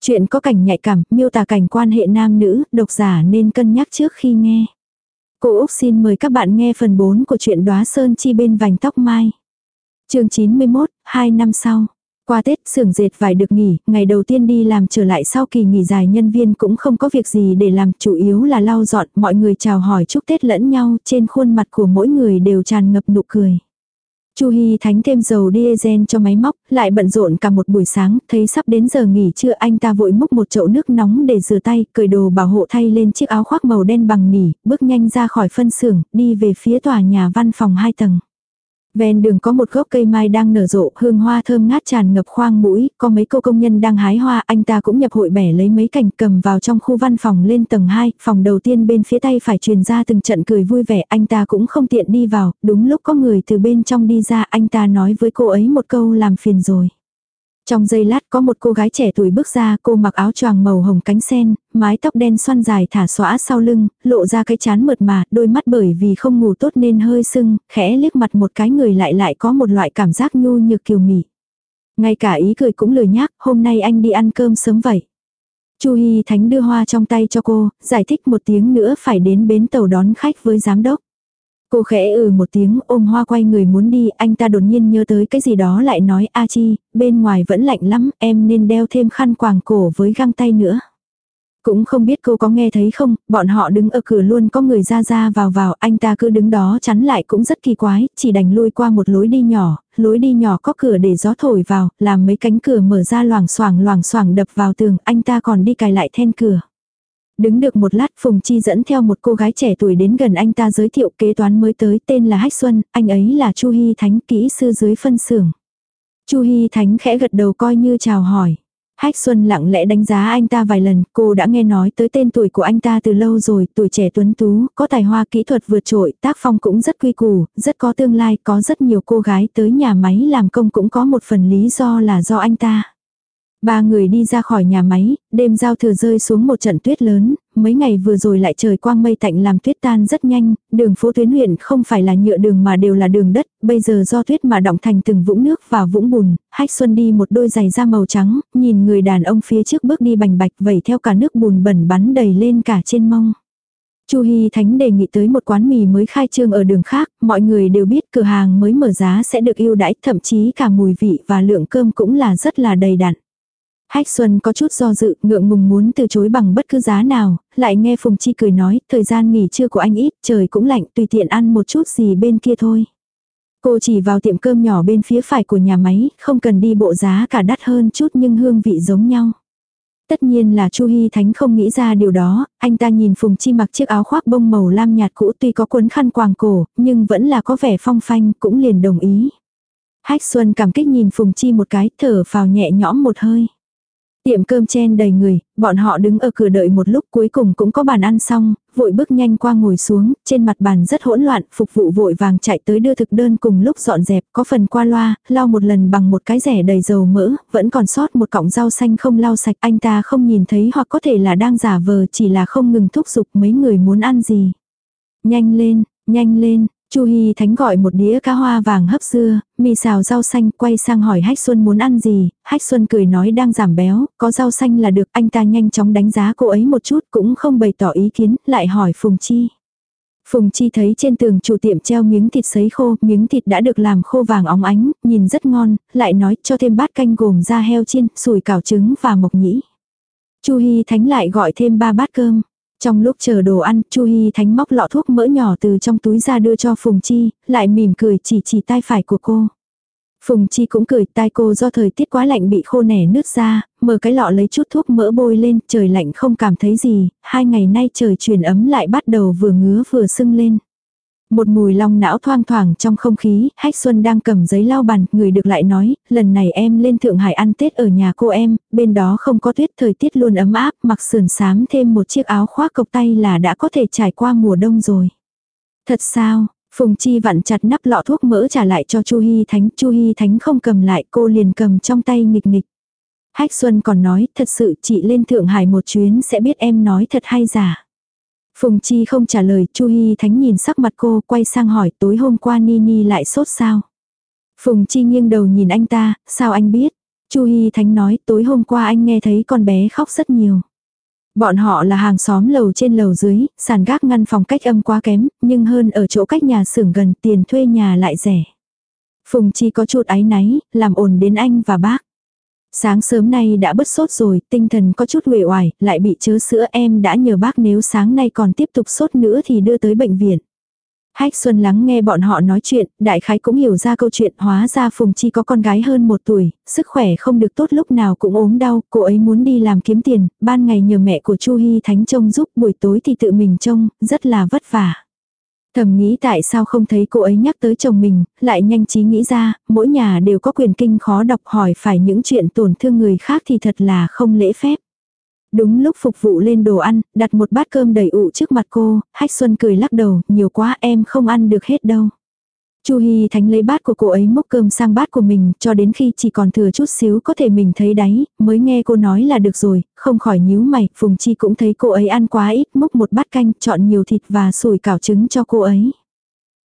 Chuyện có cảnh nhạy cảm, miêu tả cảnh quan hệ nam nữ, độc giả nên cân nhắc trước khi nghe. Cô Úc xin mời các bạn nghe phần 4 của truyện đóa sơn chi bên vành tóc mai. chương 91, 2 năm sau. Qua Tết, xưởng dệt vải được nghỉ, ngày đầu tiên đi làm trở lại sau kỳ nghỉ dài nhân viên cũng không có việc gì để làm, chủ yếu là lau dọn, mọi người chào hỏi chúc Tết lẫn nhau, trên khuôn mặt của mỗi người đều tràn ngập nụ cười. Chu Hi Thánh thêm dầu diesel cho máy móc, lại bận rộn cả một buổi sáng, thấy sắp đến giờ nghỉ trưa anh ta vội múc một chậu nước nóng để rửa tay, cởi đồ bảo hộ thay lên chiếc áo khoác màu đen bằng nỉ, bước nhanh ra khỏi phân xưởng, đi về phía tòa nhà văn phòng hai tầng. Ven đường có một gốc cây mai đang nở rộ, hương hoa thơm ngát tràn ngập khoang mũi, có mấy cô công nhân đang hái hoa, anh ta cũng nhập hội bẻ lấy mấy cành cầm vào trong khu văn phòng lên tầng 2, phòng đầu tiên bên phía tay phải truyền ra từng trận cười vui vẻ, anh ta cũng không tiện đi vào, đúng lúc có người từ bên trong đi ra, anh ta nói với cô ấy một câu làm phiền rồi. Trong giây lát có một cô gái trẻ tuổi bước ra, cô mặc áo choàng màu hồng cánh sen, mái tóc đen xoăn dài thả xõa sau lưng, lộ ra cái chán mượt mà, đôi mắt bởi vì không ngủ tốt nên hơi sưng, khẽ liếc mặt một cái người lại lại có một loại cảm giác nhu nhược kiều mị. Ngay cả ý cười cũng lười nhác, hôm nay anh đi ăn cơm sớm vậy. Chu Hi Thánh đưa hoa trong tay cho cô, giải thích một tiếng nữa phải đến bến tàu đón khách với giám đốc. Cô khẽ ừ một tiếng ôm hoa quay người muốn đi, anh ta đột nhiên nhớ tới cái gì đó lại nói A Chi, bên ngoài vẫn lạnh lắm, em nên đeo thêm khăn quàng cổ với găng tay nữa. Cũng không biết cô có nghe thấy không, bọn họ đứng ở cửa luôn có người ra ra vào vào, anh ta cứ đứng đó chắn lại cũng rất kỳ quái, chỉ đành lui qua một lối đi nhỏ, lối đi nhỏ có cửa để gió thổi vào, làm mấy cánh cửa mở ra loảng xoảng loảng xoảng đập vào tường, anh ta còn đi cài lại then cửa. Đứng được một lát Phùng Chi dẫn theo một cô gái trẻ tuổi đến gần anh ta giới thiệu kế toán mới tới tên là Hách Xuân, anh ấy là Chu Hy Thánh kỹ sư dưới phân xưởng. Chu Hy Thánh khẽ gật đầu coi như chào hỏi. Hách Xuân lặng lẽ đánh giá anh ta vài lần, cô đã nghe nói tới tên tuổi của anh ta từ lâu rồi, tuổi trẻ tuấn tú, có tài hoa kỹ thuật vượt trội, tác phong cũng rất quy củ, rất có tương lai, có rất nhiều cô gái tới nhà máy làm công cũng có một phần lý do là do anh ta. Ba người đi ra khỏi nhà máy, đêm giao thừa rơi xuống một trận tuyết lớn, mấy ngày vừa rồi lại trời quang mây tạnh làm tuyết tan rất nhanh, đường phố tuyến huyện không phải là nhựa đường mà đều là đường đất, bây giờ do tuyết mà động thành từng vũng nước và vũng bùn, hách xuân đi một đôi giày da màu trắng, nhìn người đàn ông phía trước bước đi bành bạch vẩy theo cả nước bùn bẩn bắn đầy lên cả trên mông. Chu Hi Thánh đề nghị tới một quán mì mới khai trương ở đường khác, mọi người đều biết cửa hàng mới mở giá sẽ được ưu đãi, thậm chí cả mùi vị và lượng cơm cũng là rất là đầy đặn. Hách Xuân có chút do dự, ngượng ngùng muốn từ chối bằng bất cứ giá nào, lại nghe Phùng Chi cười nói, thời gian nghỉ trưa của anh ít, trời cũng lạnh, tùy tiện ăn một chút gì bên kia thôi. Cô chỉ vào tiệm cơm nhỏ bên phía phải của nhà máy, không cần đi bộ giá cả đắt hơn chút nhưng hương vị giống nhau. Tất nhiên là Chu Hi Thánh không nghĩ ra điều đó, anh ta nhìn Phùng Chi mặc chiếc áo khoác bông màu lam nhạt cũ tuy có cuốn khăn quàng cổ, nhưng vẫn là có vẻ phong phanh, cũng liền đồng ý. Hách Xuân cảm kích nhìn Phùng Chi một cái, thở vào nhẹ nhõm một hơi. Tiệm cơm chen đầy người, bọn họ đứng ở cửa đợi một lúc cuối cùng cũng có bàn ăn xong, vội bước nhanh qua ngồi xuống, trên mặt bàn rất hỗn loạn, phục vụ vội vàng chạy tới đưa thực đơn cùng lúc dọn dẹp, có phần qua loa, lau một lần bằng một cái rẻ đầy dầu mỡ, vẫn còn sót một cọng rau xanh không lau sạch, anh ta không nhìn thấy hoặc có thể là đang giả vờ chỉ là không ngừng thúc giục mấy người muốn ăn gì. Nhanh lên, nhanh lên, Chu Hi Thánh gọi một đĩa cá hoa vàng hấp dưa, mì xào rau xanh, quay sang hỏi Hách Xuân muốn ăn gì, Hách Xuân cười nói đang giảm béo, có rau xanh là được, anh ta nhanh chóng đánh giá cô ấy một chút, cũng không bày tỏ ý kiến, lại hỏi Phùng Chi. Phùng Chi thấy trên tường chủ tiệm treo miếng thịt sấy khô, miếng thịt đã được làm khô vàng óng ánh, nhìn rất ngon, lại nói cho thêm bát canh gồm da heo chiên, sủi cảo trứng và mộc nhĩ. Chu Hi Thánh lại gọi thêm ba bát cơm. Trong lúc chờ đồ ăn, Chu Hi Thánh móc lọ thuốc mỡ nhỏ từ trong túi ra đưa cho Phùng Chi, lại mỉm cười chỉ chỉ tay phải của cô. Phùng Chi cũng cười tai cô do thời tiết quá lạnh bị khô nẻ nước ra, mở cái lọ lấy chút thuốc mỡ bôi lên, trời lạnh không cảm thấy gì, hai ngày nay trời chuyển ấm lại bắt đầu vừa ngứa vừa sưng lên. Một mùi long não thoang thoảng trong không khí, Hách Xuân đang cầm giấy lau bàn, người được lại nói, lần này em lên Thượng Hải ăn Tết ở nhà cô em, bên đó không có tuyết thời tiết luôn ấm áp, mặc sườn xám thêm một chiếc áo khoác cộc tay là đã có thể trải qua mùa đông rồi. Thật sao, Phùng Chi vặn chặt nắp lọ thuốc mỡ trả lại cho Chu Hi Thánh, Chu Hi Thánh không cầm lại, cô liền cầm trong tay nghịch nghịch. Hách Xuân còn nói, thật sự chị lên Thượng Hải một chuyến sẽ biết em nói thật hay giả. Phùng Chi không trả lời, Chu Hi Thánh nhìn sắc mặt cô, quay sang hỏi tối hôm qua Nini lại sốt sao. Phùng Chi nghiêng đầu nhìn anh ta, sao anh biết? Chu Hy Thánh nói tối hôm qua anh nghe thấy con bé khóc rất nhiều. Bọn họ là hàng xóm lầu trên lầu dưới, sàn gác ngăn phòng cách âm quá kém, nhưng hơn ở chỗ cách nhà xưởng gần tiền thuê nhà lại rẻ. Phùng Chi có chút áy náy, làm ồn đến anh và bác. Sáng sớm nay đã bất sốt rồi, tinh thần có chút uể oải, lại bị chớ sữa em đã nhờ bác nếu sáng nay còn tiếp tục sốt nữa thì đưa tới bệnh viện. Hách Xuân lắng nghe bọn họ nói chuyện, đại khái cũng hiểu ra câu chuyện hóa ra Phùng Chi có con gái hơn một tuổi, sức khỏe không được tốt lúc nào cũng ốm đau, cô ấy muốn đi làm kiếm tiền, ban ngày nhờ mẹ của Chu Hy Thánh trông giúp, buổi tối thì tự mình trông, rất là vất vả. Thầm nghĩ tại sao không thấy cô ấy nhắc tới chồng mình, lại nhanh trí nghĩ ra, mỗi nhà đều có quyền kinh khó đọc hỏi phải những chuyện tổn thương người khác thì thật là không lễ phép. Đúng lúc phục vụ lên đồ ăn, đặt một bát cơm đầy ụ trước mặt cô, Hách Xuân cười lắc đầu, nhiều quá em không ăn được hết đâu. Chu Hi Thánh lấy bát của cô ấy múc cơm sang bát của mình, cho đến khi chỉ còn thừa chút xíu có thể mình thấy đáy, mới nghe cô nói là được rồi, không khỏi nhíu mày, Phùng Chi cũng thấy cô ấy ăn quá ít, múc một bát canh, chọn nhiều thịt và sủi cảo trứng cho cô ấy.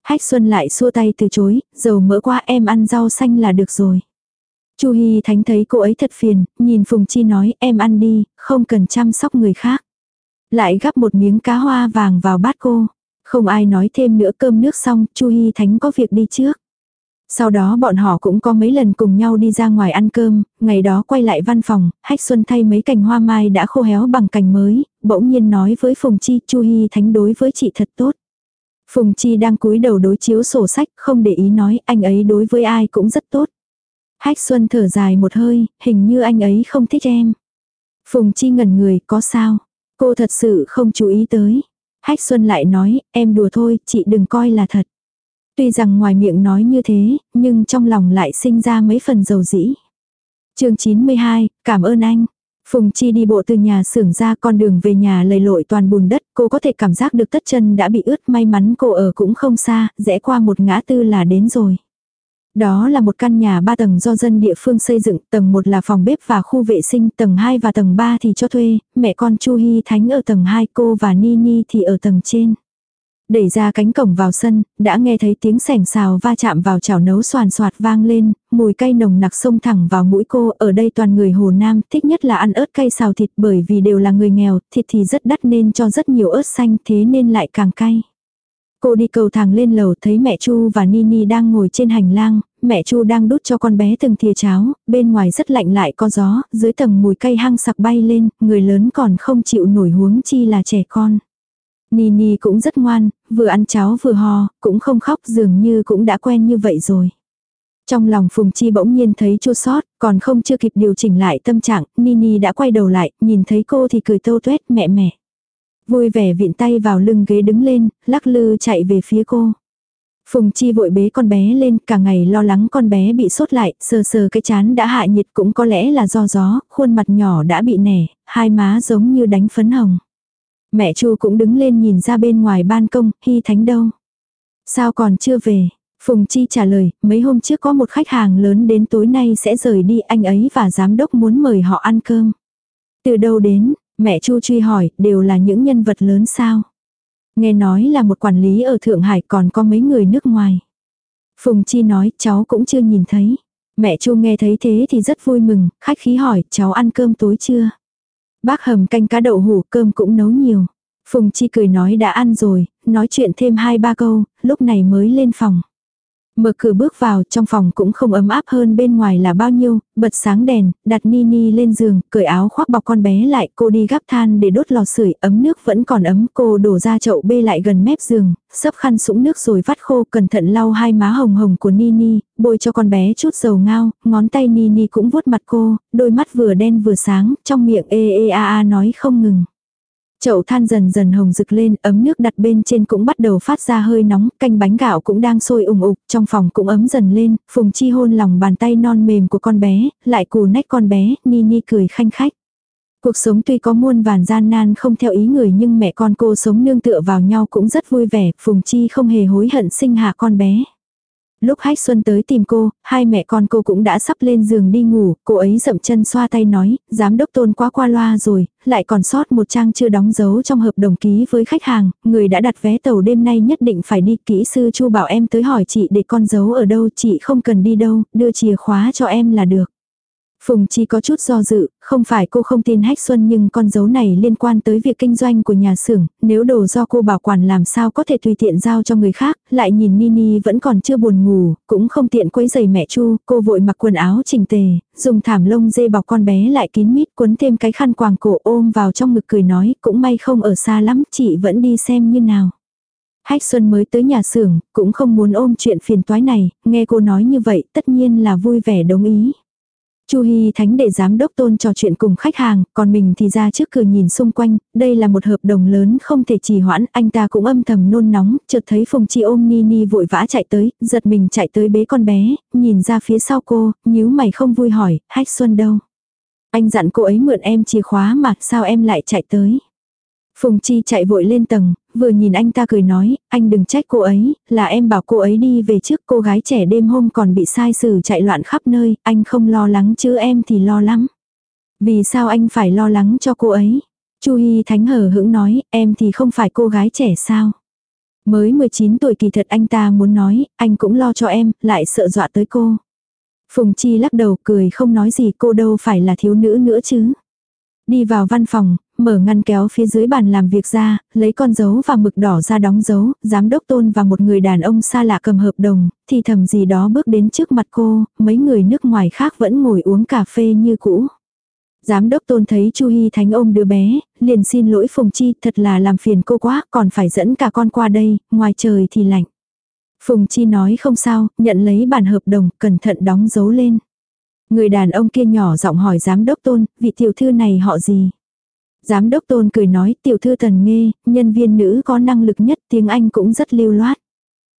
Hách Xuân lại xua tay từ chối, dầu mỡ quá em ăn rau xanh là được rồi. Chu Hi Thánh thấy cô ấy thật phiền, nhìn Phùng Chi nói em ăn đi, không cần chăm sóc người khác. Lại gắp một miếng cá hoa vàng vào bát cô. Không ai nói thêm nữa cơm nước xong, Chu Hi Thánh có việc đi trước. Sau đó bọn họ cũng có mấy lần cùng nhau đi ra ngoài ăn cơm, ngày đó quay lại văn phòng, Hách Xuân thay mấy cành hoa mai đã khô héo bằng cành mới, bỗng nhiên nói với Phùng Chi, Chu Hi Thánh đối với chị thật tốt. Phùng Chi đang cúi đầu đối chiếu sổ sách, không để ý nói anh ấy đối với ai cũng rất tốt. Hách Xuân thở dài một hơi, hình như anh ấy không thích em. Phùng Chi ngẩn người, có sao? Cô thật sự không chú ý tới. Hách Xuân lại nói, em đùa thôi, chị đừng coi là thật. Tuy rằng ngoài miệng nói như thế, nhưng trong lòng lại sinh ra mấy phần dầu dĩ. chương 92, cảm ơn anh. Phùng Chi đi bộ từ nhà xưởng ra con đường về nhà lầy lội toàn bùn đất, cô có thể cảm giác được tất chân đã bị ướt, may mắn cô ở cũng không xa, rẽ qua một ngã tư là đến rồi. Đó là một căn nhà ba tầng do dân địa phương xây dựng, tầng 1 là phòng bếp và khu vệ sinh, tầng 2 và tầng 3 thì cho thuê, mẹ con Chu Hy Thánh ở tầng 2, cô và Nini thì ở tầng trên. Đẩy ra cánh cổng vào sân, đã nghe thấy tiếng sẻng xào va chạm vào chảo nấu soàn soạt vang lên, mùi cay nồng nặc xông thẳng vào mũi cô, ở đây toàn người Hồ Nam, thích nhất là ăn ớt cay xào thịt bởi vì đều là người nghèo, thịt thì rất đắt nên cho rất nhiều ớt xanh thế nên lại càng cay. Cô đi cầu thang lên lầu thấy mẹ Chu và Nini đang ngồi trên hành lang, mẹ Chu đang đút cho con bé từng thìa cháo, bên ngoài rất lạnh lại có gió, dưới tầng mùi cây hăng sặc bay lên, người lớn còn không chịu nổi huống chi là trẻ con. Nini cũng rất ngoan, vừa ăn cháo vừa ho, cũng không khóc. Dường như cũng đã quen như vậy rồi. Trong lòng Phùng Chi bỗng nhiên thấy chua sót, còn không chưa kịp điều chỉnh lại tâm trạng, Nini đã quay đầu lại, nhìn thấy cô thì cười tâu tuét mẹ mẹ. Vui vẻ vịn tay vào lưng ghế đứng lên, lắc lư chạy về phía cô. Phùng Chi vội bế con bé lên, cả ngày lo lắng con bé bị sốt lại, sờ sờ cái chán đã hạ nhiệt cũng có lẽ là do gió, khuôn mặt nhỏ đã bị nẻ, hai má giống như đánh phấn hồng. Mẹ Chu cũng đứng lên nhìn ra bên ngoài ban công, Hy Thánh đâu? Sao còn chưa về? Phùng Chi trả lời, mấy hôm trước có một khách hàng lớn đến tối nay sẽ rời đi, anh ấy và giám đốc muốn mời họ ăn cơm. Từ đâu đến, Mẹ Chu truy hỏi, đều là những nhân vật lớn sao? Nghe nói là một quản lý ở Thượng Hải còn có mấy người nước ngoài. Phùng Chi nói, cháu cũng chưa nhìn thấy. Mẹ Chu nghe thấy thế thì rất vui mừng, khách khí hỏi, cháu ăn cơm tối chưa? Bác hầm canh cá đậu hủ cơm cũng nấu nhiều. Phùng Chi cười nói đã ăn rồi, nói chuyện thêm hai ba câu, lúc này mới lên phòng. Mở cửa bước vào, trong phòng cũng không ấm áp hơn bên ngoài là bao nhiêu, bật sáng đèn, đặt Nini lên giường, cởi áo khoác bọc con bé lại, cô đi gắp than để đốt lò sưởi, ấm nước vẫn còn ấm, cô đổ ra chậu bê lại gần mép giường, sấp khăn sũng nước rồi vắt khô, cẩn thận lau hai má hồng hồng của Nini, bôi cho con bé chút dầu ngao, ngón tay Nini cũng vuốt mặt cô, đôi mắt vừa đen vừa sáng, trong miệng ê ê a a nói không ngừng. Chậu than dần dần hồng rực lên, ấm nước đặt bên trên cũng bắt đầu phát ra hơi nóng, canh bánh gạo cũng đang sôi ủng ục, trong phòng cũng ấm dần lên, Phùng Chi hôn lòng bàn tay non mềm của con bé, lại cù nách con bé, Ni Ni cười khanh khách. Cuộc sống tuy có muôn vàn gian nan không theo ý người nhưng mẹ con cô sống nương tựa vào nhau cũng rất vui vẻ, Phùng Chi không hề hối hận sinh hạ con bé. Lúc Hách Xuân tới tìm cô, hai mẹ con cô cũng đã sắp lên giường đi ngủ, cô ấy dậm chân xoa tay nói, giám đốc tôn quá qua loa rồi, lại còn sót một trang chưa đóng dấu trong hợp đồng ký với khách hàng, người đã đặt vé tàu đêm nay nhất định phải đi, kỹ sư Chu bảo em tới hỏi chị để con dấu ở đâu, chị không cần đi đâu, đưa chìa khóa cho em là được. Phùng Chi có chút do dự, không phải cô không tin Hách Xuân nhưng con dấu này liên quan tới việc kinh doanh của nhà xưởng, nếu đồ do cô bảo quản làm sao có thể tùy tiện giao cho người khác, lại nhìn Nini vẫn còn chưa buồn ngủ, cũng không tiện quấy giày mẹ Chu, cô vội mặc quần áo chỉnh tề, dùng thảm lông dê bọc con bé lại kín mít quấn thêm cái khăn quàng cổ ôm vào trong ngực cười nói, cũng may không ở xa lắm, chị vẫn đi xem như nào. Hách Xuân mới tới nhà xưởng, cũng không muốn ôm chuyện phiền toái này, nghe cô nói như vậy tất nhiên là vui vẻ đồng ý. Chu Hy Thánh để giám đốc tôn trò chuyện cùng khách hàng, còn mình thì ra trước cửa nhìn xung quanh, đây là một hợp đồng lớn không thể trì hoãn, anh ta cũng âm thầm nôn nóng, chợt thấy Phùng Chi ôm Nini vội vã chạy tới, giật mình chạy tới bế con bé, nhìn ra phía sau cô, nhíu mày không vui hỏi, Hách Xuân đâu? Anh dặn cô ấy mượn em chìa khóa mà, sao em lại chạy tới? Phùng Chi chạy vội lên tầng, vừa nhìn anh ta cười nói, anh đừng trách cô ấy, là em bảo cô ấy đi về trước cô gái trẻ đêm hôm còn bị sai xử chạy loạn khắp nơi, anh không lo lắng chứ em thì lo lắng. Vì sao anh phải lo lắng cho cô ấy? Chu Hi Thánh hờ hững nói, em thì không phải cô gái trẻ sao? Mới 19 tuổi kỳ thật anh ta muốn nói, anh cũng lo cho em, lại sợ dọa tới cô. Phùng Chi lắc đầu cười không nói gì cô đâu phải là thiếu nữ nữa chứ. Đi vào văn phòng, mở ngăn kéo phía dưới bàn làm việc ra, lấy con dấu và mực đỏ ra đóng dấu, giám đốc tôn và một người đàn ông xa lạ cầm hợp đồng, thì thầm gì đó bước đến trước mặt cô, mấy người nước ngoài khác vẫn ngồi uống cà phê như cũ. Giám đốc tôn thấy Chu Hy Thánh ôm đứa bé, liền xin lỗi Phùng Chi, thật là làm phiền cô quá, còn phải dẫn cả con qua đây, ngoài trời thì lạnh. Phùng Chi nói không sao, nhận lấy bản hợp đồng, cẩn thận đóng dấu lên. Người đàn ông kia nhỏ giọng hỏi giám đốc tôn, vị tiểu thư này họ gì? Giám đốc tôn cười nói tiểu thư tần nghe nhân viên nữ có năng lực nhất tiếng Anh cũng rất lưu loát.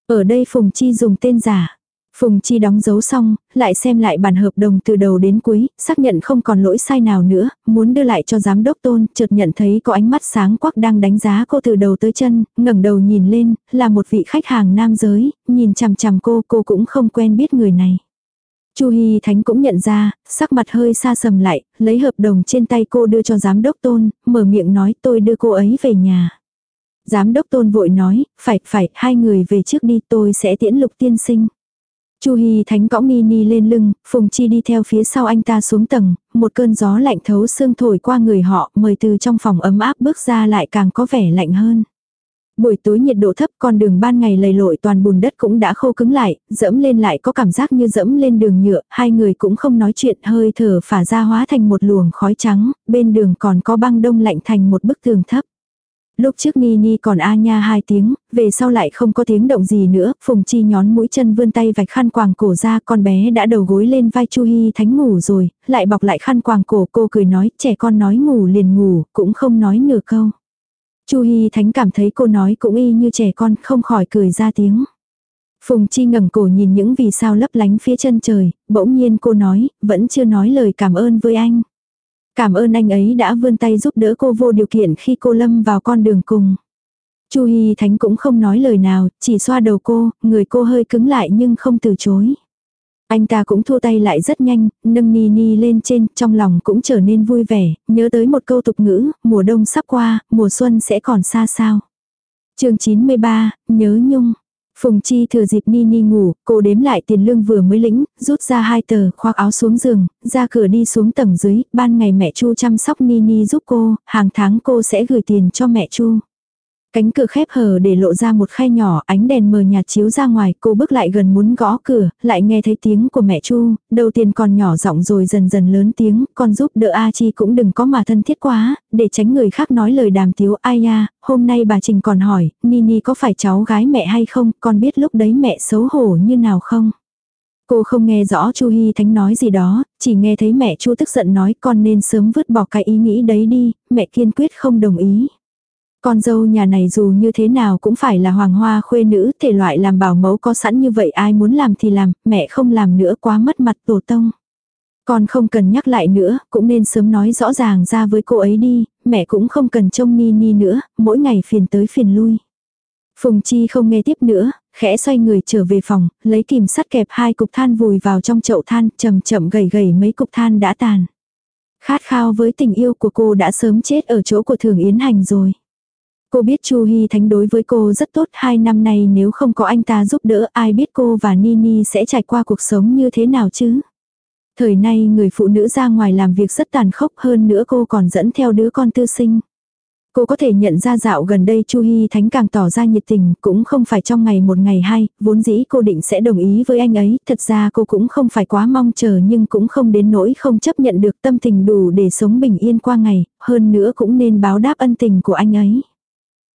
Ở đây Phùng Chi dùng tên giả. Phùng Chi đóng dấu xong, lại xem lại bản hợp đồng từ đầu đến cuối, xác nhận không còn lỗi sai nào nữa, muốn đưa lại cho giám đốc tôn, chợt nhận thấy có ánh mắt sáng quắc đang đánh giá cô từ đầu tới chân, ngẩng đầu nhìn lên, là một vị khách hàng nam giới, nhìn chằm chằm cô, cô cũng không quen biết người này. Chu Hi Thánh cũng nhận ra, sắc mặt hơi xa sầm lại, lấy hợp đồng trên tay cô đưa cho giám đốc tôn, mở miệng nói tôi đưa cô ấy về nhà. Giám đốc tôn vội nói, phải, phải, hai người về trước đi tôi sẽ tiễn lục tiên sinh. Chu Hi Thánh cõng Nini lên lưng, Phùng Chi đi theo phía sau anh ta xuống tầng, một cơn gió lạnh thấu xương thổi qua người họ, mời từ trong phòng ấm áp bước ra lại càng có vẻ lạnh hơn. Buổi tối nhiệt độ thấp con đường ban ngày lầy lội toàn bùn đất cũng đã khô cứng lại, dẫm lên lại có cảm giác như dẫm lên đường nhựa, hai người cũng không nói chuyện hơi thở phả ra hóa thành một luồng khói trắng, bên đường còn có băng đông lạnh thành một bức tường thấp. Lúc trước Ni Ni còn a nha hai tiếng, về sau lại không có tiếng động gì nữa, Phùng Chi nhón mũi chân vươn tay vạch khăn quàng cổ ra, con bé đã đầu gối lên vai Chu Hi Thánh ngủ rồi, lại bọc lại khăn quàng cổ, cô cười nói, trẻ con nói ngủ liền ngủ, cũng không nói nửa câu. Chu Hi Thánh cảm thấy cô nói cũng y như trẻ con, không khỏi cười ra tiếng. Phùng Chi ngẩng cổ nhìn những vì sao lấp lánh phía chân trời, bỗng nhiên cô nói, vẫn chưa nói lời cảm ơn với anh. Cảm ơn anh ấy đã vươn tay giúp đỡ cô vô điều kiện khi cô lâm vào con đường cùng. Chu Hi Thánh cũng không nói lời nào, chỉ xoa đầu cô, người cô hơi cứng lại nhưng không từ chối. Anh ta cũng thua tay lại rất nhanh, nâng ni ni lên trên, trong lòng cũng trở nên vui vẻ, nhớ tới một câu tục ngữ, mùa đông sắp qua, mùa xuân sẽ còn xa sao. chương 93, nhớ nhung. Phùng Chi thừa dịp Nini ngủ, cô đếm lại tiền lương vừa mới lĩnh, rút ra hai tờ, khoác áo xuống giường, ra cửa đi xuống tầng dưới, ban ngày mẹ Chu chăm sóc Nini giúp cô, hàng tháng cô sẽ gửi tiền cho mẹ Chu. Cánh cửa khép hờ để lộ ra một khe nhỏ, ánh đèn mờ nhạt chiếu ra ngoài, cô bước lại gần muốn gõ cửa, lại nghe thấy tiếng của mẹ Chu, đầu tiên còn nhỏ giọng rồi dần dần lớn tiếng, con giúp đỡ A Chi cũng đừng có mà thân thiết quá, để tránh người khác nói lời đàm tiếu ai nha, hôm nay bà Trình còn hỏi, Nini có phải cháu gái mẹ hay không, con biết lúc đấy mẹ xấu hổ như nào không? Cô không nghe rõ Chu Hi Thánh nói gì đó, chỉ nghe thấy mẹ Chu tức giận nói con nên sớm vứt bỏ cái ý nghĩ đấy đi, mẹ kiên quyết không đồng ý. Con dâu nhà này dù như thế nào cũng phải là hoàng hoa khuê nữ, thể loại làm bảo mẫu có sẵn như vậy ai muốn làm thì làm, mẹ không làm nữa quá mất mặt tổ tông. Con không cần nhắc lại nữa, cũng nên sớm nói rõ ràng ra với cô ấy đi, mẹ cũng không cần trông ni ni nữa, mỗi ngày phiền tới phiền lui. Phùng Chi không nghe tiếp nữa, khẽ xoay người trở về phòng, lấy kìm sắt kẹp hai cục than vùi vào trong chậu than, chậm chậm gầy gầy mấy cục than đã tàn. Khát khao với tình yêu của cô đã sớm chết ở chỗ của Thường Yến Hành rồi. Cô biết Chu Hy Thánh đối với cô rất tốt, hai năm nay nếu không có anh ta giúp đỡ ai biết cô và Nini sẽ trải qua cuộc sống như thế nào chứ. Thời nay người phụ nữ ra ngoài làm việc rất tàn khốc hơn nữa cô còn dẫn theo đứa con tư sinh. Cô có thể nhận ra dạo gần đây Chu Hy Thánh càng tỏ ra nhiệt tình, cũng không phải trong ngày một ngày hai, vốn dĩ cô định sẽ đồng ý với anh ấy, thật ra cô cũng không phải quá mong chờ nhưng cũng không đến nỗi không chấp nhận được tâm tình đủ để sống bình yên qua ngày, hơn nữa cũng nên báo đáp ân tình của anh ấy.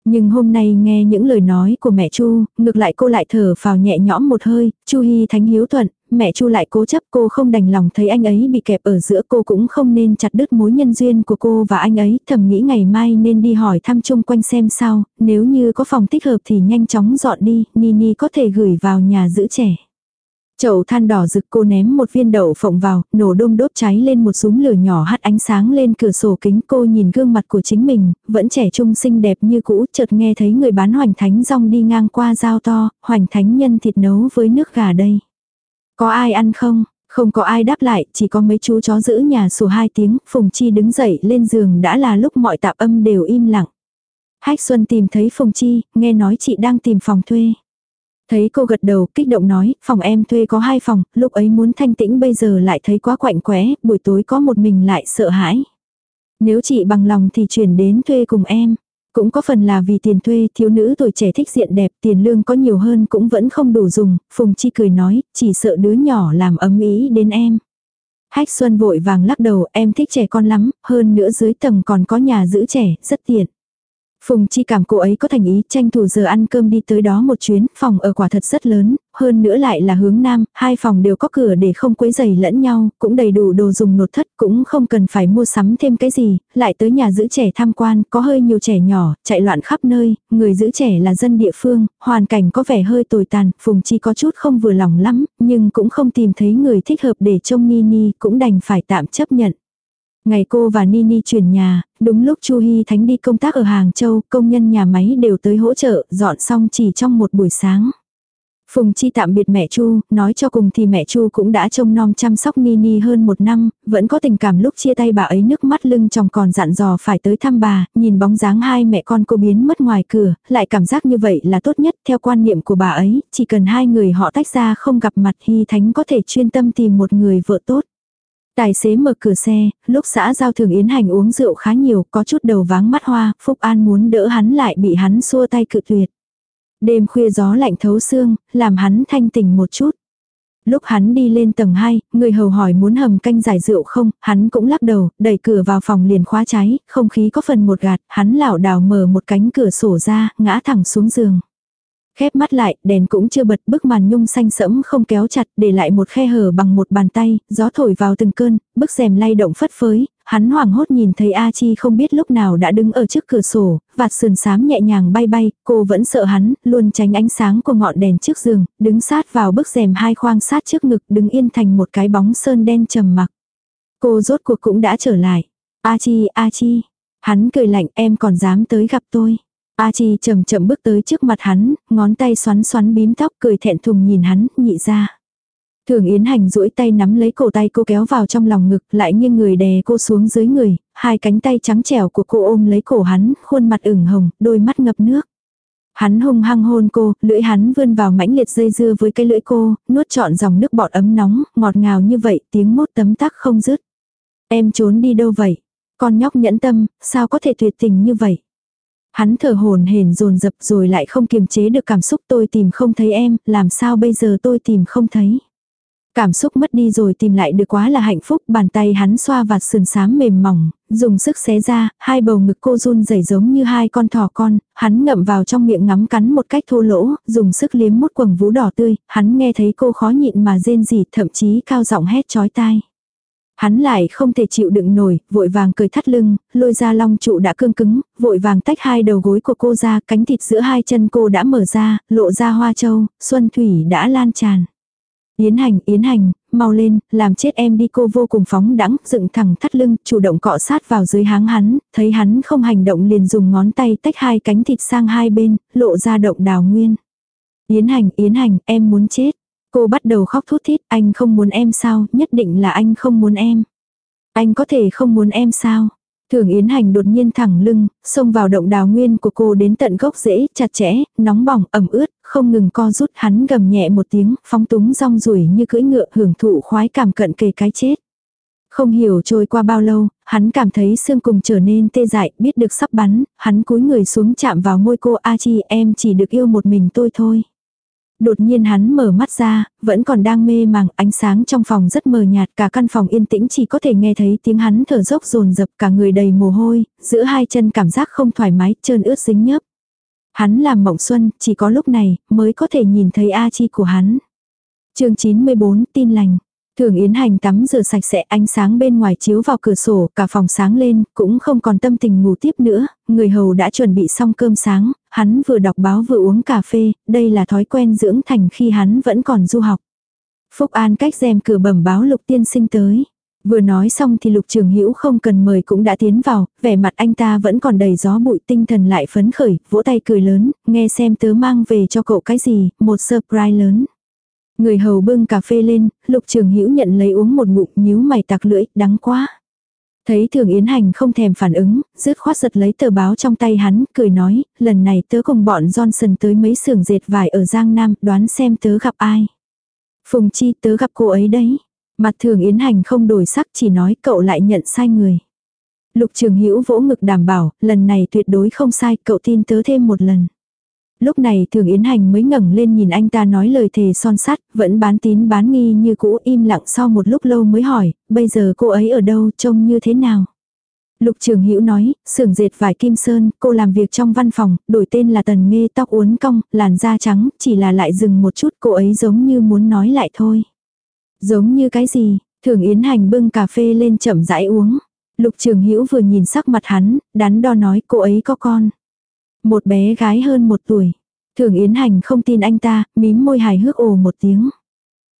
Nhưng hôm nay nghe những lời nói của mẹ Chu, ngược lại cô lại thở vào nhẹ nhõm một hơi, Chu Hy Thánh hiếu thuận, mẹ Chu lại cố chấp cô không đành lòng thấy anh ấy bị kẹp ở giữa cô cũng không nên chặt đứt mối nhân duyên của cô và anh ấy, thầm nghĩ ngày mai nên đi hỏi thăm chung quanh xem sao, nếu như có phòng thích hợp thì nhanh chóng dọn đi, Nini có thể gửi vào nhà giữ trẻ. Chậu than đỏ rực cô ném một viên đậu phộng vào, nổ đôm đốt cháy lên một súng lửa nhỏ hắt ánh sáng lên cửa sổ kính cô nhìn gương mặt của chính mình, vẫn trẻ trung xinh đẹp như cũ, chợt nghe thấy người bán hoành thánh rong đi ngang qua dao to, hoành thánh nhân thịt nấu với nước gà đây. Có ai ăn không? Không có ai đáp lại, chỉ có mấy chú chó giữ nhà sủa hai tiếng, Phùng Chi đứng dậy lên giường đã là lúc mọi tạp âm đều im lặng. Hách Xuân tìm thấy Phùng Chi, nghe nói chị đang tìm phòng thuê. Thấy cô gật đầu, kích động nói, phòng em thuê có hai phòng, lúc ấy muốn thanh tĩnh bây giờ lại thấy quá quạnh quẽ, buổi tối có một mình lại sợ hãi. Nếu chị bằng lòng thì chuyển đến thuê cùng em. Cũng có phần là vì tiền thuê, thiếu nữ tuổi trẻ thích diện đẹp, tiền lương có nhiều hơn cũng vẫn không đủ dùng, Phùng Chi cười nói, chỉ sợ đứa nhỏ làm ấm ý đến em. Hách Xuân vội vàng lắc đầu, em thích trẻ con lắm, hơn nữa dưới tầng còn có nhà giữ trẻ, rất tiện. Phùng Chi cảm cô ấy có thành ý tranh thủ giờ ăn cơm đi tới đó một chuyến, phòng ở quả thật rất lớn, hơn nữa lại là hướng nam, hai phòng đều có cửa để không quấy giày lẫn nhau, cũng đầy đủ đồ dùng nột thất, cũng không cần phải mua sắm thêm cái gì, lại tới nhà giữ trẻ tham quan, có hơi nhiều trẻ nhỏ, chạy loạn khắp nơi, người giữ trẻ là dân địa phương, hoàn cảnh có vẻ hơi tồi tàn, Phùng Chi có chút không vừa lòng lắm, nhưng cũng không tìm thấy người thích hợp để trông Nini, cũng đành phải tạm chấp nhận. Ngày cô và Nini chuyển nhà, đúng lúc Chu Hy Thánh đi công tác ở Hàng Châu, công nhân nhà máy đều tới hỗ trợ, dọn xong chỉ trong một buổi sáng. Phùng Chi tạm biệt mẹ Chu, nói cho cùng thì mẹ Chu cũng đã trông nom chăm sóc Nini hơn một năm, vẫn có tình cảm lúc chia tay bà ấy nước mắt lưng chồng còn dặn dò phải tới thăm bà, nhìn bóng dáng hai mẹ con cô biến mất ngoài cửa, lại cảm giác như vậy là tốt nhất theo quan niệm của bà ấy, chỉ cần hai người họ tách ra không gặp mặt Hy Thánh có thể chuyên tâm tìm một người vợ tốt. Tài xế mở cửa xe, lúc xã giao thường Yến Hành uống rượu khá nhiều, có chút đầu váng mắt hoa, Phúc An muốn đỡ hắn lại bị hắn xua tay cự tuyệt. Đêm khuya gió lạnh thấu xương, làm hắn thanh tỉnh một chút. Lúc hắn đi lên tầng 2, người hầu hỏi muốn hầm canh giải rượu không, hắn cũng lắc đầu, đẩy cửa vào phòng liền khóa cháy, không khí có phần một gạt, hắn lảo đảo mở một cánh cửa sổ ra, ngã thẳng xuống giường. Khép mắt lại, đèn cũng chưa bật bức màn nhung xanh sẫm không kéo chặt, để lại một khe hở bằng một bàn tay, gió thổi vào từng cơn, bức rèm lay động phất phới, hắn hoảng hốt nhìn thấy A Chi không biết lúc nào đã đứng ở trước cửa sổ, vạt sườn xám nhẹ nhàng bay bay, cô vẫn sợ hắn, luôn tránh ánh sáng của ngọn đèn trước giường, đứng sát vào bức rèm hai khoang sát trước ngực, đứng yên thành một cái bóng sơn đen trầm mặc. Cô rốt cuộc cũng đã trở lại. A Chi, A Chi. Hắn cười lạnh em còn dám tới gặp tôi. A Chi chậm chậm bước tới trước mặt hắn, ngón tay xoắn xoắn bím tóc cười thẹn thùng nhìn hắn, nhị ra. Thường Yến Hành duỗi tay nắm lấy cổ tay cô kéo vào trong lòng ngực, lại nghiêng người đè cô xuống dưới người, hai cánh tay trắng trẻo của cô ôm lấy cổ hắn, khuôn mặt ửng hồng, đôi mắt ngập nước. Hắn hung hăng hôn cô, lưỡi hắn vươn vào mãnh liệt dây dưa với cái lưỡi cô, nuốt trọn dòng nước bọt ấm nóng, ngọt ngào như vậy, tiếng mốt tấm tắc không dứt. Em trốn đi đâu vậy? Con nhóc nhẫn tâm, sao có thể tuyệt tình như vậy? Hắn thở hồn hển dồn dập rồi lại không kiềm chế được cảm xúc tôi tìm không thấy em, làm sao bây giờ tôi tìm không thấy. Cảm xúc mất đi rồi tìm lại được quá là hạnh phúc, bàn tay hắn xoa vạt sườn sám mềm mỏng, dùng sức xé ra, hai bầu ngực cô run rẩy giống như hai con thỏ con, hắn ngậm vào trong miệng ngắm cắn một cách thô lỗ, dùng sức liếm mút quầng vú đỏ tươi, hắn nghe thấy cô khó nhịn mà rên rỉ, thậm chí cao giọng hét chói tai. Hắn lại không thể chịu đựng nổi, vội vàng cười thắt lưng, lôi ra long trụ đã cương cứng, vội vàng tách hai đầu gối của cô ra, cánh thịt giữa hai chân cô đã mở ra, lộ ra hoa châu, xuân thủy đã lan tràn. Yến hành, yến hành, mau lên, làm chết em đi cô vô cùng phóng đắng, dựng thẳng thắt lưng, chủ động cọ sát vào dưới háng hắn, thấy hắn không hành động liền dùng ngón tay tách hai cánh thịt sang hai bên, lộ ra động đào nguyên. Yến hành, yến hành, em muốn chết. Cô bắt đầu khóc thút thít, anh không muốn em sao, nhất định là anh không muốn em. Anh có thể không muốn em sao? Thường Yến Hành đột nhiên thẳng lưng, xông vào động đào nguyên của cô đến tận gốc rễ, chặt chẽ, nóng bỏng, ẩm ướt, không ngừng co rút hắn gầm nhẹ một tiếng, phóng túng rong rủi như cưỡi ngựa hưởng thụ khoái cảm cận kề cái chết. Không hiểu trôi qua bao lâu, hắn cảm thấy xương cùng trở nên tê dại, biết được sắp bắn, hắn cúi người xuống chạm vào môi cô A Chi em chỉ được yêu một mình tôi thôi. Đột nhiên hắn mở mắt ra, vẫn còn đang mê màng, ánh sáng trong phòng rất mờ nhạt, cả căn phòng yên tĩnh chỉ có thể nghe thấy tiếng hắn thở dốc rồn rập cả người đầy mồ hôi, giữa hai chân cảm giác không thoải mái, trơn ướt dính nhớp. Hắn làm mộng xuân, chỉ có lúc này, mới có thể nhìn thấy A Chi của hắn. chương 94, tin lành. Thường Yến Hành tắm rửa sạch sẽ ánh sáng bên ngoài chiếu vào cửa sổ, cả phòng sáng lên, cũng không còn tâm tình ngủ tiếp nữa, người hầu đã chuẩn bị xong cơm sáng, hắn vừa đọc báo vừa uống cà phê, đây là thói quen dưỡng thành khi hắn vẫn còn du học. Phúc An cách rèm cửa bẩm báo lục tiên sinh tới. Vừa nói xong thì lục trường hữu không cần mời cũng đã tiến vào, vẻ mặt anh ta vẫn còn đầy gió bụi tinh thần lại phấn khởi, vỗ tay cười lớn, nghe xem tớ mang về cho cậu cái gì, một surprise lớn. Người hầu bưng cà phê lên, lục trường hữu nhận lấy uống một ngụm nhíu mày tặc lưỡi, đắng quá. Thấy thường Yến Hành không thèm phản ứng, rứt khoát giật lấy tờ báo trong tay hắn, cười nói, lần này tớ cùng bọn Johnson tới mấy xưởng dệt vải ở Giang Nam, đoán xem tớ gặp ai. Phùng Chi tớ gặp cô ấy đấy. Mặt thường Yến Hành không đổi sắc chỉ nói cậu lại nhận sai người. Lục Trường Hữu vỗ ngực đảm bảo, lần này tuyệt đối không sai, cậu tin tớ thêm một lần. Lúc này thường Yến Hành mới ngẩng lên nhìn anh ta nói lời thề son sắt, vẫn bán tín bán nghi như cũ im lặng sau một lúc lâu mới hỏi, bây giờ cô ấy ở đâu, trông như thế nào? Lục Trường Hữu nói, xưởng dệt vải Kim Sơn, cô làm việc trong văn phòng, đổi tên là Tần Nghê tóc uốn cong, làn da trắng, chỉ là lại dừng một chút cô ấy giống như muốn nói lại thôi. Giống như cái gì? Thường Yến Hành bưng cà phê lên chậm rãi uống. Lục Trường Hữu vừa nhìn sắc mặt hắn, đắn đo nói cô ấy có con. Một bé gái hơn một tuổi. Thường Yến Hành không tin anh ta, mím môi hài hước ồ một tiếng.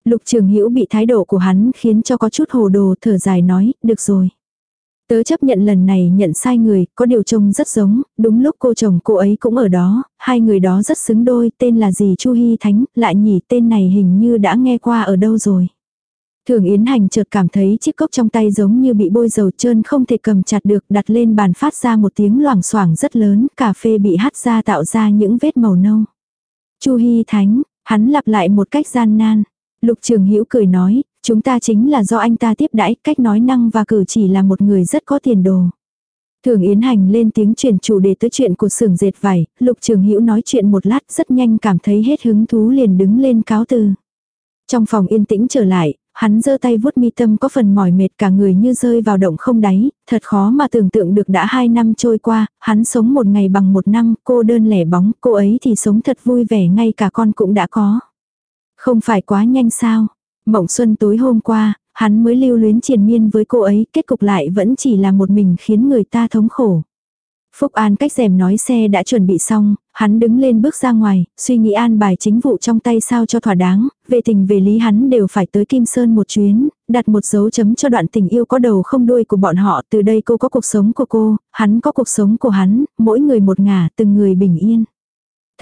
Lục Trường Hữu bị thái độ của hắn khiến cho có chút hồ đồ thở dài nói, được rồi. Tớ chấp nhận lần này nhận sai người, có điều trông rất giống, đúng lúc cô chồng cô ấy cũng ở đó, hai người đó rất xứng đôi, tên là gì Chu Hy Thánh, lại nhỉ tên này hình như đã nghe qua ở đâu rồi. Thường Yến Hành chợt cảm thấy chiếc cốc trong tay giống như bị bôi dầu trơn không thể cầm chặt được đặt lên bàn phát ra một tiếng loảng xoảng rất lớn, cà phê bị hắt ra tạo ra những vết màu nâu. Chu Hy Thánh, hắn lặp lại một cách gian nan. Lục Trường Hữu cười nói, chúng ta chính là do anh ta tiếp đãi, cách nói năng và cử chỉ là một người rất có tiền đồ. Thường Yến Hành lên tiếng chuyển chủ đề tới chuyện của xưởng dệt vải, Lục Trường Hữu nói chuyện một lát rất nhanh cảm thấy hết hứng thú liền đứng lên cáo từ. Trong phòng yên tĩnh trở lại, hắn giơ tay vuốt mi tâm có phần mỏi mệt cả người như rơi vào động không đáy, thật khó mà tưởng tượng được đã hai năm trôi qua, hắn sống một ngày bằng một năm, cô đơn lẻ bóng, cô ấy thì sống thật vui vẻ ngay cả con cũng đã có. Không phải quá nhanh sao? Mộng xuân tối hôm qua, hắn mới lưu luyến triền miên với cô ấy, kết cục lại vẫn chỉ là một mình khiến người ta thống khổ. Phúc An cách rèm nói xe đã chuẩn bị xong, hắn đứng lên bước ra ngoài, suy nghĩ an bài chính vụ trong tay sao cho thỏa đáng, về tình về lý hắn đều phải tới Kim Sơn một chuyến, đặt một dấu chấm cho đoạn tình yêu có đầu không đuôi của bọn họ, từ đây cô có cuộc sống của cô, hắn có cuộc sống của hắn, mỗi người một ngả, từng người bình yên.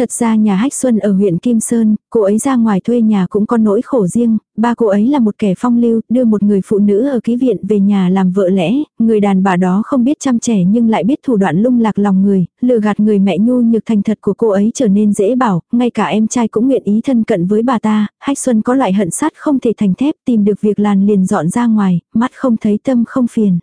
Thật ra nhà Hách Xuân ở huyện Kim Sơn, cô ấy ra ngoài thuê nhà cũng có nỗi khổ riêng, ba cô ấy là một kẻ phong lưu, đưa một người phụ nữ ở ký viện về nhà làm vợ lẽ, người đàn bà đó không biết chăm trẻ nhưng lại biết thủ đoạn lung lạc lòng người, lừa gạt người mẹ nhu nhược thành thật của cô ấy trở nên dễ bảo, ngay cả em trai cũng nguyện ý thân cận với bà ta, Hách Xuân có loại hận sát không thể thành thép tìm được việc làn liền dọn ra ngoài, mắt không thấy tâm không phiền.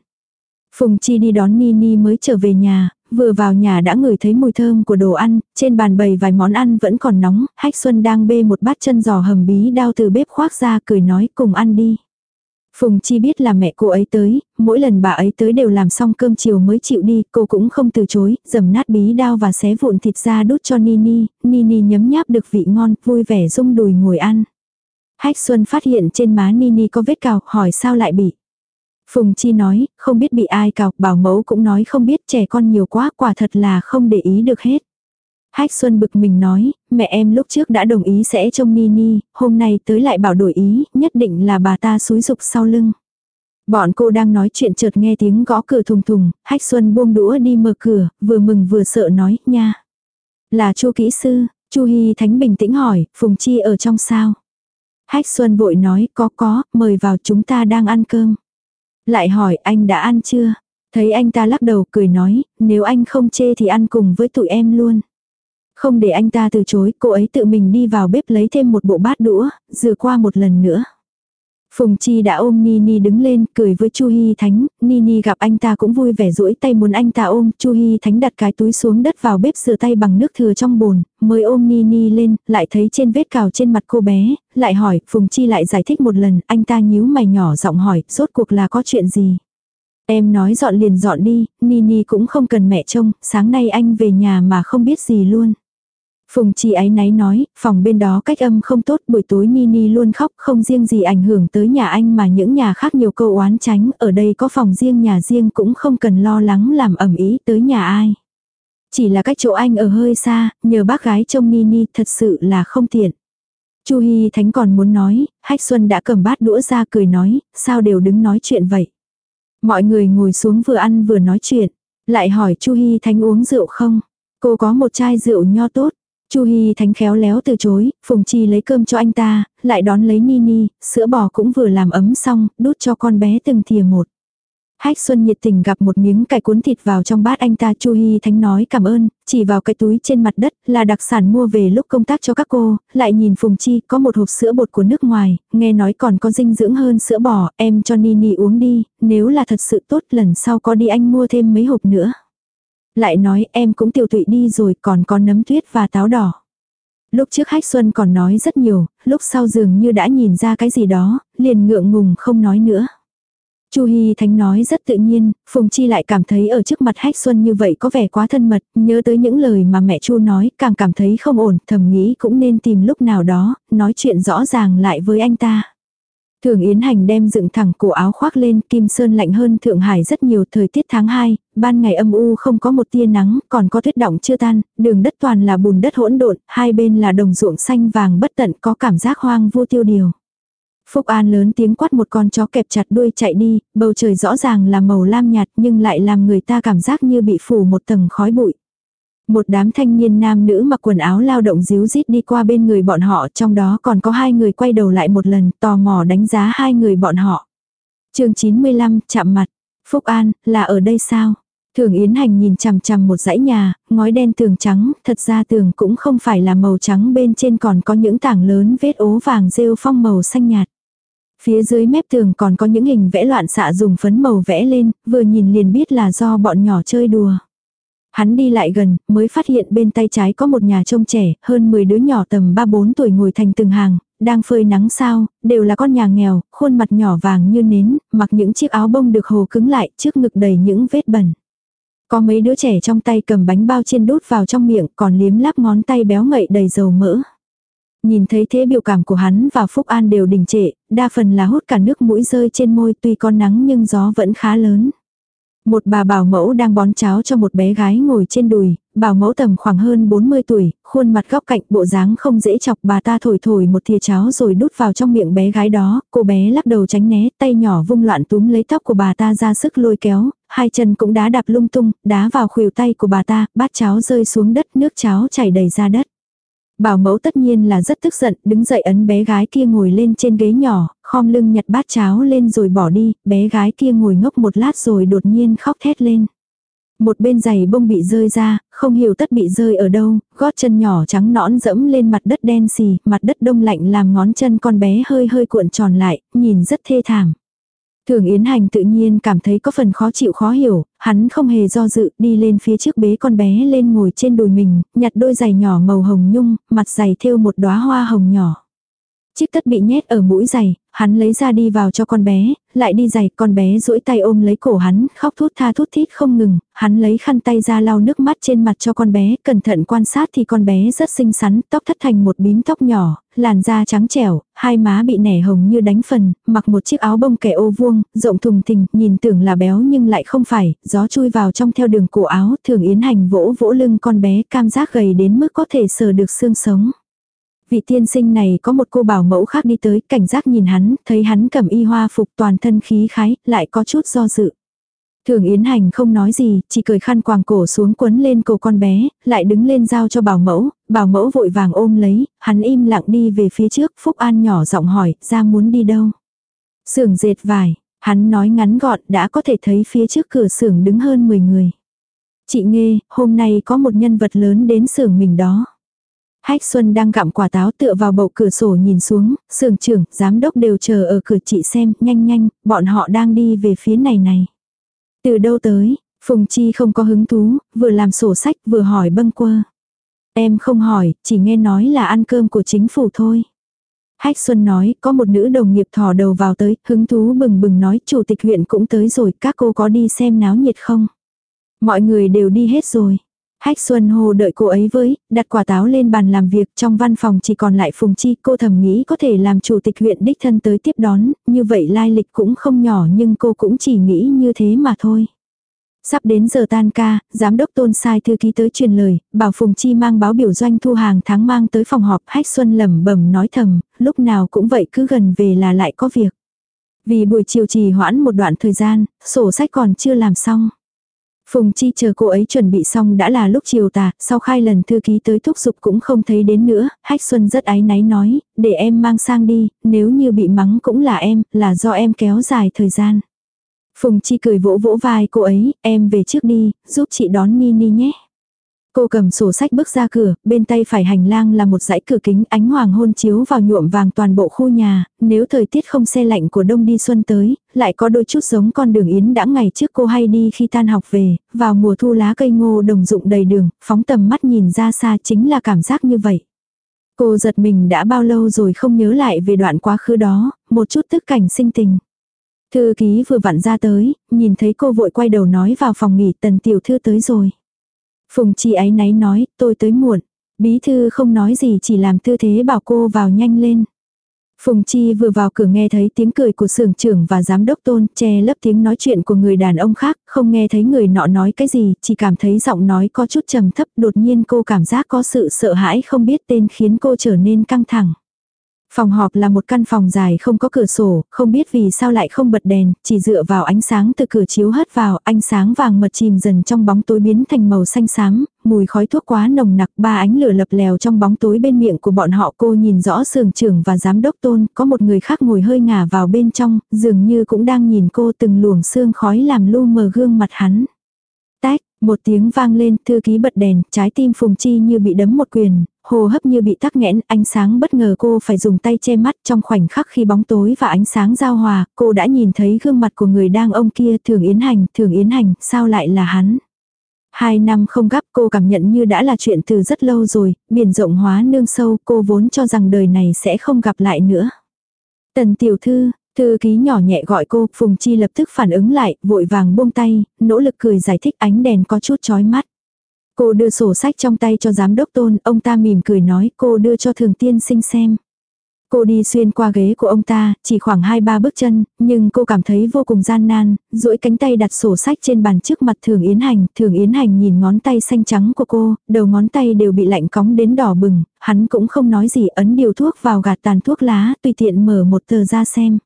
Phùng Chi đi đón Nini mới trở về nhà, vừa vào nhà đã ngửi thấy mùi thơm của đồ ăn, trên bàn bày vài món ăn vẫn còn nóng, Hách Xuân đang bê một bát chân giò hầm bí đao từ bếp khoác ra cười nói cùng ăn đi. Phùng Chi biết là mẹ cô ấy tới, mỗi lần bà ấy tới đều làm xong cơm chiều mới chịu đi, cô cũng không từ chối, dầm nát bí đao và xé vụn thịt ra đút cho Nini, Nini nhấm nháp được vị ngon, vui vẻ rung đùi ngồi ăn. Hách Xuân phát hiện trên má Nini có vết cào, hỏi sao lại bị. Phùng Chi nói, không biết bị ai cào, bảo mẫu cũng nói không biết trẻ con nhiều quá, quả thật là không để ý được hết. Hách Xuân bực mình nói, mẹ em lúc trước đã đồng ý sẽ trông Nini, hôm nay tới lại bảo đổi ý, nhất định là bà ta xúi dục sau lưng. Bọn cô đang nói chuyện chợt nghe tiếng gõ cửa thùng thùng, Hách Xuân buông đũa đi mở cửa, vừa mừng vừa sợ nói, nha. Là chu kỹ sư, chu Hy Thánh bình tĩnh hỏi, Phùng Chi ở trong sao? Hách Xuân vội nói, có có, mời vào chúng ta đang ăn cơm. Lại hỏi anh đã ăn chưa? Thấy anh ta lắc đầu cười nói, nếu anh không chê thì ăn cùng với tụi em luôn. Không để anh ta từ chối, cô ấy tự mình đi vào bếp lấy thêm một bộ bát đũa, rửa qua một lần nữa. Phùng Chi đã ôm Nini đứng lên, cười với Chu Hi Thánh, Nini gặp anh ta cũng vui vẻ duỗi tay muốn anh ta ôm, Chu Hi Thánh đặt cái túi xuống đất vào bếp rửa tay bằng nước thừa trong bồn, mới ôm Nini lên, lại thấy trên vết cào trên mặt cô bé, lại hỏi, Phùng Chi lại giải thích một lần, anh ta nhíu mày nhỏ giọng hỏi, rốt cuộc là có chuyện gì? Em nói dọn liền dọn đi, Nini cũng không cần mẹ trông, sáng nay anh về nhà mà không biết gì luôn. Phùng chi ái náy nói, phòng bên đó cách âm không tốt, buổi tối Nini luôn khóc, không riêng gì ảnh hưởng tới nhà anh mà những nhà khác nhiều câu oán tránh, ở đây có phòng riêng nhà riêng cũng không cần lo lắng làm ẩm ý tới nhà ai. Chỉ là cách chỗ anh ở hơi xa, nhờ bác gái trông Nini thật sự là không tiện. Chu Hi Thánh còn muốn nói, Hách Xuân đã cầm bát đũa ra cười nói, sao đều đứng nói chuyện vậy. Mọi người ngồi xuống vừa ăn vừa nói chuyện, lại hỏi Chu Hi Thánh uống rượu không. Cô có một chai rượu nho tốt, Chu Hi Thánh khéo léo từ chối, Phùng Chi lấy cơm cho anh ta, lại đón lấy Nini, sữa bò cũng vừa làm ấm xong, đút cho con bé từng thìa một. Hách Xuân nhiệt tình gặp một miếng cải cuốn thịt vào trong bát anh ta Chu Hi Thánh nói cảm ơn, chỉ vào cái túi trên mặt đất là đặc sản mua về lúc công tác cho các cô, lại nhìn Phùng Chi có một hộp sữa bột của nước ngoài, nghe nói còn có dinh dưỡng hơn sữa bò, em cho Nini uống đi, nếu là thật sự tốt lần sau có đi anh mua thêm mấy hộp nữa lại nói em cũng tiêu tụy đi rồi còn có nấm tuyết và táo đỏ. Lúc trước Hách Xuân còn nói rất nhiều, lúc sau dường như đã nhìn ra cái gì đó, liền ngượng ngùng không nói nữa. Chu Hi Thánh nói rất tự nhiên, Phùng Chi lại cảm thấy ở trước mặt Hách Xuân như vậy có vẻ quá thân mật, nhớ tới những lời mà mẹ Chu nói, càng cảm thấy không ổn, thầm nghĩ cũng nên tìm lúc nào đó, nói chuyện rõ ràng lại với anh ta. Thường Yến Hành đem dựng thẳng cổ áo khoác lên, Kim Sơn lạnh hơn Thượng Hải rất nhiều thời tiết tháng 2, ban ngày âm u không có một tia nắng, còn có tuyết động chưa tan, đường đất toàn là bùn đất hỗn độn, hai bên là đồng ruộng xanh vàng bất tận có cảm giác hoang vô tiêu điều. Phúc An lớn tiếng quát một con chó kẹp chặt đuôi chạy đi, bầu trời rõ ràng là màu lam nhạt nhưng lại làm người ta cảm giác như bị phủ một tầng khói bụi. Một đám thanh niên nam nữ mặc quần áo lao động díu dít đi qua bên người bọn họ, trong đó còn có hai người quay đầu lại một lần, tò mò đánh giá hai người bọn họ. chương 95, chạm mặt. Phúc An, là ở đây sao? Thường Yến Hành nhìn chằm chằm một dãy nhà, ngói đen tường trắng, thật ra tường cũng không phải là màu trắng bên trên còn có những tảng lớn vết ố vàng rêu phong màu xanh nhạt. Phía dưới mép tường còn có những hình vẽ loạn xạ dùng phấn màu vẽ lên, vừa nhìn liền biết là do bọn nhỏ chơi đùa. Hắn đi lại gần, mới phát hiện bên tay trái có một nhà trông trẻ, hơn 10 đứa nhỏ tầm 3-4 tuổi ngồi thành từng hàng, đang phơi nắng sao, đều là con nhà nghèo, khuôn mặt nhỏ vàng như nến, mặc những chiếc áo bông được hồ cứng lại, trước ngực đầy những vết bẩn. Có mấy đứa trẻ trong tay cầm bánh bao chiên đút vào trong miệng, còn liếm láp ngón tay béo ngậy đầy dầu mỡ. Nhìn thấy thế biểu cảm của hắn và Phúc An đều đình trệ, đa phần là hút cả nước mũi rơi trên môi tuy có nắng nhưng gió vẫn khá lớn. Một bà bảo mẫu đang bón cháo cho một bé gái ngồi trên đùi, bảo mẫu tầm khoảng hơn 40 tuổi, khuôn mặt góc cạnh bộ dáng không dễ chọc. Bà ta thổi thổi một thìa cháo rồi đút vào trong miệng bé gái đó, cô bé lắc đầu tránh né, tay nhỏ vung loạn túm lấy tóc của bà ta ra sức lôi kéo, hai chân cũng đá đạp lung tung, đá vào khuỷu tay của bà ta, bát cháo rơi xuống đất, nước cháo chảy đầy ra đất. Bảo mẫu tất nhiên là rất tức giận, đứng dậy ấn bé gái kia ngồi lên trên ghế nhỏ, khom lưng nhặt bát cháo lên rồi bỏ đi, bé gái kia ngồi ngốc một lát rồi đột nhiên khóc thét lên. Một bên giày bông bị rơi ra, không hiểu tất bị rơi ở đâu, gót chân nhỏ trắng nõn dẫm lên mặt đất đen xì, mặt đất đông lạnh làm ngón chân con bé hơi hơi cuộn tròn lại, nhìn rất thê thảm. Thường Yến Hành tự nhiên cảm thấy có phần khó chịu khó hiểu, hắn không hề do dự, đi lên phía trước bế con bé lên ngồi trên đùi mình, nhặt đôi giày nhỏ màu hồng nhung, mặt giày thêu một đóa hoa hồng nhỏ. Chiếc tất bị nhét ở mũi giày, hắn lấy ra đi vào cho con bé, lại đi giày, con bé duỗi tay ôm lấy cổ hắn, khóc thút tha thút thít không ngừng, hắn lấy khăn tay ra lau nước mắt trên mặt cho con bé, cẩn thận quan sát thì con bé rất xinh xắn, tóc thất thành một bím tóc nhỏ, làn da trắng trẻo, hai má bị nẻ hồng như đánh phần, mặc một chiếc áo bông kẻ ô vuông, rộng thùng thình, nhìn tưởng là béo nhưng lại không phải, gió chui vào trong theo đường cổ áo, thường yến hành vỗ vỗ lưng con bé, cam giác gầy đến mức có thể sờ được xương sống. Vị tiên sinh này có một cô bảo mẫu khác đi tới, cảnh giác nhìn hắn, thấy hắn cầm y hoa phục toàn thân khí khái, lại có chút do dự. Thường Yến Hành không nói gì, chỉ cười khăn quàng cổ xuống quấn lên cổ con bé, lại đứng lên giao cho bảo mẫu, bảo mẫu vội vàng ôm lấy, hắn im lặng đi về phía trước, Phúc An nhỏ giọng hỏi, ra muốn đi đâu. Sưởng dệt vải, Hắn nói ngắn gọn đã có thể thấy phía trước cửa xưởng đứng hơn 10 người. Chị nghe, hôm nay có một nhân vật lớn đến xưởng mình đó. Hách Xuân đang gặm quả táo tựa vào bậu cửa sổ nhìn xuống, sưởng trưởng, giám đốc đều chờ ở cửa chị xem, nhanh nhanh, bọn họ đang đi về phía này này. Từ đâu tới, Phùng Chi không có hứng thú, vừa làm sổ sách vừa hỏi bâng quơ. Em không hỏi, chỉ nghe nói là ăn cơm của chính phủ thôi. Hách Xuân nói, có một nữ đồng nghiệp thò đầu vào tới, hứng thú bừng bừng nói, chủ tịch huyện cũng tới rồi, các cô có đi xem náo nhiệt không? Mọi người đều đi hết rồi. Hách Xuân Hồ đợi cô ấy với, đặt quả táo lên bàn làm việc trong văn phòng chỉ còn lại Phùng Chi. Cô thầm nghĩ có thể làm chủ tịch huyện đích thân tới tiếp đón, như vậy lai lịch cũng không nhỏ nhưng cô cũng chỉ nghĩ như thế mà thôi. Sắp đến giờ tan ca, giám đốc tôn sai thư ký tới truyền lời, bảo Phùng Chi mang báo biểu doanh thu hàng tháng mang tới phòng họp. Hách Xuân lẩm bẩm nói thầm, lúc nào cũng vậy cứ gần về là lại có việc. Vì buổi chiều trì hoãn một đoạn thời gian, sổ sách còn chưa làm xong. Phùng Chi chờ cô ấy chuẩn bị xong đã là lúc chiều tà, sau khai lần thư ký tới thúc giục cũng không thấy đến nữa, Hách Xuân rất áy náy nói, để em mang sang đi, nếu như bị mắng cũng là em, là do em kéo dài thời gian. Phùng Chi cười vỗ vỗ vai cô ấy, em về trước đi, giúp chị đón Nini nhé. Cô cầm sổ sách bước ra cửa, bên tay phải hành lang là một dãy cửa kính ánh hoàng hôn chiếu vào nhuộm vàng toàn bộ khu nhà, nếu thời tiết không xe lạnh của đông đi xuân tới, lại có đôi chút giống con đường yến đã ngày trước cô hay đi khi tan học về, vào mùa thu lá cây ngô đồng dụng đầy đường, phóng tầm mắt nhìn ra xa chính là cảm giác như vậy. Cô giật mình đã bao lâu rồi không nhớ lại về đoạn quá khứ đó, một chút tức cảnh sinh tình. Thư ký vừa vặn ra tới, nhìn thấy cô vội quay đầu nói vào phòng nghỉ tần tiểu thư tới rồi. Phùng chi ấy náy nói, tôi tới muộn. Bí thư không nói gì chỉ làm tư thế bảo cô vào nhanh lên. Phùng Chi vừa vào cửa nghe thấy tiếng cười của sưởng trưởng và giám đốc tôn, che lấp tiếng nói chuyện của người đàn ông khác, không nghe thấy người nọ nói cái gì, chỉ cảm thấy giọng nói có chút trầm thấp, đột nhiên cô cảm giác có sự sợ hãi không biết tên khiến cô trở nên căng thẳng. Phòng họp là một căn phòng dài không có cửa sổ, không biết vì sao lại không bật đèn, chỉ dựa vào ánh sáng từ cửa chiếu hất vào, ánh sáng vàng mật chìm dần trong bóng tối biến thành màu xanh xám, mùi khói thuốc quá nồng nặc, ba ánh lửa lập lèo trong bóng tối bên miệng của bọn họ cô nhìn rõ sưởng trưởng và giám đốc tôn, có một người khác ngồi hơi ngả vào bên trong, dường như cũng đang nhìn cô từng luồng sương khói làm lu mờ gương mặt hắn. Một tiếng vang lên, thư ký bật đèn, trái tim Phùng Chi như bị đấm một quyền, hồ hấp như bị tắc nghẽn, ánh sáng bất ngờ cô phải dùng tay che mắt trong khoảnh khắc khi bóng tối và ánh sáng giao hòa, cô đã nhìn thấy gương mặt của người đang ông kia thường yến hành, thường yến hành, sao lại là hắn. Hai năm không gặp cô cảm nhận như đã là chuyện từ rất lâu rồi, biển rộng hóa nương sâu cô vốn cho rằng đời này sẽ không gặp lại nữa. Tần tiểu thư, thư ký nhỏ nhẹ gọi cô, Phùng Chi lập tức phản ứng lại, vội vàng buông tay, nỗ lực cười giải thích ánh đèn có chút chói mắt. Cô đưa sổ sách trong tay cho giám đốc tôn, ông ta mỉm cười nói cô đưa cho thường tiên sinh xem. Cô đi xuyên qua ghế của ông ta, chỉ khoảng 2-3 bước chân, nhưng cô cảm thấy vô cùng gian nan, duỗi cánh tay đặt sổ sách trên bàn trước mặt Thường Yến Hành. Thường Yến Hành nhìn ngón tay xanh trắng của cô, đầu ngón tay đều bị lạnh cóng đến đỏ bừng, hắn cũng không nói gì ấn điều thuốc vào gạt tàn thuốc lá, tùy tiện mở một tờ ra xem.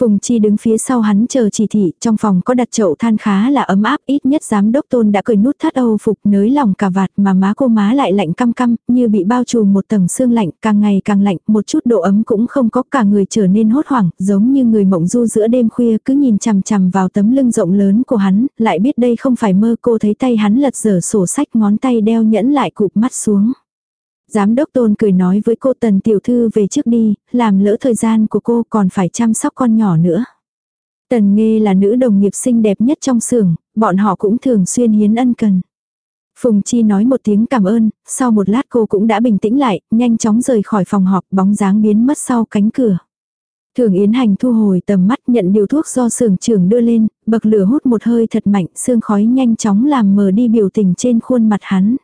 Phùng Chi đứng phía sau hắn chờ chỉ thị, trong phòng có đặt chậu than khá là ấm áp, ít nhất giám đốc tôn đã cười nút thắt âu phục nới lòng cả vạt mà má cô má lại lạnh căm căm, như bị bao trùm một tầng xương lạnh, càng ngày càng lạnh, một chút độ ấm cũng không có cả người trở nên hốt hoảng, giống như người mộng du giữa đêm khuya cứ nhìn chằm chằm vào tấm lưng rộng lớn của hắn, lại biết đây không phải mơ cô thấy tay hắn lật dở sổ sách ngón tay đeo nhẫn lại cụp mắt xuống. Giám đốc tôn cười nói với cô tần tiểu thư về trước đi, làm lỡ thời gian của cô còn phải chăm sóc con nhỏ nữa. Tần Nghê là nữ đồng nghiệp xinh đẹp nhất trong xưởng, bọn họ cũng thường xuyên hiến ân cần. Phùng Chi nói một tiếng cảm ơn, sau một lát cô cũng đã bình tĩnh lại, nhanh chóng rời khỏi phòng họp bóng dáng biến mất sau cánh cửa. Thường Yến Hành thu hồi tầm mắt nhận điều thuốc do sưởng trưởng đưa lên, bậc lửa hút một hơi thật mạnh, sương khói nhanh chóng làm mờ đi biểu tình trên khuôn mặt hắn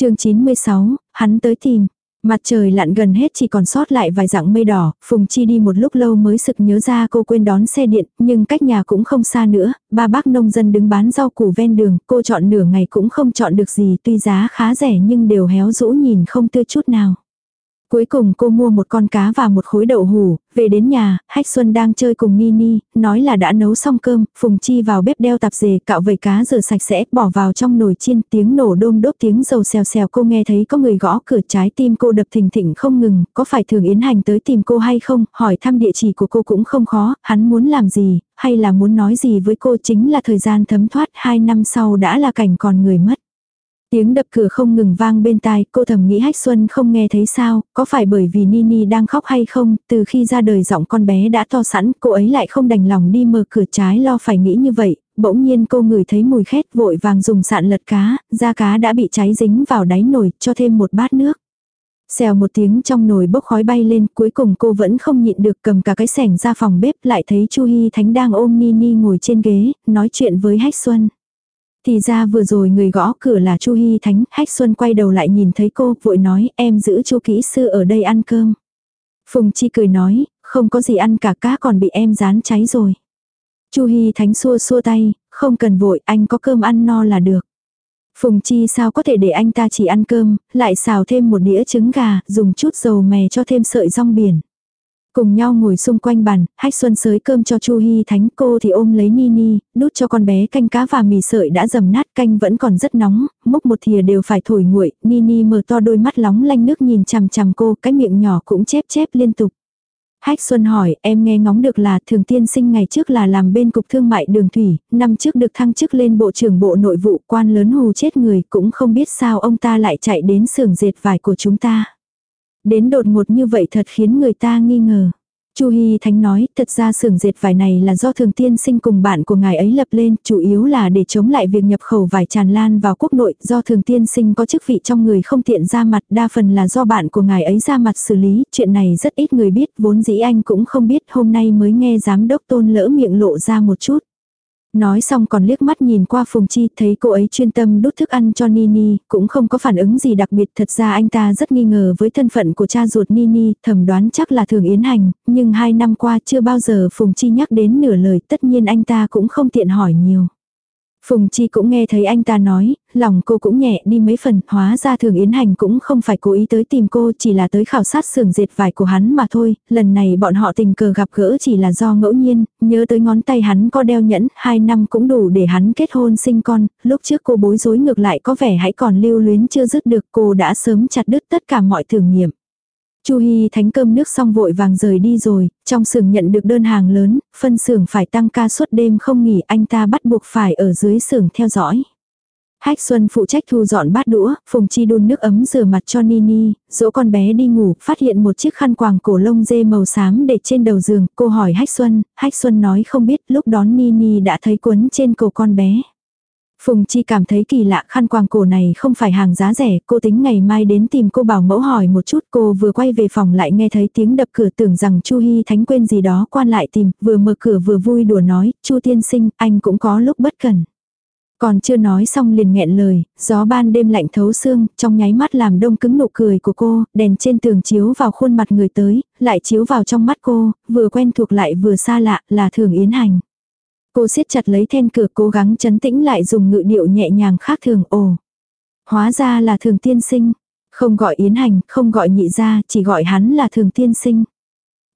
chương 96, hắn tới tìm. Mặt trời lặn gần hết chỉ còn sót lại vài dạng mây đỏ, Phùng Chi đi một lúc lâu mới sực nhớ ra cô quên đón xe điện, nhưng cách nhà cũng không xa nữa, ba bác nông dân đứng bán rau củ ven đường, cô chọn nửa ngày cũng không chọn được gì tuy giá khá rẻ nhưng đều héo rũ nhìn không tươi chút nào. Cuối cùng cô mua một con cá và một khối đậu hủ, về đến nhà, Hách Xuân đang chơi cùng Nini, nói là đã nấu xong cơm, Phùng Chi vào bếp đeo tạp dề, cạo vầy cá rửa sạch sẽ, bỏ vào trong nồi chiên, tiếng nổ đôm đốt tiếng dầu xèo xèo cô nghe thấy có người gõ cửa trái tim cô đập thình thịch không ngừng, có phải thường Yến Hành tới tìm cô hay không, hỏi thăm địa chỉ của cô cũng không khó, hắn muốn làm gì, hay là muốn nói gì với cô chính là thời gian thấm thoát hai năm sau đã là cảnh còn người mất. Tiếng đập cửa không ngừng vang bên tai, cô thầm nghĩ Hách Xuân không nghe thấy sao, có phải bởi vì Nini đang khóc hay không, từ khi ra đời giọng con bé đã to sẵn, cô ấy lại không đành lòng đi mở cửa trái lo phải nghĩ như vậy, bỗng nhiên cô ngửi thấy mùi khét vội vàng dùng sạn lật cá, da cá đã bị cháy dính vào đáy nồi, cho thêm một bát nước. Xèo một tiếng trong nồi bốc khói bay lên, cuối cùng cô vẫn không nhịn được cầm cả cái sẻng ra phòng bếp lại thấy Chu Hy Thánh đang ôm Nini ngồi trên ghế, nói chuyện với Hách Xuân. Thì ra vừa rồi người gõ cửa là Chu Hy Thánh, Hách Xuân quay đầu lại nhìn thấy cô, vội nói em giữ Chu kỹ sư ở đây ăn cơm. Phùng Chi cười nói, không có gì ăn cả cá còn bị em rán cháy rồi. Chu Hy Thánh xua xua tay, không cần vội, anh có cơm ăn no là được. Phùng Chi sao có thể để anh ta chỉ ăn cơm, lại xào thêm một đĩa trứng gà, dùng chút dầu mè cho thêm sợi rong biển. Cùng nhau ngồi xung quanh bàn, Hách Xuân sới cơm cho Chu Hi Thánh cô thì ôm lấy Nini, đút cho con bé canh cá và mì sợi đã dầm nát canh vẫn còn rất nóng, múc một thìa đều phải thổi nguội, Nini mở to đôi mắt lóng lanh nước nhìn chằm chằm cô, cái miệng nhỏ cũng chép chép liên tục. Hách Xuân hỏi, em nghe ngóng được là thường tiên sinh ngày trước là làm bên cục thương mại đường thủy, năm trước được thăng chức lên bộ trưởng bộ nội vụ quan lớn hù chết người cũng không biết sao ông ta lại chạy đến xưởng dệt vải của chúng ta. Đến đột ngột như vậy thật khiến người ta nghi ngờ. Chu Hy Thánh nói, thật ra xưởng dệt vải này là do thường tiên sinh cùng bạn của ngài ấy lập lên, chủ yếu là để chống lại việc nhập khẩu vải tràn lan vào quốc nội, do thường tiên sinh có chức vị trong người không tiện ra mặt, đa phần là do bạn của ngài ấy ra mặt xử lý, chuyện này rất ít người biết, vốn dĩ anh cũng không biết, hôm nay mới nghe giám đốc tôn lỡ miệng lộ ra một chút. Nói xong còn liếc mắt nhìn qua Phùng Chi, thấy cô ấy chuyên tâm đút thức ăn cho Nini, cũng không có phản ứng gì đặc biệt. Thật ra anh ta rất nghi ngờ với thân phận của cha ruột Nini, thẩm đoán chắc là thường yến hành, nhưng hai năm qua chưa bao giờ Phùng Chi nhắc đến nửa lời, tất nhiên anh ta cũng không tiện hỏi nhiều. Phùng Chi cũng nghe thấy anh ta nói, lòng cô cũng nhẹ đi mấy phần, hóa ra thường Yến Hành cũng không phải cố ý tới tìm cô, chỉ là tới khảo sát xưởng dệt vải của hắn mà thôi, lần này bọn họ tình cờ gặp gỡ chỉ là do ngẫu nhiên, nhớ tới ngón tay hắn có đeo nhẫn, hai năm cũng đủ để hắn kết hôn sinh con, lúc trước cô bối rối ngược lại có vẻ hãy còn lưu luyến chưa dứt được cô đã sớm chặt đứt tất cả mọi thử nghiệm. Chu Hi thánh cơm nước xong vội vàng rời đi rồi, trong xưởng nhận được đơn hàng lớn, phân xưởng phải tăng ca suốt đêm không nghỉ, anh ta bắt buộc phải ở dưới xưởng theo dõi. Hách Xuân phụ trách thu dọn bát đũa, Phùng Chi đun nước ấm rửa mặt cho Nini, dỗ con bé đi ngủ, phát hiện một chiếc khăn quàng cổ lông dê màu xám để trên đầu giường, cô hỏi Hách Xuân, Hách Xuân nói không biết, lúc đón Nini đã thấy quấn trên cổ con bé. Phùng Chi cảm thấy kỳ lạ khăn quàng cổ này không phải hàng giá rẻ, cô tính ngày mai đến tìm cô bảo mẫu hỏi một chút cô vừa quay về phòng lại nghe thấy tiếng đập cửa tưởng rằng Chu Hy Thánh quên gì đó quan lại tìm, vừa mở cửa vừa vui đùa nói, Chu tiên sinh, anh cũng có lúc bất cần. Còn chưa nói xong liền nghẹn lời, gió ban đêm lạnh thấu xương, trong nháy mắt làm đông cứng nụ cười của cô, đèn trên tường chiếu vào khuôn mặt người tới, lại chiếu vào trong mắt cô, vừa quen thuộc lại vừa xa lạ, là thường yến hành. Cô siết chặt lấy then cửa cố gắng chấn tĩnh lại dùng ngự điệu nhẹ nhàng khác thường ồ. Hóa ra là thường tiên sinh. Không gọi yến hành, không gọi nhị ra, chỉ gọi hắn là thường tiên sinh.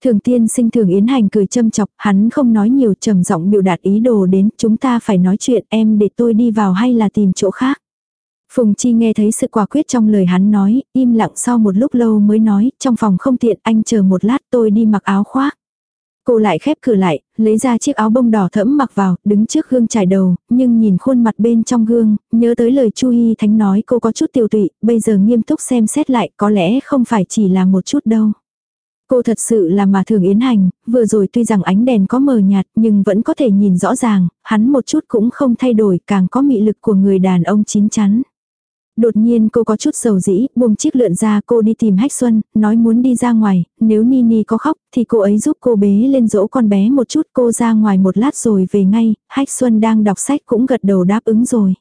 Thường tiên sinh thường yến hành cười châm chọc, hắn không nói nhiều trầm giọng biểu đạt ý đồ đến, chúng ta phải nói chuyện em để tôi đi vào hay là tìm chỗ khác. Phùng Chi nghe thấy sự quả quyết trong lời hắn nói, im lặng sau một lúc lâu mới nói, trong phòng không tiện anh chờ một lát tôi đi mặc áo khoác. Cô lại khép cửa lại, lấy ra chiếc áo bông đỏ thẫm mặc vào, đứng trước gương trải đầu, nhưng nhìn khuôn mặt bên trong gương, nhớ tới lời Chu Hi Thánh nói cô có chút tiêu tụy, bây giờ nghiêm túc xem xét lại, có lẽ không phải chỉ là một chút đâu. Cô thật sự là mà thường yến hành, vừa rồi tuy rằng ánh đèn có mờ nhạt nhưng vẫn có thể nhìn rõ ràng, hắn một chút cũng không thay đổi, càng có mị lực của người đàn ông chín chắn. Đột nhiên cô có chút dầu dĩ, buông chiếc lượn ra cô đi tìm Hách Xuân, nói muốn đi ra ngoài, nếu Nini có khóc thì cô ấy giúp cô bế lên dỗ con bé một chút cô ra ngoài một lát rồi về ngay, Hách Xuân đang đọc sách cũng gật đầu đáp ứng rồi.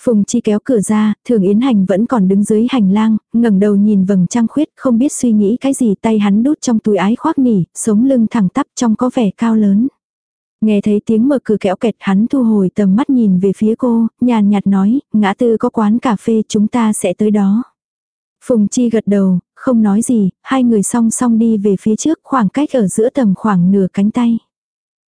Phùng Chi kéo cửa ra, Thường Yến Hành vẫn còn đứng dưới hành lang, ngẩng đầu nhìn vầng trăng khuyết, không biết suy nghĩ cái gì, tay hắn đút trong túi ái khoác nỉ, sống lưng thẳng tắp trong có vẻ cao lớn. Nghe thấy tiếng mở cửa kẽo kẹt hắn thu hồi tầm mắt nhìn về phía cô, nhàn nhạt nói, ngã tư có quán cà phê chúng ta sẽ tới đó. Phùng Chi gật đầu, không nói gì, hai người song song đi về phía trước khoảng cách ở giữa tầm khoảng nửa cánh tay.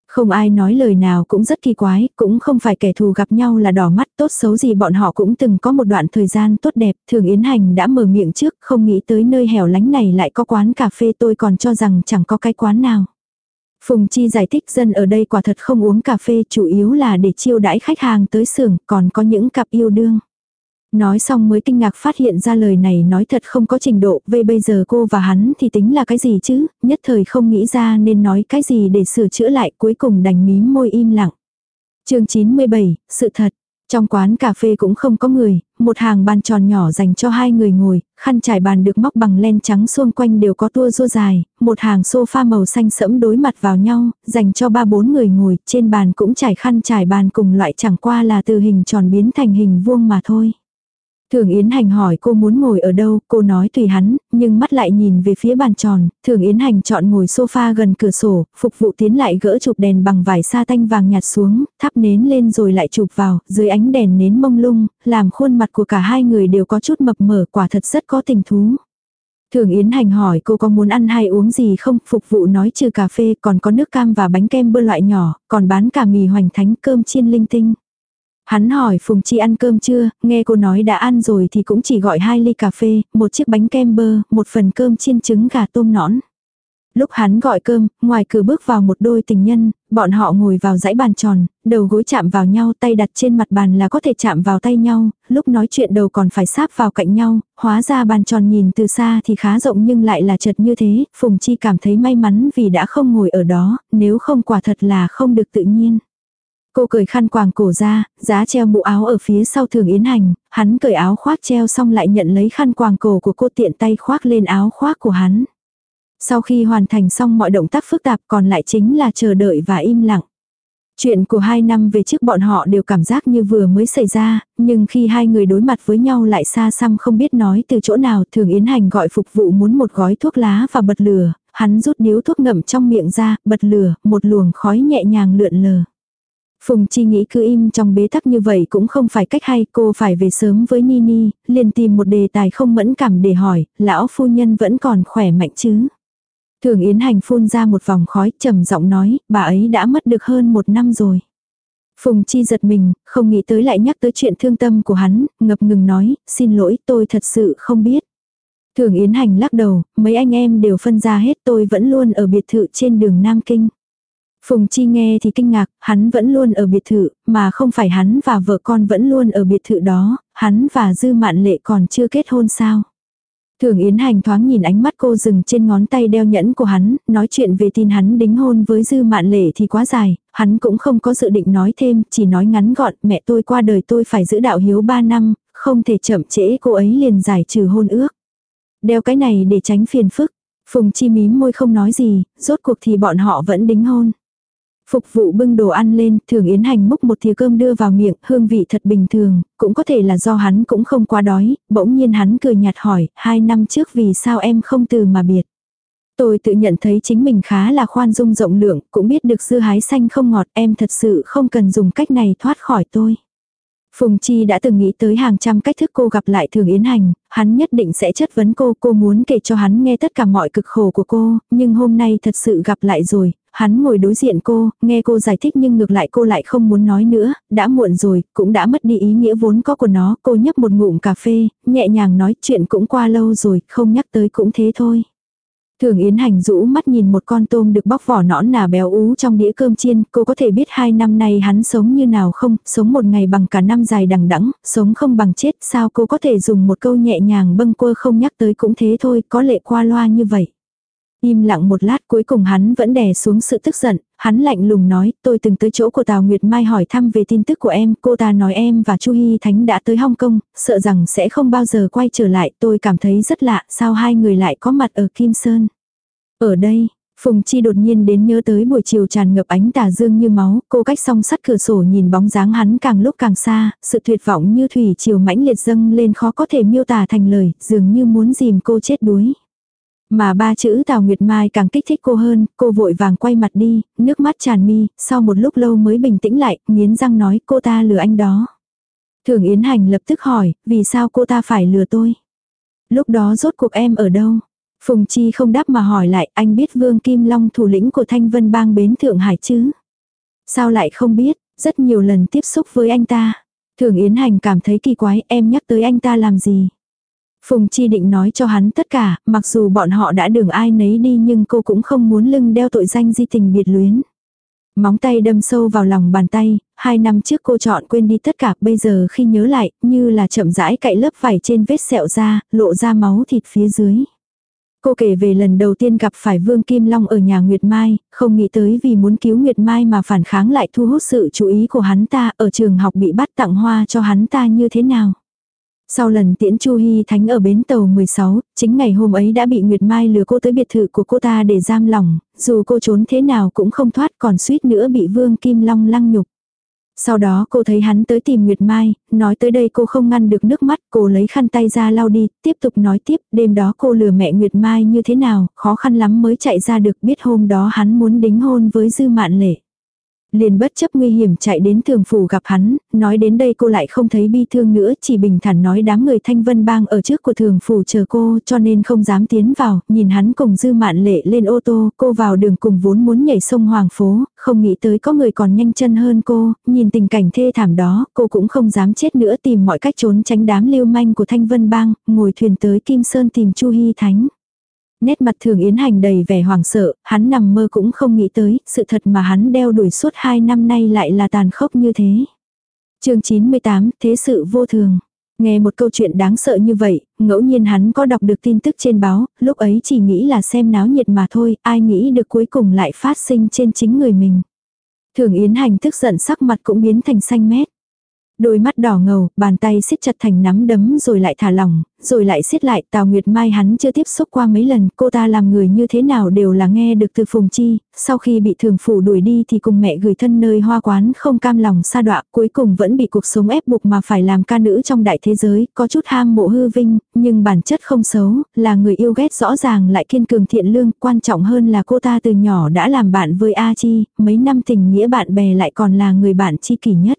Không ai nói lời nào cũng rất kỳ quái, cũng không phải kẻ thù gặp nhau là đỏ mắt tốt xấu gì bọn họ cũng từng có một đoạn thời gian tốt đẹp, thường Yến Hành đã mở miệng trước, không nghĩ tới nơi hẻo lánh này lại có quán cà phê tôi còn cho rằng chẳng có cái quán nào. Phùng Chi giải thích dân ở đây quả thật không uống cà phê chủ yếu là để chiêu đãi khách hàng tới xưởng, còn có những cặp yêu đương. Nói xong mới kinh ngạc phát hiện ra lời này nói thật không có trình độ, về bây giờ cô và hắn thì tính là cái gì chứ, nhất thời không nghĩ ra nên nói cái gì để sửa chữa lại cuối cùng đành mím môi im lặng. chương 97, sự thật. Trong quán cà phê cũng không có người, một hàng bàn tròn nhỏ dành cho hai người ngồi, khăn trải bàn được móc bằng len trắng xung quanh đều có tua rua dài, một hàng sofa màu xanh sẫm đối mặt vào nhau, dành cho ba bốn người ngồi, trên bàn cũng trải khăn trải bàn cùng loại chẳng qua là từ hình tròn biến thành hình vuông mà thôi. Thường Yến Hành hỏi cô muốn ngồi ở đâu, cô nói tùy hắn, nhưng mắt lại nhìn về phía bàn tròn, Thường Yến Hành chọn ngồi sofa gần cửa sổ, phục vụ tiến lại gỡ chụp đèn bằng vải sa tanh vàng nhạt xuống, thắp nến lên rồi lại chụp vào, dưới ánh đèn nến mông lung, làm khuôn mặt của cả hai người đều có chút mập mờ, quả thật rất có tình thú. Thường Yến Hành hỏi cô có muốn ăn hay uống gì không, phục vụ nói trừ cà phê còn có nước cam và bánh kem bơ loại nhỏ, còn bán cả mì hoành thánh cơm chiên linh tinh. Hắn hỏi Phùng Chi ăn cơm chưa, nghe cô nói đã ăn rồi thì cũng chỉ gọi hai ly cà phê, một chiếc bánh kem bơ, một phần cơm chiên trứng gà tôm nõn. Lúc hắn gọi cơm, ngoài cửa bước vào một đôi tình nhân, bọn họ ngồi vào dãy bàn tròn, đầu gối chạm vào nhau, tay đặt trên mặt bàn là có thể chạm vào tay nhau, lúc nói chuyện đầu còn phải sáp vào cạnh nhau, hóa ra bàn tròn nhìn từ xa thì khá rộng nhưng lại là chật như thế, Phùng Chi cảm thấy may mắn vì đã không ngồi ở đó, nếu không quả thật là không được tự nhiên. Cô cởi khăn quàng cổ ra, giá treo mũ áo ở phía sau thường yến hành, hắn cởi áo khoác treo xong lại nhận lấy khăn quàng cổ của cô tiện tay khoác lên áo khoác của hắn. Sau khi hoàn thành xong mọi động tác phức tạp còn lại chính là chờ đợi và im lặng. Chuyện của hai năm về trước bọn họ đều cảm giác như vừa mới xảy ra, nhưng khi hai người đối mặt với nhau lại xa xăm không biết nói từ chỗ nào thường Yến Hành gọi phục vụ muốn một gói thuốc lá và bật lửa, hắn rút điếu thuốc ngậm trong miệng ra, bật lửa, một luồng khói nhẹ nhàng lượn lờ. Phùng Chi nghĩ cứ im trong bế tắc như vậy cũng không phải cách hay, cô phải về sớm với Nini, liền tìm một đề tài không mẫn cảm để hỏi, lão phu nhân vẫn còn khỏe mạnh chứ. Thường Yến Hành phun ra một vòng khói, trầm giọng nói, bà ấy đã mất được hơn một năm rồi. Phùng Chi giật mình, không nghĩ tới lại nhắc tới chuyện thương tâm của hắn, ngập ngừng nói, xin lỗi tôi thật sự không biết. Thường Yến Hành lắc đầu, mấy anh em đều phân ra hết tôi vẫn luôn ở biệt thự trên đường Nam Kinh. Phùng Chi nghe thì kinh ngạc, hắn vẫn luôn ở biệt thự, mà không phải hắn và vợ con vẫn luôn ở biệt thự đó, hắn và Dư Mạn Lệ còn chưa kết hôn sao. Thường Yến Hành thoáng nhìn ánh mắt cô dừng trên ngón tay đeo nhẫn của hắn, nói chuyện về tin hắn đính hôn với Dư Mạn Lệ thì quá dài, hắn cũng không có dự định nói thêm, chỉ nói ngắn gọn, mẹ tôi qua đời tôi phải giữ đạo hiếu 3 năm, không thể chậm trễ cô ấy liền giải trừ hôn ước. Đeo cái này để tránh phiền phức. Phùng Chi mím môi không nói gì, rốt cuộc thì bọn họ vẫn đính hôn. Phục vụ bưng đồ ăn lên, thường Yến Hành múc một thìa cơm đưa vào miệng, hương vị thật bình thường, cũng có thể là do hắn cũng không quá đói, bỗng nhiên hắn cười nhạt hỏi, hai năm trước vì sao em không từ mà biệt. Tôi tự nhận thấy chính mình khá là khoan dung rộng lượng, cũng biết được dưa hái xanh không ngọt, em thật sự không cần dùng cách này thoát khỏi tôi. Phùng Chi đã từng nghĩ tới hàng trăm cách thức cô gặp lại Thường Yến Hành, hắn nhất định sẽ chất vấn cô, cô muốn kể cho hắn nghe tất cả mọi cực khổ của cô, nhưng hôm nay thật sự gặp lại rồi, hắn ngồi đối diện cô, nghe cô giải thích nhưng ngược lại cô lại không muốn nói nữa, đã muộn rồi, cũng đã mất đi ý nghĩa vốn có của nó, cô nhấp một ngụm cà phê, nhẹ nhàng nói chuyện cũng qua lâu rồi, không nhắc tới cũng thế thôi. Thường Yến Hành rũ mắt nhìn một con tôm được bóc vỏ nõn nà béo ú trong đĩa cơm chiên, cô có thể biết hai năm nay hắn sống như nào không, sống một ngày bằng cả năm dài đằng đẵng, sống không bằng chết, sao cô có thể dùng một câu nhẹ nhàng bâng quơ không nhắc tới cũng thế thôi, có lệ qua loa như vậy. Im lặng một lát cuối cùng hắn vẫn đè xuống sự tức giận, hắn lạnh lùng nói, tôi từng tới chỗ của Tào Nguyệt Mai hỏi thăm về tin tức của em, cô ta nói em và Chu Hy Thánh đã tới Hong Kong, sợ rằng sẽ không bao giờ quay trở lại, tôi cảm thấy rất lạ, sao hai người lại có mặt ở Kim Sơn. Ở đây, Phùng Chi đột nhiên đến nhớ tới buổi chiều tràn ngập ánh tà dương như máu, cô cách song sắt cửa sổ nhìn bóng dáng hắn càng lúc càng xa, sự tuyệt vọng như thủy chiều mãnh liệt dâng lên khó có thể miêu tả thành lời, dường như muốn dìm cô chết đuối. Mà ba chữ Tào Nguyệt Mai càng kích thích cô hơn, cô vội vàng quay mặt đi, nước mắt tràn mi, sau một lúc lâu mới bình tĩnh lại, nghiến răng nói cô ta lừa anh đó. Thường Yến Hành lập tức hỏi, vì sao cô ta phải lừa tôi? Lúc đó rốt cuộc em ở đâu? Phùng Chi không đáp mà hỏi lại, anh biết Vương Kim Long thủ lĩnh của Thanh Vân Bang bến Thượng Hải chứ? Sao lại không biết, rất nhiều lần tiếp xúc với anh ta. Thường Yến Hành cảm thấy kỳ quái, em nhắc tới anh ta làm gì? Phùng Chi định nói cho hắn tất cả, mặc dù bọn họ đã đường ai nấy đi nhưng cô cũng không muốn lưng đeo tội danh di tình biệt luyến. Móng tay đâm sâu vào lòng bàn tay, hai năm trước cô chọn quên đi tất cả, bây giờ khi nhớ lại, như là chậm rãi cạy lớp vải trên vết sẹo ra, lộ ra máu thịt phía dưới. Cô kể về lần đầu tiên gặp phải Vương Kim Long ở nhà Nguyệt Mai, không nghĩ tới vì muốn cứu Nguyệt Mai mà phản kháng lại thu hút sự chú ý của hắn ta ở trường học bị bắt tặng hoa cho hắn ta như thế nào. Sau lần tiễn Chu Hy Thánh ở bến tàu 16, chính ngày hôm ấy đã bị Nguyệt Mai lừa cô tới biệt thự của cô ta để giam lỏng dù cô trốn thế nào cũng không thoát còn suýt nữa bị Vương Kim Long lăng nhục. Sau đó cô thấy hắn tới tìm Nguyệt Mai, nói tới đây cô không ngăn được nước mắt, cô lấy khăn tay ra lau đi, tiếp tục nói tiếp, đêm đó cô lừa mẹ Nguyệt Mai như thế nào, khó khăn lắm mới chạy ra được biết hôm đó hắn muốn đính hôn với Dư Mạn Lệ liền bất chấp nguy hiểm chạy đến thường phủ gặp hắn, nói đến đây cô lại không thấy bi thương nữa, chỉ bình thản nói đám người thanh vân bang ở trước của thường phủ chờ cô cho nên không dám tiến vào, nhìn hắn cùng dư mạn lệ lên ô tô, cô vào đường cùng vốn muốn nhảy sông Hoàng Phố, không nghĩ tới có người còn nhanh chân hơn cô, nhìn tình cảnh thê thảm đó, cô cũng không dám chết nữa tìm mọi cách trốn tránh đám lưu manh của thanh vân bang, ngồi thuyền tới Kim Sơn tìm Chu Hy Thánh. Nét mặt thường Yến Hành đầy vẻ hoảng sợ, hắn nằm mơ cũng không nghĩ tới, sự thật mà hắn đeo đuổi suốt hai năm nay lại là tàn khốc như thế. chương 98, Thế sự vô thường. Nghe một câu chuyện đáng sợ như vậy, ngẫu nhiên hắn có đọc được tin tức trên báo, lúc ấy chỉ nghĩ là xem náo nhiệt mà thôi, ai nghĩ được cuối cùng lại phát sinh trên chính người mình. Thường Yến Hành tức giận sắc mặt cũng biến thành xanh mét. Đôi mắt đỏ ngầu, bàn tay siết chặt thành nắm đấm rồi lại thả lỏng, rồi lại siết lại. Tào Nguyệt Mai hắn chưa tiếp xúc qua mấy lần, cô ta làm người như thế nào đều là nghe được từ Phùng Chi. Sau khi bị thường phủ đuổi đi thì cùng mẹ gửi thân nơi hoa quán không cam lòng xa đọa, cuối cùng vẫn bị cuộc sống ép buộc mà phải làm ca nữ trong đại thế giới, có chút ham mộ hư vinh, nhưng bản chất không xấu, là người yêu ghét rõ ràng lại kiên cường thiện lương, quan trọng hơn là cô ta từ nhỏ đã làm bạn với A Chi, mấy năm tình nghĩa bạn bè lại còn là người bạn chi kỷ nhất.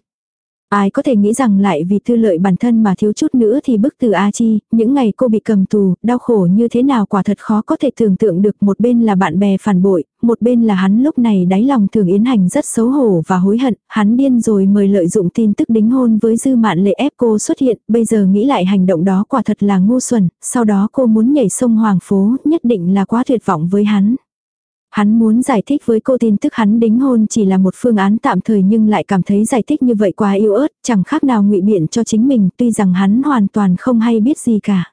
Ai có thể nghĩ rằng lại vì tư lợi bản thân mà thiếu chút nữa thì bức từ A Chi, những ngày cô bị cầm tù, đau khổ như thế nào quả thật khó có thể tưởng tượng được một bên là bạn bè phản bội, một bên là hắn lúc này đáy lòng thường yến hành rất xấu hổ và hối hận, hắn điên rồi mời lợi dụng tin tức đính hôn với dư mạn lệ ép cô xuất hiện, bây giờ nghĩ lại hành động đó quả thật là ngu xuẩn, sau đó cô muốn nhảy sông Hoàng Phố, nhất định là quá tuyệt vọng với hắn. Hắn muốn giải thích với cô tin tức hắn đính hôn chỉ là một phương án tạm thời nhưng lại cảm thấy giải thích như vậy quá yếu ớt, chẳng khác nào ngụy biện cho chính mình tuy rằng hắn hoàn toàn không hay biết gì cả.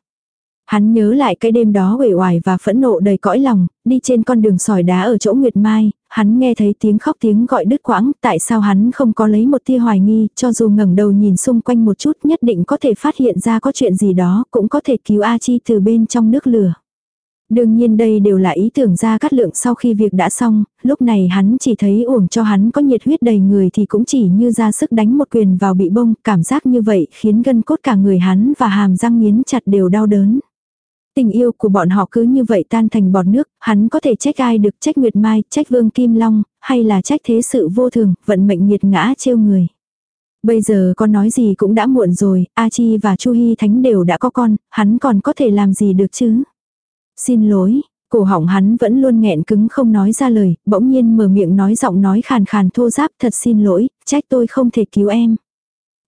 Hắn nhớ lại cái đêm đó uể oải và phẫn nộ đầy cõi lòng, đi trên con đường sỏi đá ở chỗ Nguyệt Mai, hắn nghe thấy tiếng khóc tiếng gọi đứt quãng, tại sao hắn không có lấy một tia hoài nghi, cho dù ngẩng đầu nhìn xung quanh một chút nhất định có thể phát hiện ra có chuyện gì đó, cũng có thể cứu A Chi từ bên trong nước lửa. Đương nhiên đây đều là ý tưởng ra cắt lượng sau khi việc đã xong, lúc này hắn chỉ thấy uổng cho hắn có nhiệt huyết đầy người thì cũng chỉ như ra sức đánh một quyền vào bị bông, cảm giác như vậy khiến gân cốt cả người hắn và hàm răng nghiến chặt đều đau đớn. Tình yêu của bọn họ cứ như vậy tan thành bọt nước, hắn có thể trách ai được trách Nguyệt Mai, trách Vương Kim Long, hay là trách thế sự vô thường, vận mệnh nhiệt ngã trêu người. Bây giờ con nói gì cũng đã muộn rồi, A Chi và Chu Hy Thánh đều đã có con, hắn còn có thể làm gì được chứ? Xin lỗi, cổ họng hắn vẫn luôn nghẹn cứng không nói ra lời, bỗng nhiên mở miệng nói giọng nói khàn khàn thô giáp thật xin lỗi, trách tôi không thể cứu em.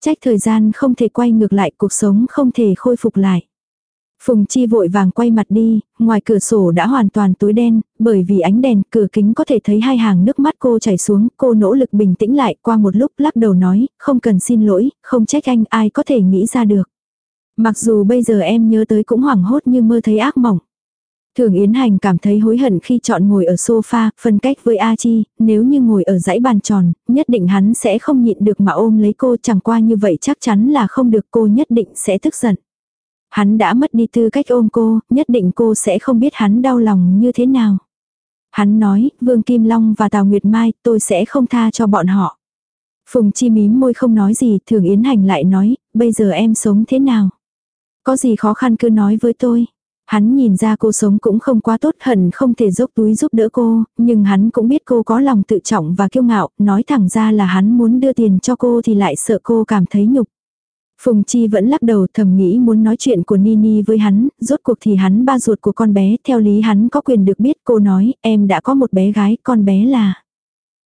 Trách thời gian không thể quay ngược lại, cuộc sống không thể khôi phục lại. Phùng Chi vội vàng quay mặt đi, ngoài cửa sổ đã hoàn toàn tối đen, bởi vì ánh đèn cửa kính có thể thấy hai hàng nước mắt cô chảy xuống, cô nỗ lực bình tĩnh lại qua một lúc lắc đầu nói, không cần xin lỗi, không trách anh ai có thể nghĩ ra được. Mặc dù bây giờ em nhớ tới cũng hoảng hốt như mơ thấy ác mộng. Thường Yến Hành cảm thấy hối hận khi chọn ngồi ở sofa, phân cách với A Chi, nếu như ngồi ở dãy bàn tròn, nhất định hắn sẽ không nhịn được mà ôm lấy cô chẳng qua như vậy chắc chắn là không được cô nhất định sẽ tức giận. Hắn đã mất đi tư cách ôm cô, nhất định cô sẽ không biết hắn đau lòng như thế nào. Hắn nói, Vương Kim Long và Tào Nguyệt Mai, tôi sẽ không tha cho bọn họ. Phùng Chi mím môi không nói gì, Thường Yến Hành lại nói, bây giờ em sống thế nào? Có gì khó khăn cứ nói với tôi. Hắn nhìn ra cô sống cũng không quá tốt hận không thể dốc túi giúp đỡ cô, nhưng hắn cũng biết cô có lòng tự trọng và kiêu ngạo, nói thẳng ra là hắn muốn đưa tiền cho cô thì lại sợ cô cảm thấy nhục. Phùng Chi vẫn lắc đầu thầm nghĩ muốn nói chuyện của Nini với hắn, rốt cuộc thì hắn ba ruột của con bé, theo lý hắn có quyền được biết cô nói, em đã có một bé gái, con bé là.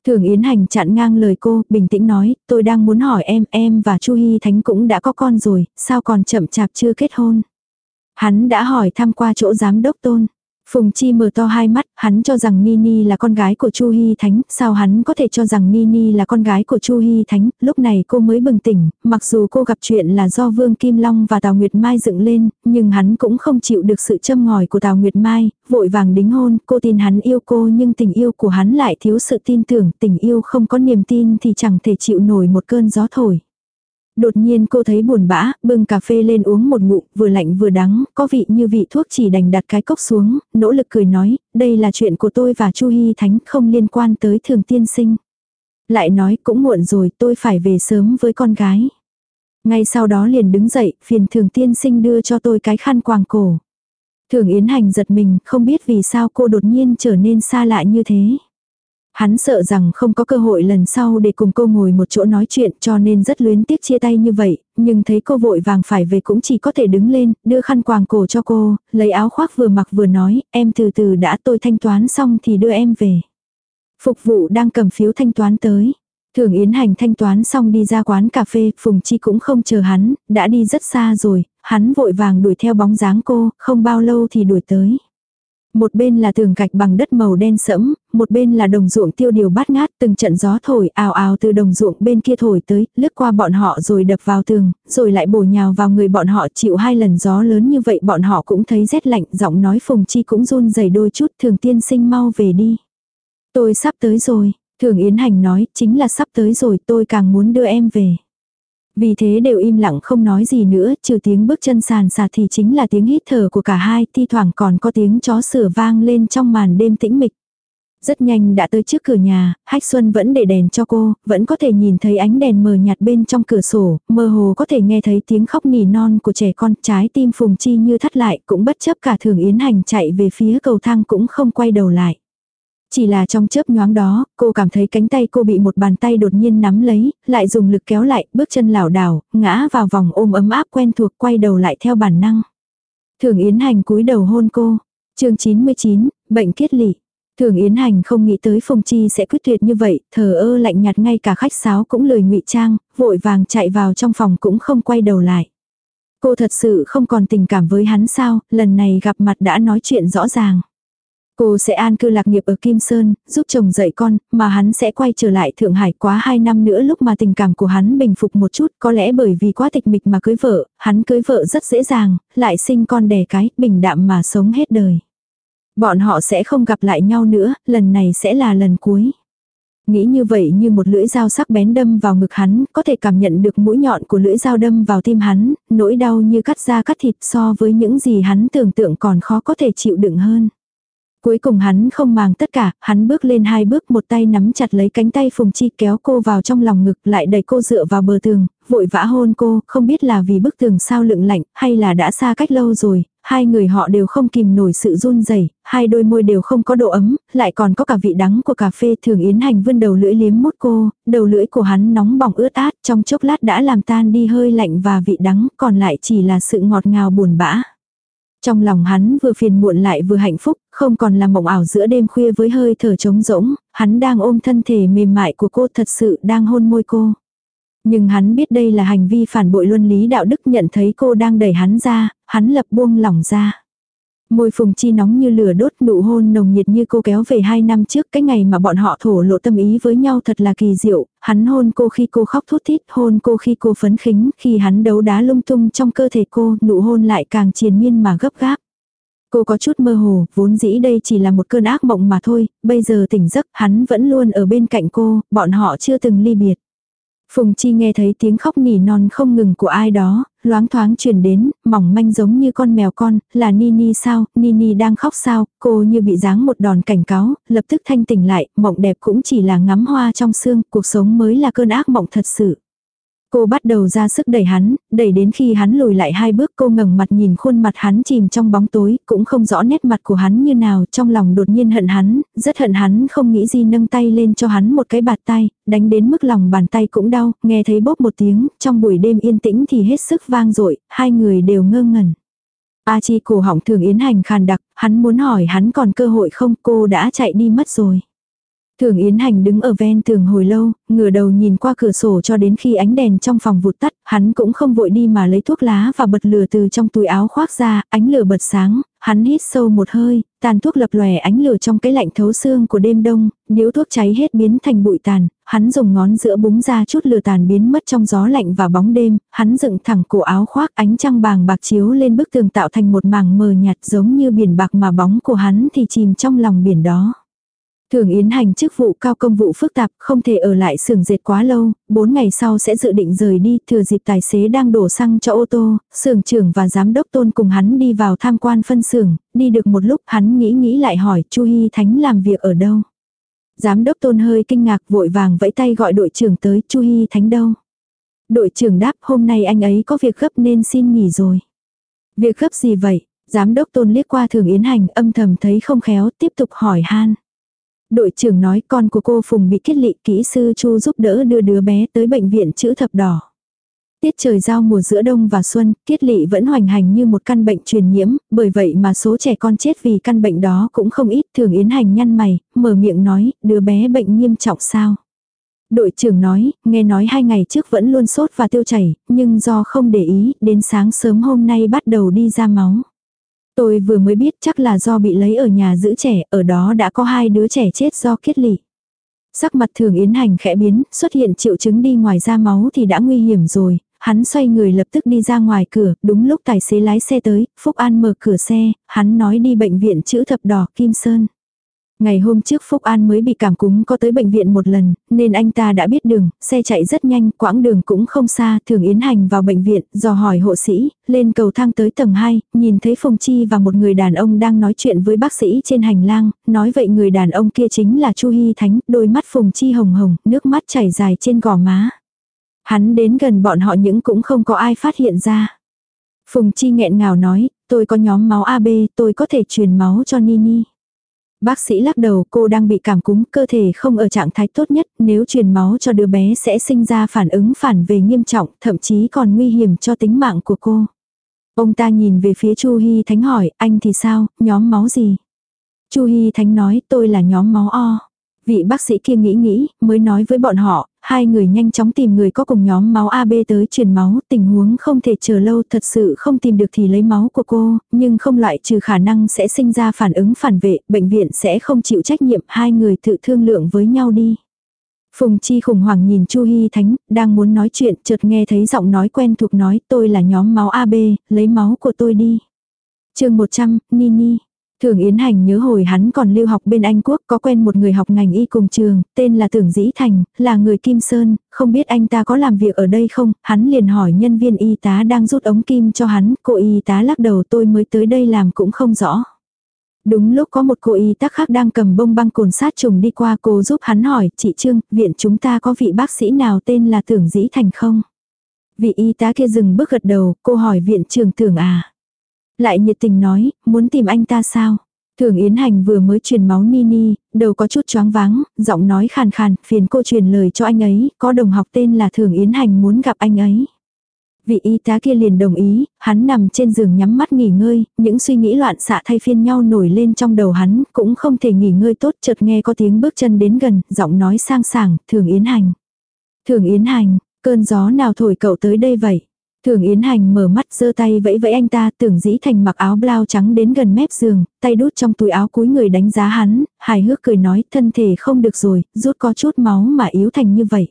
Thường Yến Hành chặn ngang lời cô, bình tĩnh nói, tôi đang muốn hỏi em, em và Chu Hy Thánh cũng đã có con rồi, sao còn chậm chạp chưa kết hôn. Hắn đã hỏi thăm qua chỗ giám đốc tôn. Phùng Chi mở to hai mắt, hắn cho rằng Nini là con gái của Chu Hy Thánh, sao hắn có thể cho rằng Nini là con gái của Chu Hy Thánh, lúc này cô mới bừng tỉnh, mặc dù cô gặp chuyện là do Vương Kim Long và Tào Nguyệt Mai dựng lên, nhưng hắn cũng không chịu được sự châm ngòi của Tào Nguyệt Mai, vội vàng đính hôn, cô tin hắn yêu cô nhưng tình yêu của hắn lại thiếu sự tin tưởng, tình yêu không có niềm tin thì chẳng thể chịu nổi một cơn gió thổi. Đột nhiên cô thấy buồn bã, bưng cà phê lên uống một ngụm, vừa lạnh vừa đắng, có vị như vị thuốc chỉ đành đặt cái cốc xuống, nỗ lực cười nói, đây là chuyện của tôi và Chu Hy Thánh không liên quan tới thường tiên sinh. Lại nói cũng muộn rồi tôi phải về sớm với con gái. Ngay sau đó liền đứng dậy, phiền thường tiên sinh đưa cho tôi cái khăn quàng cổ. Thường Yến Hành giật mình, không biết vì sao cô đột nhiên trở nên xa lạ như thế. Hắn sợ rằng không có cơ hội lần sau để cùng cô ngồi một chỗ nói chuyện cho nên rất luyến tiếc chia tay như vậy, nhưng thấy cô vội vàng phải về cũng chỉ có thể đứng lên, đưa khăn quàng cổ cho cô, lấy áo khoác vừa mặc vừa nói, em từ từ đã tôi thanh toán xong thì đưa em về. Phục vụ đang cầm phiếu thanh toán tới. Thường Yến Hành thanh toán xong đi ra quán cà phê, Phùng Chi cũng không chờ hắn, đã đi rất xa rồi, hắn vội vàng đuổi theo bóng dáng cô, không bao lâu thì đuổi tới. Một bên là tường gạch bằng đất màu đen sẫm, một bên là đồng ruộng tiêu điều bát ngát, từng trận gió thổi ào ào từ đồng ruộng bên kia thổi tới, lướt qua bọn họ rồi đập vào tường, rồi lại bổ nhào vào người bọn họ chịu hai lần gió lớn như vậy bọn họ cũng thấy rét lạnh, giọng nói phùng chi cũng run rẩy đôi chút, thường tiên sinh mau về đi. Tôi sắp tới rồi, thường Yến Hành nói, chính là sắp tới rồi, tôi càng muốn đưa em về. Vì thế đều im lặng không nói gì nữa, trừ tiếng bước chân sàn sạt thì chính là tiếng hít thở của cả hai, thi thoảng còn có tiếng chó sửa vang lên trong màn đêm tĩnh mịch. Rất nhanh đã tới trước cửa nhà, Hách Xuân vẫn để đèn cho cô, vẫn có thể nhìn thấy ánh đèn mờ nhạt bên trong cửa sổ, mơ hồ có thể nghe thấy tiếng khóc nỉ non của trẻ con, trái tim Phùng Chi như thắt lại, cũng bất chấp cả Thường Yến Hành chạy về phía cầu thang cũng không quay đầu lại. Chỉ là trong chớp nhoáng đó, cô cảm thấy cánh tay cô bị một bàn tay đột nhiên nắm lấy, lại dùng lực kéo lại, bước chân lảo đảo, ngã vào vòng ôm ấm áp quen thuộc quay đầu lại theo bản năng. Thường Yến Hành cúi đầu hôn cô. chương 99, bệnh kiết lỵ. Thường Yến Hành không nghĩ tới Phùng Chi sẽ quyết tuyệt như vậy, thờ ơ lạnh nhạt ngay cả khách sáo cũng lời ngụy trang, vội vàng chạy vào trong phòng cũng không quay đầu lại. Cô thật sự không còn tình cảm với hắn sao, lần này gặp mặt đã nói chuyện rõ ràng. Cô sẽ an cư lạc nghiệp ở Kim Sơn, giúp chồng dạy con, mà hắn sẽ quay trở lại Thượng Hải quá 2 năm nữa lúc mà tình cảm của hắn bình phục một chút, có lẽ bởi vì quá tịch mịch mà cưới vợ, hắn cưới vợ rất dễ dàng, lại sinh con đẻ cái, bình đạm mà sống hết đời. Bọn họ sẽ không gặp lại nhau nữa, lần này sẽ là lần cuối. Nghĩ như vậy như một lưỡi dao sắc bén đâm vào ngực hắn, có thể cảm nhận được mũi nhọn của lưỡi dao đâm vào tim hắn, nỗi đau như cắt da cắt thịt so với những gì hắn tưởng tượng còn khó có thể chịu đựng hơn. Cuối cùng hắn không màng tất cả, hắn bước lên hai bước một tay nắm chặt lấy cánh tay Phùng Chi kéo cô vào trong lòng ngực lại đẩy cô dựa vào bờ tường, vội vã hôn cô, không biết là vì bức tường sao lựng lạnh hay là đã xa cách lâu rồi, hai người họ đều không kìm nổi sự run rẩy, hai đôi môi đều không có độ ấm, lại còn có cả vị đắng của cà phê thường yến hành vươn đầu lưỡi liếm mút cô, đầu lưỡi của hắn nóng bỏng ướt át trong chốc lát đã làm tan đi hơi lạnh và vị đắng, còn lại chỉ là sự ngọt ngào buồn bã. Trong lòng hắn vừa phiền muộn lại vừa hạnh phúc, không còn là mộng ảo giữa đêm khuya với hơi thở trống rỗng, hắn đang ôm thân thể mềm mại của cô thật sự đang hôn môi cô. Nhưng hắn biết đây là hành vi phản bội luân lý đạo đức nhận thấy cô đang đẩy hắn ra, hắn lập buông lỏng ra. Môi phùng chi nóng như lửa đốt nụ hôn nồng nhiệt như cô kéo về hai năm trước cái ngày mà bọn họ thổ lộ tâm ý với nhau thật là kỳ diệu, hắn hôn cô khi cô khóc thút thít, hôn cô khi cô phấn khính, khi hắn đấu đá lung tung trong cơ thể cô, nụ hôn lại càng triền miên mà gấp gáp. Cô có chút mơ hồ, vốn dĩ đây chỉ là một cơn ác mộng mà thôi, bây giờ tỉnh giấc, hắn vẫn luôn ở bên cạnh cô, bọn họ chưa từng ly biệt. Phùng Chi nghe thấy tiếng khóc nỉ non không ngừng của ai đó, loáng thoáng truyền đến, mỏng manh giống như con mèo con, là Nini sao, Nini đang khóc sao, cô như bị giáng một đòn cảnh cáo, lập tức thanh tỉnh lại, mộng đẹp cũng chỉ là ngắm hoa trong sương, cuộc sống mới là cơn ác mộng thật sự. Cô bắt đầu ra sức đẩy hắn, đẩy đến khi hắn lùi lại hai bước cô ngẩng mặt nhìn khuôn mặt hắn chìm trong bóng tối, cũng không rõ nét mặt của hắn như nào, trong lòng đột nhiên hận hắn, rất hận hắn không nghĩ gì nâng tay lên cho hắn một cái bạt tay, đánh đến mức lòng bàn tay cũng đau, nghe thấy bóp một tiếng, trong buổi đêm yên tĩnh thì hết sức vang dội hai người đều ngơ ngẩn. A chi cổ họng thường yến hành khàn đặc, hắn muốn hỏi hắn còn cơ hội không cô đã chạy đi mất rồi. Thường Yến Hành đứng ở ven tường hồi lâu, ngửa đầu nhìn qua cửa sổ cho đến khi ánh đèn trong phòng vụt tắt, hắn cũng không vội đi mà lấy thuốc lá và bật lửa từ trong túi áo khoác ra, ánh lửa bật sáng, hắn hít sâu một hơi, tàn thuốc lập lòe ánh lửa trong cái lạnh thấu xương của đêm đông, điếu thuốc cháy hết biến thành bụi tàn, hắn dùng ngón giữa búng ra chút lửa tàn biến mất trong gió lạnh và bóng đêm, hắn dựng thẳng cổ áo khoác ánh trăng bàng bạc chiếu lên bức tường tạo thành một mảng mờ nhạt giống như biển bạc mà bóng của hắn thì chìm trong lòng biển đó. Thường Yến Hành chức vụ cao công vụ phức tạp, không thể ở lại xưởng dệt quá lâu, bốn ngày sau sẽ dự định rời đi, thừa dịp tài xế đang đổ xăng cho ô tô, xưởng trưởng và giám đốc tôn cùng hắn đi vào tham quan phân xưởng, đi được một lúc hắn nghĩ nghĩ lại hỏi Chu Hy Thánh làm việc ở đâu. Giám đốc tôn hơi kinh ngạc vội vàng vẫy tay gọi đội trưởng tới Chu Hy Thánh đâu. Đội trưởng đáp hôm nay anh ấy có việc gấp nên xin nghỉ rồi. Việc gấp gì vậy? Giám đốc tôn liếc qua thường yến hành âm thầm thấy không khéo tiếp tục hỏi han. Đội trưởng nói con của cô Phùng bị kết lị kỹ sư Chu giúp đỡ đưa đứa bé tới bệnh viện chữ thập đỏ. Tiết trời giao mùa giữa đông và xuân, kiết lị vẫn hoành hành như một căn bệnh truyền nhiễm, bởi vậy mà số trẻ con chết vì căn bệnh đó cũng không ít. Thường Yến Hành nhăn mày, mở miệng nói, đứa bé bệnh nghiêm trọng sao? Đội trưởng nói, nghe nói hai ngày trước vẫn luôn sốt và tiêu chảy, nhưng do không để ý, đến sáng sớm hôm nay bắt đầu đi ra máu. Tôi vừa mới biết chắc là do bị lấy ở nhà giữ trẻ, ở đó đã có hai đứa trẻ chết do kiết lỵ. Sắc mặt thường yến hành khẽ biến, xuất hiện triệu chứng đi ngoài ra máu thì đã nguy hiểm rồi, hắn xoay người lập tức đi ra ngoài cửa, đúng lúc tài xế lái xe tới, Phúc An mở cửa xe, hắn nói đi bệnh viện chữ thập đỏ Kim Sơn. Ngày hôm trước Phúc An mới bị cảm cúm có tới bệnh viện một lần, nên anh ta đã biết đường, xe chạy rất nhanh, quãng đường cũng không xa, thường yến hành vào bệnh viện, dò hỏi hộ sĩ, lên cầu thang tới tầng 2, nhìn thấy Phùng Chi và một người đàn ông đang nói chuyện với bác sĩ trên hành lang, nói vậy người đàn ông kia chính là Chu Hy Thánh, đôi mắt Phùng Chi hồng hồng, nước mắt chảy dài trên gò má. Hắn đến gần bọn họ những cũng không có ai phát hiện ra. Phùng Chi nghẹn ngào nói, tôi có nhóm máu AB, tôi có thể truyền máu cho Nini. Bác sĩ lắc đầu cô đang bị cảm cúm, cơ thể không ở trạng thái tốt nhất, nếu truyền máu cho đứa bé sẽ sinh ra phản ứng phản về nghiêm trọng, thậm chí còn nguy hiểm cho tính mạng của cô. Ông ta nhìn về phía Chu Hy Thánh hỏi, anh thì sao, nhóm máu gì? Chu Hy Thánh nói, tôi là nhóm máu O. Vị bác sĩ kia nghĩ nghĩ, mới nói với bọn họ, hai người nhanh chóng tìm người có cùng nhóm máu AB tới truyền máu, tình huống không thể chờ lâu thật sự không tìm được thì lấy máu của cô, nhưng không loại trừ khả năng sẽ sinh ra phản ứng phản vệ, bệnh viện sẽ không chịu trách nhiệm, hai người tự thương lượng với nhau đi. Phùng Chi khủng hoảng nhìn Chu Hy Thánh, đang muốn nói chuyện, chợt nghe thấy giọng nói quen thuộc nói tôi là nhóm máu AB, lấy máu của tôi đi. chương 100, Nini. Thường Yến Hành nhớ hồi hắn còn lưu học bên Anh Quốc có quen một người học ngành y cùng trường, tên là Tưởng Dĩ Thành, là người Kim Sơn, không biết anh ta có làm việc ở đây không, hắn liền hỏi nhân viên y tá đang rút ống kim cho hắn, cô y tá lắc đầu tôi mới tới đây làm cũng không rõ. Đúng lúc có một cô y tá khác đang cầm bông băng cồn sát trùng đi qua cô giúp hắn hỏi, chị Trương, viện chúng ta có vị bác sĩ nào tên là Tưởng Dĩ Thành không? Vị y tá kia dừng bước gật đầu, cô hỏi viện trường tưởng à. Lại nhiệt tình nói, muốn tìm anh ta sao? Thường Yến Hành vừa mới truyền máu Nini, đầu có chút choáng váng, giọng nói khàn khàn, phiền cô truyền lời cho anh ấy, có đồng học tên là Thường Yến Hành muốn gặp anh ấy. Vị y tá kia liền đồng ý, hắn nằm trên giường nhắm mắt nghỉ ngơi, những suy nghĩ loạn xạ thay phiên nhau nổi lên trong đầu hắn, cũng không thể nghỉ ngơi tốt, chợt nghe có tiếng bước chân đến gần, giọng nói sang sảng, Thường Yến Hành. Thường Yến Hành, cơn gió nào thổi cậu tới đây vậy? Thường Yến Hành mở mắt giơ tay vẫy vẫy anh ta tưởng dĩ thành mặc áo blau trắng đến gần mép giường, tay đút trong túi áo cúi người đánh giá hắn, hài hước cười nói thân thể không được rồi, rút có chút máu mà yếu thành như vậy.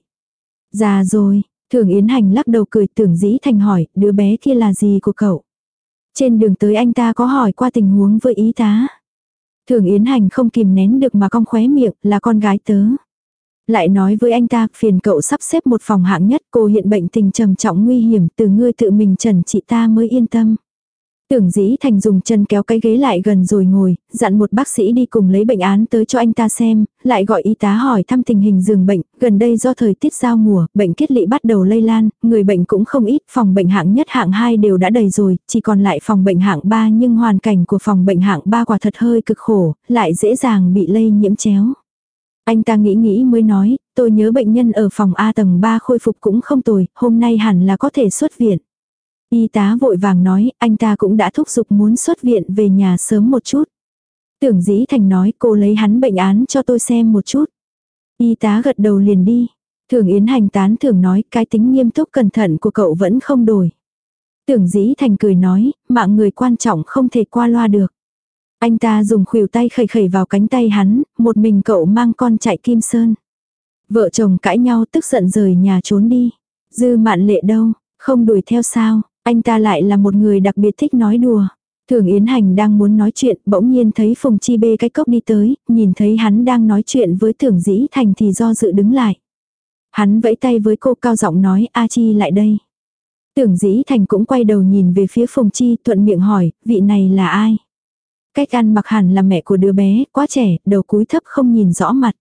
Già rồi, Thường Yến Hành lắc đầu cười tưởng dĩ thành hỏi, đứa bé kia là gì của cậu? Trên đường tới anh ta có hỏi qua tình huống với ý tá. Thường Yến Hành không kìm nén được mà cong khóe miệng, là con gái tớ. Lại nói với anh ta, phiền cậu sắp xếp một phòng hạng nhất, cô hiện bệnh tình trầm trọng nguy hiểm, từ ngươi tự mình trần chị ta mới yên tâm. Tưởng dĩ thành dùng chân kéo cái ghế lại gần rồi ngồi, dặn một bác sĩ đi cùng lấy bệnh án tới cho anh ta xem, lại gọi y tá hỏi thăm tình hình giường bệnh, gần đây do thời tiết giao mùa, bệnh kết lị bắt đầu lây lan, người bệnh cũng không ít, phòng bệnh hạng nhất hạng 2 đều đã đầy rồi, chỉ còn lại phòng bệnh hạng 3 nhưng hoàn cảnh của phòng bệnh hạng 3 quả thật hơi cực khổ, lại dễ dàng bị lây nhiễm chéo. Anh ta nghĩ nghĩ mới nói, tôi nhớ bệnh nhân ở phòng A tầng 3 khôi phục cũng không tồi, hôm nay hẳn là có thể xuất viện. Y tá vội vàng nói, anh ta cũng đã thúc giục muốn xuất viện về nhà sớm một chút. Tưởng dĩ thành nói cô lấy hắn bệnh án cho tôi xem một chút. Y tá gật đầu liền đi. Thường Yến Hành tán thường nói cái tính nghiêm túc cẩn thận của cậu vẫn không đổi. Tưởng dĩ thành cười nói, mạng người quan trọng không thể qua loa được. Anh ta dùng khuỷu tay khẩy khẩy vào cánh tay hắn, một mình cậu mang con chạy kim sơn. Vợ chồng cãi nhau tức giận rời nhà trốn đi. Dư mạn lệ đâu, không đuổi theo sao, anh ta lại là một người đặc biệt thích nói đùa. Thường Yến Hành đang muốn nói chuyện, bỗng nhiên thấy Phùng Chi bê cái cốc đi tới, nhìn thấy hắn đang nói chuyện với Tưởng Dĩ Thành thì do dự đứng lại. Hắn vẫy tay với cô cao giọng nói A Chi lại đây. Tưởng Dĩ Thành cũng quay đầu nhìn về phía Phùng Chi thuận miệng hỏi, vị này là ai? Cách ăn mặc hẳn là mẹ của đứa bé, quá trẻ, đầu cúi thấp không nhìn rõ mặt.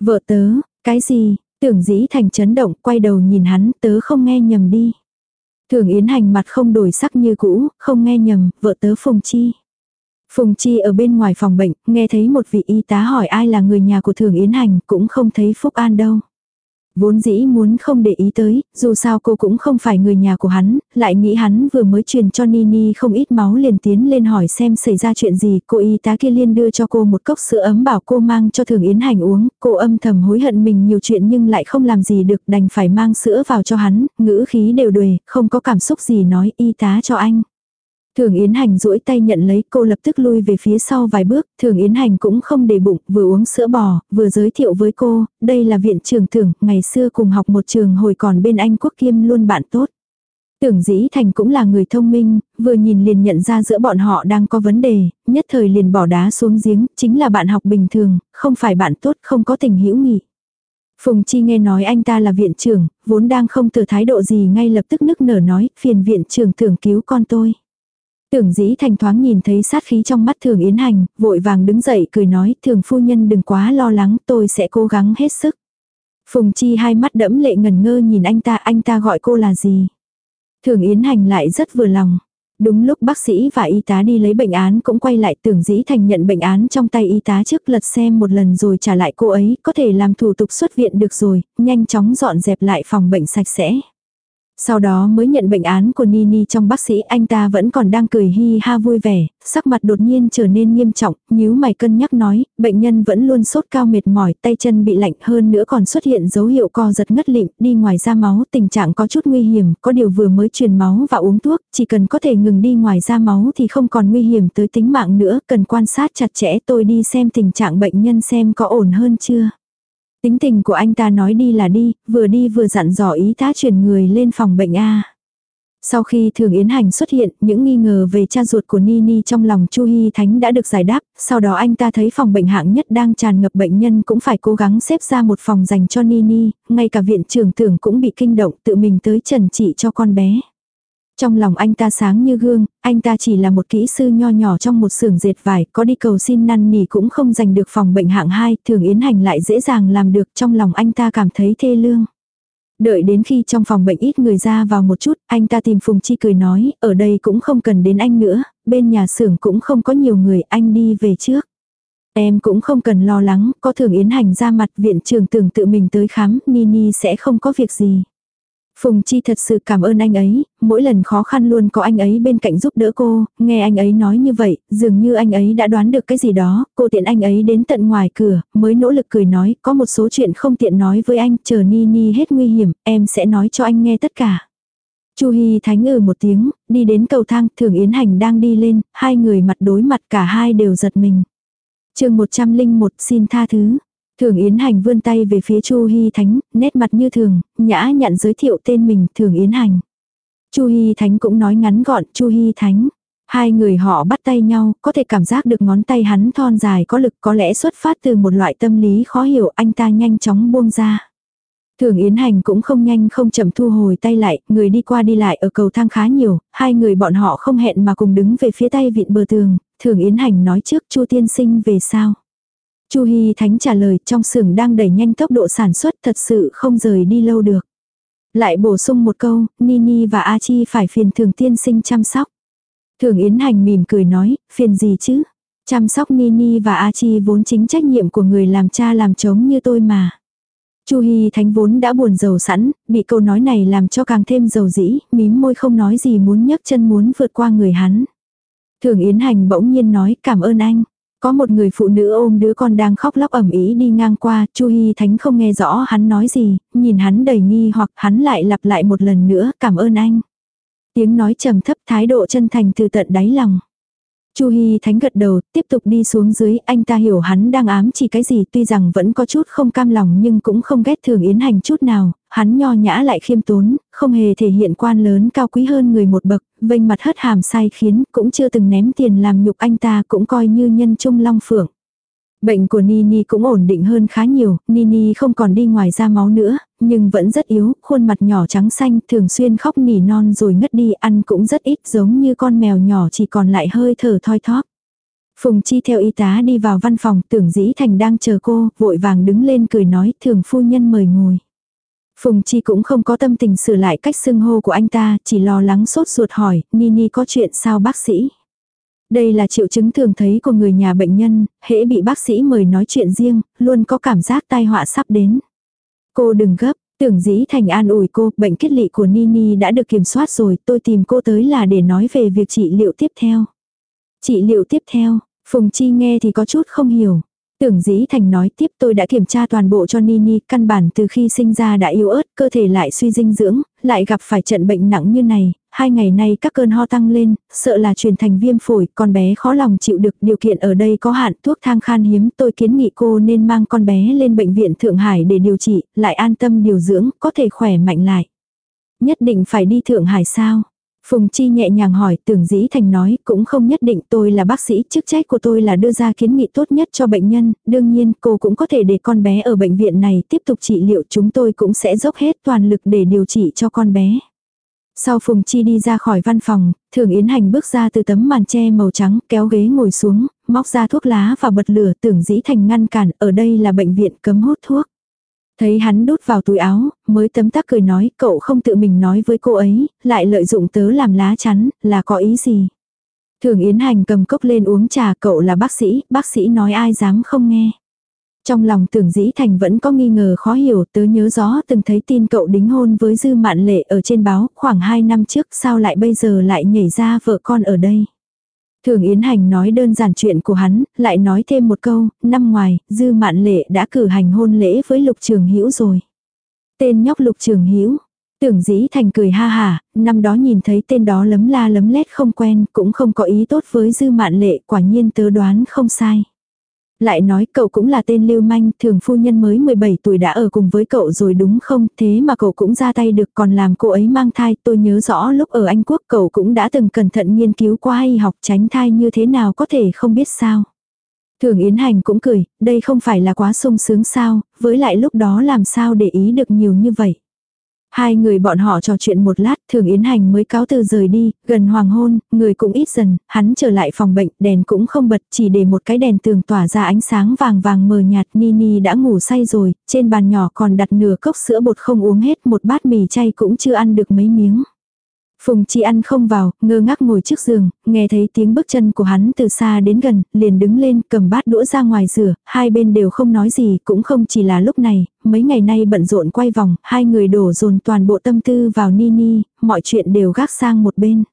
Vợ tớ, cái gì? Tưởng Dĩ Thành chấn động, quay đầu nhìn hắn, tớ không nghe nhầm đi. Thường Yến Hành mặt không đổi sắc như cũ, không nghe nhầm, vợ tớ Phùng Chi. Phùng Chi ở bên ngoài phòng bệnh, nghe thấy một vị y tá hỏi ai là người nhà của Thường Yến Hành, cũng không thấy Phúc An đâu. Vốn dĩ muốn không để ý tới, dù sao cô cũng không phải người nhà của hắn, lại nghĩ hắn vừa mới truyền cho Nini không ít máu liền tiến lên hỏi xem xảy ra chuyện gì, cô y tá kia liên đưa cho cô một cốc sữa ấm bảo cô mang cho thường yến hành uống, cô âm thầm hối hận mình nhiều chuyện nhưng lại không làm gì được đành phải mang sữa vào cho hắn, ngữ khí đều đuề, không có cảm xúc gì nói y tá cho anh. Thường Yến Hành duỗi tay nhận lấy cô lập tức lui về phía sau vài bước, Thường Yến Hành cũng không để bụng, vừa uống sữa bò, vừa giới thiệu với cô, đây là viện trưởng Thường, ngày xưa cùng học một trường hồi còn bên Anh Quốc Kiêm luôn bạn tốt. Tưởng dĩ thành cũng là người thông minh, vừa nhìn liền nhận ra giữa bọn họ đang có vấn đề, nhất thời liền bỏ đá xuống giếng, chính là bạn học bình thường, không phải bạn tốt, không có tình hữu nghị. Phùng Chi nghe nói anh ta là viện trưởng, vốn đang không từ thái độ gì ngay lập tức nức nở nói, phiền viện trưởng tưởng cứu con tôi. Tưởng dĩ thành thoáng nhìn thấy sát khí trong mắt thường yến hành, vội vàng đứng dậy cười nói thường phu nhân đừng quá lo lắng tôi sẽ cố gắng hết sức. Phùng chi hai mắt đẫm lệ ngần ngơ nhìn anh ta anh ta gọi cô là gì. Thường yến hành lại rất vừa lòng. Đúng lúc bác sĩ và y tá đi lấy bệnh án cũng quay lại tưởng dĩ thành nhận bệnh án trong tay y tá trước lật xem một lần rồi trả lại cô ấy, có thể làm thủ tục xuất viện được rồi, nhanh chóng dọn dẹp lại phòng bệnh sạch sẽ. Sau đó mới nhận bệnh án của Nini trong bác sĩ anh ta vẫn còn đang cười hi ha vui vẻ, sắc mặt đột nhiên trở nên nghiêm trọng, nhíu mày cân nhắc nói, bệnh nhân vẫn luôn sốt cao mệt mỏi, tay chân bị lạnh hơn nữa còn xuất hiện dấu hiệu co giật ngất lịm, đi ngoài ra máu, tình trạng có chút nguy hiểm, có điều vừa mới truyền máu và uống thuốc, chỉ cần có thể ngừng đi ngoài ra máu thì không còn nguy hiểm tới tính mạng nữa, cần quan sát chặt chẽ tôi đi xem tình trạng bệnh nhân xem có ổn hơn chưa. Tính tình của anh ta nói đi là đi, vừa đi vừa dặn dò ý tá chuyển người lên phòng bệnh A. Sau khi Thường Yến Hành xuất hiện, những nghi ngờ về cha ruột của Nini trong lòng Chu Hy Thánh đã được giải đáp, sau đó anh ta thấy phòng bệnh hạng nhất đang tràn ngập bệnh nhân cũng phải cố gắng xếp ra một phòng dành cho Nini, ngay cả viện trưởng tưởng cũng bị kinh động tự mình tới trần trị cho con bé. Trong lòng anh ta sáng như gương, anh ta chỉ là một kỹ sư nho nhỏ trong một xưởng dệt vải, có đi cầu xin năn nỉ cũng không giành được phòng bệnh hạng 2, thường yến hành lại dễ dàng làm được trong lòng anh ta cảm thấy thê lương. Đợi đến khi trong phòng bệnh ít người ra vào một chút, anh ta tìm Phùng Chi cười nói, ở đây cũng không cần đến anh nữa, bên nhà xưởng cũng không có nhiều người, anh đi về trước. Em cũng không cần lo lắng, có thường yến hành ra mặt viện trưởng tưởng tự mình tới khám, Nini sẽ không có việc gì. Phùng Chi thật sự cảm ơn anh ấy, mỗi lần khó khăn luôn có anh ấy bên cạnh giúp đỡ cô, nghe anh ấy nói như vậy, dường như anh ấy đã đoán được cái gì đó, cô tiện anh ấy đến tận ngoài cửa, mới nỗ lực cười nói, có một số chuyện không tiện nói với anh, chờ Ni Ni hết nguy hiểm, em sẽ nói cho anh nghe tất cả. Chu Hi Thánh ừ một tiếng, đi đến cầu thang, Thường Yến Hành đang đi lên, hai người mặt đối mặt cả hai đều giật mình. chương 101 xin tha thứ. Thường Yến Hành vươn tay về phía Chu Hi Thánh, nét mặt như thường, nhã nhận giới thiệu tên mình Thường Yến Hành. Chu Hi Thánh cũng nói ngắn gọn Chu Hi Thánh. Hai người họ bắt tay nhau, có thể cảm giác được ngón tay hắn thon dài có lực có lẽ xuất phát từ một loại tâm lý khó hiểu anh ta nhanh chóng buông ra. Thường Yến Hành cũng không nhanh không chậm thu hồi tay lại, người đi qua đi lại ở cầu thang khá nhiều, hai người bọn họ không hẹn mà cùng đứng về phía tay vịn bờ tường, Thường Yến Hành nói trước Chu tiên sinh về sao. Chu Hy Thánh trả lời trong xưởng đang đẩy nhanh tốc độ sản xuất thật sự không rời đi lâu được. Lại bổ sung một câu, Nini và A Chi phải phiền thường tiên sinh chăm sóc. Thường Yến Hành mỉm cười nói, phiền gì chứ? Chăm sóc Nini và A Chi vốn chính trách nhiệm của người làm cha làm chồng như tôi mà. Chu Hy Thánh vốn đã buồn giàu sẵn, bị câu nói này làm cho càng thêm giàu dĩ, mím môi không nói gì muốn nhấc chân muốn vượt qua người hắn. Thường Yến Hành bỗng nhiên nói cảm ơn anh. Có một người phụ nữ ôm đứa con đang khóc lóc ẩm ý đi ngang qua, Chu Hy Thánh không nghe rõ hắn nói gì, nhìn hắn đầy nghi hoặc hắn lại lặp lại một lần nữa, cảm ơn anh. Tiếng nói trầm thấp thái độ chân thành từ tận đáy lòng. Chu Hi Thánh gật đầu, tiếp tục đi xuống dưới, anh ta hiểu hắn đang ám chỉ cái gì, tuy rằng vẫn có chút không cam lòng nhưng cũng không ghét thường Yến Hành chút nào, hắn nho nhã lại khiêm tốn, không hề thể hiện quan lớn cao quý hơn người một bậc, vênh mặt hất hàm sai khiến, cũng chưa từng ném tiền làm nhục anh ta cũng coi như nhân trung long phượng. Bệnh của Nini cũng ổn định hơn khá nhiều, Nini không còn đi ngoài ra máu nữa, nhưng vẫn rất yếu, khuôn mặt nhỏ trắng xanh, thường xuyên khóc nỉ non rồi ngất đi, ăn cũng rất ít giống như con mèo nhỏ chỉ còn lại hơi thở thoi thóp. Phùng Chi theo y tá đi vào văn phòng, tưởng dĩ thành đang chờ cô, vội vàng đứng lên cười nói, thường phu nhân mời ngồi. Phùng Chi cũng không có tâm tình sửa lại cách xưng hô của anh ta, chỉ lo lắng sốt ruột hỏi, Nini có chuyện sao bác sĩ? Đây là triệu chứng thường thấy của người nhà bệnh nhân, hễ bị bác sĩ mời nói chuyện riêng, luôn có cảm giác tai họa sắp đến. Cô đừng gấp, tưởng dĩ thành an ủi cô, bệnh kết lị của Nini đã được kiểm soát rồi, tôi tìm cô tới là để nói về việc trị liệu tiếp theo. Trị liệu tiếp theo, Phùng Chi nghe thì có chút không hiểu. Tưởng dĩ thành nói tiếp tôi đã kiểm tra toàn bộ cho Nini, căn bản từ khi sinh ra đã yếu ớt, cơ thể lại suy dinh dưỡng, lại gặp phải trận bệnh nặng như này, hai ngày nay các cơn ho tăng lên, sợ là truyền thành viêm phổi, con bé khó lòng chịu được điều kiện ở đây có hạn, thuốc thang khan hiếm, tôi kiến nghị cô nên mang con bé lên bệnh viện Thượng Hải để điều trị, lại an tâm điều dưỡng, có thể khỏe mạnh lại. Nhất định phải đi Thượng Hải sao? Phùng Chi nhẹ nhàng hỏi, tưởng dĩ thành nói, cũng không nhất định tôi là bác sĩ, chức trách của tôi là đưa ra kiến nghị tốt nhất cho bệnh nhân, đương nhiên cô cũng có thể để con bé ở bệnh viện này tiếp tục trị liệu, chúng tôi cũng sẽ dốc hết toàn lực để điều trị cho con bé. Sau Phùng Chi đi ra khỏi văn phòng, Thường Yến Hành bước ra từ tấm màn che màu trắng, kéo ghế ngồi xuống, móc ra thuốc lá và bật lửa tưởng dĩ thành ngăn cản, ở đây là bệnh viện cấm hút thuốc. Thấy hắn đút vào túi áo, mới tấm tắc cười nói, cậu không tự mình nói với cô ấy, lại lợi dụng tớ làm lá chắn, là có ý gì. Thường Yến Hành cầm cốc lên uống trà, cậu là bác sĩ, bác sĩ nói ai dám không nghe. Trong lòng tưởng dĩ thành vẫn có nghi ngờ khó hiểu, tớ nhớ rõ từng thấy tin cậu đính hôn với Dư Mạn Lệ ở trên báo, khoảng 2 năm trước, sao lại bây giờ lại nhảy ra vợ con ở đây. Thường Yến Hành nói đơn giản chuyện của hắn, lại nói thêm một câu, năm ngoài, Dư Mạn Lệ đã cử hành hôn lễ với Lục Trường Hữu rồi. Tên nhóc Lục Trường Hữu Tưởng dĩ thành cười ha hà, năm đó nhìn thấy tên đó lấm la lấm lét không quen, cũng không có ý tốt với Dư Mạn Lệ, quả nhiên tớ đoán không sai. Lại nói cậu cũng là tên lưu manh, thường phu nhân mới 17 tuổi đã ở cùng với cậu rồi đúng không, thế mà cậu cũng ra tay được còn làm cô ấy mang thai, tôi nhớ rõ lúc ở Anh Quốc cậu cũng đã từng cẩn thận nghiên cứu qua y học tránh thai như thế nào có thể không biết sao. Thường Yến Hành cũng cười, đây không phải là quá sung sướng sao, với lại lúc đó làm sao để ý được nhiều như vậy. Hai người bọn họ trò chuyện một lát, thường Yến Hành mới cáo từ rời đi, gần hoàng hôn, người cũng ít dần, hắn trở lại phòng bệnh, đèn cũng không bật, chỉ để một cái đèn tường tỏa ra ánh sáng vàng vàng mờ nhạt, Nini đã ngủ say rồi, trên bàn nhỏ còn đặt nửa cốc sữa bột không uống hết, một bát mì chay cũng chưa ăn được mấy miếng. Phùng Chi ăn không vào, ngơ ngác ngồi trước giường, nghe thấy tiếng bước chân của hắn từ xa đến gần, liền đứng lên, cầm bát đũa ra ngoài rửa, hai bên đều không nói gì, cũng không chỉ là lúc này, mấy ngày nay bận rộn quay vòng, hai người đổ dồn toàn bộ tâm tư vào Nini, mọi chuyện đều gác sang một bên.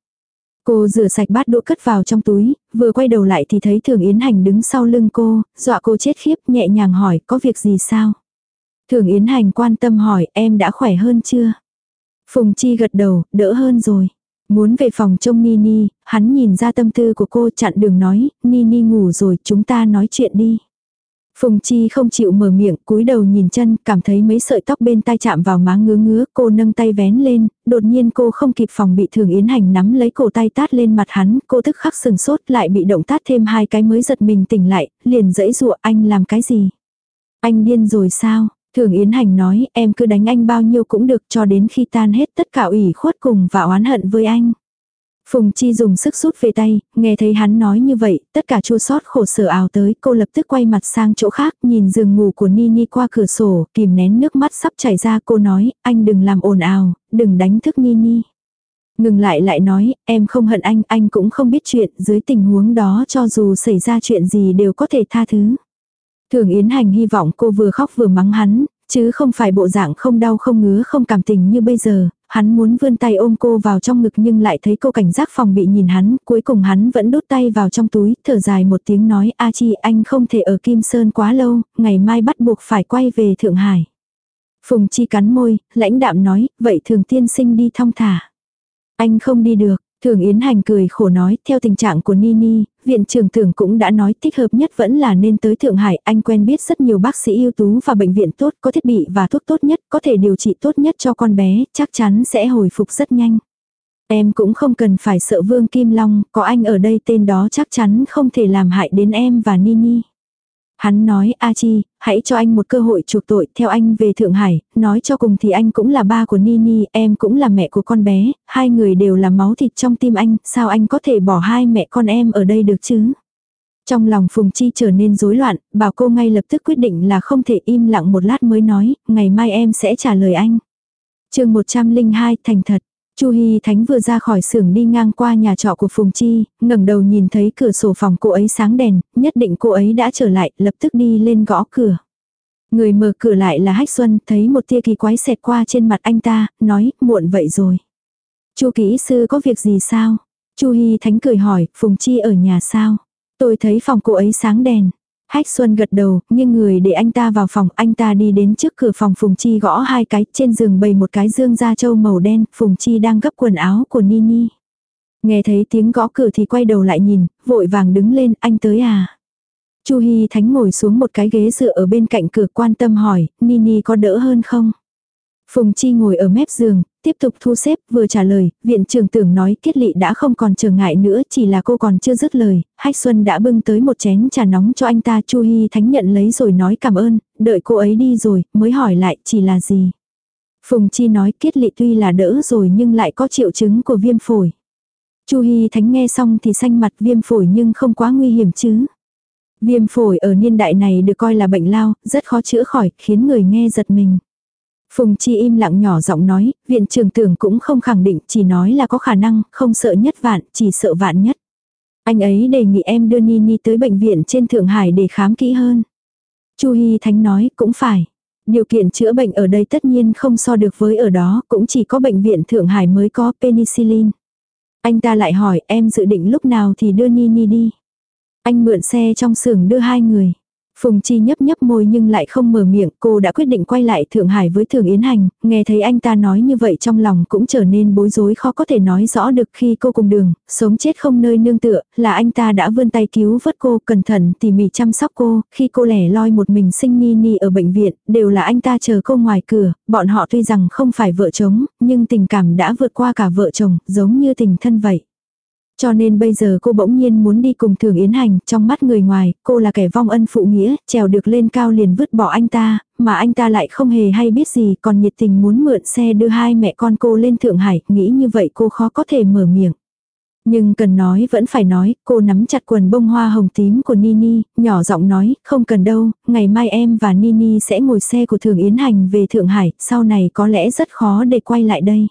Cô rửa sạch bát đũa cất vào trong túi, vừa quay đầu lại thì thấy Thường Yến Hành đứng sau lưng cô, dọa cô chết khiếp, nhẹ nhàng hỏi, có việc gì sao? Thường Yến Hành quan tâm hỏi, em đã khỏe hơn chưa? Phùng Chi gật đầu, đỡ hơn rồi. Muốn về phòng trông Nini, hắn nhìn ra tâm tư của cô chặn đường nói, Nini ngủ rồi, chúng ta nói chuyện đi. Phùng Chi không chịu mở miệng, cúi đầu nhìn chân, cảm thấy mấy sợi tóc bên tai chạm vào má ngứa ngứa, cô nâng tay vén lên, đột nhiên cô không kịp phòng bị Thường Yến Hành nắm lấy cổ tay tát lên mặt hắn, cô tức khắc sừng sốt lại bị động tát thêm hai cái mới giật mình tỉnh lại, liền dẫy dụa anh làm cái gì. Anh điên rồi sao, Thường Yến Hành nói, em cứ đánh anh bao nhiêu cũng được cho đến khi tan hết tất cả ủy khuất cùng và oán hận với anh. Phùng Chi dùng sức rút về tay, nghe thấy hắn nói như vậy, tất cả chua sót khổ sở ào tới, cô lập tức quay mặt sang chỗ khác, nhìn giường ngủ của Nini qua cửa sổ, kìm nén nước mắt sắp chảy ra, cô nói, anh đừng làm ồn ào, đừng đánh thức Nini. Ngừng lại lại nói, em không hận anh, anh cũng không biết chuyện, dưới tình huống đó cho dù xảy ra chuyện gì đều có thể tha thứ. Thường Yến Hành hy vọng cô vừa khóc vừa mắng hắn, chứ không phải bộ dạng không đau không ngứa không cảm tình như bây giờ, hắn muốn vươn tay ôm cô vào trong ngực nhưng lại thấy cô cảnh giác phòng bị nhìn hắn, cuối cùng hắn vẫn đút tay vào trong túi, thở dài một tiếng nói A Chi anh không thể ở Kim Sơn quá lâu, ngày mai bắt buộc phải quay về Thượng Hải. Phùng Chi cắn môi, lãnh đạm nói, vậy thường tiên sinh đi thong thả. Anh không đi được, Thường Yến Hành cười khổ nói, theo tình trạng của Nini, viện trưởng tưởng cũng đã nói thích hợp nhất vẫn là nên tới Thượng Hải, anh quen biết rất nhiều bác sĩ ưu tú và bệnh viện tốt, có thiết bị và thuốc tốt nhất, có thể điều trị tốt nhất cho con bé, chắc chắn sẽ hồi phục rất nhanh. Em cũng không cần phải sợ Vương Kim Long, có anh ở đây tên đó chắc chắn không thể làm hại đến em và Nini. Hắn nói, A Chi, hãy cho anh một cơ hội chuộc tội, theo anh về Thượng Hải, nói cho cùng thì anh cũng là ba của Nini, em cũng là mẹ của con bé, hai người đều là máu thịt trong tim anh, sao anh có thể bỏ hai mẹ con em ở đây được chứ? Trong lòng Phùng Chi trở nên rối loạn, bảo cô ngay lập tức quyết định là không thể im lặng một lát mới nói, ngày mai em sẽ trả lời anh. chương 102 thành thật. Chu Hi Thánh vừa ra khỏi xưởng đi ngang qua nhà trọ của Phùng Chi, ngẩng đầu nhìn thấy cửa sổ phòng cô ấy sáng đèn, nhất định cô ấy đã trở lại, lập tức đi lên gõ cửa. Người mở cửa lại là Hách Xuân, thấy một tia kỳ quái xẹt qua trên mặt anh ta, nói, muộn vậy rồi. Chu kỹ sư có việc gì sao? Chu Hi Thánh cười hỏi, Phùng Chi ở nhà sao? Tôi thấy phòng cô ấy sáng đèn. Hách Xuân gật đầu, nhưng người để anh ta vào phòng, anh ta đi đến trước cửa phòng Phùng Chi gõ hai cái, trên giường bày một cái dương da trâu màu đen, Phùng Chi đang gấp quần áo của Nini. Nghe thấy tiếng gõ cửa thì quay đầu lại nhìn, vội vàng đứng lên, anh tới à. Chu Hi Thánh ngồi xuống một cái ghế dựa ở bên cạnh cửa quan tâm hỏi, Nini có đỡ hơn không? Phùng Chi ngồi ở mép giường, tiếp tục thu xếp, vừa trả lời, viện trưởng tưởng nói kết lị đã không còn trở ngại nữa, chỉ là cô còn chưa dứt lời, Hách Xuân đã bưng tới một chén trà nóng cho anh ta, Chu Hi Thánh nhận lấy rồi nói cảm ơn, đợi cô ấy đi rồi, mới hỏi lại chỉ là gì. Phùng Chi nói kết lị tuy là đỡ rồi nhưng lại có triệu chứng của viêm phổi. Chu Hi Thánh nghe xong thì xanh mặt viêm phổi nhưng không quá nguy hiểm chứ. Viêm phổi ở niên đại này được coi là bệnh lao, rất khó chữa khỏi, khiến người nghe giật mình. Phùng Chi im lặng nhỏ giọng nói, viện trưởng tưởng cũng không khẳng định, chỉ nói là có khả năng, không sợ nhất vạn, chỉ sợ vạn nhất. Anh ấy đề nghị em đưa Nini tới bệnh viện trên Thượng Hải để khám kỹ hơn. Chu Hy Thánh nói, cũng phải. Điều kiện chữa bệnh ở đây tất nhiên không so được với ở đó, cũng chỉ có bệnh viện Thượng Hải mới có penicillin. Anh ta lại hỏi em dự định lúc nào thì đưa Nini đi. Anh mượn xe trong xưởng đưa hai người. Phùng Chi nhấp nhấp môi nhưng lại không mở miệng, cô đã quyết định quay lại Thượng Hải với Thường Yến Hành, nghe thấy anh ta nói như vậy trong lòng cũng trở nên bối rối khó có thể nói rõ được khi cô cùng đường, sống chết không nơi nương tựa, là anh ta đã vươn tay cứu vớt cô, cẩn thận tỉ mỉ chăm sóc cô, khi cô lẻ loi một mình sinh ni ni ở bệnh viện, đều là anh ta chờ cô ngoài cửa, bọn họ tuy rằng không phải vợ chồng, nhưng tình cảm đã vượt qua cả vợ chồng, giống như tình thân vậy. Cho nên bây giờ cô bỗng nhiên muốn đi cùng Thường Yến Hành, trong mắt người ngoài, cô là kẻ vong ân phụ nghĩa, trèo được lên cao liền vứt bỏ anh ta, mà anh ta lại không hề hay biết gì, còn nhiệt tình muốn mượn xe đưa hai mẹ con cô lên Thượng Hải, nghĩ như vậy cô khó có thể mở miệng. Nhưng cần nói vẫn phải nói, cô nắm chặt quần bông hoa hồng tím của Nini, nhỏ giọng nói, không cần đâu, ngày mai em và Nini sẽ ngồi xe của Thường Yến Hành về Thượng Hải, sau này có lẽ rất khó để quay lại đây.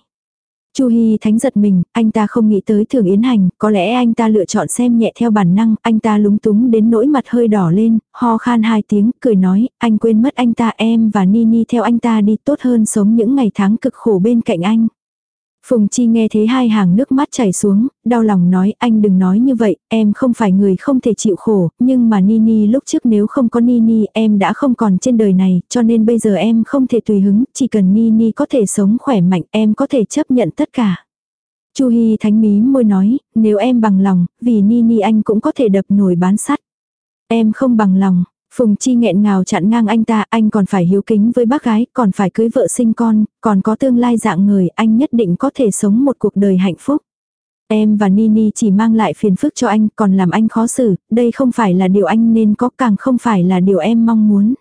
Chu Hi Thánh giật mình, anh ta không nghĩ tới Thường Yến Hành, có lẽ anh ta lựa chọn xem nhẹ theo bản năng, anh ta lúng túng đến nỗi mặt hơi đỏ lên, ho khan hai tiếng, cười nói, anh quên mất anh ta em và Nini theo anh ta đi tốt hơn sống những ngày tháng cực khổ bên cạnh anh. Phùng Chi nghe thấy hai hàng nước mắt chảy xuống, đau lòng nói anh đừng nói như vậy, em không phải người không thể chịu khổ, nhưng mà Nini lúc trước nếu không có Nini em đã không còn trên đời này, cho nên bây giờ em không thể tùy hứng, chỉ cần Nini có thể sống khỏe mạnh em có thể chấp nhận tất cả. Chu Hi thánh mí môi nói, nếu em bằng lòng, vì Nini anh cũng có thể đập nổi bán sắt. Em không bằng lòng, Phùng Chi nghẹn ngào chặn ngang anh ta, anh còn phải hiếu kính với bác gái, còn phải cưới vợ sinh con, còn có tương lai dạng người, anh nhất định có thể sống một cuộc đời hạnh phúc. Em và Nini chỉ mang lại phiền phức cho anh, còn làm anh khó xử, đây không phải là điều anh nên có, càng không phải là điều em mong muốn.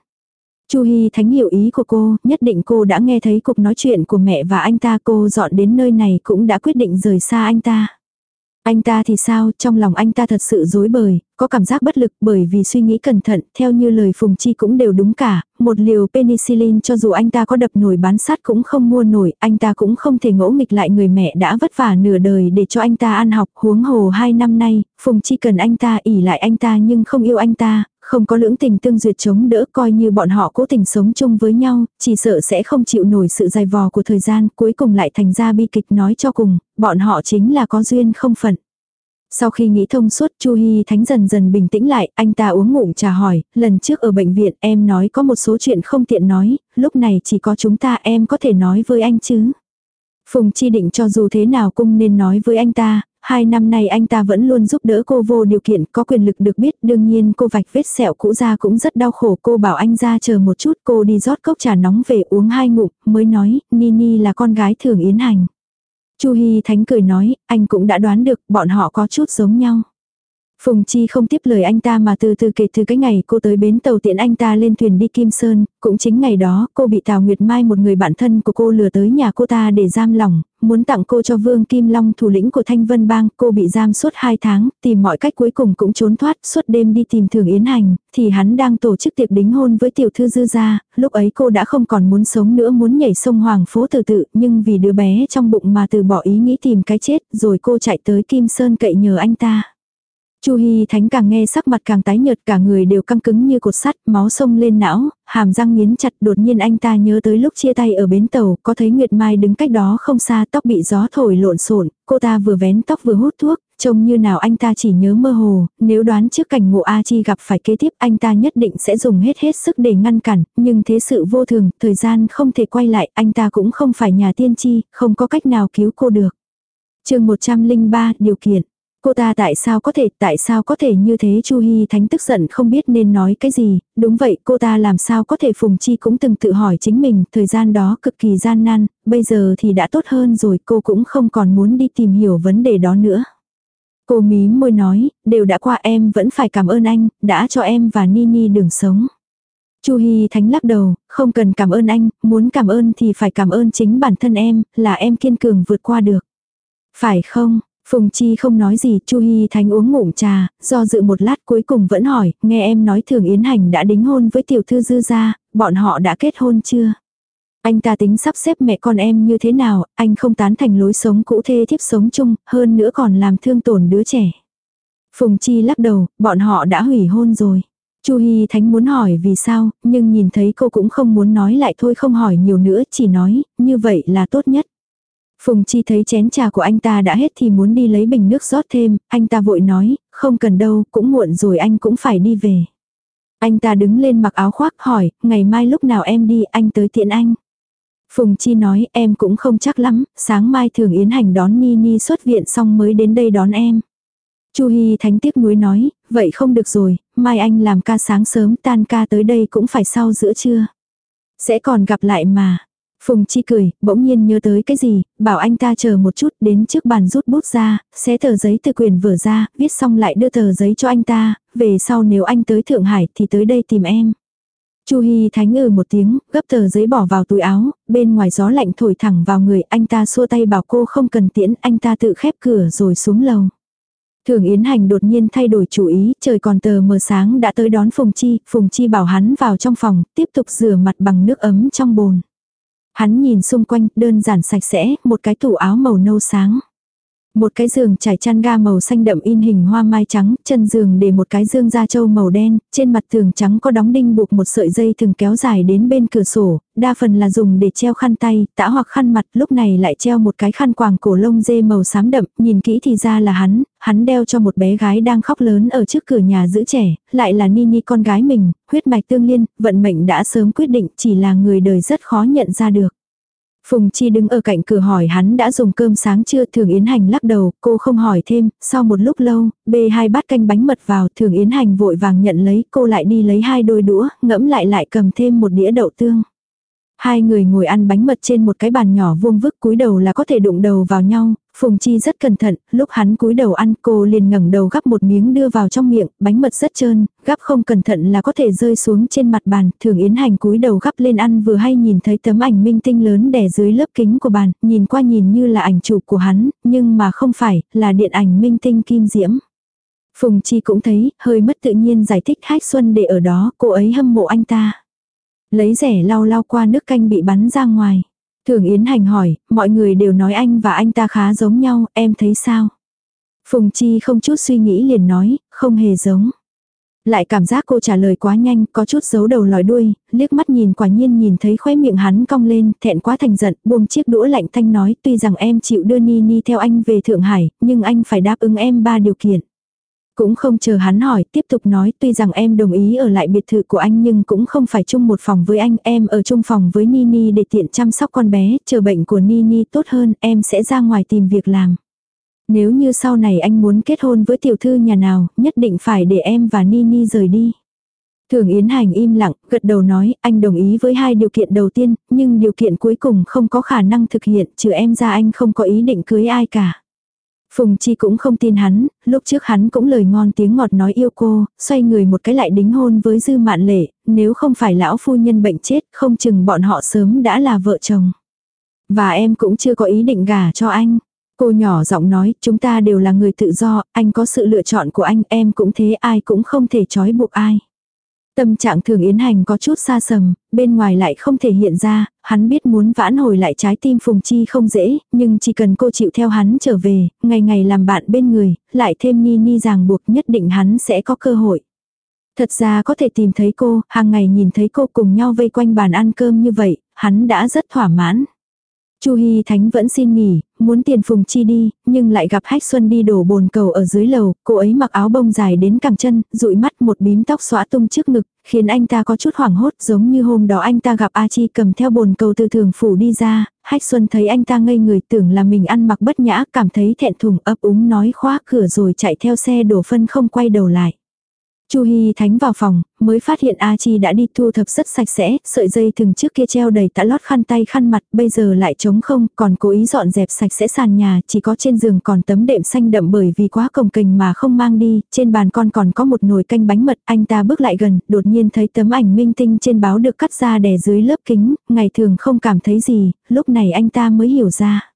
Chu Hi Thánh hiểu ý của cô, nhất định cô đã nghe thấy cuộc nói chuyện của mẹ và anh ta cô dọn đến nơi này cũng đã quyết định rời xa anh ta. Anh ta thì sao, trong lòng anh ta thật sự dối bời, có cảm giác bất lực bởi vì suy nghĩ cẩn thận, theo như lời Phùng Chi cũng đều đúng cả, một liều penicillin cho dù anh ta có đập nổi bán sát cũng không mua nổi, anh ta cũng không thể ngỗ nghịch lại người mẹ đã vất vả nửa đời để cho anh ta ăn học, huống hồ hai năm nay, Phùng Chi cần anh ta ỉ lại anh ta nhưng không yêu anh ta, không có lưỡng tình tương duyệt chống đỡ coi như bọn họ cố tình sống chung với nhau, chỉ sợ sẽ không chịu nổi sự dài vò của thời gian, cuối cùng lại thành ra bi kịch nói cho cùng, bọn họ chính là có duyên không phận. Sau khi nghĩ thông suốt Chu Hi Thánh dần dần bình tĩnh lại, anh ta uống ngụm trà hỏi, lần trước ở bệnh viện em nói có một số chuyện không tiện nói, lúc này chỉ có chúng ta em có thể nói với anh chứ. Phùng Chi định cho dù thế nào cũng nên nói với anh ta, hai năm nay anh ta vẫn luôn giúp đỡ cô vô điều kiện, có quyền lực được biết, đương nhiên cô vạch vết sẹo cũ ra cũng rất đau khổ, cô bảo anh ra chờ một chút, cô đi rót cốc trà nóng về uống hai ngụm, mới nói, Nini là con gái thường yến hành. Chu Hi Thánh cười nói, anh cũng đã đoán được, bọn họ có chút giống nhau. Phùng Chi không tiếp lời anh ta mà từ từ kể từ cái ngày cô tới bến tàu tiện anh ta lên thuyền đi Kim Sơn, cũng chính ngày đó cô bị Tào Nguyệt Mai một người bạn thân của cô lừa tới nhà cô ta để giam lỏng, muốn tặng cô cho Vương Kim Long thủ lĩnh của Thanh Vân Bang, cô bị giam suốt 2 tháng, tìm mọi cách cuối cùng cũng trốn thoát, suốt đêm đi tìm Thường Yến Hành, thì hắn đang tổ chức tiệc đính hôn với tiểu thư dư gia, lúc ấy cô đã không còn muốn sống nữa muốn nhảy sông Hoàng phố từ tự, nhưng vì đứa bé trong bụng mà từ bỏ ý nghĩ tìm cái chết, rồi cô chạy tới Kim Sơn cậy nhờ anh ta. Chu Hi Thánh càng nghe sắc mặt càng tái nhợt cả người đều căng cứng như cột sắt, máu sông lên não, hàm răng nghiến chặt đột nhiên anh ta nhớ tới lúc chia tay ở bến tàu, có thấy Nguyệt Mai đứng cách đó không xa tóc bị gió thổi lộn xộn, cô ta vừa vén tóc vừa hút thuốc, trông như nào anh ta chỉ nhớ mơ hồ, nếu đoán trước cảnh ngộ A Chi gặp phải kế tiếp anh ta nhất định sẽ dùng hết hết sức để ngăn cản, nhưng thế sự vô thường, thời gian không thể quay lại, anh ta cũng không phải nhà tiên tri, không có cách nào cứu cô được. chương 103, điều kiện. Cô ta tại sao có thể, tại sao có thể như thế Chu Hi Thánh tức giận không biết nên nói cái gì, đúng vậy cô ta làm sao có thể Phùng Chi cũng từng tự hỏi chính mình, thời gian đó cực kỳ gian nan, bây giờ thì đã tốt hơn rồi cô cũng không còn muốn đi tìm hiểu vấn đề đó nữa. Cô mí môi nói, đều đã qua em vẫn phải cảm ơn anh, đã cho em và Nini đường sống. Chu Hi Thánh lắc đầu, không cần cảm ơn anh, muốn cảm ơn thì phải cảm ơn chính bản thân em, là em kiên cường vượt qua được. Phải không, Phùng Chi không nói gì, Chu Hi Thánh uống ngụm trà, do dự một lát cuối cùng vẫn hỏi, nghe em nói Thường Yến Hành đã đính hôn với tiểu thư dư gia, bọn họ đã kết hôn chưa? Anh ta tính sắp xếp mẹ con em như thế nào, anh không tán thành lối sống cũ thê thiếp sống chung, hơn nữa còn làm thương tổn đứa trẻ. Phùng Chi lắc đầu, bọn họ đã hủy hôn rồi. Chu Hi Thánh muốn hỏi vì sao, nhưng nhìn thấy cô cũng không muốn nói lại thôi không hỏi nhiều nữa, chỉ nói, như vậy là tốt nhất. Phùng Chi thấy chén trà của anh ta đã hết thì muốn đi lấy bình nước rót thêm, anh ta vội nói, không cần đâu, cũng muộn rồi anh cũng phải đi về. Anh ta đứng lên mặc áo khoác hỏi, ngày mai lúc nào em đi, anh tới tiện anh. Phùng Chi nói, em cũng không chắc lắm, sáng mai thường Yến Hành đón Ni Ni xuất viện xong mới đến đây đón em. Chu Hi Thánh tiếc nuối nói, vậy không được rồi, mai anh làm ca sáng sớm tan ca tới đây cũng phải sau giữa trưa. Sẽ còn gặp lại mà. Phùng Chi cười, bỗng nhiên nhớ tới cái gì, bảo anh ta chờ một chút đến trước bàn rút bút ra, xé tờ giấy từ quyền vở ra, viết xong lại đưa tờ giấy cho anh ta, về sau nếu anh tới Thượng Hải thì tới đây tìm em. Chu Hi Thánh ừ một tiếng, gấp tờ giấy bỏ vào túi áo, bên ngoài gió lạnh thổi thẳng vào người, anh ta xua tay bảo cô không cần tiễn, anh ta tự khép cửa rồi xuống lầu. Thường Yến Hành đột nhiên thay đổi chủ ý, trời còn tờ mờ sáng đã tới đón Phùng Chi, Phùng Chi bảo hắn vào trong phòng, tiếp tục rửa mặt bằng nước ấm trong bồn. Hắn nhìn xung quanh, đơn giản sạch sẽ, một cái tủ áo màu nâu sáng. Một cái giường trải chăn ga màu xanh đậm in hình hoa mai trắng, chân giường để một cái dương da trâu màu đen, trên mặt tường trắng có đóng đinh buộc một sợi dây thường kéo dài đến bên cửa sổ, đa phần là dùng để treo khăn tay, tã hoặc khăn mặt, lúc này lại treo một cái khăn quàng cổ lông dê màu xám đậm, nhìn kỹ thì ra là hắn, hắn đeo cho một bé gái đang khóc lớn ở trước cửa nhà giữ trẻ, lại là Nini con gái mình, huyết mạch tương liên, vận mệnh đã sớm quyết định, chỉ là người đời rất khó nhận ra được. Phùng Chi đứng ở cạnh cửa hỏi hắn đã dùng cơm sáng chưa Thường Yến Hành lắc đầu, cô không hỏi thêm, sau một lúc lâu, bê hai bát canh bánh mật vào, Thường Yến Hành vội vàng nhận lấy, cô lại đi lấy hai đôi đũa, ngẫm lại lại cầm thêm một đĩa đậu tương. Hai người ngồi ăn bánh mật trên một cái bàn nhỏ vuông vức cúi đầu là có thể đụng đầu vào nhau, Phùng Chi rất cẩn thận, lúc hắn cúi đầu ăn cô liền ngẩng đầu gắp một miếng đưa vào trong miệng, bánh mật rất trơn, gắp không cẩn thận là có thể rơi xuống trên mặt bàn, thường yến hành cúi đầu gắp lên ăn vừa hay nhìn thấy tấm ảnh minh tinh lớn đè dưới lớp kính của bàn, nhìn qua nhìn như là ảnh chụp của hắn, nhưng mà không phải, là điện ảnh minh tinh kim diễm. Phùng Chi cũng thấy, hơi mất tự nhiên giải thích Hách Xuân để ở đó, cô ấy hâm mộ anh ta. Lấy rẻ lau lau qua nước canh bị bắn ra ngoài. Thường Yến Hành hỏi, mọi người đều nói anh và anh ta khá giống nhau, em thấy sao? Phùng Chi không chút suy nghĩ liền nói, không hề giống. Lại cảm giác cô trả lời quá nhanh, có chút giấu đầu lòi đuôi, liếc mắt nhìn quả nhiên nhìn thấy khóe miệng hắn cong lên, thẹn quá thành giận, buông chiếc đũa lạnh thanh nói, tuy rằng em chịu đưa Ni Ni theo anh về Thượng Hải, nhưng anh phải đáp ứng em ba điều kiện. Cũng không chờ hắn hỏi, tiếp tục nói tuy rằng em đồng ý ở lại biệt thự của anh nhưng cũng không phải chung một phòng với anh, em ở chung phòng với Nini để tiện chăm sóc con bé, chờ bệnh của Nini tốt hơn, em sẽ ra ngoài tìm việc làm. Nếu như sau này anh muốn kết hôn với tiểu thư nhà nào, nhất định phải để em và Nini rời đi. Thường Yến Hành im lặng, gật đầu nói, anh đồng ý với hai điều kiện đầu tiên, nhưng điều kiện cuối cùng không có khả năng thực hiện, trừ em ra anh không có ý định cưới ai cả. Phùng Chi cũng không tin hắn, lúc trước hắn cũng lời ngon tiếng ngọt nói yêu cô, xoay người một cái lại đính hôn với Dư Mạn Lệ, nếu không phải lão phu nhân bệnh chết, không chừng bọn họ sớm đã là vợ chồng. Và em cũng chưa có ý định gả cho anh. Cô nhỏ giọng nói, chúng ta đều là người tự do, anh có sự lựa chọn của anh, em cũng thế, ai cũng không thể trói buộc ai. Tâm trạng thường yến hành có chút xa sầm, bên ngoài lại không thể hiện ra, hắn biết muốn vãn hồi lại trái tim Phùng Chi không dễ, nhưng chỉ cần cô chịu theo hắn trở về, ngày ngày làm bạn bên người, lại thêm Ni Ni ràng buộc nhất định hắn sẽ có cơ hội. Thật ra có thể tìm thấy cô, hàng ngày nhìn thấy cô cùng nhau vây quanh bàn ăn cơm như vậy, hắn đã rất thỏa mãn. Chu Hi Thánh vẫn xin nghỉ, muốn tiền Phùng Chi đi, nhưng lại gặp Hách Xuân đi đổ bồn cầu ở dưới lầu, cô ấy mặc áo bông dài đến cẳng chân, dụi mắt một bím tóc xõa tung trước ngực, khiến anh ta có chút hoảng hốt giống như hôm đó anh ta gặp A Chi cầm theo bồn cầu từ thường phủ đi ra, Hách Xuân thấy anh ta ngây người tưởng là mình ăn mặc bất nhã, cảm thấy thẹn thùng ấp úng nói khóa cửa rồi chạy theo xe đổ phân không quay đầu lại. Chu Hi Thánh vào phòng, mới phát hiện A Chi đã đi thu thập rất sạch sẽ, sợi dây thừng trước kia treo đầy tã lót khăn tay khăn mặt, bây giờ lại trống không, còn cố ý dọn dẹp sạch sẽ sàn nhà, chỉ có trên giường còn tấm đệm xanh đậm bởi vì quá cồng kềnh mà không mang đi, trên bàn con còn có một nồi canh bánh mật, anh ta bước lại gần, đột nhiên thấy tấm ảnh minh tinh trên báo được cắt ra đè dưới lớp kính, ngày thường không cảm thấy gì, lúc này anh ta mới hiểu ra.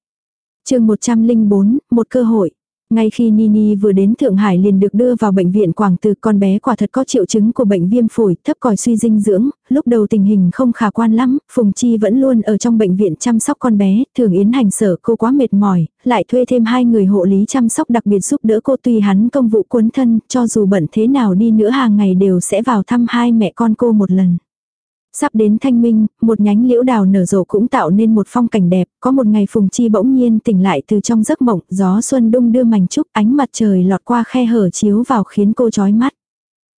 chương 104, một cơ hội. Ngay khi Nini vừa đến Thượng Hải liền được đưa vào bệnh viện Quảng Từ con bé quả thật có triệu chứng của bệnh viêm phổi thấp còi suy dinh dưỡng, lúc đầu tình hình không khả quan lắm, Phùng Chi vẫn luôn ở trong bệnh viện chăm sóc con bé, thường yến hành sở cô quá mệt mỏi, lại thuê thêm hai người hộ lý chăm sóc đặc biệt giúp đỡ cô tùy hắn công vụ cuốn thân, cho dù bận thế nào đi nữa hàng ngày đều sẽ vào thăm hai mẹ con cô một lần. Sắp đến thanh minh, một nhánh liễu đào nở rộ cũng tạo nên một phong cảnh đẹp, có một ngày Phùng Chi bỗng nhiên tỉnh lại từ trong giấc mộng, gió xuân đung đưa mảnh trúc, ánh mặt trời lọt qua khe hở chiếu vào khiến cô chói mắt.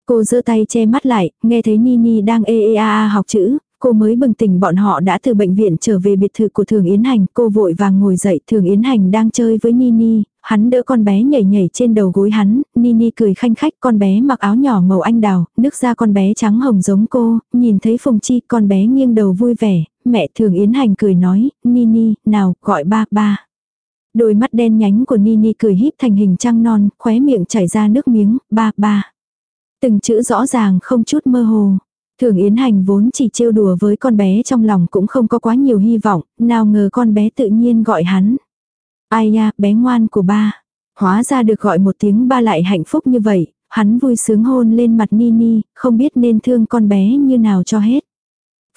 Cô giơ tay che mắt lại, nghe thấy Nini đang ê ê a a học chữ, cô mới bừng tỉnh bọn họ đã từ bệnh viện trở về biệt thự của Thường Yến Hành, cô vội vàng ngồi dậy, Thường Yến Hành đang chơi với Nini, hắn đỡ con bé nhảy nhảy trên đầu gối hắn, Nini cười khanh khách, con bé mặc áo nhỏ màu anh đào, nước da con bé trắng hồng giống cô, nhìn thấy Phùng Chi, con bé nghiêng đầu vui vẻ, mẹ Thường Yến Hành cười nói, Nini, nào, gọi ba, ba. Đôi mắt đen nhánh của Nini cười híp thành hình trăng non, khóe miệng chảy ra nước miếng, ba, ba. Từng chữ rõ ràng không chút mơ hồ. Thường Yến Hành vốn chỉ trêu đùa với con bé trong lòng cũng không có quá nhiều hy vọng, nào ngờ con bé tự nhiên gọi hắn. Ai ya bé ngoan của ba. Hóa ra được gọi một tiếng ba lại hạnh phúc như vậy, hắn vui sướng hôn lên mặt Nini, không biết nên thương con bé như nào cho hết.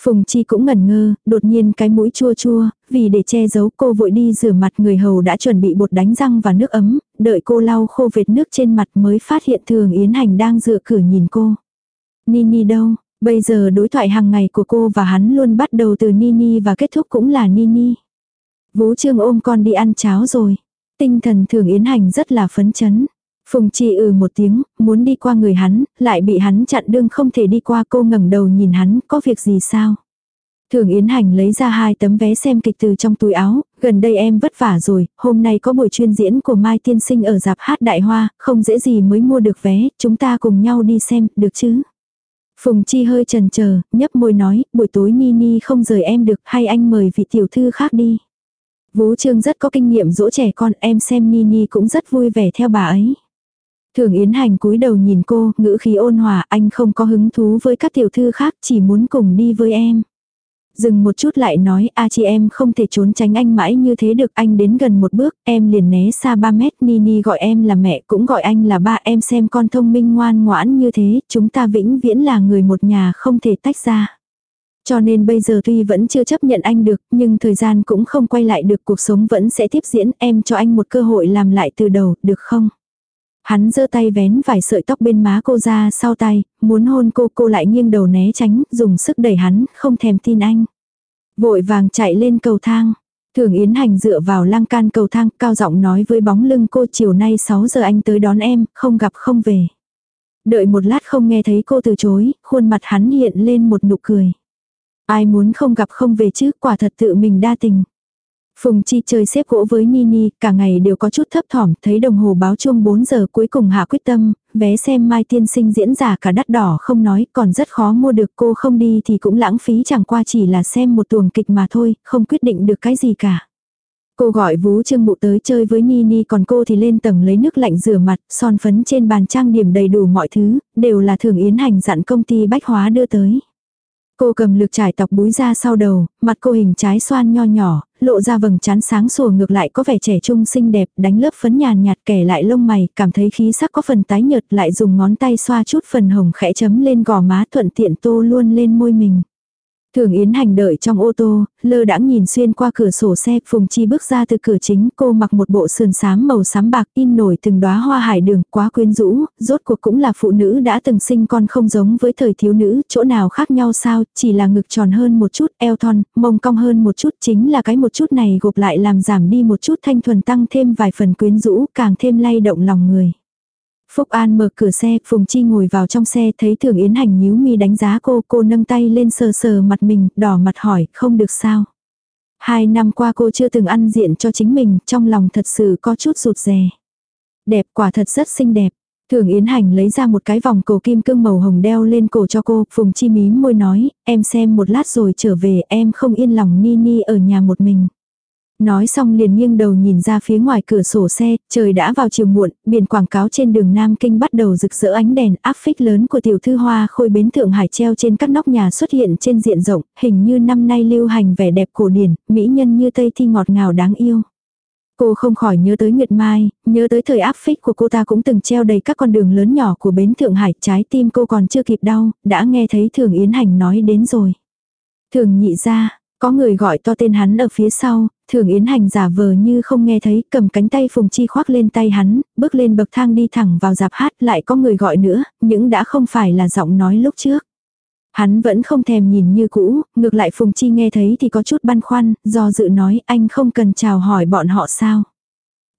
Phùng Chi cũng ngẩn ngơ, đột nhiên cái mũi chua chua, vì để che giấu cô vội đi rửa mặt người hầu đã chuẩn bị bột đánh răng và nước ấm, đợi cô lau khô vệt nước trên mặt mới phát hiện thường Yến Hành đang dựa cửa nhìn cô. Nini đâu, bây giờ đối thoại hàng ngày của cô và hắn luôn bắt đầu từ Nini và kết thúc cũng là Nini. Vũ Trương ôm con đi ăn cháo rồi. Tinh thần thường Yến Hành rất là phấn chấn. Phùng Chi ừ một tiếng, muốn đi qua người hắn, lại bị hắn chặn đương không thể đi qua cô ngẩng đầu nhìn hắn, có việc gì sao? Thường Yến Hành lấy ra hai tấm vé xem kịch từ trong túi áo, gần đây em vất vả rồi, hôm nay có buổi chuyên diễn của Mai Tiên Sinh ở dạp hát Đại Hoa, không dễ gì mới mua được vé, chúng ta cùng nhau đi xem, được chứ? Phùng Chi hơi chần chờ, nhấp môi nói, buổi tối Nini không rời em được, hay anh mời vị tiểu thư khác đi. Vũ Trương rất có kinh nghiệm dỗ trẻ con, em xem Nini cũng rất vui vẻ theo bà ấy. Thường Yến Hành cúi đầu nhìn cô, ngữ khí ôn hòa, anh không có hứng thú với các tiểu thư khác, chỉ muốn cùng đi với em. Dừng một chút lại nói, a chị em không thể trốn tránh anh mãi như thế được, anh đến gần một bước, em liền né xa 3 mét, Nini gọi em là mẹ, cũng gọi anh là ba, em xem con thông minh ngoan ngoãn như thế, chúng ta vĩnh viễn là người một nhà không thể tách ra. Cho nên bây giờ tuy vẫn chưa chấp nhận anh được, nhưng thời gian cũng không quay lại được, cuộc sống vẫn sẽ tiếp diễn, em cho anh một cơ hội làm lại từ đầu, được không? Hắn giơ tay vén vài sợi tóc bên má cô ra sau tay, muốn hôn cô cô lại nghiêng đầu né tránh, dùng sức đẩy hắn, không thèm tin anh. Vội vàng chạy lên cầu thang. Thường Yến Hành dựa vào lan can cầu thang, cao giọng nói với bóng lưng cô chiều nay 6 giờ anh tới đón em, không gặp không về. Đợi một lát không nghe thấy cô từ chối, khuôn mặt hắn hiện lên một nụ cười. Ai muốn không gặp không về chứ, quả thật tự mình đa tình. Phùng Chi chơi xếp gỗ với Nini, cả ngày đều có chút thấp thỏm, thấy đồng hồ báo chuông 4 giờ cuối cùng hạ quyết tâm, vé xem Mai Tiên Sinh diễn giả cả đắt đỏ không nói, còn rất khó mua được cô không đi thì cũng lãng phí chẳng qua chỉ là xem một tuồng kịch mà thôi, không quyết định được cái gì cả. Cô gọi Vú Trương Mụ tới chơi với Nini còn cô thì lên tầng lấy nước lạnh rửa mặt, son phấn trên bàn trang điểm đầy đủ mọi thứ, đều là thường yến hành dặn công ty bách hóa đưa tới. Cô cầm lược trải tọc búi ra sau đầu, mặt cô hình trái xoan nho nhỏ, lộ ra vầng trán sáng sủa ngược lại có vẻ trẻ trung xinh đẹp, đánh lớp phấn nhàn nhạt kẻ lại lông mày, cảm thấy khí sắc có phần tái nhợt lại dùng ngón tay xoa chút phần hồng khẽ chấm lên gò má thuận tiện tô luôn lên môi mình. Thường Yến Hành đợi trong ô tô, lơ đãng nhìn xuyên qua cửa sổ xe, Phùng Chi bước ra từ cửa chính, cô mặc một bộ sườn xám màu xám bạc in nổi từng đóa hoa hải đường, quá quyến rũ, rốt cuộc cũng là phụ nữ đã từng sinh con không giống với thời thiếu nữ, chỗ nào khác nhau sao, chỉ là ngực tròn hơn một chút, eo thon, mông cong hơn một chút, chính là cái một chút này gộp lại làm giảm đi một chút thanh thuần tăng thêm vài phần quyến rũ, càng thêm lay động lòng người. Phúc An mở cửa xe, Phùng Chi ngồi vào trong xe thấy Thường Yến Hành nhíu mi đánh giá cô, cô nâng tay lên sờ sờ mặt mình, đỏ mặt hỏi, không được sao. Hai năm qua cô chưa từng ăn diện cho chính mình, trong lòng thật sự có chút rụt rè. Đẹp quả thật rất xinh đẹp. Thường Yến Hành lấy ra một cái vòng cổ kim cương màu hồng đeo lên cổ cho cô, Phùng Chi mím môi nói, em xem một lát rồi trở về, em không yên lòng Ni Ni ở nhà một mình. Nói xong liền nghiêng đầu nhìn ra phía ngoài cửa sổ xe, trời đã vào chiều muộn, biển quảng cáo trên đường Nam Kinh bắt đầu rực rỡ ánh đèn áp phích lớn của tiểu thư hoa khôi bến Thượng Hải treo trên các nóc nhà xuất hiện trên diện rộng, hình như năm nay lưu hành vẻ đẹp cổ điển, mỹ nhân như Tây thi ngọt ngào đáng yêu. Cô không khỏi nhớ tới Nguyệt Mai, nhớ tới thời áp phích của cô ta cũng từng treo đầy các con đường lớn nhỏ của bến Thượng Hải, trái tim cô còn chưa kịp đau, đã nghe thấy Thường Yến Hành nói đến rồi. Thường nhị ra, có người gọi to tên hắn ở phía sau, thường yến hành giả vờ như không nghe thấy, cầm cánh tay phùng chi khoác lên tay hắn, bước lên bậc thang đi thẳng vào dạp hát, lại có người gọi nữa, những đã không phải là giọng nói lúc trước. Hắn vẫn không thèm nhìn như cũ, ngược lại Phùng Chi nghe thấy thì có chút băn khoăn, do dự nói anh không cần chào hỏi bọn họ sao.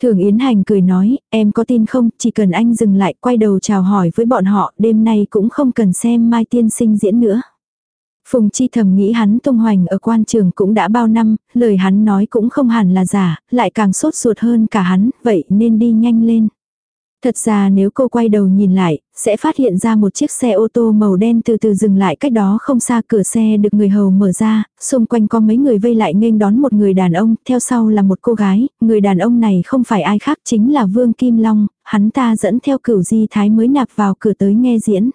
Thường Yến Hành cười nói, em có tin không, chỉ cần anh dừng lại quay đầu chào hỏi với bọn họ, đêm nay cũng không cần xem Mai Tiên Sinh diễn nữa. Phùng Chi thầm nghĩ hắn tung hoành ở quan trường cũng đã bao năm, lời hắn nói cũng không hẳn là giả, lại càng sốt ruột hơn cả hắn, vậy nên đi nhanh lên. Thật ra nếu cô quay đầu nhìn lại, sẽ phát hiện ra một chiếc xe ô tô màu đen từ từ dừng lại cách đó không xa cửa xe được người hầu mở ra, xung quanh có mấy người vây lại nghênh đón một người đàn ông, theo sau là một cô gái, người đàn ông này không phải ai khác chính là Vương Kim Long, hắn ta dẫn theo cửu di thái mới nạp vào cửa tới nghe diễn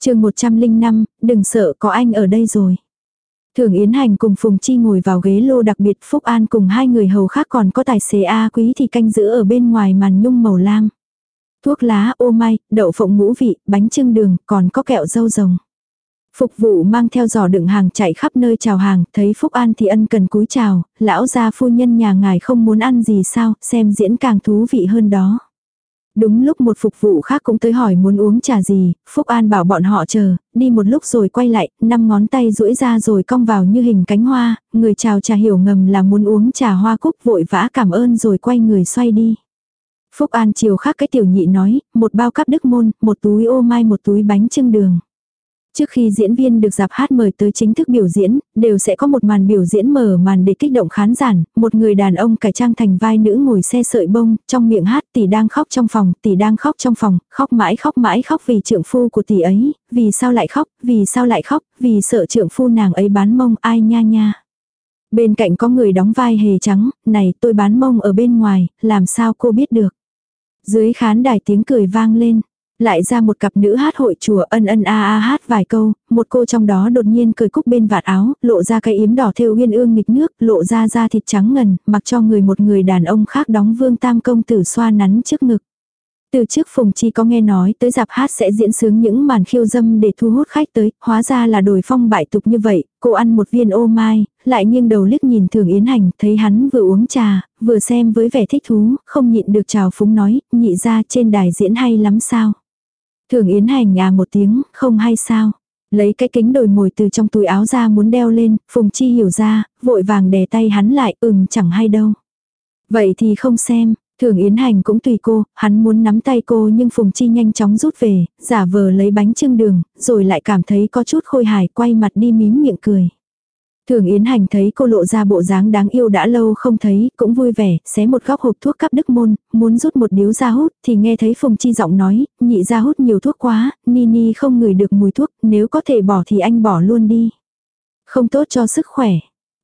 chương 105, đừng sợ có anh ở đây rồi. Thường Yến Hành cùng Phùng Chi ngồi vào ghế lô đặc biệt Phúc An cùng hai người hầu khác còn có tài xế A quý thì canh giữ ở bên ngoài màn nhung màu lam. Thuốc lá, ô mai, đậu phộng ngũ vị, bánh trưng đường, còn có kẹo dâu rồng. Phục vụ mang theo giỏ đựng hàng chạy khắp nơi chào hàng, thấy Phúc An thì ân cần cúi chào, lão gia phu nhân nhà ngài không muốn ăn gì sao, xem diễn càng thú vị hơn đó. Đúng lúc một phục vụ khác cũng tới hỏi muốn uống trà gì, Phúc An bảo bọn họ chờ, đi một lúc rồi quay lại, năm ngón tay duỗi ra rồi cong vào như hình cánh hoa, người chào trà hiểu ngầm là muốn uống trà hoa cúc vội vã cảm ơn rồi quay người xoay đi. Phúc An chiều khác cái tiểu nhị nói, một bao cắp đức môn, một túi ô mai một túi bánh trưng đường. Trước khi diễn viên được dạp hát mời tới chính thức biểu diễn, đều sẽ có một màn biểu diễn mở màn để kích động khán giả, một người đàn ông cải trang thành vai nữ ngồi xe sợi bông, trong miệng hát tỷ đang khóc trong phòng, tỷ đang khóc trong phòng, khóc mãi khóc mãi khóc vì trượng phu của tỷ ấy, vì sao lại khóc, vì sao lại khóc, vì sợ trượng phu nàng ấy bán mông ai nha nha. Bên cạnh có người đóng vai hề trắng, này tôi bán mông ở bên ngoài, làm sao cô biết được. Dưới khán đài tiếng cười vang lên. Lại ra một cặp nữ hát hội chùa ân ân a a hát vài câu, một cô trong đó đột nhiên cười cúc bên vạt áo, lộ ra cái yếm đỏ thêu uyên ương nghịch nước, lộ ra da thịt trắng ngần, mặc cho người một người đàn ông khác đóng vương tam công tử xoa nắn trước ngực. Từ trước Phùng Chi có nghe nói tới dạp hát sẽ diễn sướng những màn khiêu dâm để thu hút khách tới, hóa ra là đổi phong bại tục như vậy, cô ăn một viên ô mai, lại nghiêng đầu liếc nhìn Thường Yến Hành, thấy hắn vừa uống trà, vừa xem với vẻ thích thú, không nhịn được chào phúng nói, nhị ra trên đài diễn hay lắm sao. Thường Yến Hành à một tiếng, không hay sao. Lấy cái kính đồi mồi từ trong túi áo ra muốn đeo lên, Phùng Chi hiểu ra, vội vàng đè tay hắn lại, ừm chẳng hay đâu. Vậy thì không xem, Thường Yến Hành cũng tùy cô, hắn muốn nắm tay cô nhưng Phùng Chi nhanh chóng rút về, giả vờ lấy bánh trưng đường, rồi lại cảm thấy có chút khôi hài quay mặt đi mím miệng cười. Thường Yến Hành thấy cô lộ ra bộ dáng đáng yêu đã lâu không thấy, cũng vui vẻ, xé một góc hộp thuốc cắp đức môn, muốn rút một điếu ra hút, thì nghe thấy Phùng Chi giọng nói, nhị ra hút nhiều thuốc quá, Nini không ngửi được mùi thuốc, nếu có thể bỏ thì anh bỏ luôn đi. Không tốt cho sức khỏe.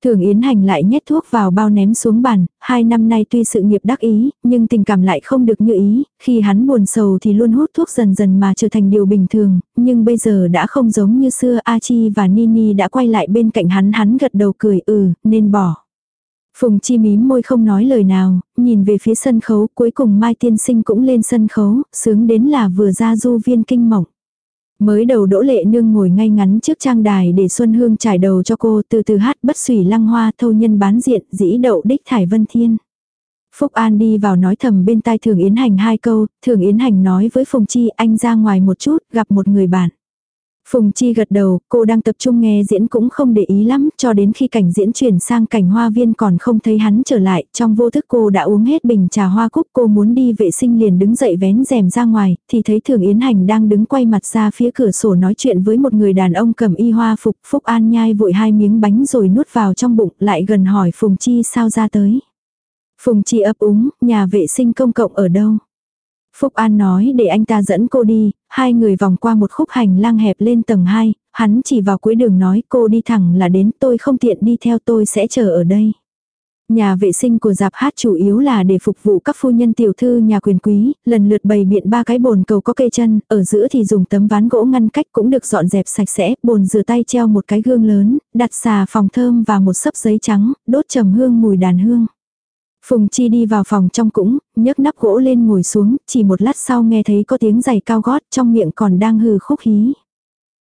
Thường Yến Hành lại nhét thuốc vào bao ném xuống bàn, hai năm nay tuy sự nghiệp đắc ý, nhưng tình cảm lại không được như ý, khi hắn buồn sầu thì luôn hút thuốc dần dần mà trở thành điều bình thường, nhưng bây giờ đã không giống như xưa A Chi và Nini đã quay lại bên cạnh hắn hắn gật đầu cười ừ, nên bỏ. Phùng Chi mím môi không nói lời nào, nhìn về phía sân khấu cuối cùng Mai Tiên Sinh cũng lên sân khấu, sướng đến là vừa ra du viên kinh mộng. Mới đầu đỗ lệ nương ngồi ngay ngắn trước trang đài để Xuân Hương trải đầu cho cô từ từ hát bất sủy lăng hoa thâu nhân bán diện dĩ đậu đích thải vân thiên. Phúc An đi vào nói thầm bên tai Thường Yến Hành hai câu, Thường Yến Hành nói với Phùng Chi anh ra ngoài một chút gặp một người bạn. Phùng Chi gật đầu, cô đang tập trung nghe diễn cũng không để ý lắm, cho đến khi cảnh diễn chuyển sang cảnh hoa viên còn không thấy hắn trở lại, trong vô thức cô đã uống hết bình trà hoa cúc, cô muốn đi vệ sinh liền đứng dậy vén rèm ra ngoài, thì thấy Thường Yến Hành đang đứng quay mặt ra phía cửa sổ nói chuyện với một người đàn ông cầm y hoa phục, Phúc An nhai vội hai miếng bánh rồi nuốt vào trong bụng, lại gần hỏi Phùng Chi sao ra tới. Phùng Chi ấp úng, nhà vệ sinh công cộng ở đâu? Phúc An nói để anh ta dẫn cô đi, hai người vòng qua một khúc hành lang hẹp lên tầng 2, hắn chỉ vào cuối đường nói cô đi thẳng là đến tôi không tiện đi theo tôi sẽ chờ ở đây. Nhà vệ sinh của dạp hát chủ yếu là để phục vụ các phu nhân tiểu thư nhà quyền quý, lần lượt bày biện ba cái bồn cầu có cây chân, ở giữa thì dùng tấm ván gỗ ngăn cách cũng được dọn dẹp sạch sẽ, bồn rửa tay treo một cái gương lớn, đặt xà phòng thơm và một sấp giấy trắng, đốt trầm hương mùi đàn hương. Phùng Chi đi vào phòng trong cũng, nhấc nắp gỗ lên ngồi xuống, chỉ một lát sau nghe thấy có tiếng giày cao gót trong miệng còn đang hừ khúc hí.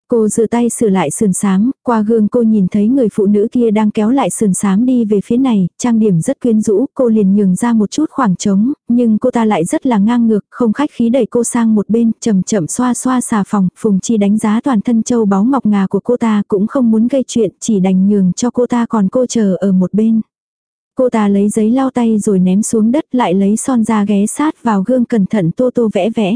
Cô giữ tay sửa lại sườn sám, qua gương cô nhìn thấy người phụ nữ kia đang kéo lại sườn sám đi về phía này, trang điểm rất quyến rũ, cô liền nhường ra một chút khoảng trống, nhưng cô ta lại rất là ngang ngược, không khách khí đẩy cô sang một bên, chậm chậm xoa xoa xà phòng, Phùng Chi đánh giá toàn thân châu báu ngọc ngà của cô ta cũng không muốn gây chuyện, chỉ đành nhường cho cô ta còn cô chờ ở một bên. Cô ta lấy giấy lau tay rồi ném xuống đất lại lấy son ra ghé sát vào gương cẩn thận tô tô vẽ vẽ.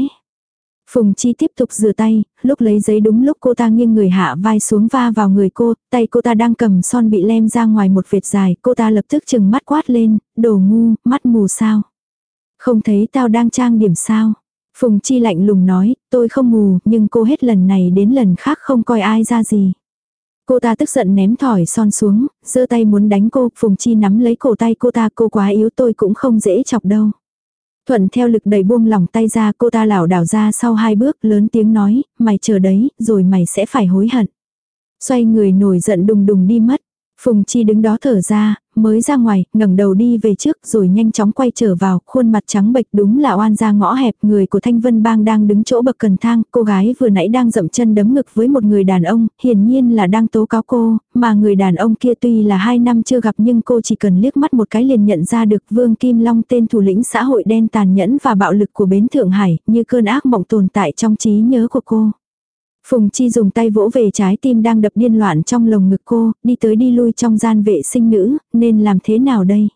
Phùng Chi tiếp tục rửa tay, lúc lấy giấy đúng lúc cô ta nghiêng người hạ vai xuống va vào người cô, tay cô ta đang cầm son bị lem ra ngoài một vệt dài, cô ta lập tức chừng mắt quát lên, đồ ngu, mắt mù sao. Không thấy tao đang trang điểm sao. Phùng Chi lạnh lùng nói, tôi không mù, nhưng cô hết lần này đến lần khác không coi ai ra gì. Cô ta tức giận ném thỏi son xuống, giơ tay muốn đánh cô, Phùng Chi nắm lấy cổ tay cô ta, cô quá yếu tôi cũng không dễ chọc đâu. Thuận theo lực đẩy buông lỏng tay ra cô ta lảo đảo ra sau hai bước lớn tiếng nói, mày chờ đấy, rồi mày sẽ phải hối hận. Xoay người nổi giận đùng đùng đi mất. Phùng Chi đứng đó thở ra, mới ra ngoài, ngẩng đầu đi về trước rồi nhanh chóng quay trở vào, khuôn mặt trắng bệch đúng là oan ra ngõ hẹp, người của Thanh Vân Bang đang đứng chỗ bậc cần thang, cô gái vừa nãy đang dậm chân đấm ngực với một người đàn ông, hiển nhiên là đang tố cáo cô, mà người đàn ông kia tuy là hai năm chưa gặp nhưng cô chỉ cần liếc mắt một cái liền nhận ra được Vương Kim Long tên thủ lĩnh xã hội đen tàn nhẫn và bạo lực của bến Thượng Hải, như cơn ác mộng tồn tại trong trí nhớ của cô. Phùng Chi dùng tay vỗ về trái tim đang đập điên loạn trong lồng ngực cô, đi tới đi lui trong gian vệ sinh nữ, nên làm thế nào đây?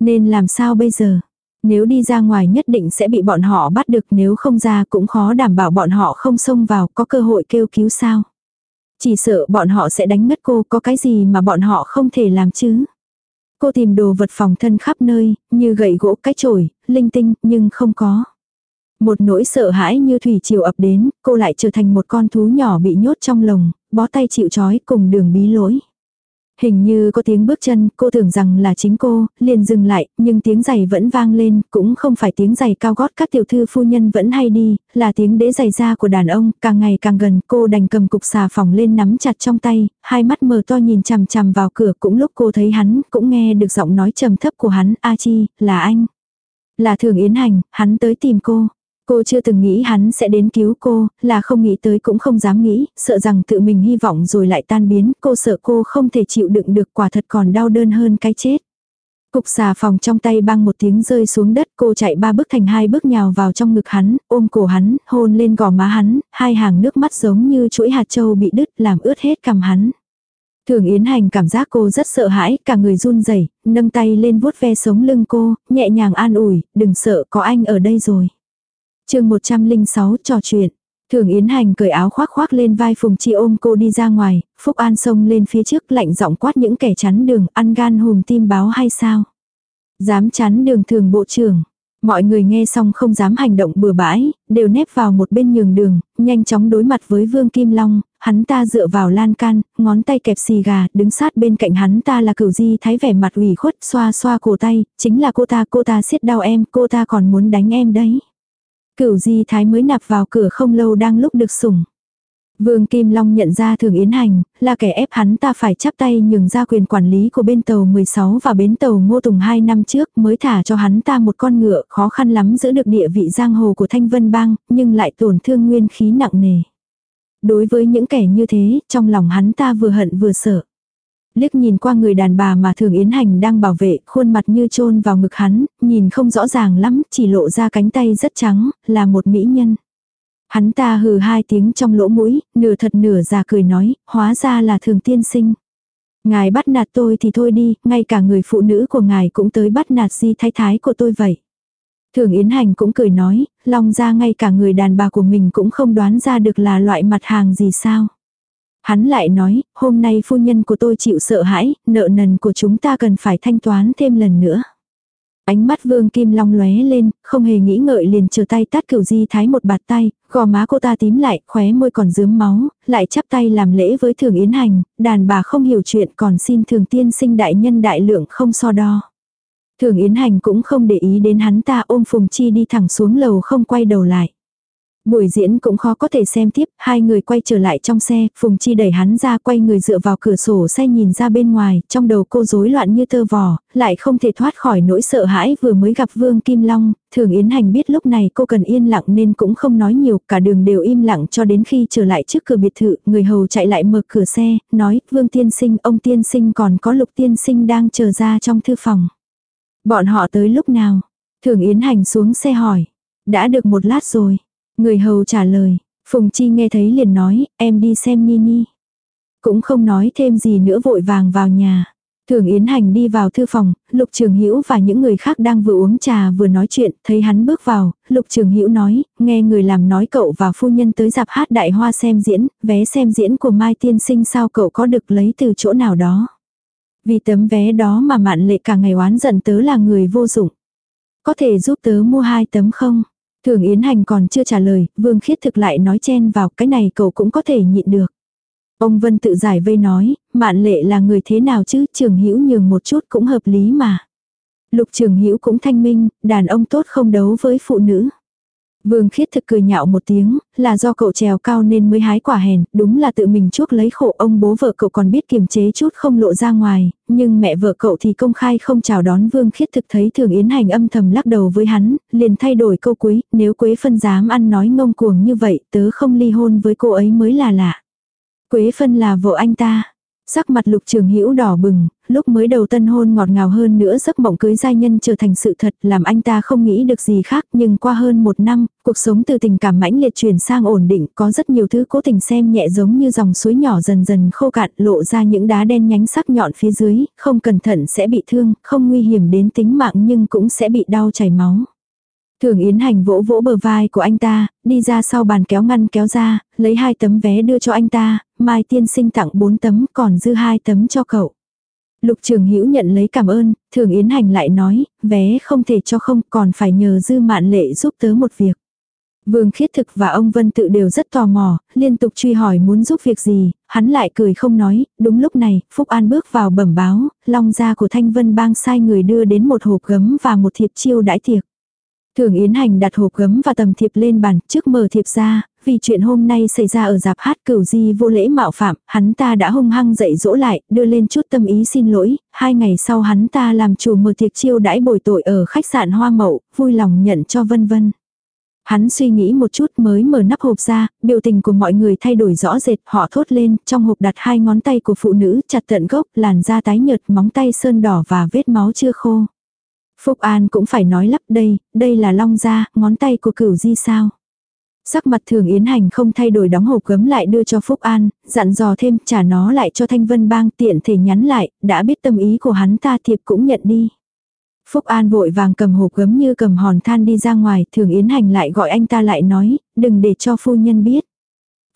Nên làm sao bây giờ? Nếu đi ra ngoài nhất định sẽ bị bọn họ bắt được nếu không ra cũng khó đảm bảo bọn họ không xông vào có cơ hội kêu cứu sao. Chỉ sợ bọn họ sẽ đánh ngất cô có cái gì mà bọn họ không thể làm chứ. Cô tìm đồ vật phòng thân khắp nơi, như gậy gỗ cái chổi, linh tinh, nhưng không có. Một nỗi sợ hãi như thủy triều ập đến, cô lại trở thành một con thú nhỏ bị nhốt trong lồng, bó tay chịu trói cùng đường bí lối. Hình như có tiếng bước chân, cô tưởng rằng là chính cô, liền dừng lại, nhưng tiếng giày vẫn vang lên, cũng không phải tiếng giày cao gót các tiểu thư phu nhân vẫn hay đi, là tiếng đế giày da của đàn ông, càng ngày càng gần, cô đành cầm cục xà phòng lên nắm chặt trong tay, hai mắt mờ to nhìn chằm chằm vào cửa, cũng lúc cô thấy hắn, cũng nghe được giọng nói trầm thấp của hắn, A Chi, là anh. Là thường yến hành, hắn tới tìm cô. Cô chưa từng nghĩ hắn sẽ đến cứu cô, là không nghĩ tới cũng không dám nghĩ, sợ rằng tự mình hy vọng rồi lại tan biến, cô sợ cô không thể chịu đựng được quả thật còn đau đơn hơn cái chết. Cục xà phòng trong tay băng một tiếng rơi xuống đất cô chạy ba bước thành hai bước nhào vào trong ngực hắn, ôm cổ hắn, hôn lên gò má hắn, hai hàng nước mắt giống như chuỗi hạt châu bị đứt làm ướt hết cằm hắn. Thường Yến Hành cảm giác cô rất sợ hãi, cả người run rẩy, nâng tay lên vuốt ve sống lưng cô, nhẹ nhàng an ủi, đừng sợ có anh ở đây rồi chương 106 trò chuyện. Thường Yến Hành cởi áo khoác khoác lên vai Phùng Chi ôm cô đi ra ngoài, Phúc An xông lên phía trước lạnh giọng quát những kẻ chắn đường, ăn gan hùm tim báo hay sao? Dám chắn đường thường bộ trưởng. Mọi người nghe xong không dám hành động bừa bãi, đều nép vào một bên nhường đường, nhanh chóng đối mặt với Vương Kim Long, hắn ta dựa vào lan can, ngón tay kẹp xì gà, đứng sát bên cạnh hắn ta là cửu di thái vẻ mặt ủy khuất, xoa xoa cổ tay, chính là cô ta, cô ta siết đau em, cô ta còn muốn đánh em đấy. Cửu di thái mới nạp vào cửa không lâu đang lúc được sủng. Vương Kim Long nhận ra Thường Yến Hành, là kẻ ép hắn ta phải chắp tay nhường ra quyền quản lý của bên tàu 16 và bến tàu Ngô Tùng 2 năm trước mới thả cho hắn ta một con ngựa khó khăn lắm giữ được địa vị giang hồ của Thanh Vân Bang, nhưng lại tổn thương nguyên khí nặng nề. Đối với những kẻ như thế, trong lòng hắn ta vừa hận vừa sợ liếc nhìn qua người đàn bà mà thường yến hành đang bảo vệ, khuôn mặt như chôn vào ngực hắn, nhìn không rõ ràng lắm, chỉ lộ ra cánh tay rất trắng, là một mỹ nhân. Hắn ta hừ hai tiếng trong lỗ mũi, nửa thật nửa giả cười nói, hóa ra là thường tiên sinh. Ngài bắt nạt tôi thì thôi đi, ngay cả người phụ nữ của ngài cũng tới bắt nạt di thái thái của tôi vậy. Thường Yến Hành cũng cười nói, long ra ngay cả người đàn bà của mình cũng không đoán ra được là loại mặt hàng gì sao. Hắn lại nói, hôm nay phu nhân của tôi chịu sợ hãi, nợ nần của chúng ta cần phải thanh toán thêm lần nữa. Ánh mắt vương kim long lóe lên, không hề nghĩ ngợi liền chờ tay tát cửu di thái một bạt tay, gò má cô ta tím lại, khóe môi còn dướm máu, lại chắp tay làm lễ với thường yến hành, đàn bà không hiểu chuyện còn xin thường tiên sinh đại nhân đại lượng không so đo. Thường yến hành cũng không để ý đến hắn ta ôm phùng chi đi thẳng xuống lầu không quay đầu lại. Buổi diễn cũng khó có thể xem tiếp, hai người quay trở lại trong xe, Phùng Chi đẩy hắn ra quay người dựa vào cửa sổ xe nhìn ra bên ngoài, trong đầu cô rối loạn như tơ vò, lại không thể thoát khỏi nỗi sợ hãi vừa mới gặp Vương Kim Long, thường Yến Hành biết lúc này cô cần yên lặng nên cũng không nói nhiều, cả đường đều im lặng cho đến khi trở lại trước cửa biệt thự, người hầu chạy lại mở cửa xe, nói, Vương Tiên Sinh, ông Tiên Sinh còn có Lục Tiên Sinh đang chờ ra trong thư phòng. Bọn họ tới lúc nào? Thường Yến Hành xuống xe hỏi. Đã được một lát rồi. Người hầu trả lời, Phùng Chi nghe thấy liền nói, em đi xem Nini. Cũng không nói thêm gì nữa vội vàng vào nhà. Thường Yến Hành đi vào thư phòng, Lục Trường Hữu và những người khác đang vừa uống trà vừa nói chuyện, thấy hắn bước vào, Lục Trường Hữu nói, nghe người làm nói cậu và phu nhân tới dạp hát đại hoa xem diễn, vé xem diễn của Mai Tiên Sinh sao cậu có được lấy từ chỗ nào đó. Vì tấm vé đó mà mạn lệ cả ngày oán giận tớ là người vô dụng. Có thể giúp tớ mua hai tấm không? Thường Yến Hành còn chưa trả lời, Vương Khiết thực lại nói chen vào cái này cậu cũng có thể nhịn được. Ông Vân tự giải vây nói, mạn lệ là người thế nào chứ, trường hữu nhường một chút cũng hợp lý mà. Lục trường hữu cũng thanh minh, đàn ông tốt không đấu với phụ nữ. Vương khiết thực cười nhạo một tiếng, là do cậu trèo cao nên mới hái quả hèn, đúng là tự mình chuốc lấy khổ ông bố vợ cậu còn biết kiềm chế chút không lộ ra ngoài, nhưng mẹ vợ cậu thì công khai không chào đón Vương khiết thực thấy thường yến hành âm thầm lắc đầu với hắn, liền thay đổi câu cuối, nếu Quế Phân dám ăn nói ngông cuồng như vậy tớ không ly hôn với cô ấy mới là lạ. Quế Phân là vợ anh ta. Sắc mặt lục trường hữu đỏ bừng, lúc mới đầu tân hôn ngọt ngào hơn nữa giấc mộng cưới giai nhân trở thành sự thật làm anh ta không nghĩ được gì khác nhưng qua hơn một năm, cuộc sống từ tình cảm mãnh liệt chuyển sang ổn định có rất nhiều thứ cố tình xem nhẹ giống như dòng suối nhỏ dần dần khô cạn lộ ra những đá đen nhánh sắc nhọn phía dưới, không cẩn thận sẽ bị thương, không nguy hiểm đến tính mạng nhưng cũng sẽ bị đau chảy máu. Thường Yến Hành vỗ vỗ bờ vai của anh ta, đi ra sau bàn kéo ngăn kéo ra, lấy hai tấm vé đưa cho anh ta, Mai tiên sinh tặng bốn tấm còn dư hai tấm cho cậu. Lục Trường Hữu nhận lấy cảm ơn, Thường Yến Hành lại nói, vé không thể cho không còn phải nhờ Dư Mạn Lệ giúp tớ một việc. Vương Khiết Thực và ông Vân Tự đều rất tò mò, liên tục truy hỏi muốn giúp việc gì, hắn lại cười không nói, đúng lúc này, Phúc An bước vào bẩm báo, long gia của Thanh Vân bang sai người đưa đến một hộp gấm và một thiệp chiêu đãi tiệc. Thường Yến Hành đặt hộp gấm và tầm thiệp lên bàn trước mở thiệp ra, vì chuyện hôm nay xảy ra ở dạp hát cửu di vô lễ mạo phạm, hắn ta đã hung hăng dạy dỗ lại, đưa lên chút tâm ý xin lỗi, hai ngày sau hắn ta làm chủ mở tiệc chiêu đãi bồi tội ở khách sạn Hoa Mậu, vui lòng nhận cho vân vân. Hắn suy nghĩ một chút mới mở nắp hộp ra, biểu tình của mọi người thay đổi rõ rệt, họ thốt lên, trong hộp đặt hai ngón tay của phụ nữ chặt tận gốc, làn da tái nhợt, móng tay sơn đỏ và vết máu chưa khô. Phúc An cũng phải nói lắp đây, đây là long da, ngón tay của cửu di sao. Sắc mặt thường Yến Hành không thay đổi đóng hộp gấm lại đưa cho Phúc An, dặn dò thêm trả nó lại cho Thanh Vân Bang tiện thể nhắn lại, đã biết tâm ý của hắn ta thiệp cũng nhận đi. Phúc An vội vàng cầm hộp gấm như cầm hòn than đi ra ngoài, thường Yến Hành lại gọi anh ta lại nói, đừng để cho phu nhân biết.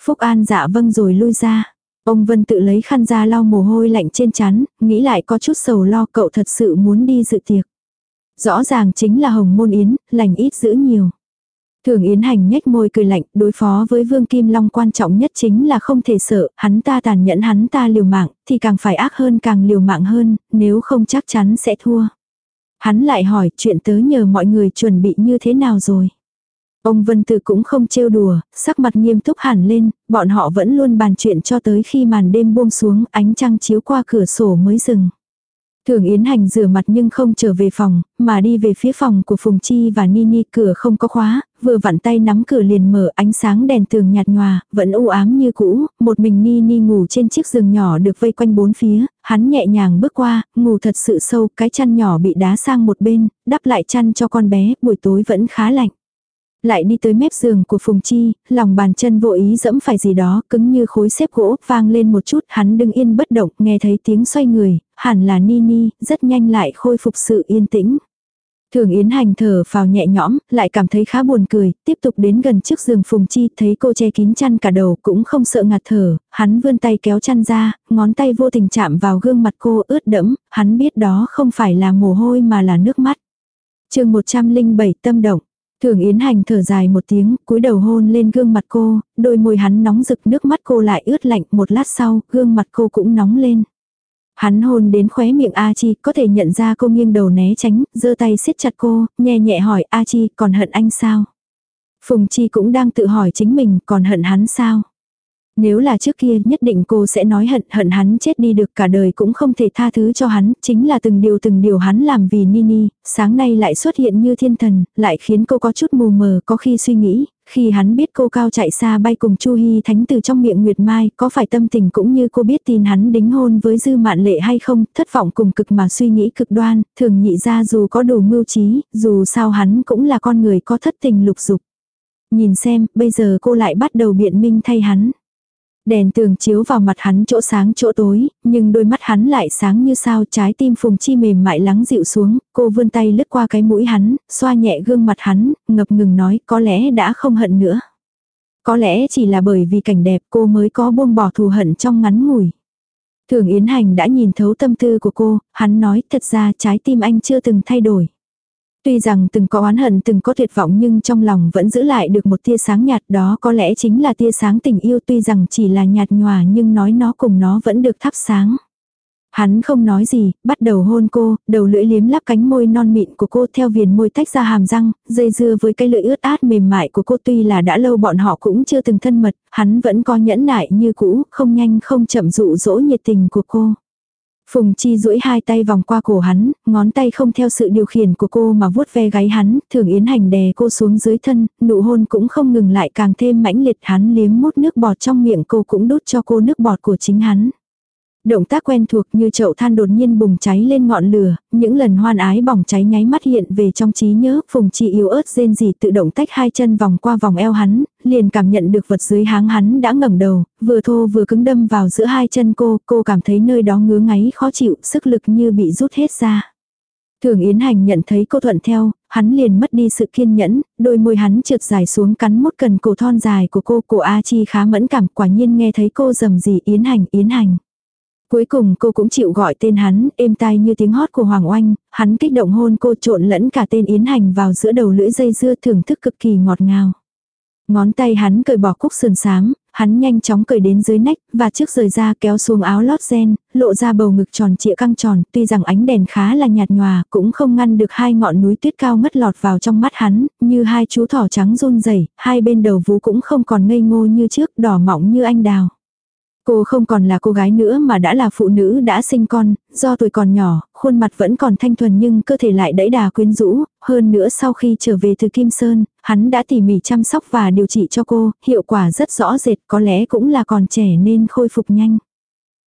Phúc An dạ vâng rồi lui ra. Ông Vân tự lấy khăn ra lau mồ hôi lạnh trên chán, nghĩ lại có chút sầu lo cậu thật sự muốn đi dự tiệc. Rõ ràng chính là hồng môn yến, lành ít giữ nhiều. Thường Yến Hành nhếch môi cười lạnh, đối phó với Vương Kim Long quan trọng nhất chính là không thể sợ, hắn ta tàn nhẫn hắn ta liều mạng, thì càng phải ác hơn càng liều mạng hơn, nếu không chắc chắn sẽ thua. Hắn lại hỏi chuyện tớ nhờ mọi người chuẩn bị như thế nào rồi. Ông Vân Tử cũng không trêu đùa, sắc mặt nghiêm túc hẳn lên, bọn họ vẫn luôn bàn chuyện cho tới khi màn đêm buông xuống ánh trăng chiếu qua cửa sổ mới dừng. Thường Yến Hành rửa mặt nhưng không trở về phòng, mà đi về phía phòng của Phùng Chi và Nini cửa không có khóa, vừa vặn tay nắm cửa liền mở ánh sáng đèn tường nhạt nhòa, vẫn u ám như cũ, một mình Nini ngủ trên chiếc giường nhỏ được vây quanh bốn phía, hắn nhẹ nhàng bước qua, ngủ thật sự sâu, cái chăn nhỏ bị đá sang một bên, đắp lại chăn cho con bé, buổi tối vẫn khá lạnh lại đi tới mép giường của Phùng Chi, lòng bàn chân vô ý dẫm phải gì đó, cứng như khối xếp gỗ, vang lên một chút, hắn đứng yên bất động, nghe thấy tiếng xoay người, hẳn là Nini, rất nhanh lại khôi phục sự yên tĩnh. Thường Yến Hành thở vào nhẹ nhõm, lại cảm thấy khá buồn cười, tiếp tục đến gần trước giường Phùng Chi, thấy cô che kín chăn cả đầu cũng không sợ ngạt thở, hắn vươn tay kéo chăn ra, ngón tay vô tình chạm vào gương mặt cô ướt đẫm, hắn biết đó không phải là mồ hôi mà là nước mắt. chương 107 tâm động. Thường Yến Hành thở dài một tiếng, cúi đầu hôn lên gương mặt cô, đôi môi hắn nóng rực nước mắt cô lại ướt lạnh một lát sau, gương mặt cô cũng nóng lên. Hắn hôn đến khóe miệng A Chi, có thể nhận ra cô nghiêng đầu né tránh, giơ tay siết chặt cô, nhẹ nhẹ hỏi A Chi còn hận anh sao? Phùng Chi cũng đang tự hỏi chính mình còn hận hắn sao? Nếu là trước kia nhất định cô sẽ nói hận hận hắn chết đi được cả đời cũng không thể tha thứ cho hắn, chính là từng điều từng điều hắn làm vì Nini, sáng nay lại xuất hiện như thiên thần, lại khiến cô có chút mù mờ có khi suy nghĩ, khi hắn biết cô cao chạy xa bay cùng Chu Hy Thánh từ trong miệng Nguyệt Mai, có phải tâm tình cũng như cô biết tin hắn đính hôn với Dư Mạn Lệ hay không, thất vọng cùng cực mà suy nghĩ cực đoan, thường nhị ra dù có đủ mưu trí, dù sao hắn cũng là con người có thất tình lục dục. Nhìn xem, bây giờ cô lại bắt đầu biện minh thay hắn. Đèn tường chiếu vào mặt hắn chỗ sáng chỗ tối, nhưng đôi mắt hắn lại sáng như sao trái tim phùng chi mềm mại lắng dịu xuống, cô vươn tay lướt qua cái mũi hắn, xoa nhẹ gương mặt hắn, ngập ngừng nói có lẽ đã không hận nữa. Có lẽ chỉ là bởi vì cảnh đẹp cô mới có buông bỏ thù hận trong ngắn ngủi. Thường Yến Hành đã nhìn thấu tâm tư của cô, hắn nói thật ra trái tim anh chưa từng thay đổi. Tuy rằng từng có oán hận từng có tuyệt vọng nhưng trong lòng vẫn giữ lại được một tia sáng nhạt đó có lẽ chính là tia sáng tình yêu tuy rằng chỉ là nhạt nhòa nhưng nói nó cùng nó vẫn được thắp sáng. Hắn không nói gì, bắt đầu hôn cô, đầu lưỡi liếm lắp cánh môi non mịn của cô theo viền môi tách ra hàm răng, dây dưa với cái lưỡi ướt át mềm mại của cô tuy là đã lâu bọn họ cũng chưa từng thân mật, hắn vẫn có nhẫn nại như cũ, không nhanh không chậm dụ dỗ nhiệt tình của cô. Phùng Chi duỗi hai tay vòng qua cổ hắn, ngón tay không theo sự điều khiển của cô mà vuốt ve gáy hắn, thường yến hành đè cô xuống dưới thân, nụ hôn cũng không ngừng lại càng thêm mãnh liệt hắn liếm mút nước bọt trong miệng cô cũng đút cho cô nước bọt của chính hắn. Động tác quen thuộc như chậu than đột nhiên bùng cháy lên ngọn lửa, những lần hoan ái bỏng cháy nháy mắt hiện về trong trí nhớ, Phùng Chi yếu ớt rên gì tự động tách hai chân vòng qua vòng eo hắn, liền cảm nhận được vật dưới háng hắn đã ngẩng đầu, vừa thô vừa cứng đâm vào giữa hai chân cô, cô cảm thấy nơi đó ngứa ngáy khó chịu, sức lực như bị rút hết ra. Thường Yến Hành nhận thấy cô thuận theo, hắn liền mất đi sự kiên nhẫn, đôi môi hắn trượt dài xuống cắn mốt cần cổ thon dài của cô. Cổ A Chi khá mẫn cảm, quả nhiên nghe thấy cô rầm gì Yến Hành, Yến Hành. Cuối cùng cô cũng chịu gọi tên hắn, êm tai như tiếng hót của Hoàng Oanh, hắn kích động hôn cô trộn lẫn cả tên Yến Hành vào giữa đầu lưỡi dây dưa thưởng thức cực kỳ ngọt ngào. Ngón tay hắn cởi bỏ cúc sườn xám, hắn nhanh chóng cởi đến dưới nách, và trước rời ra kéo xuống áo lót gen, lộ ra bầu ngực tròn trịa căng tròn, tuy rằng ánh đèn khá là nhạt nhòa, cũng không ngăn được hai ngọn núi tuyết cao ngất lọt vào trong mắt hắn, như hai chú thỏ trắng run rẩy, hai bên đầu vú cũng không còn ngây ngô như trước, đỏ mọng như anh đào. Cô không còn là cô gái nữa mà đã là phụ nữ đã sinh con, do tuổi còn nhỏ, khuôn mặt vẫn còn thanh thuần nhưng cơ thể lại đẫy đà quyến rũ, hơn nữa sau khi trở về từ Kim Sơn, hắn đã tỉ mỉ chăm sóc và điều trị cho cô, hiệu quả rất rõ rệt có lẽ cũng là còn trẻ nên khôi phục nhanh.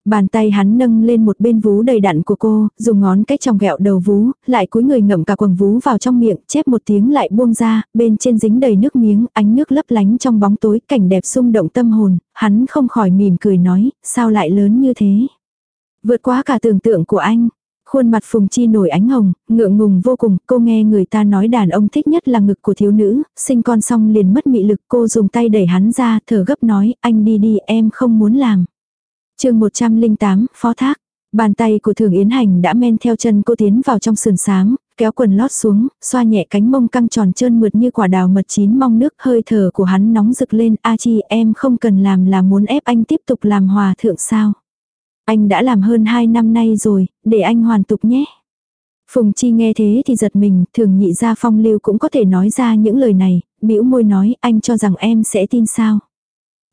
Bàn tay hắn nâng lên một bên vú đầy đặn của cô, dùng ngón cách trong gẹo đầu vú, lại cúi người ngậm cả quầng vú vào trong miệng, chép một tiếng lại buông ra, bên trên dính đầy nước miếng, ánh nước lấp lánh trong bóng tối, cảnh đẹp xung động tâm hồn, hắn không khỏi mỉm cười nói, sao lại lớn như thế. Vượt quá cả tưởng tượng của anh. Khuôn mặt Phùng Chi nổi ánh hồng, ngượng ngùng vô cùng, cô nghe người ta nói đàn ông thích nhất là ngực của thiếu nữ, sinh con xong liền mất mị lực, cô dùng tay đẩy hắn ra, thở gấp nói, anh đi đi, em không muốn làm chương 108, phó thác. Bàn tay của thường yến hành đã men theo chân cô tiến vào trong sườn sáng, kéo quần lót xuống, xoa nhẹ cánh mông căng tròn trơn mượt như quả đào mật chín mong nước hơi thở của hắn nóng rực lên. A chi em không cần làm là muốn ép anh tiếp tục làm hòa thượng sao. Anh đã làm hơn 2 năm nay rồi, để anh hoàn tục nhé. Phùng Chi nghe thế thì giật mình, thường nhị ra phong lưu cũng có thể nói ra những lời này, bĩu môi nói anh cho rằng em sẽ tin sao.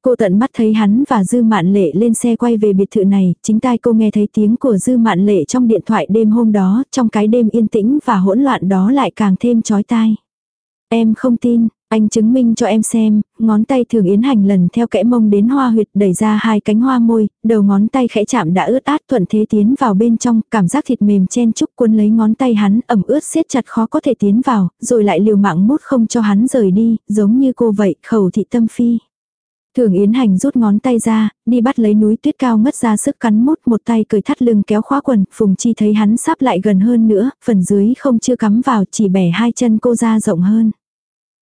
Cô tận mắt thấy hắn và Dư Mạn Lệ lên xe quay về biệt thự này, chính tai cô nghe thấy tiếng của Dư Mạn Lệ trong điện thoại đêm hôm đó, trong cái đêm yên tĩnh và hỗn loạn đó lại càng thêm chói tai. Em không tin, anh chứng minh cho em xem, ngón tay thường yến hành lần theo kẽ mông đến hoa huyệt đẩy ra hai cánh hoa môi, đầu ngón tay khẽ chạm đã ướt át thuận thế tiến vào bên trong, cảm giác thịt mềm chen chúc cuốn lấy ngón tay hắn ẩm ướt siết chặt khó có thể tiến vào, rồi lại liều mạng mút không cho hắn rời đi, giống như cô vậy, khẩu thị tâm phi. Thường Yến Hành rút ngón tay ra, đi bắt lấy núi tuyết cao ngất ra sức cắn mút một tay cởi thắt lưng kéo khóa quần, Phùng Chi thấy hắn sắp lại gần hơn nữa, phần dưới không chưa cắm vào chỉ bẻ hai chân cô ra rộng hơn.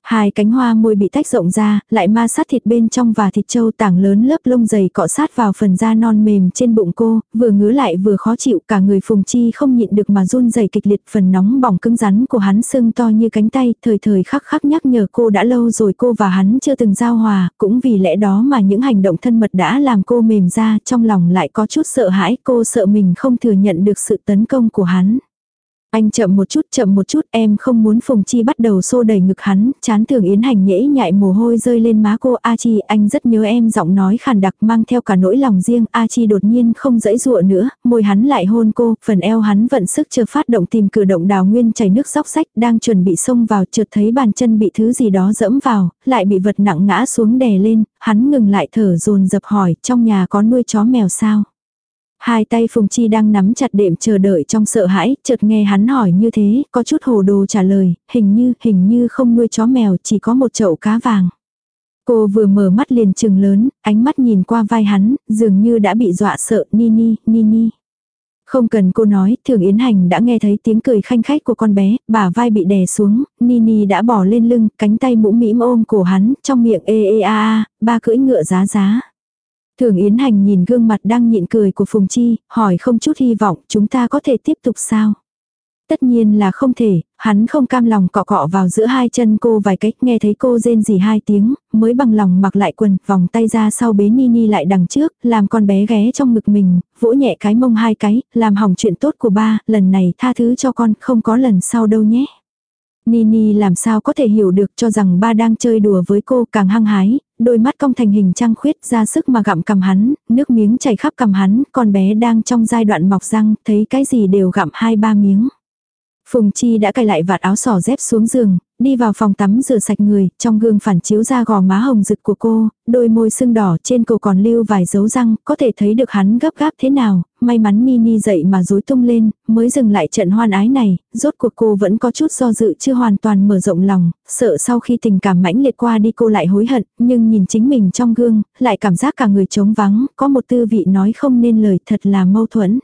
Hai cánh hoa môi bị tách rộng ra, lại ma sát thịt bên trong và thịt trâu tảng lớn lớp lông dày cọ sát vào phần da non mềm trên bụng cô, vừa ngứa lại vừa khó chịu cả người phùng chi không nhịn được mà run dày kịch liệt phần nóng bỏng cứng rắn của hắn sưng to như cánh tay, thời thời khắc khắc nhắc nhở cô đã lâu rồi cô và hắn chưa từng giao hòa, cũng vì lẽ đó mà những hành động thân mật đã làm cô mềm ra trong lòng lại có chút sợ hãi cô sợ mình không thừa nhận được sự tấn công của hắn. Anh chậm một chút chậm một chút em không muốn Phùng Chi bắt đầu xô đẩy ngực hắn, chán thường yến hành nhễ nhại mồ hôi rơi lên má cô. A Chi anh rất nhớ em giọng nói khàn đặc mang theo cả nỗi lòng riêng. A Chi đột nhiên không dãy dụa nữa, môi hắn lại hôn cô, phần eo hắn vận sức chờ phát động tìm cử động đào nguyên chảy nước sóc sách đang chuẩn bị xông vào chợt thấy bàn chân bị thứ gì đó dẫm vào, lại bị vật nặng ngã xuống đè lên, hắn ngừng lại thở dồn dập hỏi trong nhà có nuôi chó mèo sao. Hai tay Phùng Chi đang nắm chặt đệm chờ đợi trong sợ hãi, chợt nghe hắn hỏi như thế, có chút hồ đồ trả lời, hình như, hình như không nuôi chó mèo, chỉ có một chậu cá vàng. Cô vừa mở mắt liền trừng lớn, ánh mắt nhìn qua vai hắn, dường như đã bị dọa sợ, ni ni, ni ni. Không cần cô nói, thường Yến Hành đã nghe thấy tiếng cười khanh khách của con bé, bả vai bị đè xuống, Nini đã bỏ lên lưng, cánh tay mũ mĩm ôm cổ hắn, trong miệng ê ê a a, ba cưỡi ngựa giá giá. Thường Yến Hành nhìn gương mặt đang nhịn cười của Phùng Chi, hỏi không chút hy vọng chúng ta có thể tiếp tục sao? Tất nhiên là không thể, hắn không cam lòng cọ cọ vào giữa hai chân cô vài cách nghe thấy cô rên gì hai tiếng, mới bằng lòng mặc lại quần, vòng tay ra sau bế Nini lại đằng trước, làm con bé ghé trong ngực mình, vỗ nhẹ cái mông hai cái, làm hỏng chuyện tốt của ba, lần này tha thứ cho con, không có lần sau đâu nhé. Nini làm sao có thể hiểu được cho rằng ba đang chơi đùa với cô càng hăng hái, đôi mắt cong thành hình trăng khuyết ra sức mà gặm cầm hắn, nước miếng chảy khắp cầm hắn, con bé đang trong giai đoạn mọc răng, thấy cái gì đều gặm hai ba miếng. Phùng Chi đã cài lại vạt áo sỏ dép xuống giường, đi vào phòng tắm rửa sạch người, trong gương phản chiếu ra gò má hồng rực của cô, đôi môi sưng đỏ trên cổ còn lưu vài dấu răng, có thể thấy được hắn gấp gáp thế nào, may mắn Nini dậy mà rối tung lên, mới dừng lại trận hoan ái này, rốt cuộc cô vẫn có chút do dự chưa hoàn toàn mở rộng lòng, sợ sau khi tình cảm mãnh liệt qua đi cô lại hối hận, nhưng nhìn chính mình trong gương, lại cảm giác cả người trống vắng, có một tư vị nói không nên lời thật là mâu thuẫn.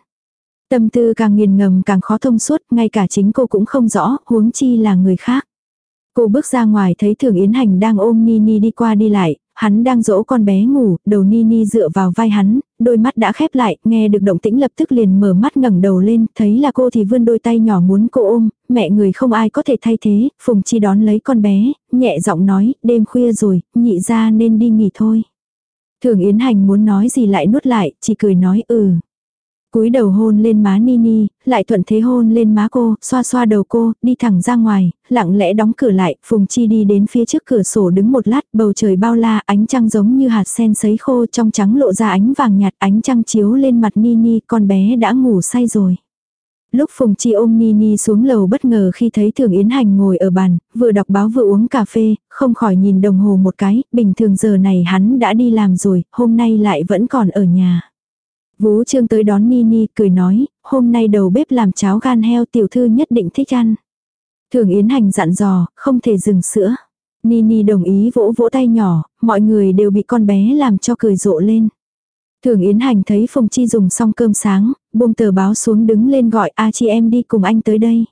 Tâm tư càng nghiền ngầm càng khó thông suốt, ngay cả chính cô cũng không rõ, huống chi là người khác. Cô bước ra ngoài thấy Thường Yến Hành đang ôm Nini đi qua đi lại, hắn đang dỗ con bé ngủ, đầu Nini dựa vào vai hắn, đôi mắt đã khép lại, nghe được động tĩnh lập tức liền mở mắt ngẩng đầu lên, thấy là cô thì vươn đôi tay nhỏ muốn cô ôm, mẹ người không ai có thể thay thế, Phùng Chi đón lấy con bé, nhẹ giọng nói, đêm khuya rồi, nhị ra nên đi nghỉ thôi. Thường Yến Hành muốn nói gì lại nuốt lại, chỉ cười nói ừ cúi đầu hôn lên má Nini, lại thuận thế hôn lên má cô, xoa xoa đầu cô, đi thẳng ra ngoài, lặng lẽ đóng cửa lại, Phùng Chi đi đến phía trước cửa sổ đứng một lát, bầu trời bao la, ánh trăng giống như hạt sen sấy khô trong trắng lộ ra ánh vàng nhạt, ánh trăng chiếu lên mặt Nini, con bé đã ngủ say rồi. Lúc Phùng Chi ôm Nini xuống lầu bất ngờ khi thấy Thường Yến Hành ngồi ở bàn, vừa đọc báo vừa uống cà phê, không khỏi nhìn đồng hồ một cái, bình thường giờ này hắn đã đi làm rồi, hôm nay lại vẫn còn ở nhà. Vũ Trương tới đón Nini, cười nói, hôm nay đầu bếp làm cháo gan heo tiểu thư nhất định thích ăn. Thường Yến Hành dặn dò, không thể dừng sữa. Nini đồng ý vỗ vỗ tay nhỏ, mọi người đều bị con bé làm cho cười rộ lên. Thường Yến Hành thấy Phùng Chi dùng xong cơm sáng, buông tờ báo xuống đứng lên gọi A chị em đi cùng anh tới đây.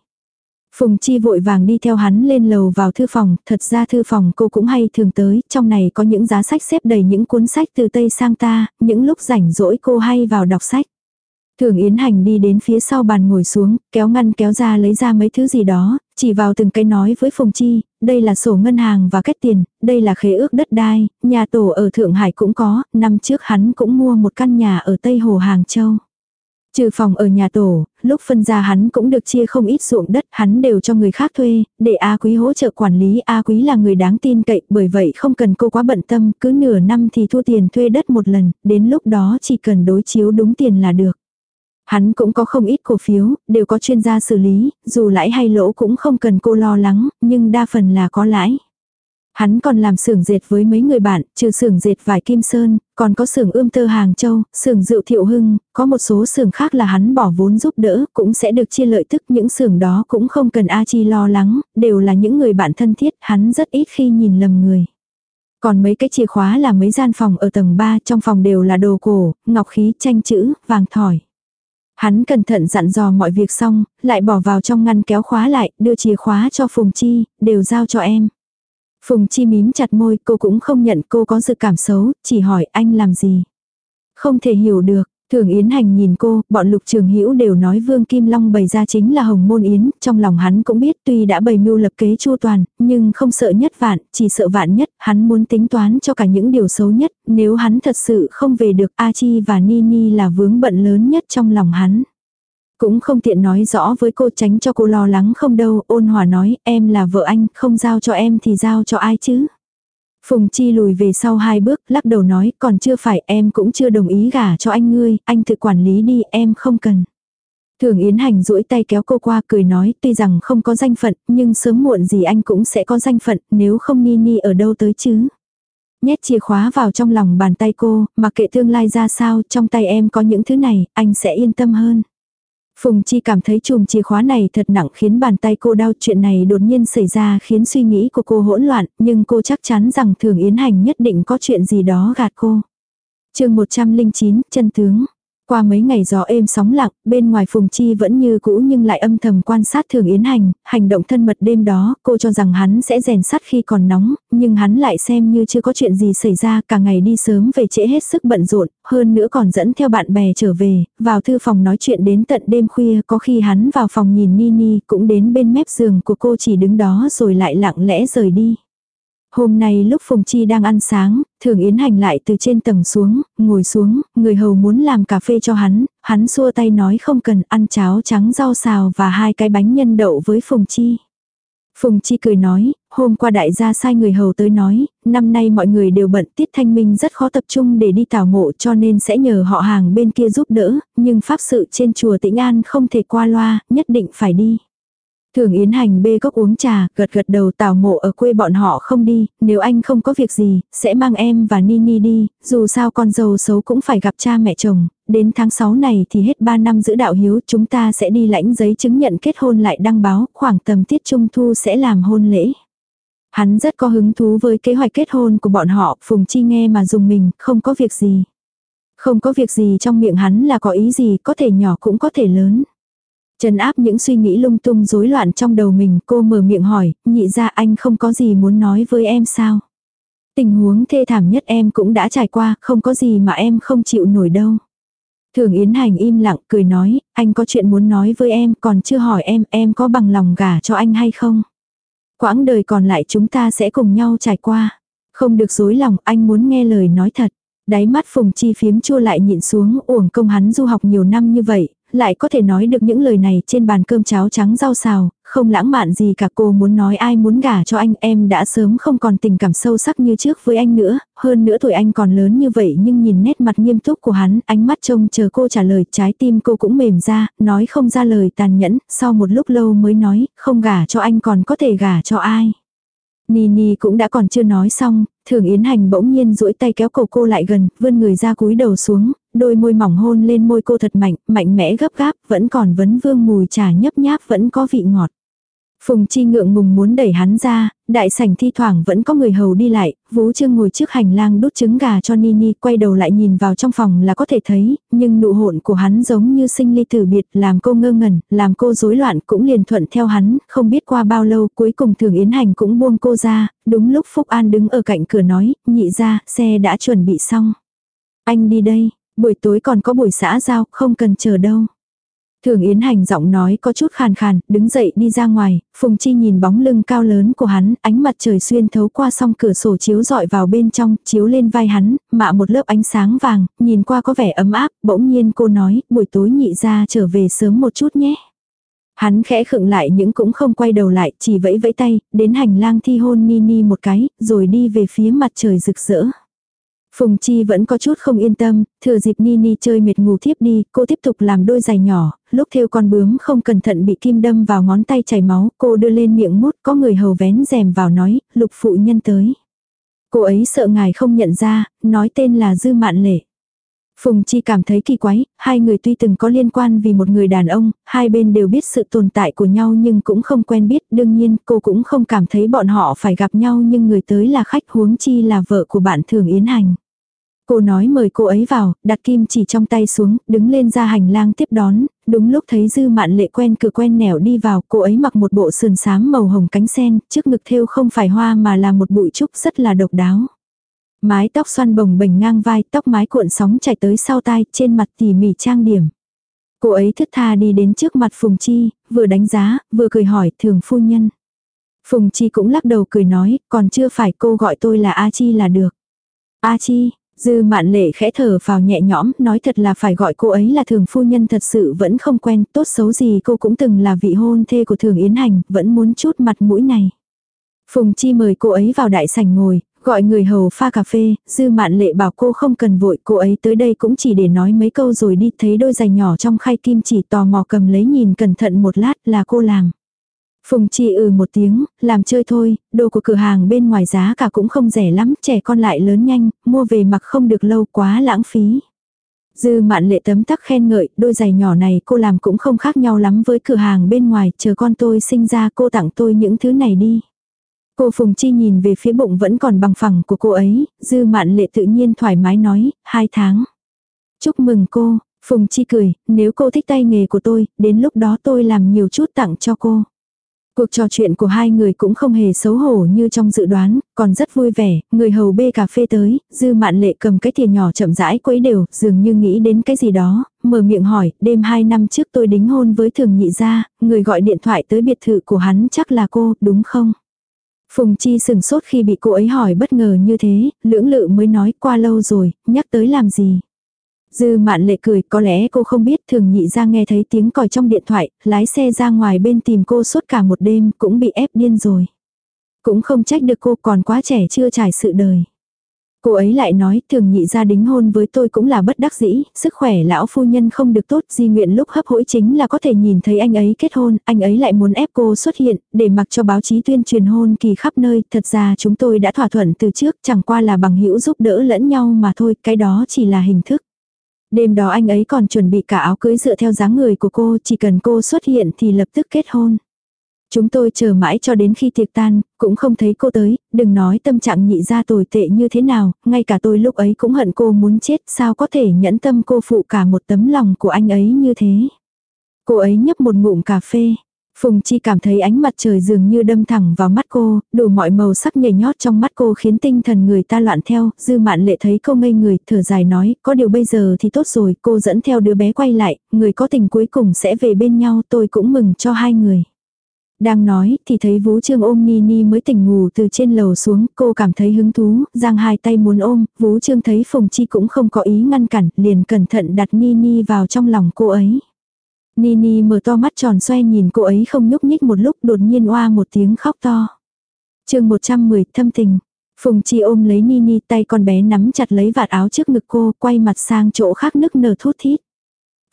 Phùng Chi vội vàng đi theo hắn lên lầu vào thư phòng, thật ra thư phòng cô cũng hay thường tới, trong này có những giá sách xếp đầy những cuốn sách từ Tây sang ta, những lúc rảnh rỗi cô hay vào đọc sách. Thường Yến Hành đi đến phía sau bàn ngồi xuống, kéo ngăn kéo ra lấy ra mấy thứ gì đó, chỉ vào từng cái nói với Phùng Chi, đây là sổ ngân hàng và kết tiền, đây là khế ước đất đai, nhà tổ ở Thượng Hải cũng có, năm trước hắn cũng mua một căn nhà ở Tây Hồ Hàng Châu. Trừ phòng ở nhà tổ, lúc phân ra hắn cũng được chia không ít ruộng đất, hắn đều cho người khác thuê, để A Quý hỗ trợ quản lý. A Quý là người đáng tin cậy, bởi vậy không cần cô quá bận tâm, cứ nửa năm thì thu tiền thuê đất một lần, đến lúc đó chỉ cần đối chiếu đúng tiền là được. Hắn cũng có không ít cổ phiếu, đều có chuyên gia xử lý, dù lãi hay lỗ cũng không cần cô lo lắng, nhưng đa phần là có lãi. Hắn còn làm xưởng dệt với mấy người bạn, trừ xưởng dệt vải Kim Sơn, còn có xưởng ươm tơ Hàng Châu, xưởng rượu Thiệu Hưng, có một số xưởng khác là hắn bỏ vốn giúp đỡ, cũng sẽ được chia lợi tức. Những xưởng đó cũng không cần A Chi lo lắng, đều là những người bạn thân thiết, hắn rất ít khi nhìn lầm người. Còn mấy cái chìa khóa là mấy gian phòng ở tầng 3, trong phòng đều là đồ cổ, ngọc khí, tranh chữ, vàng thỏi. Hắn cẩn thận dặn dò mọi việc xong, lại bỏ vào trong ngăn kéo khóa lại, đưa chìa khóa cho Phùng Chi, đều giao cho em. Phùng Chi mím chặt môi, cô cũng không nhận cô có dự cảm xấu, chỉ hỏi anh làm gì. Không thể hiểu được, Thường Yến Hành nhìn cô, bọn lục trường hữu đều nói Vương Kim Long bày ra chính là Hồng Môn Yến, trong lòng hắn cũng biết tuy đã bày mưu lập kế chu toàn, nhưng không sợ nhất vạn, chỉ sợ vạn nhất, hắn muốn tính toán cho cả những điều xấu nhất, nếu hắn thật sự không về được A Chi và Nini là vướng bận lớn nhất trong lòng hắn. Cũng không tiện nói rõ với cô tránh cho cô lo lắng không đâu, ôn hòa nói, em là vợ anh, không giao cho em thì giao cho ai chứ. Phùng Chi lùi về sau hai bước, lắc đầu nói, còn chưa phải em cũng chưa đồng ý gả cho anh ngươi, anh tự quản lý đi, em không cần. Thường Yến Hành duỗi tay kéo cô qua cười nói, tuy rằng không có danh phận, nhưng sớm muộn gì anh cũng sẽ có danh phận, nếu không Ni Ni ở đâu tới chứ. Nhét chìa khóa vào trong lòng bàn tay cô, mặc kệ tương lai ra sao, trong tay em có những thứ này, anh sẽ yên tâm hơn. Phùng Chi cảm thấy chùm chìa khóa này thật nặng khiến bàn tay cô đau. Chuyện này đột nhiên xảy ra khiến suy nghĩ của cô hỗn loạn, nhưng cô chắc chắn rằng Thường Yến Hành nhất định có chuyện gì đó gạt cô. chương 109, chân tướng. Qua mấy ngày gió êm sóng lặng, bên ngoài Phùng Chi vẫn như cũ nhưng lại âm thầm quan sát Thường Yến Hành, hành động thân mật đêm đó, cô cho rằng hắn sẽ rèn sắt khi còn nóng, nhưng hắn lại xem như chưa có chuyện gì xảy ra, cả ngày đi sớm về trễ hết sức bận rộn, hơn nữa còn dẫn theo bạn bè trở về, vào thư phòng nói chuyện đến tận đêm khuya, có khi hắn vào phòng nhìn Nini cũng đến bên mép giường của cô chỉ đứng đó rồi lại lặng lẽ rời đi. Hôm nay lúc Phùng Chi đang ăn sáng, Thường Yến Hành lại từ trên tầng xuống, ngồi xuống, người hầu muốn làm cà phê cho hắn, hắn xua tay nói không cần ăn cháo trắng rau xào và hai cái bánh nhân đậu với Phùng Chi. Phùng Chi cười nói, hôm qua đại gia sai người hầu tới nói, năm nay mọi người đều bận tiết thanh minh rất khó tập trung để đi tảo mộ cho nên sẽ nhờ họ hàng bên kia giúp đỡ, nhưng pháp sự trên chùa Tĩnh An không thể qua loa, nhất định phải đi. Thường Yến Hành bê cốc uống trà, gật gật đầu tào mộ ở quê bọn họ không đi, nếu anh không có việc gì, sẽ mang em và Nini đi, dù sao con dâu xấu cũng phải gặp cha mẹ chồng, đến tháng 6 này thì hết 3 năm giữ đạo hiếu, chúng ta sẽ đi lãnh giấy chứng nhận kết hôn lại đăng báo, khoảng tầm tiết trung thu sẽ làm hôn lễ. Hắn rất có hứng thú với kế hoạch kết hôn của bọn họ, Phùng Chi nghe mà dùng mình, không có việc gì. Không có việc gì trong miệng hắn là có ý gì, có thể nhỏ cũng có thể lớn. Trần áp những suy nghĩ lung tung rối loạn trong đầu mình, cô mở miệng hỏi, nhị ra anh không có gì muốn nói với em sao? Tình huống thê thảm nhất em cũng đã trải qua, không có gì mà em không chịu nổi đâu. Thường Yến Hành im lặng cười nói, anh có chuyện muốn nói với em còn chưa hỏi em, em có bằng lòng gả cho anh hay không? Quãng đời còn lại chúng ta sẽ cùng nhau trải qua. Không được dối lòng, anh muốn nghe lời nói thật. Đáy mắt Phùng Chi phiếm chua lại nhịn xuống, uổng công hắn du học nhiều năm như vậy, lại có thể nói được những lời này trên bàn cơm cháo trắng rau xào, không lãng mạn gì cả cô muốn nói ai muốn gả cho anh em đã sớm không còn tình cảm sâu sắc như trước với anh nữa, hơn nữa tuổi anh còn lớn như vậy nhưng nhìn nét mặt nghiêm túc của hắn, ánh mắt trông chờ cô trả lời trái tim cô cũng mềm ra, nói không ra lời tàn nhẫn, sau một lúc lâu mới nói, không gả cho anh còn có thể gả cho ai. Nini cũng đã còn chưa nói xong, thường yến hành bỗng nhiên duỗi tay kéo cổ cô lại gần, vươn người ra cúi đầu xuống, đôi môi mỏng hôn lên môi cô thật mạnh, mạnh mẽ gấp gáp, vẫn còn vấn vương mùi trà nhấp nháp vẫn có vị ngọt. Phùng Chi ngượng ngùng muốn đẩy hắn ra, đại sảnh thi thoảng vẫn có người hầu đi lại, Vú Trương ngồi trước hành lang đút trứng gà cho Nini, quay đầu lại nhìn vào trong phòng là có thể thấy, nhưng nụ hôn của hắn giống như sinh ly tử biệt, làm cô ngơ ngẩn, làm cô rối loạn cũng liền thuận theo hắn, không biết qua bao lâu, cuối cùng Thường Yến Hành cũng buông cô ra, đúng lúc Phúc An đứng ở cạnh cửa nói, nhị ra, xe đã chuẩn bị xong. Anh đi đây, buổi tối còn có buổi xã giao, không cần chờ đâu. Thường Yến Hành giọng nói có chút khàn khàn, đứng dậy đi ra ngoài, Phùng Chi nhìn bóng lưng cao lớn của hắn, ánh mặt trời xuyên thấu qua song cửa sổ chiếu dọi vào bên trong, chiếu lên vai hắn, mạ một lớp ánh sáng vàng, nhìn qua có vẻ ấm áp, bỗng nhiên cô nói, buổi tối nhị ra trở về sớm một chút nhé. Hắn khẽ khựng lại những cũng không quay đầu lại, chỉ vẫy vẫy tay, đến hành lang thi hôn Nini một cái, rồi đi về phía mặt trời rực rỡ. Phùng Chi vẫn có chút không yên tâm, thừa dịp Nini chơi mệt ngủ thiếp đi, cô tiếp tục làm đôi giày nhỏ, lúc theo con bướm không cẩn thận bị kim đâm vào ngón tay chảy máu, cô đưa lên miệng mút, có người hầu vén rèm vào nói, lục phụ nhân tới. Cô ấy sợ ngài không nhận ra, nói tên là Dư Mạn Lệ. Phùng Chi cảm thấy kỳ quái, hai người tuy từng có liên quan vì một người đàn ông, hai bên đều biết sự tồn tại của nhau nhưng cũng không quen biết, đương nhiên cô cũng không cảm thấy bọn họ phải gặp nhau nhưng người tới là khách huống chi là vợ của bạn thường Yến Hành. Cô nói mời cô ấy vào, đặt kim chỉ trong tay xuống, đứng lên ra hành lang tiếp đón, đúng lúc thấy dư mạn lệ quen cửa quen nẻo đi vào, cô ấy mặc một bộ sườn xám màu hồng cánh sen, trước ngực thêu không phải hoa mà là một bụi trúc rất là độc đáo. Mái tóc xoăn bồng bềnh ngang vai, tóc mái cuộn sóng chảy tới sau tai, trên mặt tỉ mỉ trang điểm. Cô ấy thức tha đi đến trước mặt Phùng Chi, vừa đánh giá, vừa cười hỏi thường phu nhân. Phùng Chi cũng lắc đầu cười nói, còn chưa phải cô gọi tôi là A Chi là được. A Chi, Dư mạn lệ khẽ thở vào nhẹ nhõm, nói thật là phải gọi cô ấy là thường phu nhân thật sự vẫn không quen, tốt xấu gì cô cũng từng là vị hôn thê của thường Yến Hành, vẫn muốn chút mặt mũi này. Phùng Chi mời cô ấy vào đại sảnh ngồi, gọi người hầu pha cà phê, dư mạn lệ bảo cô không cần vội, cô ấy tới đây cũng chỉ để nói mấy câu rồi đi, thấy đôi giày nhỏ trong khay kim chỉ tò mò cầm lấy nhìn cẩn thận một lát là cô làm. Phùng Chi ừ một tiếng, làm chơi thôi, đồ của cửa hàng bên ngoài giá cả cũng không rẻ lắm, trẻ con lại lớn nhanh, mua về mặc không được lâu quá lãng phí. Dư mạn lệ tấm tắc khen ngợi, đôi giày nhỏ này cô làm cũng không khác nhau lắm với cửa hàng bên ngoài, chờ con tôi sinh ra cô tặng tôi những thứ này đi. Cô Phùng Chi nhìn về phía bụng vẫn còn bằng phẳng của cô ấy, dư mạn lệ tự nhiên thoải mái nói, hai tháng. Chúc mừng cô, Phùng Chi cười, nếu cô thích tay nghề của tôi, đến lúc đó tôi làm nhiều chút tặng cho cô. Cuộc trò chuyện của hai người cũng không hề xấu hổ như trong dự đoán, còn rất vui vẻ, người hầu bê cà phê tới, dư mạn lệ cầm cái thìa nhỏ chậm rãi quấy đều, dường như nghĩ đến cái gì đó, mở miệng hỏi, đêm hai năm trước tôi đính hôn với thường nhị gia, người gọi điện thoại tới biệt thự của hắn chắc là cô, đúng không? Phùng Chi sừng sốt khi bị cô ấy hỏi bất ngờ như thế, lưỡng lự mới nói qua lâu rồi, nhắc tới làm gì? Dư mạn lệ cười, có lẽ cô không biết thường nhị ra nghe thấy tiếng còi trong điện thoại, lái xe ra ngoài bên tìm cô suốt cả một đêm, cũng bị ép điên rồi. Cũng không trách được cô còn quá trẻ chưa trải sự đời. Cô ấy lại nói, thường nhị gia đính hôn với tôi cũng là bất đắc dĩ, sức khỏe lão phu nhân không được tốt, di nguyện lúc hấp hối chính là có thể nhìn thấy anh ấy kết hôn, anh ấy lại muốn ép cô xuất hiện, để mặc cho báo chí tuyên truyền hôn kỳ khắp nơi, thật ra chúng tôi đã thỏa thuận từ trước, chẳng qua là bằng hữu giúp đỡ lẫn nhau mà thôi, cái đó chỉ là hình thức. Đêm đó anh ấy còn chuẩn bị cả áo cưới dựa theo dáng người của cô, chỉ cần cô xuất hiện thì lập tức kết hôn. Chúng tôi chờ mãi cho đến khi tiệc tan, cũng không thấy cô tới, đừng nói tâm trạng nhị ra tồi tệ như thế nào, ngay cả tôi lúc ấy cũng hận cô muốn chết, sao có thể nhẫn tâm cô phụ cả một tấm lòng của anh ấy như thế. Cô ấy nhấp một ngụm cà phê. Phùng Chi cảm thấy ánh mặt trời dường như đâm thẳng vào mắt cô, đủ mọi màu sắc nhảy nhót trong mắt cô khiến tinh thần người ta loạn theo, dư mạn lệ thấy cô ngây người, thở dài nói, có điều bây giờ thì tốt rồi, cô dẫn theo đứa bé quay lại, người có tình cuối cùng sẽ về bên nhau, tôi cũng mừng cho hai người. Đang nói thì thấy Vũ Trương ôm Nini mới tỉnh ngủ từ trên lầu xuống, cô cảm thấy hứng thú, giang hai tay muốn ôm, Vũ Trương thấy Phùng Chi cũng không có ý ngăn cản, liền cẩn thận đặt Nini vào trong lòng cô ấy. Nini mở to mắt tròn xoe nhìn cô ấy không nhúc nhích một lúc đột nhiên oa một tiếng khóc to. chương 110 thâm tình. Phùng Chi ôm lấy Nini tay con bé nắm chặt lấy vạt áo trước ngực cô quay mặt sang chỗ khác nức nở thút thít.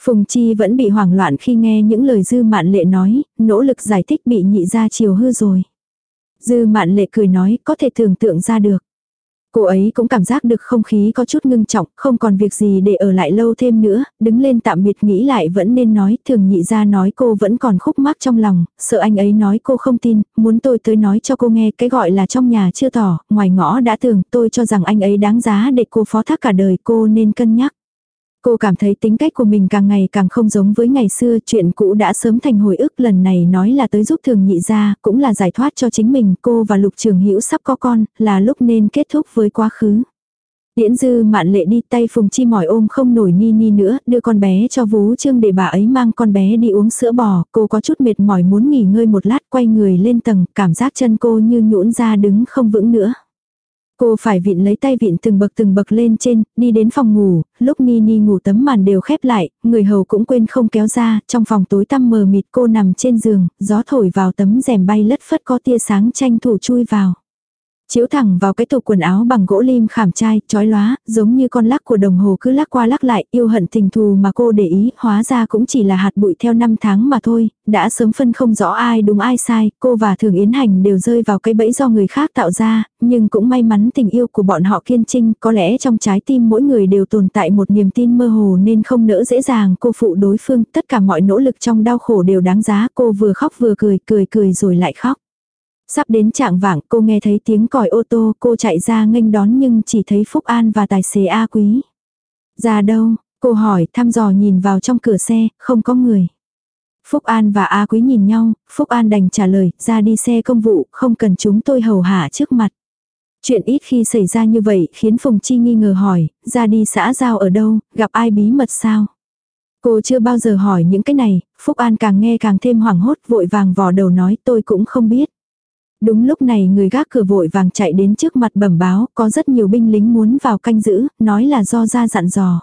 Phùng Chi vẫn bị hoảng loạn khi nghe những lời Dư Mạn Lệ nói, nỗ lực giải thích bị nhị ra chiều hư rồi. Dư Mạn Lệ cười nói, có thể tưởng tượng ra được. Cô ấy cũng cảm giác được không khí có chút ngưng trọng, không còn việc gì để ở lại lâu thêm nữa, đứng lên tạm biệt nghĩ lại vẫn nên nói, thường nhị ra nói cô vẫn còn khúc mắc trong lòng, sợ anh ấy nói cô không tin, muốn tôi tới nói cho cô nghe cái gọi là trong nhà chưa tỏ, ngoài ngõ đã tưởng tôi cho rằng anh ấy đáng giá để cô phó thác cả đời cô nên cân nhắc. Cô cảm thấy tính cách của mình càng ngày càng không giống với ngày xưa, chuyện cũ đã sớm thành hồi ức lần này nói là tới giúp thường nhị ra, cũng là giải thoát cho chính mình, cô và lục trường hữu sắp có con, là lúc nên kết thúc với quá khứ. Điễn dư mạn lệ đi tay phùng chi mỏi ôm không nổi ni ni nữa, đưa con bé cho vú trương để bà ấy mang con bé đi uống sữa bò, cô có chút mệt mỏi muốn nghỉ ngơi một lát quay người lên tầng, cảm giác chân cô như nhũn ra đứng không vững nữa. Cô phải vịn lấy tay vịn từng bậc từng bậc lên trên, đi đến phòng ngủ, lúc Nini ngủ tấm màn đều khép lại, người hầu cũng quên không kéo ra, trong phòng tối tăm mờ mịt cô nằm trên giường, gió thổi vào tấm rèm bay lất phất có tia sáng tranh thủ chui vào. Chiếu thẳng vào cái tủ quần áo bằng gỗ lim khảm trai, chói lóa, giống như con lắc của đồng hồ cứ lắc qua lắc lại, yêu hận tình thù mà cô để ý, hóa ra cũng chỉ là hạt bụi theo năm tháng mà thôi, đã sớm phân không rõ ai đúng ai sai, cô và Thường Yến Hành đều rơi vào cái bẫy do người khác tạo ra, nhưng cũng may mắn tình yêu của bọn họ kiên trinh, có lẽ trong trái tim mỗi người đều tồn tại một niềm tin mơ hồ nên không nỡ dễ dàng cô phụ đối phương, tất cả mọi nỗ lực trong đau khổ đều đáng giá, cô vừa khóc vừa cười, cười cười rồi lại khóc. Sắp đến trạng vạng cô nghe thấy tiếng còi ô tô cô chạy ra nghênh đón nhưng chỉ thấy Phúc An và tài xế A Quý. Ra đâu? Cô hỏi thăm dò nhìn vào trong cửa xe, không có người. Phúc An và A Quý nhìn nhau, Phúc An đành trả lời, ra đi xe công vụ, không cần chúng tôi hầu hạ trước mặt. Chuyện ít khi xảy ra như vậy khiến Phùng Chi nghi ngờ hỏi, ra đi xã giao ở đâu, gặp ai bí mật sao? Cô chưa bao giờ hỏi những cái này, Phúc An càng nghe càng thêm hoảng hốt vội vàng vò đầu nói tôi cũng không biết. Đúng lúc này người gác cửa vội vàng chạy đến trước mặt bẩm báo, có rất nhiều binh lính muốn vào canh giữ, nói là do ra dặn dò.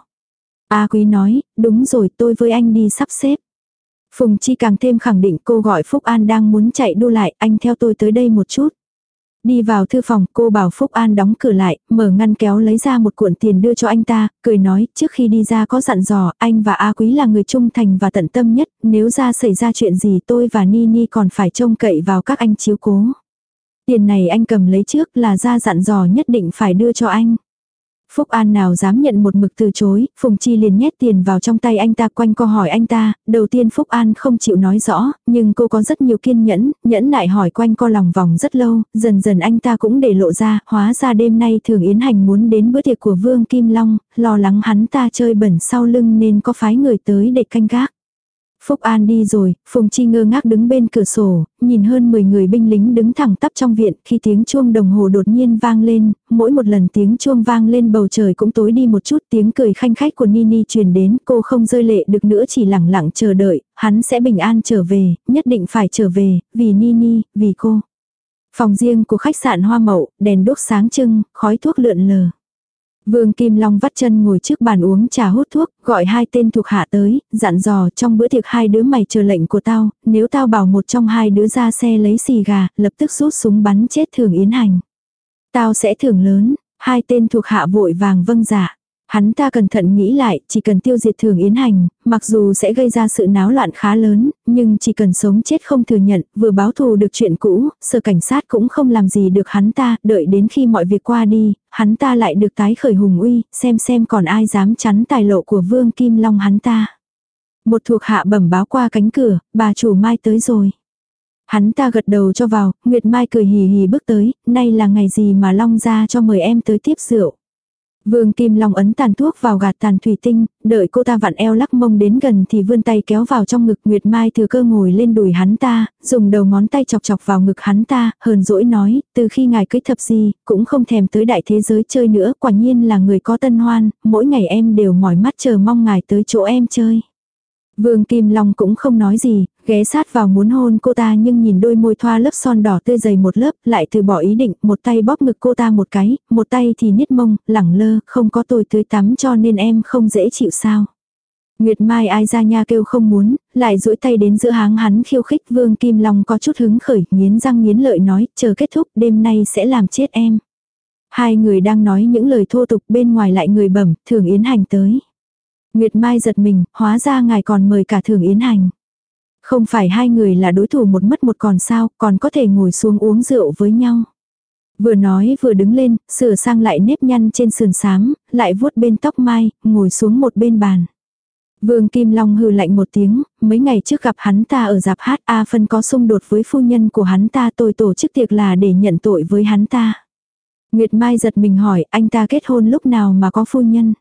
A quý nói, đúng rồi tôi với anh đi sắp xếp. Phùng Chi càng thêm khẳng định cô gọi Phúc An đang muốn chạy đua lại, anh theo tôi tới đây một chút. Đi vào thư phòng, cô bảo Phúc An đóng cửa lại, mở ngăn kéo lấy ra một cuộn tiền đưa cho anh ta, cười nói, trước khi đi ra có dặn dò, anh và A Quý là người trung thành và tận tâm nhất, nếu ra xảy ra chuyện gì tôi và Nini còn phải trông cậy vào các anh chiếu cố. Tiền này anh cầm lấy trước là ra dặn dò nhất định phải đưa cho anh. Phúc An nào dám nhận một mực từ chối, Phùng Chi liền nhét tiền vào trong tay anh ta quanh co hỏi anh ta, đầu tiên Phúc An không chịu nói rõ, nhưng cô có rất nhiều kiên nhẫn, nhẫn nại hỏi quanh co lòng vòng rất lâu, dần dần anh ta cũng để lộ ra, hóa ra đêm nay thường Yến Hành muốn đến bữa tiệc của Vương Kim Long, lo lắng hắn ta chơi bẩn sau lưng nên có phái người tới để canh gác. Phúc An đi rồi, Phùng Chi ngơ ngác đứng bên cửa sổ, nhìn hơn 10 người binh lính đứng thẳng tắp trong viện khi tiếng chuông đồng hồ đột nhiên vang lên, mỗi một lần tiếng chuông vang lên bầu trời cũng tối đi một chút tiếng cười khanh khách của Nini truyền đến cô không rơi lệ được nữa chỉ lặng lặng chờ đợi, hắn sẽ bình an trở về, nhất định phải trở về, vì Nini, vì cô. Phòng riêng của khách sạn Hoa Mậu, đèn đốt sáng trưng, khói thuốc lượn lờ. Vương Kim Long vắt chân ngồi trước bàn uống trà hút thuốc, gọi hai tên thuộc hạ tới, dặn dò trong bữa tiệc hai đứa mày chờ lệnh của tao, nếu tao bảo một trong hai đứa ra xe lấy xì gà, lập tức rút súng bắn chết thường yến hành. Tao sẽ thưởng lớn, hai tên thuộc hạ vội vàng vâng dạ. Hắn ta cẩn thận nghĩ lại, chỉ cần tiêu diệt thường yến hành, mặc dù sẽ gây ra sự náo loạn khá lớn, nhưng chỉ cần sống chết không thừa nhận, vừa báo thù được chuyện cũ, sở cảnh sát cũng không làm gì được hắn ta, đợi đến khi mọi việc qua đi, hắn ta lại được tái khởi hùng uy, xem xem còn ai dám chắn tài lộ của Vương Kim Long hắn ta. Một thuộc hạ bẩm báo qua cánh cửa, bà chủ mai tới rồi. Hắn ta gật đầu cho vào, Nguyệt Mai cười hì hì bước tới, nay là ngày gì mà Long ra cho mời em tới tiếp rượu. Vương Kim Long ấn tàn thuốc vào gạt tàn thủy tinh, đợi cô ta vặn eo lắc mông đến gần thì vươn tay kéo vào trong ngực Nguyệt Mai thừa cơ ngồi lên đùi hắn ta, dùng đầu ngón tay chọc chọc vào ngực hắn ta, hờn dỗi nói, từ khi ngài cưới thập gì, cũng không thèm tới đại thế giới chơi nữa, quả nhiên là người có tân hoan, mỗi ngày em đều mỏi mắt chờ mong ngài tới chỗ em chơi. Vương Kim Long cũng không nói gì, ghé sát vào muốn hôn cô ta nhưng nhìn đôi môi thoa lớp son đỏ tươi dày một lớp, lại từ bỏ ý định, một tay bóp ngực cô ta một cái, một tay thì niết mông, lẳng lơ, không có tôi tưới tắm cho nên em không dễ chịu sao. Nguyệt Mai ai ra nha kêu không muốn, lại duỗi tay đến giữa háng hắn khiêu khích Vương Kim Long có chút hứng khởi, nghiến răng nghiến lợi nói, chờ kết thúc, đêm nay sẽ làm chết em. Hai người đang nói những lời thô tục bên ngoài lại người bẩm, thường yến hành tới. Nguyệt Mai giật mình, hóa ra ngài còn mời cả thường yến hành. Không phải hai người là đối thủ một mất một còn sao, còn có thể ngồi xuống uống rượu với nhau. Vừa nói vừa đứng lên, sửa sang lại nếp nhăn trên sườn sám, lại vuốt bên tóc mai, ngồi xuống một bên bàn. Vương Kim Long hừ lạnh một tiếng, mấy ngày trước gặp hắn ta ở giạp hát A phân có xung đột với phu nhân của hắn ta tôi tổ chức tiệc là để nhận tội với hắn ta. Nguyệt Mai giật mình hỏi anh ta kết hôn lúc nào mà có phu nhân.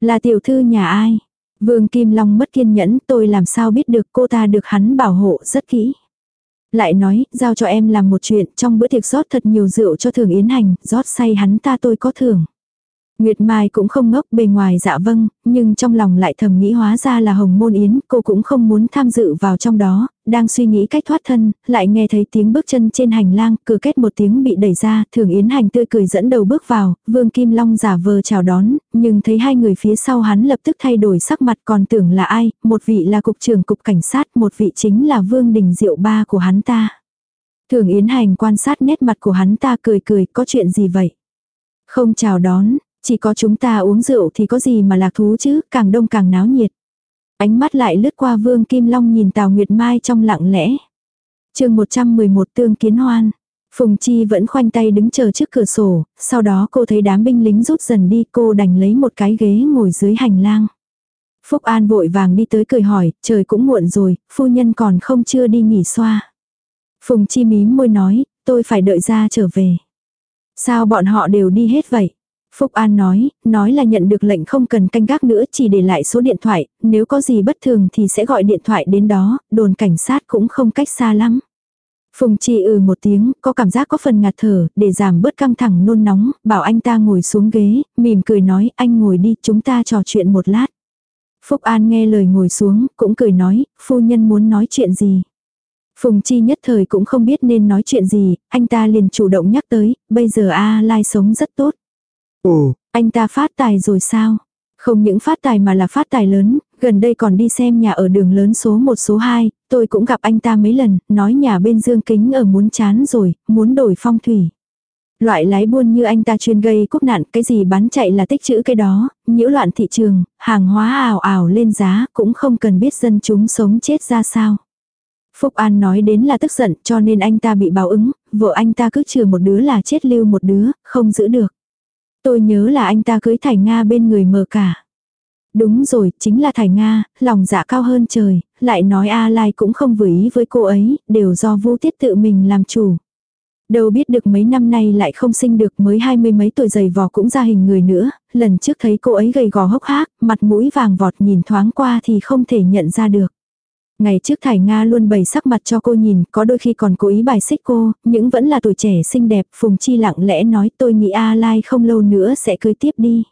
Là tiểu thư nhà ai? Vương Kim Long mất kiên nhẫn tôi làm sao biết được cô ta được hắn bảo hộ rất kỹ. Lại nói, giao cho em làm một chuyện, trong bữa tiệc rót thật nhiều rượu cho thường yến hành, rót say hắn ta tôi có thưởng. Nguyệt Mai cũng không ngốc bề ngoài dạ vâng, nhưng trong lòng lại thầm nghĩ hóa ra là hồng môn yến, cô cũng không muốn tham dự vào trong đó, đang suy nghĩ cách thoát thân, lại nghe thấy tiếng bước chân trên hành lang, cửa kết một tiếng bị đẩy ra, thường yến hành tươi cười dẫn đầu bước vào, vương kim long giả vờ chào đón, nhưng thấy hai người phía sau hắn lập tức thay đổi sắc mặt còn tưởng là ai, một vị là cục trưởng cục cảnh sát, một vị chính là vương đình diệu ba của hắn ta. Thường yến hành quan sát nét mặt của hắn ta cười cười, có chuyện gì vậy? Không chào đón, chỉ có chúng ta uống rượu thì có gì mà lạc thú chứ, càng đông càng náo nhiệt. Ánh mắt lại lướt qua Vương Kim Long nhìn Tào Nguyệt Mai trong lặng lẽ. chương 111 tương kiến hoan. Phùng Chi vẫn khoanh tay đứng chờ trước cửa sổ, sau đó cô thấy đám binh lính rút dần đi cô đành lấy một cái ghế ngồi dưới hành lang. Phúc An vội vàng đi tới cười hỏi, trời cũng muộn rồi, phu nhân còn không chưa đi nghỉ xoa. Phùng Chi mím môi nói, tôi phải đợi ra trở về. Sao bọn họ đều đi hết vậy? Phúc An nói, nói là nhận được lệnh không cần canh gác nữa chỉ để lại số điện thoại, nếu có gì bất thường thì sẽ gọi điện thoại đến đó, đồn cảnh sát cũng không cách xa lắm. Phùng Chi ừ một tiếng, có cảm giác có phần ngạt thở, để giảm bớt căng thẳng nôn nóng, bảo anh ta ngồi xuống ghế, mỉm cười nói anh ngồi đi, chúng ta trò chuyện một lát. Phúc An nghe lời ngồi xuống, cũng cười nói, phu nhân muốn nói chuyện gì. Phùng Chi nhất thời cũng không biết nên nói chuyện gì, anh ta liền chủ động nhắc tới, bây giờ A Lai sống rất tốt. Ồ, anh ta phát tài rồi sao? Không những phát tài mà là phát tài lớn, gần đây còn đi xem nhà ở đường lớn số 1 số 2, tôi cũng gặp anh ta mấy lần, nói nhà bên dương kính ở muốn chán rồi, muốn đổi phong thủy. Loại lái buôn như anh ta chuyên gây quốc nạn, cái gì bán chạy là tích chữ cái đó, nhiễu loạn thị trường, hàng hóa ảo ảo lên giá, cũng không cần biết dân chúng sống chết ra sao. Phúc An nói đến là tức giận cho nên anh ta bị báo ứng, vợ anh ta cứ trừ một đứa là chết lưu một đứa, không giữ được. Tôi nhớ là anh ta cưới Thải Nga bên người mờ cả. Đúng rồi, chính là Thải Nga, lòng dạ cao hơn trời, lại nói A Lai cũng không vừa ý với cô ấy, đều do Vu Tiết tự mình làm chủ. Đâu biết được mấy năm nay lại không sinh được mới hai mươi mấy tuổi dày vò cũng ra hình người nữa, lần trước thấy cô ấy gầy gò hốc hác, mặt mũi vàng vọt nhìn thoáng qua thì không thể nhận ra được. Ngày trước Thải Nga luôn bày sắc mặt cho cô nhìn, có đôi khi còn cố ý bài xích cô, nhưng vẫn là tuổi trẻ xinh đẹp, Phùng Chi lặng lẽ nói tôi nghĩ A Lai không lâu nữa sẽ cưới tiếp đi.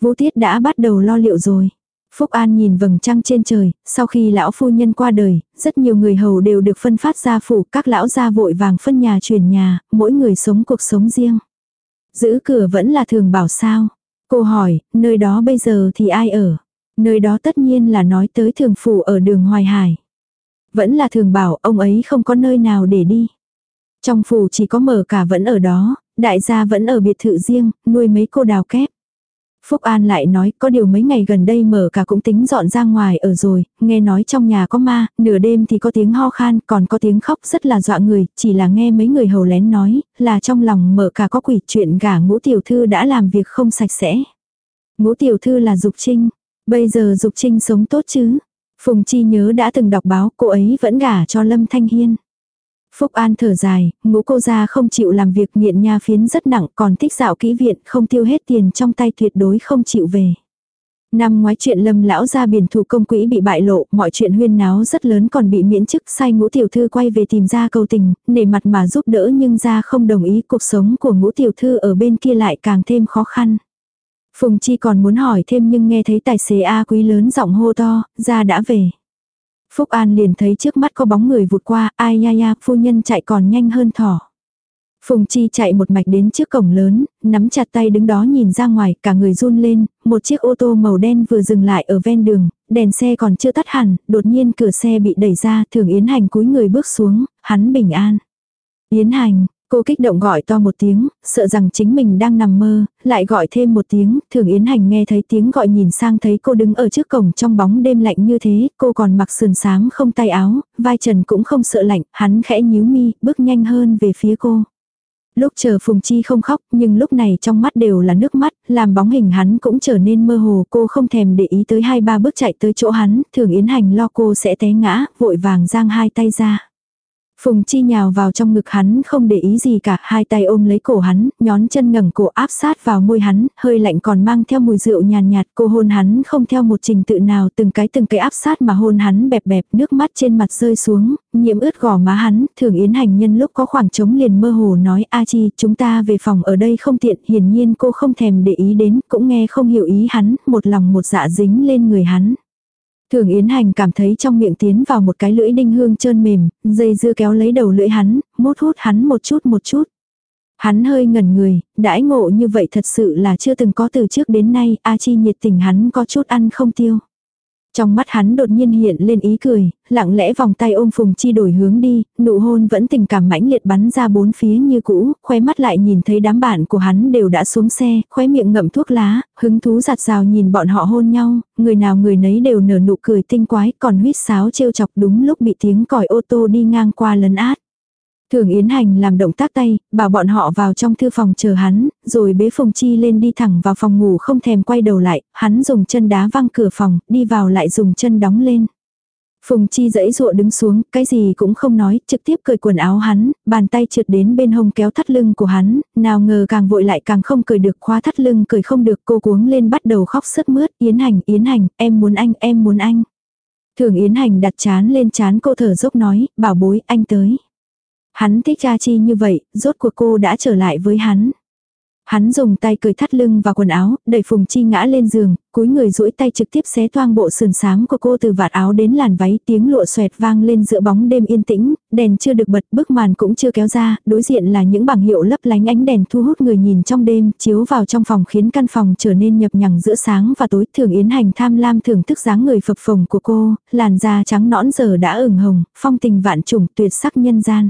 Vũ Tiết đã bắt đầu lo liệu rồi. Phúc An nhìn vầng trăng trên trời, sau khi lão phu nhân qua đời, rất nhiều người hầu đều được phân phát gia phủ, các lão gia vội vàng phân nhà chuyển nhà, mỗi người sống cuộc sống riêng. Giữ cửa vẫn là thường bảo sao. Cô hỏi, nơi đó bây giờ thì ai ở? Nơi đó tất nhiên là nói tới thường phủ ở đường Hoài Hải. Vẫn là thường bảo ông ấy không có nơi nào để đi. Trong phủ chỉ có mở cả vẫn ở đó, đại gia vẫn ở biệt thự riêng, nuôi mấy cô đào kép. Phúc An lại nói có điều mấy ngày gần đây mở cả cũng tính dọn ra ngoài ở rồi, nghe nói trong nhà có ma, nửa đêm thì có tiếng ho khan, còn có tiếng khóc rất là dọa người, chỉ là nghe mấy người hầu lén nói, là trong lòng mở cả có quỷ chuyện gả ngũ tiểu thư đã làm việc không sạch sẽ. Ngũ tiểu thư là Dục Trinh, Bây giờ Dục Trinh sống tốt chứ? Phùng Chi nhớ đã từng đọc báo cô ấy vẫn gả cho Lâm Thanh Hiên. Phúc An thở dài, ngũ cô gia không chịu làm việc nghiện nha phiến rất nặng còn thích dạo kỹ viện không tiêu hết tiền trong tay tuyệt đối không chịu về. Năm ngoái chuyện lâm lão ra biển thủ công quỹ bị bại lộ, mọi chuyện huyên náo rất lớn còn bị miễn chức sai ngũ tiểu thư quay về tìm ra cầu tình, nể mặt mà giúp đỡ nhưng ra không đồng ý cuộc sống của ngũ tiểu thư ở bên kia lại càng thêm khó khăn. Phùng Chi còn muốn hỏi thêm nhưng nghe thấy tài xế A quý lớn giọng hô to, ra đã về. Phúc An liền thấy trước mắt có bóng người vụt qua, ai ya ya, phu nhân chạy còn nhanh hơn thỏ. Phùng Chi chạy một mạch đến trước cổng lớn, nắm chặt tay đứng đó nhìn ra ngoài, cả người run lên, một chiếc ô tô màu đen vừa dừng lại ở ven đường, đèn xe còn chưa tắt hẳn, đột nhiên cửa xe bị đẩy ra, thường Yến Hành cúi người bước xuống, hắn bình an. Yến Hành, cô kích động gọi to một tiếng, sợ rằng chính mình đang nằm mơ, lại gọi thêm một tiếng, thường Yến Hành nghe thấy tiếng gọi nhìn sang thấy cô đứng ở trước cổng trong bóng đêm lạnh như thế, cô còn mặc sườn sáng không tay áo, vai trần cũng không sợ lạnh, hắn khẽ nhíu mi, bước nhanh hơn về phía cô. Lúc chờ Phùng Chi không khóc, nhưng lúc này trong mắt đều là nước mắt, làm bóng hình hắn cũng trở nên mơ hồ. Cô không thèm để ý tới hai ba bước chạy tới chỗ hắn, thường Yến Hành lo cô sẽ té ngã, vội vàng giang hai tay ra. Phùng Chi nhào vào trong ngực hắn không để ý gì cả, hai tay ôm lấy cổ hắn, nhón chân ngẩng cổ áp sát vào môi hắn, hơi lạnh còn mang theo mùi rượu nhàn nhạt, cô hôn hắn không theo một trình tự nào, từng cái từng cái áp sát mà hôn hắn bẹp bẹp, nước mắt trên mặt rơi xuống, nhiễm ướt gò má hắn, thường yến hành nhân lúc có khoảng trống liền mơ hồ nói A Chi, chúng ta về phòng ở đây không tiện, hiển nhiên cô không thèm để ý đến, cũng nghe không hiểu ý hắn, một lòng một dạ dính lên người hắn. Thường Yến Hành cảm thấy trong miệng tiến vào một cái lưỡi đinh hương trơn mềm, dây dưa kéo lấy đầu lưỡi hắn, mút hút hắn một chút một chút. Hắn hơi ngẩn người, đãi ngộ như vậy thật sự là chưa từng có từ trước đến nay, A Chi nhiệt tình hắn có chút ăn không tiêu. Trong mắt hắn đột nhiên hiện lên ý cười, lặng lẽ vòng tay ôm Phùng Chi đổi hướng đi, nụ hôn vẫn tình cảm mãnh liệt bắn ra bốn phía như cũ, khóe mắt lại nhìn thấy đám bạn của hắn đều đã xuống xe, khóe miệng ngậm thuốc lá, hứng thú giặt rào nhìn bọn họ hôn nhau, người nào người nấy đều nở nụ cười tinh quái, còn huyết sáo trêu chọc đúng lúc bị tiếng còi ô tô đi ngang qua lấn át. Thường Yến Hành làm động tác tay, bảo bọn họ vào trong thư phòng chờ hắn, rồi bế Phùng Chi lên đi thẳng vào phòng ngủ không thèm quay đầu lại, hắn dùng chân đá văng cửa phòng, đi vào lại dùng chân đóng lên. Phùng Chi dãy dụa đứng xuống, cái gì cũng không nói, trực tiếp cởi quần áo hắn, bàn tay trượt đến bên hông kéo thắt lưng của hắn, nào ngờ càng vội lại càng không cởi được khóa thắt lưng cởi không được cô cuống lên bắt đầu khóc sướt mướt, Yến Hành, Yến Hành, em muốn anh, em muốn anh. Thường Yến Hành đặt chán lên chán cô thở dốc nói, bảo bối, anh tới. Hắn thích cha chi như vậy, rốt cuộc cô đã trở lại với hắn. Hắn dùng tay cười thắt lưng và quần áo, đẩy Phùng Chi ngã lên giường, cúi người duỗi tay trực tiếp xé toang bộ sườn sáng của cô từ vạt áo đến làn váy, tiếng lụa xoẹt vang lên giữa bóng đêm yên tĩnh, đèn chưa được bật, bức màn cũng chưa kéo ra, đối diện là những bảng hiệu lấp lánh ánh đèn thu hút người nhìn trong đêm, chiếu vào trong phòng khiến căn phòng trở nên nhập nhằng giữa sáng và tối. Thường Yến Hành tham lam thưởng thức dáng người phập phồng của cô, làn da trắng nõn giờ đã ửng hồng, phong tình vạn trùng tuyệt sắc nhân gian.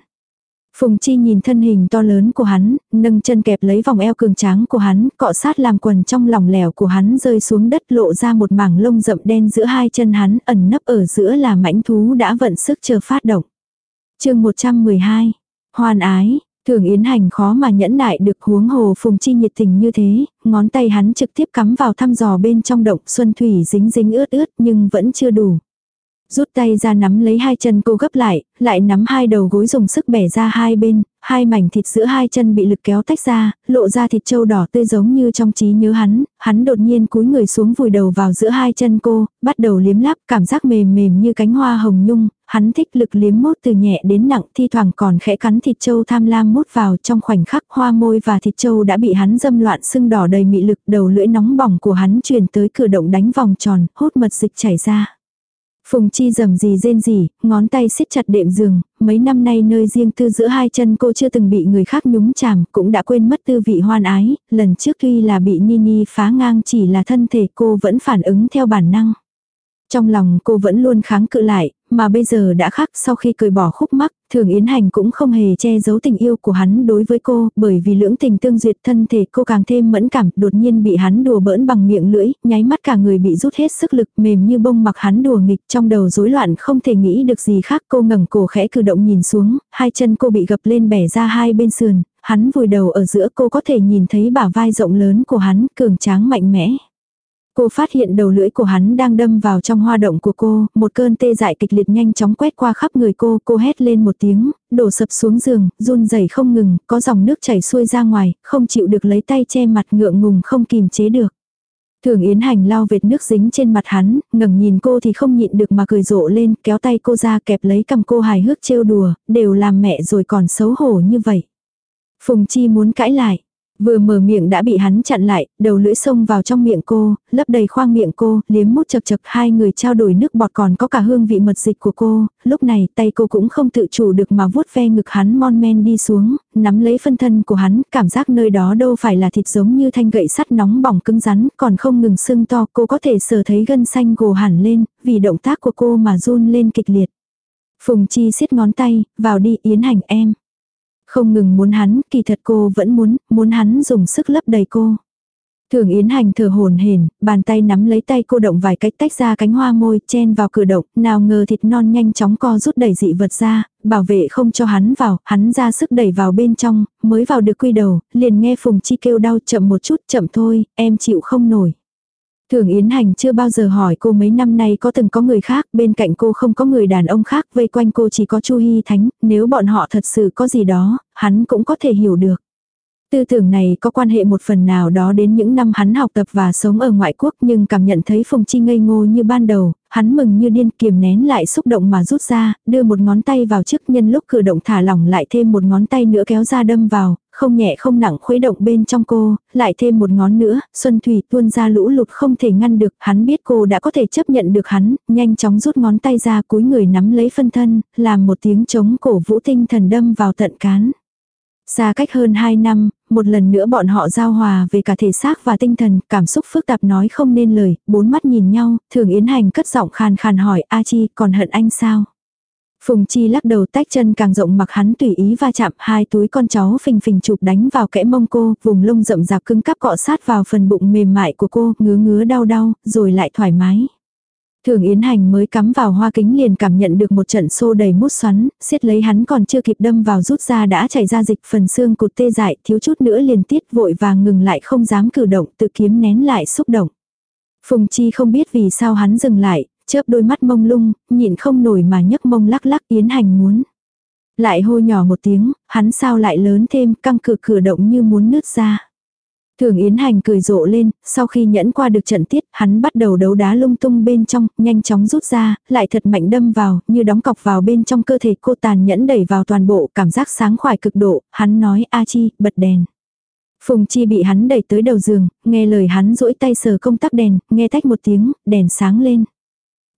Phùng Chi nhìn thân hình to lớn của hắn, nâng chân kẹp lấy vòng eo cường tráng của hắn, cọ sát làm quần trong lòng lẻo của hắn rơi xuống đất lộ ra một mảng lông rậm đen giữa hai chân hắn, ẩn nấp ở giữa là mãnh thú đã vận sức chờ phát động. chương 112. Hoan ái, Thường Yến Hành khó mà nhẫn nại được huống hồ Phùng Chi nhiệt tình như thế, ngón tay hắn trực tiếp cắm vào thăm dò bên trong động xuân thủy dính dính ướt ướt nhưng vẫn chưa đủ. Rút tay ra nắm lấy hai chân cô gấp lại, lại nắm hai đầu gối dùng sức bẻ ra hai bên, hai mảnh thịt giữa hai chân bị lực kéo tách ra, lộ ra thịt trâu đỏ tươi giống như trong trí nhớ hắn, hắn đột nhiên cúi người xuống vùi đầu vào giữa hai chân cô, bắt đầu liếm láp cảm giác mềm mềm như cánh hoa hồng nhung, hắn thích lực liếm mốt từ nhẹ đến nặng thi thoảng còn khẽ cắn thịt trâu tham lam mốt vào trong khoảnh khắc hoa môi và thịt trâu đã bị hắn dâm loạn sưng đỏ đầy mị lực đầu lưỡi nóng bỏng của hắn truyền tới cửa động đánh vòng tròn, hốt mật dịch chảy ra. Phùng Chi dầm gì rên gì, ngón tay siết chặt đệm giường, mấy năm nay nơi riêng tư giữa hai chân cô chưa từng bị người khác nhúng chàm, cũng đã quên mất tư vị hoan ái, lần trước tuy là bị Nini phá ngang chỉ là thân thể cô vẫn phản ứng theo bản năng. Trong lòng cô vẫn luôn kháng cự lại, mà bây giờ đã khác sau khi cười bỏ khúc mắc, thường Yến Hành cũng không hề che giấu tình yêu của hắn đối với cô, bởi vì lưỡng tình tương duyệt thân thể cô càng thêm mẫn cảm, đột nhiên bị hắn đùa bỡn bằng miệng lưỡi, nháy mắt cả người bị rút hết sức lực mềm như bông mặc hắn đùa nghịch trong đầu rối loạn không thể nghĩ được gì khác cô ngẩng cổ khẽ cử động nhìn xuống, hai chân cô bị gập lên bẻ ra hai bên sườn, hắn vùi đầu ở giữa cô có thể nhìn thấy bả vai rộng lớn của hắn cường tráng mạnh mẽ. Cô phát hiện đầu lưỡi của hắn đang đâm vào trong hoa động của cô, một cơn tê dại kịch liệt nhanh chóng quét qua khắp người cô, cô hét lên một tiếng, đổ sập xuống giường, run rẩy không ngừng, có dòng nước chảy xuôi ra ngoài, không chịu được lấy tay che mặt ngượng ngùng không kìm chế được. Thường Yến Hành lau vệt nước dính trên mặt hắn, ngẩng nhìn cô thì không nhịn được mà cười rộ lên, kéo tay cô ra kẹp lấy cầm cô hài hước trêu đùa, đều làm mẹ rồi còn xấu hổ như vậy. Phùng Chi muốn cãi lại, Vừa mở miệng đã bị hắn chặn lại, đầu lưỡi xông vào trong miệng cô, lấp đầy khoang miệng cô, liếm mút chật chật hai người trao đổi nước bọt còn có cả hương vị mật dịch của cô, lúc này tay cô cũng không tự chủ được mà vuốt ve ngực hắn mon men đi xuống, nắm lấy phân thân của hắn, cảm giác nơi đó đâu phải là thịt giống như thanh gậy sắt nóng bỏng cứng rắn, còn không ngừng sưng to, cô có thể sờ thấy gân xanh gồ hẳn lên, vì động tác của cô mà run lên kịch liệt. Phùng Chi siết ngón tay, vào đi Yến Hành em. Không ngừng muốn hắn, kỳ thật cô vẫn muốn, muốn hắn dùng sức lấp đầy cô. Thường Yến Hành thở hồn hển, bàn tay nắm lấy tay cô động vài cách tách ra cánh hoa môi, chen vào cửa động, nào ngờ thịt non nhanh chóng co rút đẩy dị vật ra, bảo vệ không cho hắn vào, hắn ra sức đẩy vào bên trong, mới vào được quy đầu, liền nghe Phùng Chi kêu đau chậm một chút, chậm thôi, em chịu không nổi. Thường Yến Hành chưa bao giờ hỏi cô mấy năm nay có từng có người khác, bên cạnh cô không có người đàn ông khác, vây quanh cô chỉ có Chu Hy Thánh, nếu bọn họ thật sự có gì đó, hắn cũng có thể hiểu được. Tư tưởng này có quan hệ một phần nào đó đến những năm hắn học tập và sống ở ngoại quốc nhưng cảm nhận thấy Phùng Chi ngây ngô như ban đầu, hắn mừng như điên kiềm nén lại xúc động mà rút ra, đưa một ngón tay vào trước nhân lúc cử động thả lỏng lại thêm một ngón tay nữa kéo ra đâm vào, không nhẹ không nặng khuấy động bên trong cô, lại thêm một ngón nữa, Xuân Thủy tuôn ra lũ lụt không thể ngăn được, hắn biết cô đã có thể chấp nhận được hắn, nhanh chóng rút ngón tay ra cúi người nắm lấy phân thân, làm một tiếng chống cổ vũ tinh thần đâm vào tận cán. Xa cách hơn 2 năm, một lần nữa bọn họ giao hòa về cả thể xác và tinh thần, cảm xúc phức tạp nói không nên lời, bốn mắt nhìn nhau, thường Yến Hành cất giọng khàn khàn hỏi A Chi còn hận anh sao? Phùng Chi lắc đầu tách chân càng rộng mặc hắn tùy ý va chạm hai túi con chó phình phình chụp đánh vào kẽ mông cô, vùng lông rậm rạp cứng cắp cọ sát vào phần bụng mềm mại của cô, ngứa ngứa đau đau, rồi lại thoải mái. Thường Yến Hành mới cắm vào hoa kính liền cảm nhận được một trận xô đầy mút xoắn, siết lấy hắn còn chưa kịp đâm vào rút ra đã chảy ra dịch phần xương cụt tê dại, thiếu chút nữa liền tiết vội và ngừng lại không dám cử động, tự kiếm nén lại xúc động. Phùng Chi không biết vì sao hắn dừng lại, chớp đôi mắt mông lung, nhịn không nổi mà nhấc mông lắc lắc Yến Hành muốn. Lại hô nhỏ một tiếng, hắn sao lại lớn thêm, căng cửa cửa động như muốn nứt ra. Thường Yến Hành cười rộ lên, sau khi nhẫn qua được trận tiết, hắn bắt đầu đấu đá lung tung bên trong, nhanh chóng rút ra, lại thật mạnh đâm vào, như đóng cọc vào bên trong cơ thể cô tàn nhẫn đẩy vào toàn bộ, cảm giác sáng khoải cực độ, hắn nói A Chi, bật đèn. Phùng Chi bị hắn đẩy tới đầu giường, nghe lời hắn duỗi tay sờ công tắc đèn, nghe tách một tiếng, đèn sáng lên.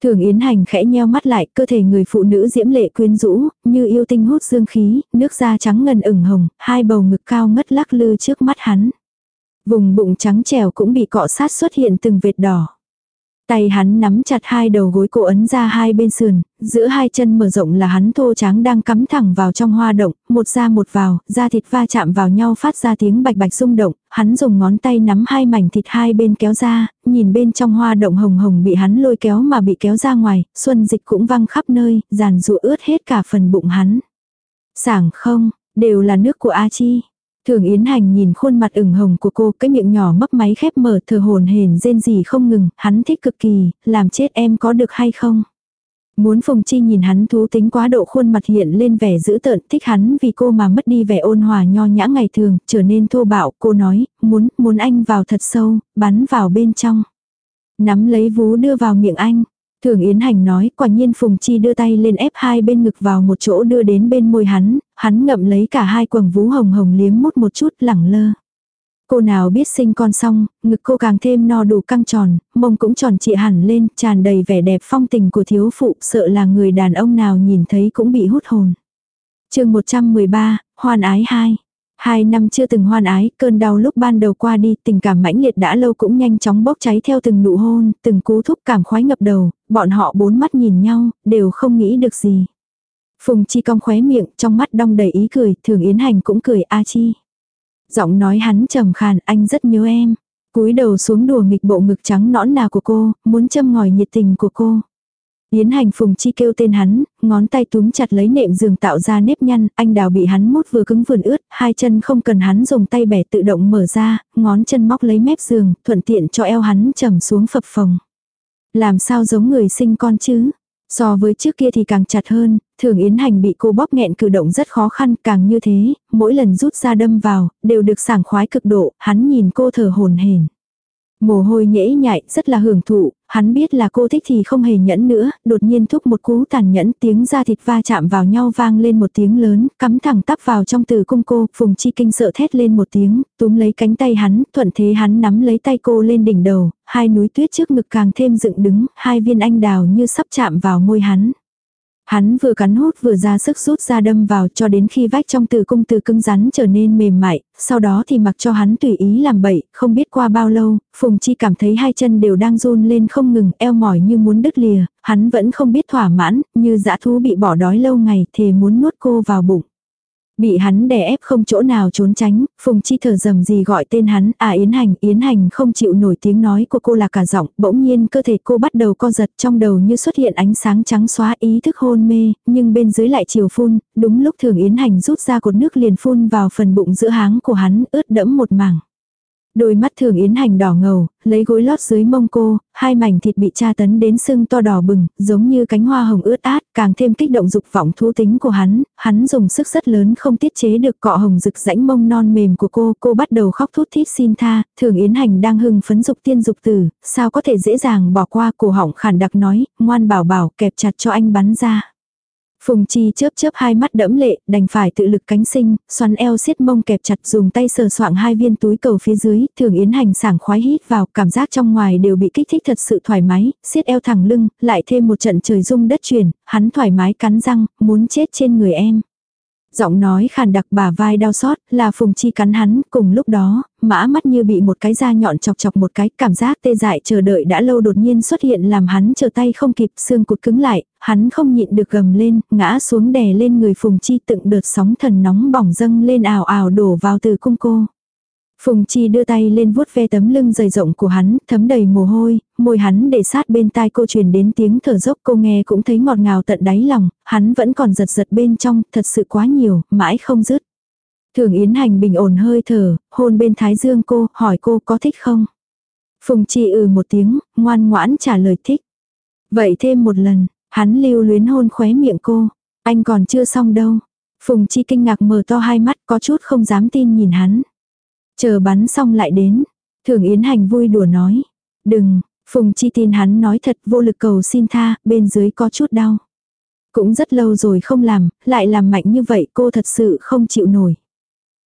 Thường Yến Hành khẽ nheo mắt lại, cơ thể người phụ nữ diễm lệ quyến rũ, như yêu tinh hút dương khí, nước da trắng ngần ửng hồng, hai bầu ngực cao ngất lắc lư trước mắt hắn. Vùng bụng trắng trèo cũng bị cọ sát xuất hiện từng vệt đỏ. Tay hắn nắm chặt hai đầu gối cổ ấn ra hai bên sườn, giữa hai chân mở rộng là hắn thô trắng đang cắm thẳng vào trong hoa động, một ra một vào, da thịt va chạm vào nhau phát ra tiếng bạch bạch rung động, hắn dùng ngón tay nắm hai mảnh thịt hai bên kéo ra, nhìn bên trong hoa động hồng hồng bị hắn lôi kéo mà bị kéo ra ngoài, xuân dịch cũng văng khắp nơi, giàn rụa ướt hết cả phần bụng hắn. Sảng không, đều là nước của A Chi. Thường Yến Hành nhìn khuôn mặt ửng hồng của cô, cái miệng nhỏ mấp máy khép mở thờ hồn hển rên gì không ngừng, hắn thích cực kỳ, làm chết em có được hay không? Muốn Phùng Chi nhìn hắn thú tính quá độ khuôn mặt hiện lên vẻ dữ tợn, thích hắn vì cô mà mất đi vẻ ôn hòa nho nhã ngày thường, trở nên thô bạo, cô nói, muốn, muốn anh vào thật sâu, bắn vào bên trong. Nắm lấy vú đưa vào miệng anh, Thường Yến Hành nói, quả nhiên Phùng Chi đưa tay lên ép hai bên ngực vào một chỗ đưa đến bên môi hắn, hắn ngậm lấy cả hai quầng vú hồng hồng liếm mút một chút lẳng lơ. Cô nào biết sinh con xong, ngực cô càng thêm no đủ căng tròn, mông cũng tròn trịa hẳn lên, tràn đầy vẻ đẹp phong tình của thiếu phụ, sợ là người đàn ông nào nhìn thấy cũng bị hút hồn. chương 113, Hoan ái 2 Hai năm chưa từng hoan ái, cơn đau lúc ban đầu qua đi, tình cảm mãnh liệt đã lâu cũng nhanh chóng bốc cháy theo từng nụ hôn, từng cú thúc cảm khoái ngập đầu, bọn họ bốn mắt nhìn nhau, đều không nghĩ được gì. Phùng Chi cong khóe miệng, trong mắt đong đầy ý cười, thường Yến Hành cũng cười A Chi. Giọng nói hắn trầm khàn, anh rất nhớ em. cúi đầu xuống đùa nghịch bộ ngực trắng nõn nà của cô, muốn châm ngòi nhiệt tình của cô. Yến hành phùng chi kêu tên hắn, ngón tay túm chặt lấy nệm giường tạo ra nếp nhăn, anh đào bị hắn mút vừa cứng vườn ướt, hai chân không cần hắn dùng tay bẻ tự động mở ra, ngón chân móc lấy mép giường, thuận tiện cho eo hắn trầm xuống phập phồng. Làm sao giống người sinh con chứ? So với trước kia thì càng chặt hơn, thường yến hành bị cô bóp nghẹn cử động rất khó khăn càng như thế, mỗi lần rút ra đâm vào, đều được sảng khoái cực độ, hắn nhìn cô thở hồn hển. Mồ hôi nhễ nhại, rất là hưởng thụ, hắn biết là cô thích thì không hề nhẫn nữa, đột nhiên thúc một cú tàn nhẫn tiếng da thịt va chạm vào nhau vang lên một tiếng lớn, cắm thẳng tắp vào trong từ cung cô, phùng chi kinh sợ thét lên một tiếng, túm lấy cánh tay hắn, thuận thế hắn nắm lấy tay cô lên đỉnh đầu, hai núi tuyết trước ngực càng thêm dựng đứng, hai viên anh đào như sắp chạm vào môi hắn. Hắn vừa cắn hút vừa ra sức rút ra đâm vào cho đến khi vách trong từ cung từ cứng rắn trở nên mềm mại, sau đó thì mặc cho hắn tùy ý làm bậy, không biết qua bao lâu, Phùng Chi cảm thấy hai chân đều đang run lên không ngừng, eo mỏi như muốn đứt lìa, hắn vẫn không biết thỏa mãn, như dã thú bị bỏ đói lâu ngày, thề muốn nuốt cô vào bụng. Bị hắn đè ép không chỗ nào trốn tránh, Phùng Chi thở dầm gì gọi tên hắn, à Yến Hành, Yến Hành không chịu nổi tiếng nói của cô là cả giọng, bỗng nhiên cơ thể cô bắt đầu co giật trong đầu như xuất hiện ánh sáng trắng xóa ý thức hôn mê, nhưng bên dưới lại chiều phun, đúng lúc thường Yến Hành rút ra cột nước liền phun vào phần bụng giữa háng của hắn, ướt đẫm một mảng. Đôi mắt thường yến hành đỏ ngầu, lấy gối lót dưới mông cô, hai mảnh thịt bị tra tấn đến sưng to đỏ bừng, giống như cánh hoa hồng ướt át, càng thêm kích động dục vọng thú tính của hắn, hắn dùng sức rất lớn không tiết chế được cọ hồng rực rãnh mông non mềm của cô, cô bắt đầu khóc thút thít xin tha, thường yến hành đang hưng phấn dục tiên dục tử, sao có thể dễ dàng bỏ qua cổ họng khản đặc nói, ngoan bảo bảo kẹp chặt cho anh bắn ra. Phùng Chi chớp chớp hai mắt đẫm lệ, đành phải tự lực cánh sinh, xoắn eo siết mông kẹp chặt dùng tay sờ soạng hai viên túi cầu phía dưới, thường yến hành sảng khoái hít vào, cảm giác trong ngoài đều bị kích thích thật sự thoải mái, siết eo thẳng lưng, lại thêm một trận trời rung đất chuyển, hắn thoải mái cắn răng, muốn chết trên người em. Giọng nói khàn đặc bà vai đau xót, là Phùng Chi cắn hắn, cùng lúc đó, mã mắt như bị một cái da nhọn chọc chọc một cái, cảm giác tê dại chờ đợi đã lâu đột nhiên xuất hiện làm hắn chờ tay không kịp, xương cụt cứng lại, hắn không nhịn được gầm lên, ngã xuống đè lên người Phùng Chi tựng đợt sóng thần nóng bỏng dâng lên ào ào đổ vào từ cung cô. Phùng Chi đưa tay lên vuốt ve tấm lưng dày rộng của hắn, thấm đầy mồ hôi, môi hắn để sát bên tai cô truyền đến tiếng thở dốc cô nghe cũng thấy ngọt ngào tận đáy lòng, hắn vẫn còn giật giật bên trong, thật sự quá nhiều, mãi không dứt. Thường Yến Hành bình ổn hơi thở, hôn bên thái dương cô, hỏi cô có thích không? Phùng Chi ừ một tiếng, ngoan ngoãn trả lời thích. Vậy thêm một lần, hắn lưu luyến hôn khóe miệng cô. Anh còn chưa xong đâu. Phùng Chi kinh ngạc mở to hai mắt có chút không dám tin nhìn hắn. Chờ bắn xong lại đến. Thường Yến Hành vui đùa nói. Đừng, Phùng Chi tin hắn nói thật vô lực cầu xin tha, bên dưới có chút đau. Cũng rất lâu rồi không làm, lại làm mạnh như vậy cô thật sự không chịu nổi.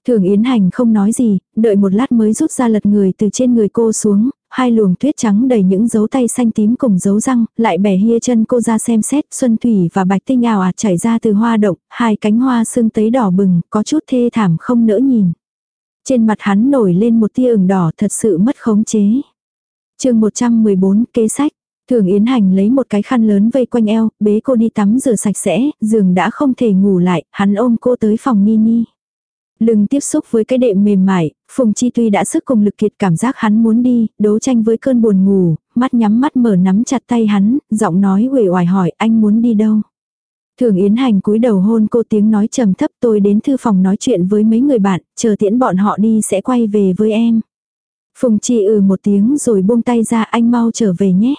Thường Yến Hành không nói gì, đợi một lát mới rút ra lật người từ trên người cô xuống, hai luồng tuyết trắng đầy những dấu tay xanh tím cùng dấu răng, lại bẻ hia chân cô ra xem xét, xuân thủy và bạch tinh ảo ạt chảy ra từ hoa động, hai cánh hoa sương tấy đỏ bừng, có chút thê thảm không nỡ nhìn. Trên mặt hắn nổi lên một tia ửng đỏ thật sự mất khống chế. chương 114 kế sách. Thường Yến Hành lấy một cái khăn lớn vây quanh eo, bế cô đi tắm rửa sạch sẽ, giường đã không thể ngủ lại, hắn ôm cô tới phòng Nini. Lưng tiếp xúc với cái đệm mềm mại, Phùng Chi tuy đã sức cùng lực kiệt cảm giác hắn muốn đi, đấu tranh với cơn buồn ngủ, mắt nhắm mắt mở nắm chặt tay hắn, giọng nói uể oải hỏi anh muốn đi đâu. Thường Yến Hành cúi đầu hôn cô tiếng nói trầm thấp tôi đến thư phòng nói chuyện với mấy người bạn, chờ tiễn bọn họ đi sẽ quay về với em. Phùng Chi ừ một tiếng rồi buông tay ra anh mau trở về nhé.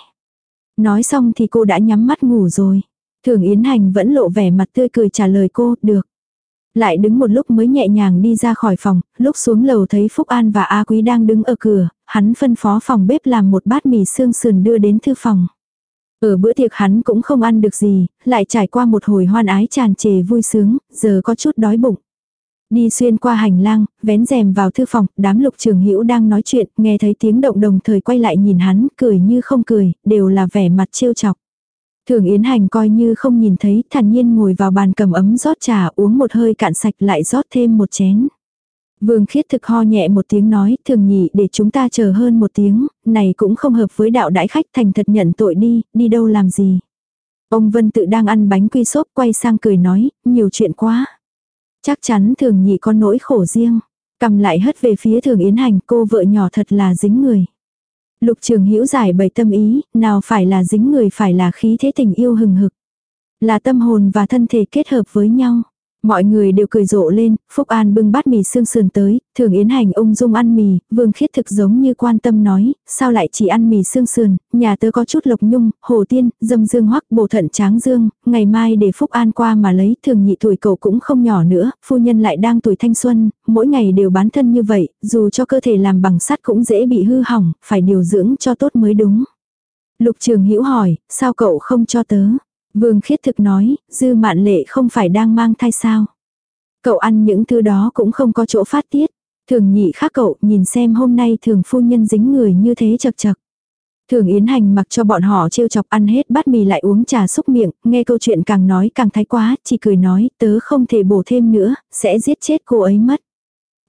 Nói xong thì cô đã nhắm mắt ngủ rồi. Thường Yến Hành vẫn lộ vẻ mặt tươi cười trả lời cô, được. Lại đứng một lúc mới nhẹ nhàng đi ra khỏi phòng, lúc xuống lầu thấy Phúc An và A Quý đang đứng ở cửa, hắn phân phó phòng bếp làm một bát mì xương sườn đưa đến thư phòng. Ở bữa tiệc hắn cũng không ăn được gì, lại trải qua một hồi hoan ái tràn trề vui sướng, giờ có chút đói bụng. Đi xuyên qua hành lang, vén rèm vào thư phòng, đám lục trường hữu đang nói chuyện, nghe thấy tiếng động đồng thời quay lại nhìn hắn, cười như không cười, đều là vẻ mặt trêu chọc. Thường Yến Hành coi như không nhìn thấy, thản nhiên ngồi vào bàn cầm ấm rót trà uống một hơi cạn sạch lại rót thêm một chén. Vương khiết thực ho nhẹ một tiếng nói, thường nhị để chúng ta chờ hơn một tiếng, này cũng không hợp với đạo đãi khách thành thật nhận tội đi, đi đâu làm gì. Ông Vân tự đang ăn bánh quy xốp quay sang cười nói, nhiều chuyện quá. Chắc chắn thường nhị có nỗi khổ riêng. Cầm lại hất về phía thường yến hành cô vợ nhỏ thật là dính người. Lục trường hữu giải bày tâm ý, nào phải là dính người phải là khí thế tình yêu hừng hực. Là tâm hồn và thân thể kết hợp với nhau. Mọi người đều cười rộ lên, Phúc An bưng bát mì xương sườn tới, thường yến hành ung dung ăn mì, vương khiết thực giống như quan tâm nói, sao lại chỉ ăn mì xương sườn, nhà tớ có chút lộc nhung, hồ tiên, dâm dương hoắc, bổ thận tráng dương, ngày mai để Phúc An qua mà lấy, thường nhị tuổi cậu cũng không nhỏ nữa, phu nhân lại đang tuổi thanh xuân, mỗi ngày đều bán thân như vậy, dù cho cơ thể làm bằng sắt cũng dễ bị hư hỏng, phải điều dưỡng cho tốt mới đúng. Lục trường hữu hỏi, sao cậu không cho tớ? Vương khiết thực nói, dư mạn lệ không phải đang mang thai sao. Cậu ăn những thứ đó cũng không có chỗ phát tiết. Thường nhị khác cậu nhìn xem hôm nay thường phu nhân dính người như thế chật chật. Thường Yến Hành mặc cho bọn họ trêu chọc ăn hết bát mì lại uống trà xúc miệng, nghe câu chuyện càng nói càng thái quá, chỉ cười nói tớ không thể bổ thêm nữa, sẽ giết chết cô ấy mất.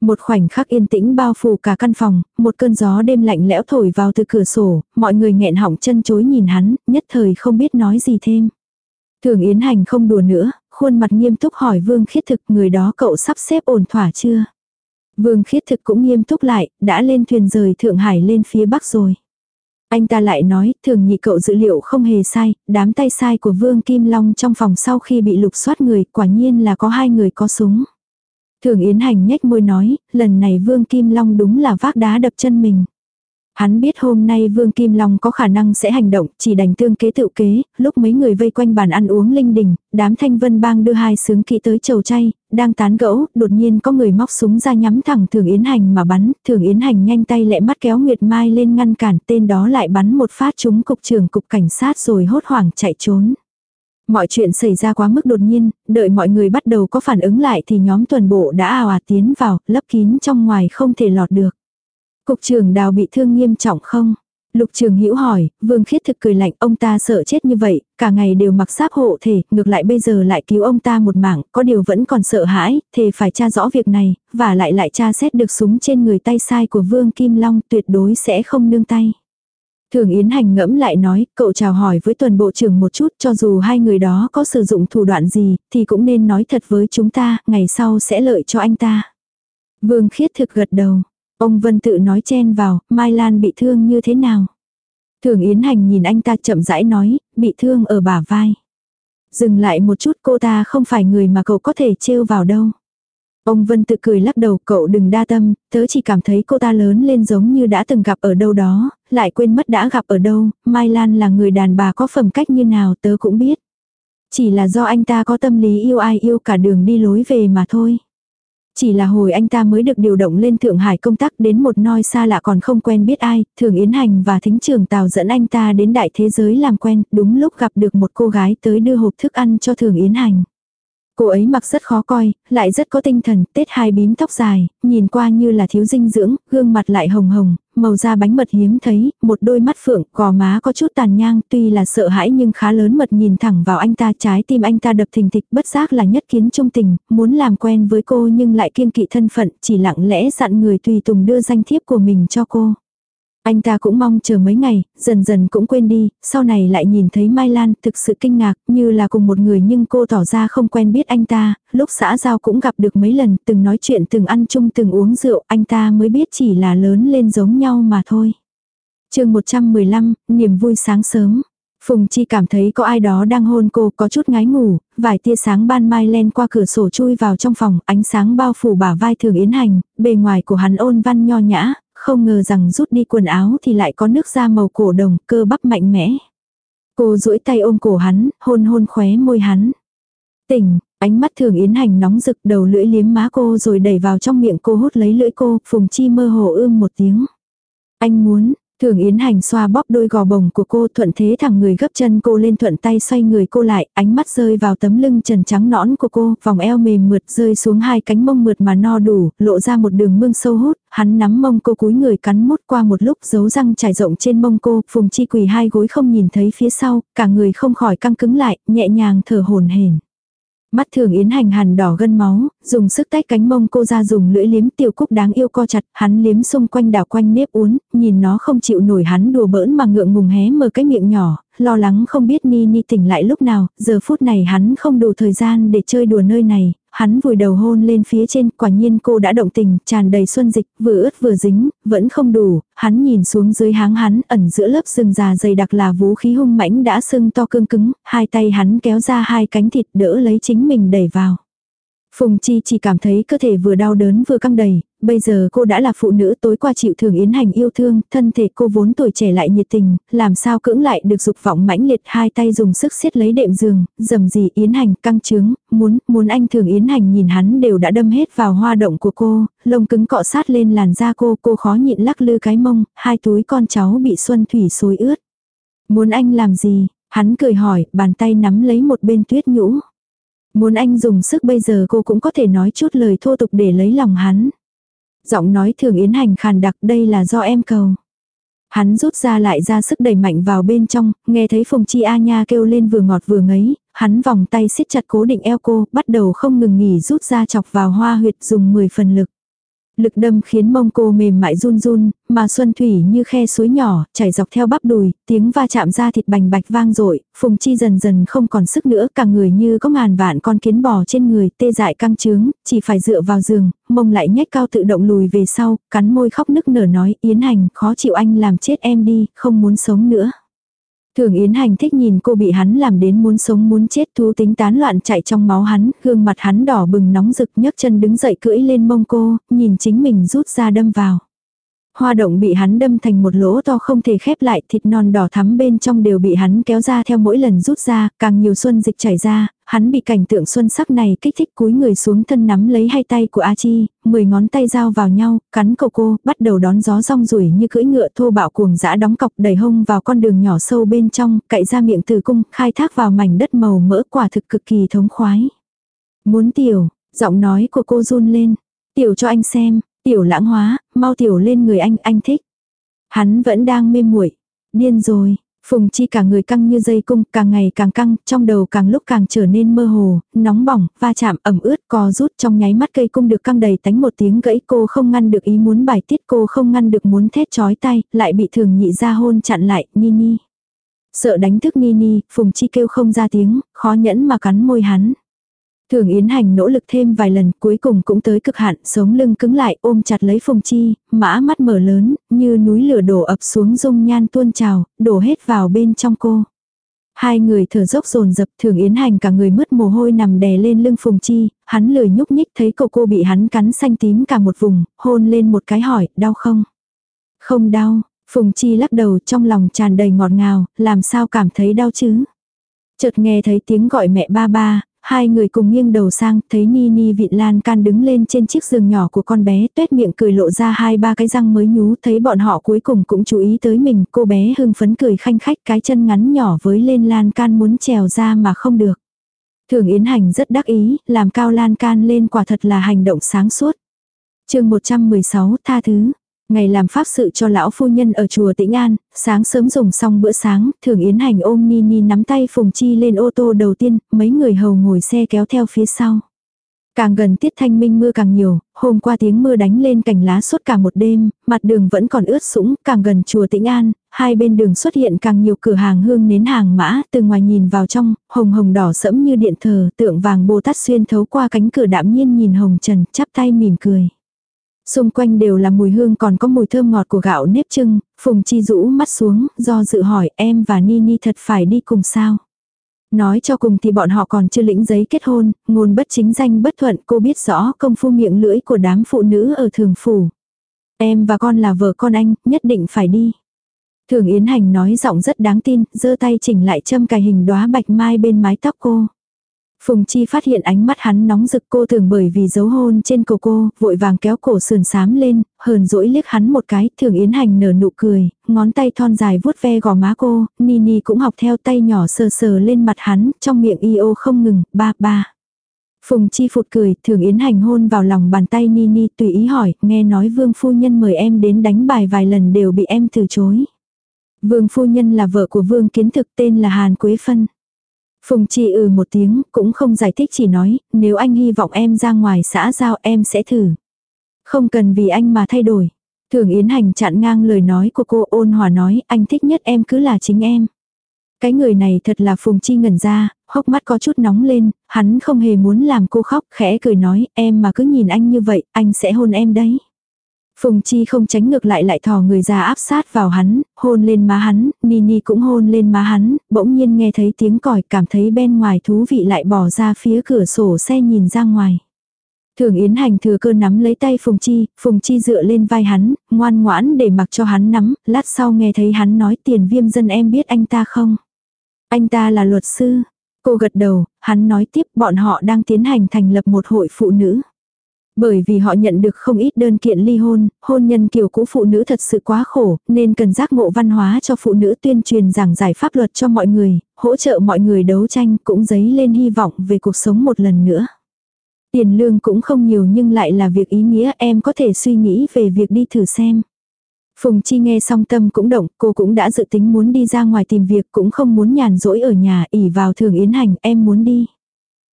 Một khoảnh khắc yên tĩnh bao phủ cả căn phòng, một cơn gió đêm lạnh lẽo thổi vào từ cửa sổ, mọi người nghẹn họng chân chối nhìn hắn, nhất thời không biết nói gì thêm. Thường Yến Hành không đùa nữa, khuôn mặt nghiêm túc hỏi Vương Khiết Thực người đó cậu sắp xếp ổn thỏa chưa? Vương Khiết Thực cũng nghiêm túc lại, đã lên thuyền rời Thượng Hải lên phía Bắc rồi. Anh ta lại nói, thường nhị cậu dữ liệu không hề sai, đám tay sai của Vương Kim Long trong phòng sau khi bị lục soát người, quả nhiên là có hai người có súng. Thường Yến Hành nhếch môi nói, lần này Vương Kim Long đúng là vác đá đập chân mình. Hắn biết hôm nay Vương Kim Long có khả năng sẽ hành động, chỉ đành tương kế tự kế, lúc mấy người vây quanh bàn ăn uống linh đình, đám thanh vân bang đưa hai sướng kỹ tới chầu chay, đang tán gẫu, đột nhiên có người móc súng ra nhắm thẳng Thường Yến Hành mà bắn, Thường Yến Hành nhanh tay lẹ mắt kéo Nguyệt Mai lên ngăn cản, tên đó lại bắn một phát trúng cục trưởng cục cảnh sát rồi hốt hoảng chạy trốn. Mọi chuyện xảy ra quá mức đột nhiên, đợi mọi người bắt đầu có phản ứng lại thì nhóm tuần bộ đã ào ạt tiến vào, lấp kín trong ngoài không thể lọt được. Cục trưởng đào bị thương nghiêm trọng không? Lục trường hữu hỏi, vương khiết thực cười lạnh ông ta sợ chết như vậy, cả ngày đều mặc giáp hộ thể, ngược lại bây giờ lại cứu ông ta một mạng, có điều vẫn còn sợ hãi, thề phải tra rõ việc này, và lại lại tra xét được súng trên người tay sai của vương Kim Long tuyệt đối sẽ không nương tay. Thường Yến Hành ngẫm lại nói, cậu chào hỏi với tuần bộ trưởng một chút cho dù hai người đó có sử dụng thủ đoạn gì, thì cũng nên nói thật với chúng ta, ngày sau sẽ lợi cho anh ta. Vương khiết thực gật đầu. Ông Vân tự nói chen vào, Mai Lan bị thương như thế nào? Thường Yến Hành nhìn anh ta chậm rãi nói, bị thương ở bả vai. Dừng lại một chút cô ta không phải người mà cậu có thể trêu vào đâu. Ông Vân tự cười lắc đầu cậu đừng đa tâm, tớ chỉ cảm thấy cô ta lớn lên giống như đã từng gặp ở đâu đó, lại quên mất đã gặp ở đâu, Mai Lan là người đàn bà có phẩm cách như nào tớ cũng biết. Chỉ là do anh ta có tâm lý yêu ai yêu cả đường đi lối về mà thôi. Chỉ là hồi anh ta mới được điều động lên Thượng Hải công tác đến một nơi xa lạ còn không quen biết ai, Thường Yến Hành và Thính Trường Tào dẫn anh ta đến đại thế giới làm quen, đúng lúc gặp được một cô gái tới đưa hộp thức ăn cho Thường Yến Hành. Cô ấy mặc rất khó coi, lại rất có tinh thần, tết hai bím tóc dài, nhìn qua như là thiếu dinh dưỡng, gương mặt lại hồng hồng, màu da bánh mật hiếm thấy, một đôi mắt phượng, gò má có chút tàn nhang, tuy là sợ hãi nhưng khá lớn mật nhìn thẳng vào anh ta, trái tim anh ta đập thình thịch, bất giác là nhất kiến trung tình, muốn làm quen với cô nhưng lại kiên kỵ thân phận, chỉ lặng lẽ dặn người tùy tùng đưa danh thiếp của mình cho cô. Anh ta cũng mong chờ mấy ngày, dần dần cũng quên đi, sau này lại nhìn thấy Mai Lan thực sự kinh ngạc, như là cùng một người nhưng cô tỏ ra không quen biết anh ta, lúc xã giao cũng gặp được mấy lần, từng nói chuyện từng ăn chung từng uống rượu, anh ta mới biết chỉ là lớn lên giống nhau mà thôi. chương 115, niềm vui sáng sớm. Phùng Chi cảm thấy có ai đó đang hôn cô có chút ngái ngủ, vài tia sáng ban mai len qua cửa sổ chui vào trong phòng, ánh sáng bao phủ bả vai thường yến hành, bề ngoài của hắn ôn văn nho nhã, không ngờ rằng rút đi quần áo thì lại có nước da màu cổ đồng, cơ bắp mạnh mẽ. Cô duỗi tay ôm cổ hắn, hôn hôn khóe môi hắn. Tỉnh, ánh mắt thường yến hành nóng rực đầu lưỡi liếm má cô rồi đẩy vào trong miệng cô hút lấy lưỡi cô, phùng chi mơ hồ ưm một tiếng. Anh muốn, Thường Yến Hành xoa bóp đôi gò bồng của cô thuận thế thẳng người gấp chân cô lên thuận tay xoay người cô lại, ánh mắt rơi vào tấm lưng trần trắng nõn của cô, vòng eo mềm mượt rơi xuống hai cánh mông mượt mà no đủ, lộ ra một đường mương sâu hút, hắn nắm mông cô cúi người cắn mút qua một lúc dấu răng trải rộng trên mông cô, phùng chi quỳ hai gối không nhìn thấy phía sau, cả người không khỏi căng cứng lại, nhẹ nhàng thở hồn hển. Mắt thường yến hành hàn đỏ gân máu, dùng sức tách cánh mông cô ra dùng lưỡi liếm tiểu cúc đáng yêu co chặt, hắn liếm xung quanh đảo quanh nếp uốn, nhìn nó không chịu nổi hắn đùa bỡn mà ngượng ngùng hé mở cái miệng nhỏ, lo lắng không biết Ni Ni tỉnh lại lúc nào, giờ phút này hắn không đủ thời gian để chơi đùa nơi này, hắn vùi đầu hôn lên phía trên, quả nhiên cô đã động tình, tràn đầy xuân dịch, vừa ướt vừa dính, vẫn không đủ, hắn nhìn xuống dưới háng hắn, ẩn giữa lớp sừng già dày đặc là vũ khí hung mãnh đã sưng to cương cứng, hai tay hắn kéo ra hai cánh thịt đỡ lấy chính mình đẩy vào. Phùng Chi chỉ cảm thấy cơ thể vừa đau đớn vừa căng đầy, bây giờ cô đã là phụ nữ tối qua chịu thường yến hành yêu thương, thân thể cô vốn tuổi trẻ lại nhiệt tình, làm sao cưỡng lại được dục vọng mãnh liệt hai tay dùng sức siết lấy đệm giường, dầm gì yến hành căng trướng, muốn, muốn anh thường yến hành nhìn hắn đều đã đâm hết vào hoa động của cô, lông cứng cọ sát lên làn da cô, cô khó nhịn lắc lư cái mông, hai túi con cháu bị xuân thủy xối ướt. Muốn anh làm gì? Hắn cười hỏi, bàn tay nắm lấy một bên tuyết nhũ. Muốn anh dùng sức bây giờ cô cũng có thể nói chút lời thô tục để lấy lòng hắn. Giọng nói thường yến hành khàn đặc đây là do em cầu. Hắn rút ra lại ra sức đẩy mạnh vào bên trong, nghe thấy Phùng Chi A Nha kêu lên vừa ngọt vừa ngấy, hắn vòng tay siết chặt cố định eo cô, bắt đầu không ngừng nghỉ rút ra chọc vào hoa huyệt dùng 10 phần lực. Lực đâm khiến mông cô mềm mại run run, mà xuân thủy như khe suối nhỏ, chảy dọc theo bắp đùi, tiếng va chạm ra thịt bành bạch vang dội phùng chi dần dần không còn sức nữa, cả người như có ngàn vạn con kiến bò trên người, tê dại căng trướng, chỉ phải dựa vào giường, mông lại nhếch cao tự động lùi về sau, cắn môi khóc nức nở nói, Yến Hành, khó chịu anh làm chết em đi, không muốn sống nữa. Thường Yến Hành thích nhìn cô bị hắn làm đến muốn sống muốn chết thú tính tán loạn chạy trong máu hắn, gương mặt hắn đỏ bừng nóng rực nhấc chân đứng dậy cưỡi lên mông cô, nhìn chính mình rút ra đâm vào. Hoa động bị hắn đâm thành một lỗ to không thể khép lại, thịt non đỏ thắm bên trong đều bị hắn kéo ra theo mỗi lần rút ra, càng nhiều xuân dịch chảy ra, hắn bị cảnh tượng xuân sắc này kích thích cúi người xuống thân nắm lấy hai tay của A Chi, mười ngón tay giao vào nhau, cắn cầu cô, bắt đầu đón gió rong ruổi như cưỡi ngựa thô bạo cuồng dã đóng cọc đẩy hông vào con đường nhỏ sâu bên trong, cậy ra miệng từ cung, khai thác vào mảnh đất màu mỡ quả thực cực kỳ thống khoái. Muốn tiểu, giọng nói của cô run lên, tiểu cho anh xem, Tiểu lãng hóa, mau tiểu lên người anh, anh thích. Hắn vẫn đang mê muội Điên rồi, Phùng Chi cả người căng như dây cung, càng ngày càng căng, trong đầu càng lúc càng trở nên mơ hồ, nóng bỏng, va chạm, ẩm ướt, co rút trong nháy mắt cây cung được căng đầy tánh một tiếng gãy cô không ngăn được ý muốn bài tiết cô không ngăn được muốn thét chói tay, lại bị thường nhị ra hôn chặn lại, ni ni. Sợ đánh thức ni ni, Phùng Chi kêu không ra tiếng, khó nhẫn mà cắn môi hắn. Thường Yến Hành nỗ lực thêm vài lần cuối cùng cũng tới cực hạn, sống lưng cứng lại ôm chặt lấy Phùng Chi, mã mắt mở lớn, như núi lửa đổ ập xuống dung nhan tuôn trào, đổ hết vào bên trong cô. Hai người thở dốc dồn dập thường Yến Hành cả người mứt mồ hôi nằm đè lên lưng Phùng Chi, hắn lười nhúc nhích thấy cô cô bị hắn cắn xanh tím cả một vùng, hôn lên một cái hỏi, đau không? Không đau, Phùng Chi lắc đầu trong lòng tràn đầy ngọt ngào, làm sao cảm thấy đau chứ? Chợt nghe thấy tiếng gọi mẹ ba ba, Hai người cùng nghiêng đầu sang, thấy Nini vịn lan can đứng lên trên chiếc giường nhỏ của con bé, tuét miệng cười lộ ra hai ba cái răng mới nhú, thấy bọn họ cuối cùng cũng chú ý tới mình, cô bé hưng phấn cười khanh khách cái chân ngắn nhỏ với lên lan can muốn trèo ra mà không được. Thường Yến Hành rất đắc ý, làm cao lan can lên quả thật là hành động sáng suốt. chương 116 tha thứ. Ngày làm pháp sự cho lão phu nhân ở chùa Tĩnh An, sáng sớm dùng xong bữa sáng, thường yến hành ôm Nini nắm tay Phùng Chi lên ô tô đầu tiên, mấy người hầu ngồi xe kéo theo phía sau. Càng gần tiết thanh minh mưa càng nhiều, hôm qua tiếng mưa đánh lên cành lá suốt cả một đêm, mặt đường vẫn còn ướt sũng, càng gần chùa Tĩnh An, hai bên đường xuất hiện càng nhiều cửa hàng hương nến hàng mã, từ ngoài nhìn vào trong, hồng hồng đỏ sẫm như điện thờ, tượng vàng Bồ Tát xuyên thấu qua cánh cửa đạm nhiên nhìn hồng trần, chắp tay mỉm cười. Xung quanh đều là mùi hương còn có mùi thơm ngọt của gạo nếp trưng, Phùng Chi rũ mắt xuống, do dự hỏi em và Nini thật phải đi cùng sao. Nói cho cùng thì bọn họ còn chưa lĩnh giấy kết hôn, ngôn bất chính danh bất thuận cô biết rõ công phu miệng lưỡi của đám phụ nữ ở thường phủ. Em và con là vợ con anh, nhất định phải đi. Thường Yến Hành nói giọng rất đáng tin, giơ tay chỉnh lại châm cài hình đóa bạch mai bên mái tóc cô. Phùng Chi phát hiện ánh mắt hắn nóng rực cô thường bởi vì dấu hôn trên cổ cô, vội vàng kéo cổ sườn sám lên, hờn dỗi liếc hắn một cái, thường yến hành nở nụ cười, ngón tay thon dài vuốt ve gò má cô, Nini cũng học theo tay nhỏ sờ sờ lên mặt hắn, trong miệng y ô không ngừng, ba ba. Phùng Chi phụt cười, thường yến hành hôn vào lòng bàn tay Nini tùy ý hỏi, nghe nói vương phu nhân mời em đến đánh bài vài lần đều bị em từ chối. Vương phu nhân là vợ của vương kiến thực tên là Hàn Quế Phân. Phùng Chi ừ một tiếng, cũng không giải thích chỉ nói, nếu anh hy vọng em ra ngoài xã giao em sẽ thử. Không cần vì anh mà thay đổi. Thường Yến Hành chặn ngang lời nói của cô ôn hòa nói, anh thích nhất em cứ là chính em. Cái người này thật là Phùng Chi ngẩn ra, hốc mắt có chút nóng lên, hắn không hề muốn làm cô khóc, khẽ cười nói, em mà cứ nhìn anh như vậy, anh sẽ hôn em đấy. Phùng Chi không tránh ngược lại lại thò người ra áp sát vào hắn, hôn lên má hắn, Nini cũng hôn lên má hắn, bỗng nhiên nghe thấy tiếng còi cảm thấy bên ngoài thú vị lại bỏ ra phía cửa sổ xe nhìn ra ngoài. Thường Yến Hành thừa cơ nắm lấy tay Phùng Chi, Phùng Chi dựa lên vai hắn, ngoan ngoãn để mặc cho hắn nắm, lát sau nghe thấy hắn nói tiền viêm dân em biết anh ta không? Anh ta là luật sư. Cô gật đầu, hắn nói tiếp bọn họ đang tiến hành thành lập một hội phụ nữ. Bởi vì họ nhận được không ít đơn kiện ly hôn, hôn nhân kiểu cũ phụ nữ thật sự quá khổ, nên cần giác ngộ văn hóa cho phụ nữ tuyên truyền giảng giải pháp luật cho mọi người, hỗ trợ mọi người đấu tranh cũng dấy lên hy vọng về cuộc sống một lần nữa. Tiền lương cũng không nhiều nhưng lại là việc ý nghĩa em có thể suy nghĩ về việc đi thử xem. Phùng Chi nghe xong tâm cũng động, cô cũng đã dự tính muốn đi ra ngoài tìm việc cũng không muốn nhàn rỗi ở nhà ỉ vào thường yến hành, em muốn đi.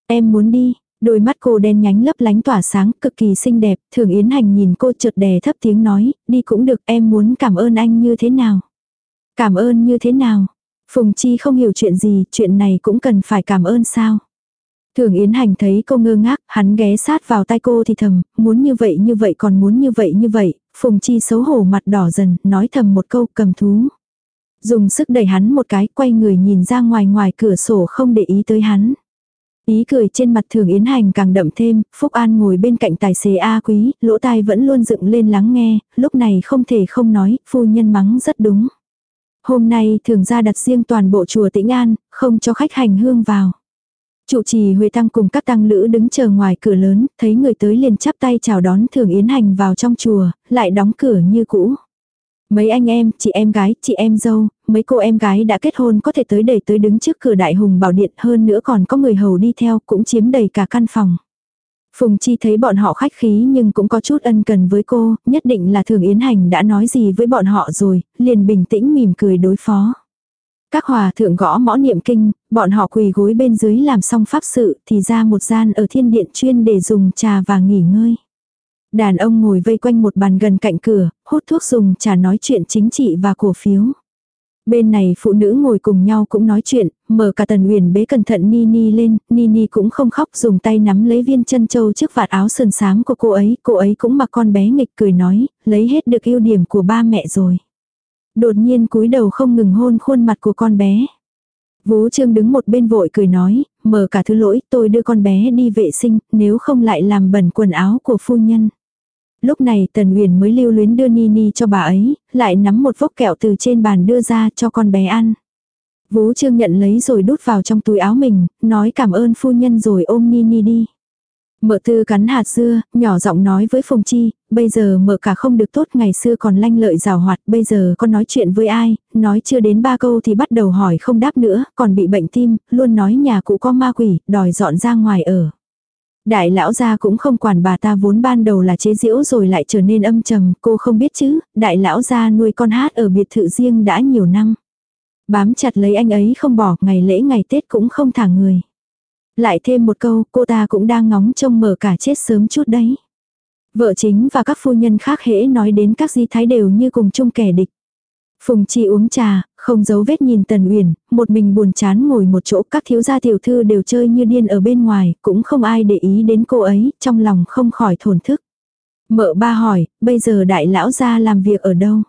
Em muốn đi, đôi mắt cô đen nhánh lấp lánh tỏa sáng, cực kỳ xinh đẹp, thường yến hành nhìn cô chợt đè thấp tiếng nói, đi cũng được, em muốn cảm ơn anh như thế nào. Cảm ơn như thế nào. Phùng Chi không hiểu chuyện gì, chuyện này cũng cần phải cảm ơn sao. Thường Yến Hành thấy cô ngơ ngác, hắn ghé sát vào tay cô thì thầm, muốn như vậy như vậy còn muốn như vậy như vậy, Phùng Chi xấu hổ mặt đỏ dần, nói thầm một câu cầm thú. Dùng sức đẩy hắn một cái, quay người nhìn ra ngoài ngoài cửa sổ không để ý tới hắn. Ý cười trên mặt thường Yến Hành càng đậm thêm, Phúc An ngồi bên cạnh tài xế A Quý, lỗ tai vẫn luôn dựng lên lắng nghe, lúc này không thể không nói, phu nhân mắng rất đúng. Hôm nay thường ra đặt riêng toàn bộ chùa Tĩnh An, không cho khách hành hương vào. Trụ trì Huệ Tăng cùng các tăng lữ đứng chờ ngoài cửa lớn, thấy người tới liền chắp tay chào đón thường yến hành vào trong chùa, lại đóng cửa như cũ. Mấy anh em, chị em gái, chị em dâu, mấy cô em gái đã kết hôn có thể tới đầy tới đứng trước cửa đại hùng bảo điện hơn nữa còn có người hầu đi theo cũng chiếm đầy cả căn phòng. Phùng Chi thấy bọn họ khách khí nhưng cũng có chút ân cần với cô, nhất định là thường yến hành đã nói gì với bọn họ rồi, liền bình tĩnh mỉm cười đối phó. Các hòa thượng gõ mõ niệm kinh, bọn họ quỳ gối bên dưới làm xong pháp sự thì ra một gian ở thiên điện chuyên để dùng trà và nghỉ ngơi. Đàn ông ngồi vây quanh một bàn gần cạnh cửa, hút thuốc dùng trà nói chuyện chính trị và cổ phiếu. Bên này phụ nữ ngồi cùng nhau cũng nói chuyện, mở cả tần uyển bế cẩn thận Nini lên, Nini cũng không khóc dùng tay nắm lấy viên chân châu trước vạt áo sườn sáng của cô ấy, cô ấy cũng mặc con bé nghịch cười nói, lấy hết được ưu điểm của ba mẹ rồi. Đột nhiên cúi đầu không ngừng hôn khuôn mặt của con bé. Vú Trương đứng một bên vội cười nói, mở cả thứ lỗi, tôi đưa con bé đi vệ sinh, nếu không lại làm bẩn quần áo của phu nhân. Lúc này Tần uyển mới lưu luyến đưa Nini cho bà ấy, lại nắm một vốc kẹo từ trên bàn đưa ra cho con bé ăn. Vú Trương nhận lấy rồi đút vào trong túi áo mình, nói cảm ơn phu nhân rồi ôm Nini đi. Mợ tư cắn hạt dưa, nhỏ giọng nói với Phùng Chi, bây giờ mợ cả không được tốt ngày xưa còn lanh lợi rào hoạt, bây giờ con nói chuyện với ai, nói chưa đến ba câu thì bắt đầu hỏi không đáp nữa, còn bị bệnh tim, luôn nói nhà cụ có ma quỷ, đòi dọn ra ngoài ở. Đại lão gia cũng không quản bà ta vốn ban đầu là chế giễu rồi lại trở nên âm trầm, cô không biết chứ, đại lão gia nuôi con hát ở biệt thự riêng đã nhiều năm. Bám chặt lấy anh ấy không bỏ, ngày lễ ngày Tết cũng không thả người. Lại thêm một câu, cô ta cũng đang ngóng trông mở cả chết sớm chút đấy. Vợ chính và các phu nhân khác hễ nói đến các di thái đều như cùng chung kẻ địch. Phùng Chi uống trà, không giấu vết nhìn Tần Uyển, một mình buồn chán ngồi một chỗ, các thiếu gia tiểu thư đều chơi như điên ở bên ngoài, cũng không ai để ý đến cô ấy, trong lòng không khỏi thổn thức. Mợ ba hỏi, bây giờ đại lão gia làm việc ở đâu?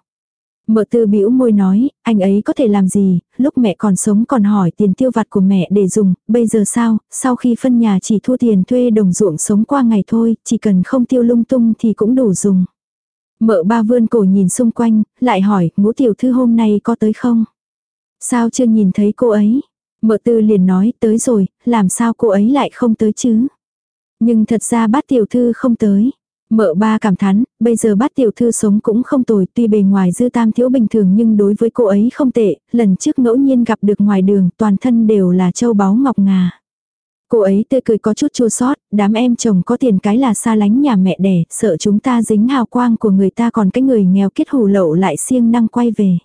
Mợ tư bĩu môi nói, anh ấy có thể làm gì, lúc mẹ còn sống còn hỏi tiền tiêu vặt của mẹ để dùng, bây giờ sao, sau khi phân nhà chỉ thu tiền thuê đồng ruộng sống qua ngày thôi, chỉ cần không tiêu lung tung thì cũng đủ dùng. Mợ ba vươn cổ nhìn xung quanh, lại hỏi, ngũ tiểu thư hôm nay có tới không? Sao chưa nhìn thấy cô ấy? Mợ tư liền nói, tới rồi, làm sao cô ấy lại không tới chứ? Nhưng thật ra bát tiểu thư không tới. Mợ ba cảm thán, bây giờ bát tiểu thư sống cũng không tồi, tuy bề ngoài dư tam thiếu bình thường nhưng đối với cô ấy không tệ, lần trước ngẫu nhiên gặp được ngoài đường, toàn thân đều là châu báu ngọc ngà. Cô ấy tươi cười có chút chua sót, đám em chồng có tiền cái là xa lánh nhà mẹ đẻ, sợ chúng ta dính hào quang của người ta còn cái người nghèo kết hù lậu lại siêng năng quay về.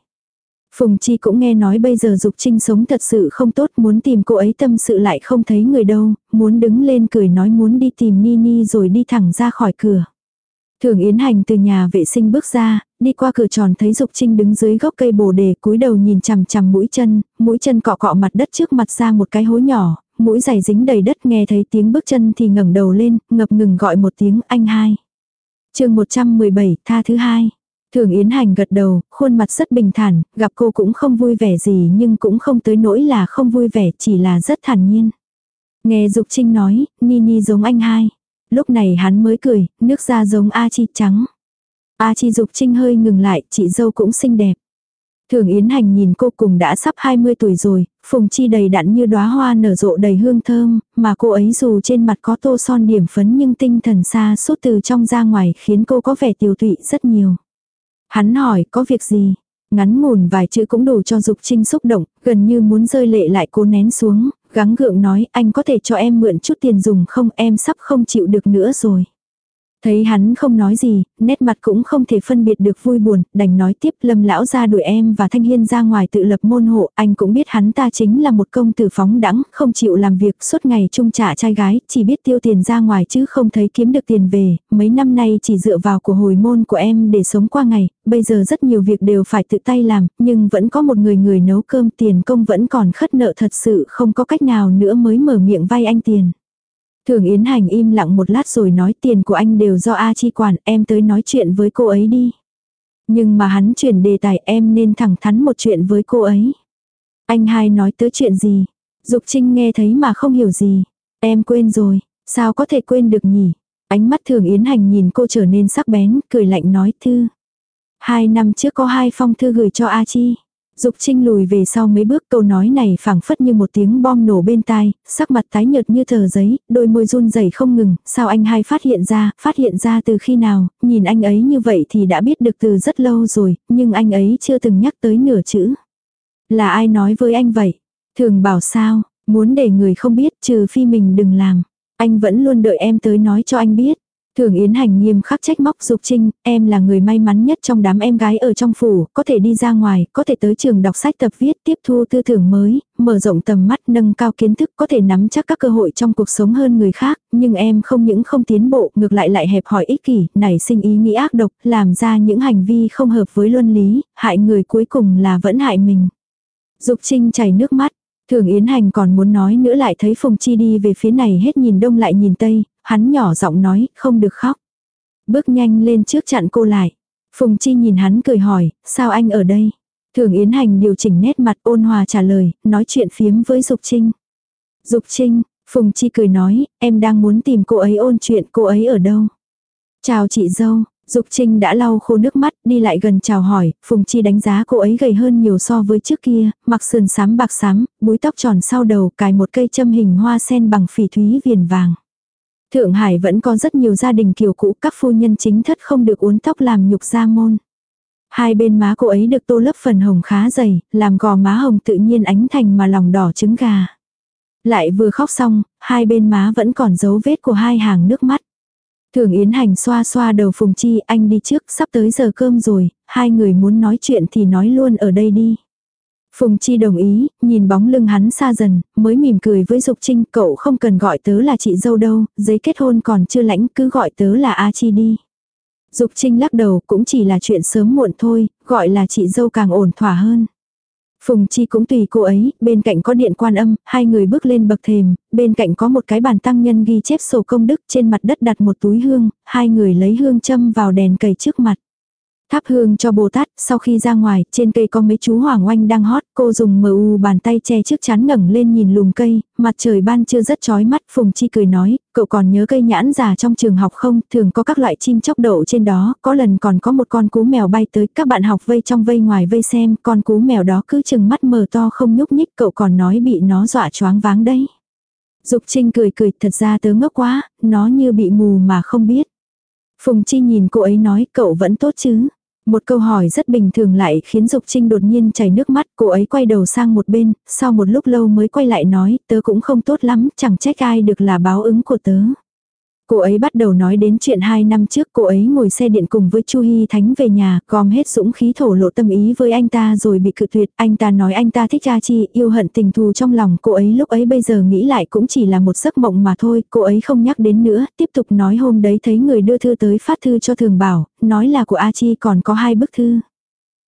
Phùng Chi cũng nghe nói bây giờ Dục Trinh sống thật sự không tốt muốn tìm cô ấy tâm sự lại không thấy người đâu, muốn đứng lên cười nói muốn đi tìm Nini rồi đi thẳng ra khỏi cửa. Thường Yến Hành từ nhà vệ sinh bước ra, đi qua cửa tròn thấy Dục Trinh đứng dưới gốc cây bồ đề cúi đầu nhìn chằm chằm mũi chân, mũi chân cọ cọ mặt đất trước mặt ra một cái hố nhỏ, mũi giày dính đầy đất nghe thấy tiếng bước chân thì ngẩng đầu lên, ngập ngừng gọi một tiếng anh hai. chương 117, tha thứ hai. Thường Yến Hành gật đầu, khuôn mặt rất bình thản, gặp cô cũng không vui vẻ gì nhưng cũng không tới nỗi là không vui vẻ, chỉ là rất thản nhiên. Nghe Dục Trinh nói, Nini giống anh hai. Lúc này hắn mới cười, nước da giống A Chi trắng. A Chi Dục Trinh hơi ngừng lại, chị dâu cũng xinh đẹp. Thường Yến Hành nhìn cô cùng đã sắp 20 tuổi rồi, phùng chi đầy đặn như đóa hoa nở rộ đầy hương thơm, mà cô ấy dù trên mặt có tô son điểm phấn nhưng tinh thần xa suốt từ trong ra ngoài khiến cô có vẻ tiêu tụy rất nhiều. Hắn hỏi có việc gì? Ngắn ngủn vài chữ cũng đủ cho Dục Trinh xúc động, gần như muốn rơi lệ lại cô nén xuống, gắng gượng nói anh có thể cho em mượn chút tiền dùng không em sắp không chịu được nữa rồi. Thấy hắn không nói gì, nét mặt cũng không thể phân biệt được vui buồn, đành nói tiếp lâm lão ra đuổi em và thanh hiên ra ngoài tự lập môn hộ, anh cũng biết hắn ta chính là một công tử phóng đẳng, không chịu làm việc suốt ngày chung trả trai gái, chỉ biết tiêu tiền ra ngoài chứ không thấy kiếm được tiền về, mấy năm nay chỉ dựa vào của hồi môn của em để sống qua ngày, bây giờ rất nhiều việc đều phải tự tay làm, nhưng vẫn có một người người nấu cơm tiền công vẫn còn khất nợ thật sự không có cách nào nữa mới mở miệng vay anh tiền. Thường Yến Hành im lặng một lát rồi nói tiền của anh đều do A chi quản, em tới nói chuyện với cô ấy đi. Nhưng mà hắn chuyển đề tài em nên thẳng thắn một chuyện với cô ấy. Anh hai nói tới chuyện gì? Dục Trinh nghe thấy mà không hiểu gì. Em quên rồi, sao có thể quên được nhỉ? Ánh mắt thường Yến Hành nhìn cô trở nên sắc bén, cười lạnh nói thư. Hai năm trước có hai phong thư gửi cho A Chi. Dục Trinh lùi về sau mấy bước câu nói này phảng phất như một tiếng bom nổ bên tai, sắc mặt tái nhợt như tờ giấy, đôi môi run rẩy không ngừng, sao anh hai phát hiện ra, phát hiện ra từ khi nào, nhìn anh ấy như vậy thì đã biết được từ rất lâu rồi, nhưng anh ấy chưa từng nhắc tới nửa chữ. Là ai nói với anh vậy? Thường bảo sao, muốn để người không biết trừ phi mình đừng làm. Anh vẫn luôn đợi em tới nói cho anh biết. Thường Yến Hành nghiêm khắc trách móc Dục Trinh, em là người may mắn nhất trong đám em gái ở trong phủ, có thể đi ra ngoài, có thể tới trường đọc sách tập viết, tiếp thu tư tưởng mới, mở rộng tầm mắt, nâng cao kiến thức, có thể nắm chắc các cơ hội trong cuộc sống hơn người khác, nhưng em không những không tiến bộ, ngược lại lại hẹp hòi ích kỷ, nảy sinh ý nghĩ ác độc, làm ra những hành vi không hợp với luân lý, hại người cuối cùng là vẫn hại mình. Dục Trinh chảy nước mắt, Thường Yến Hành còn muốn nói nữa lại thấy Phùng Chi đi về phía này hết nhìn đông lại nhìn tây, hắn nhỏ giọng nói, không được khóc. Bước nhanh lên trước chặn cô lại. Phùng Chi nhìn hắn cười hỏi, sao anh ở đây? Thường Yến Hành điều chỉnh nét mặt ôn hòa trả lời, nói chuyện phiếm với Dục Trinh. Dục Trinh, Phùng Chi cười nói, em đang muốn tìm cô ấy ôn chuyện cô ấy ở đâu? Chào chị dâu, Dục Trinh đã lau khô nước mắt, đi lại gần chào hỏi, Phùng Chi đánh giá cô ấy gầy hơn nhiều so với trước kia, mặc sườn xám bạc xám, búi tóc tròn sau đầu, cài một cây châm hình hoa sen bằng phỉ thúy viền vàng. Thượng Hải vẫn có rất nhiều gia đình kiểu cũ, các phu nhân chính thất không được uốn tóc làm nhục gia môn. Hai bên má cô ấy được tô lớp phần hồng khá dày, làm gò má hồng tự nhiên ánh thành mà lòng đỏ trứng gà. Lại vừa khóc xong, hai bên má vẫn còn dấu vết của hai hàng nước mắt. Thường Yến Hành xoa xoa đầu Phùng Chi, anh đi trước, sắp tới giờ cơm rồi, hai người muốn nói chuyện thì nói luôn ở đây đi. Phùng Chi đồng ý, nhìn bóng lưng hắn xa dần, mới mỉm cười với Dục Trinh, cậu không cần gọi tớ là chị dâu đâu, giấy kết hôn còn chưa lãnh, cứ gọi tớ là A Chi đi. Dục Trinh lắc đầu, cũng chỉ là chuyện sớm muộn thôi, gọi là chị dâu càng ổn thỏa hơn. Phùng Chi cũng tùy cô ấy, bên cạnh có điện quan âm, hai người bước lên bậc thềm, bên cạnh có một cái bàn tăng nhân ghi chép sổ công đức, trên mặt đất đặt một túi hương, hai người lấy hương châm vào đèn cầy trước mặt. Thắp hương cho Bồ Tát, sau khi ra ngoài, trên cây có mấy chú hoàng oanh đang hót, cô dùng mờ u bàn tay che trước chắn ngẩng lên nhìn lùm cây, mặt trời ban chưa rất chói mắt, Phùng Chi cười nói, cậu còn nhớ cây nhãn già trong trường học không, thường có các loại chim chóc đậu trên đó, có lần còn có một con cú mèo bay tới, các bạn học vây trong vây ngoài vây xem, con cú mèo đó cứ chừng mắt mờ to không nhúc nhích, cậu còn nói bị nó dọa choáng váng đấy. Dục Trinh cười cười, thật ra tớ ngốc quá, nó như bị mù mà không biết. Phùng Chi nhìn cô ấy nói cậu vẫn tốt chứ. Một câu hỏi rất bình thường lại khiến Dục Trinh đột nhiên chảy nước mắt, cô ấy quay đầu sang một bên, sau một lúc lâu mới quay lại nói, tớ cũng không tốt lắm, chẳng trách ai được là báo ứng của tớ. Cô ấy bắt đầu nói đến chuyện hai năm trước cô ấy ngồi xe điện cùng với Chu Hy Thánh về nhà, gom hết dũng khí thổ lộ tâm ý với anh ta rồi bị cự tuyệt. Anh ta nói anh ta thích cha chi, yêu hận tình thù trong lòng cô ấy lúc ấy bây giờ nghĩ lại cũng chỉ là một giấc mộng mà thôi. Cô ấy không nhắc đến nữa, tiếp tục nói hôm đấy thấy người đưa thư tới phát thư cho thường bảo, nói là của A Chi còn có hai bức thư.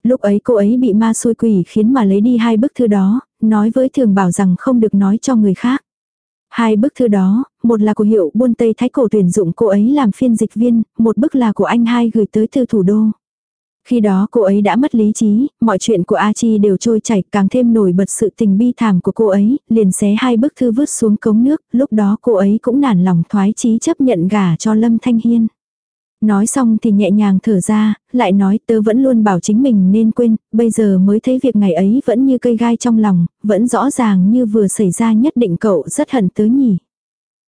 Lúc ấy cô ấy bị ma xui quỷ khiến mà lấy đi hai bức thư đó, nói với thường bảo rằng không được nói cho người khác. Hai bức thư đó, một là của hiệu buôn Tây Thái Cổ tuyển dụng cô ấy làm phiên dịch viên, một bức là của anh hai gửi tới từ thủ đô. Khi đó cô ấy đã mất lý trí, mọi chuyện của A Chi đều trôi chảy, càng thêm nổi bật sự tình bi thảm của cô ấy, liền xé hai bức thư vứt xuống cống nước, lúc đó cô ấy cũng nản lòng thoái chí chấp nhận gả cho Lâm Thanh Hiên. Nói xong thì nhẹ nhàng thở ra, lại nói tớ vẫn luôn bảo chính mình nên quên, bây giờ mới thấy việc ngày ấy vẫn như cây gai trong lòng, vẫn rõ ràng như vừa xảy ra nhất định cậu rất hận tớ nhỉ.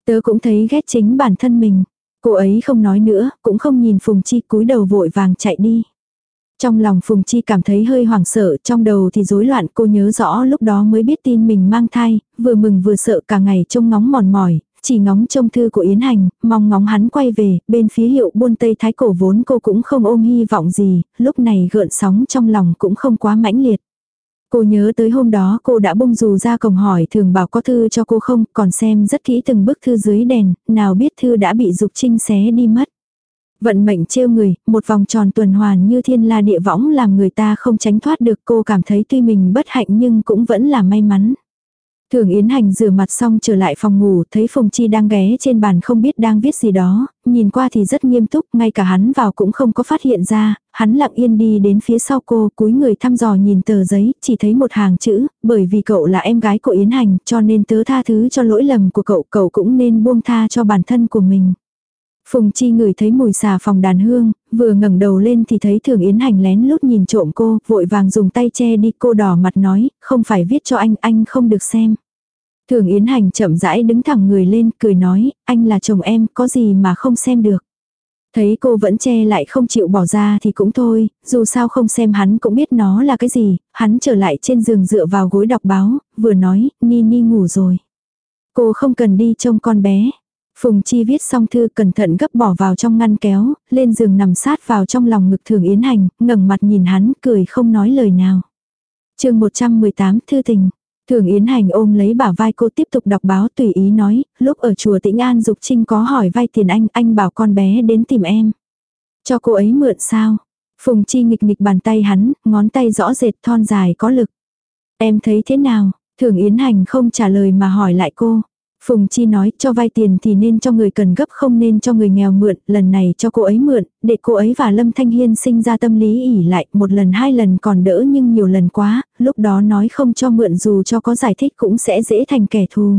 Tớ cũng thấy ghét chính bản thân mình. Cô ấy không nói nữa, cũng không nhìn Phùng Chi cúi đầu vội vàng chạy đi. Trong lòng Phùng Chi cảm thấy hơi hoảng sợ, trong đầu thì rối loạn cô nhớ rõ lúc đó mới biết tin mình mang thai, vừa mừng vừa sợ cả ngày trông ngóng mòn mỏi, chỉ ngóng trông thư của Yến Hành, mong ngóng hắn quay về, bên phía hiệu buôn Tây Thái Cổ vốn cô cũng không ôm hy vọng gì, lúc này gợn sóng trong lòng cũng không quá mãnh liệt. Cô nhớ tới hôm đó cô đã bông dù ra cổng hỏi thường bảo có thư cho cô không, còn xem rất kỹ từng bức thư dưới đèn, nào biết thư đã bị Dục Trinh xé đi mất. Vận mệnh trêu người, một vòng tròn tuần hoàn như thiên la địa võng làm người ta không tránh thoát được cô cảm thấy tuy mình bất hạnh nhưng cũng vẫn là may mắn. Thường Yến Hành rửa mặt xong trở lại phòng ngủ, thấy Phùng Chi đang ghé trên bàn không biết đang viết gì đó, nhìn qua thì rất nghiêm túc, ngay cả hắn vào cũng không có phát hiện ra, hắn lặng yên đi đến phía sau cô, cúi người thăm dò nhìn tờ giấy, chỉ thấy một hàng chữ, bởi vì cậu là em gái của Yến Hành, cho nên tớ tha thứ cho lỗi lầm của cậu, cậu cũng nên buông tha cho bản thân của mình. Phùng Chi ngửi thấy mùi xà phòng đàn hương, vừa ngẩng đầu lên thì thấy Thường Yến Hành lén lút nhìn trộm cô, vội vàng dùng tay che đi cô đỏ mặt nói, không phải viết cho anh, anh không được xem. Thường Yến Hành chậm rãi đứng thẳng người lên, cười nói, anh là chồng em, có gì mà không xem được. Thấy cô vẫn che lại không chịu bỏ ra thì cũng thôi, dù sao không xem hắn cũng biết nó là cái gì, hắn trở lại trên giường dựa vào gối đọc báo, vừa nói, Ni Ni ngủ rồi. Cô không cần đi trông con bé, Phùng Chi viết xong thư cẩn thận gấp bỏ vào trong ngăn kéo, lên giường nằm sát vào trong lòng ngực Thường Yến Hành, ngẩng mặt nhìn hắn, cười không nói lời nào. chương 118 Thư tình. Thường Yến Hành ôm lấy bả vai cô tiếp tục đọc báo tùy ý nói, lúc ở chùa Tĩnh An Dục Trinh có hỏi vay tiền anh, anh bảo con bé đến tìm em. Cho cô ấy mượn sao? Phùng Chi nghịch nghịch bàn tay hắn, ngón tay rõ rệt thon dài có lực. Em thấy thế nào? Thường Yến Hành không trả lời mà hỏi lại cô. Phùng Chi nói cho vay tiền thì nên cho người cần gấp không nên cho người nghèo mượn, lần này cho cô ấy mượn, để cô ấy và Lâm Thanh Hiên sinh ra tâm lý ỉ lại, một lần hai lần còn đỡ nhưng nhiều lần quá, lúc đó nói không cho mượn dù cho có giải thích cũng sẽ dễ thành kẻ thù.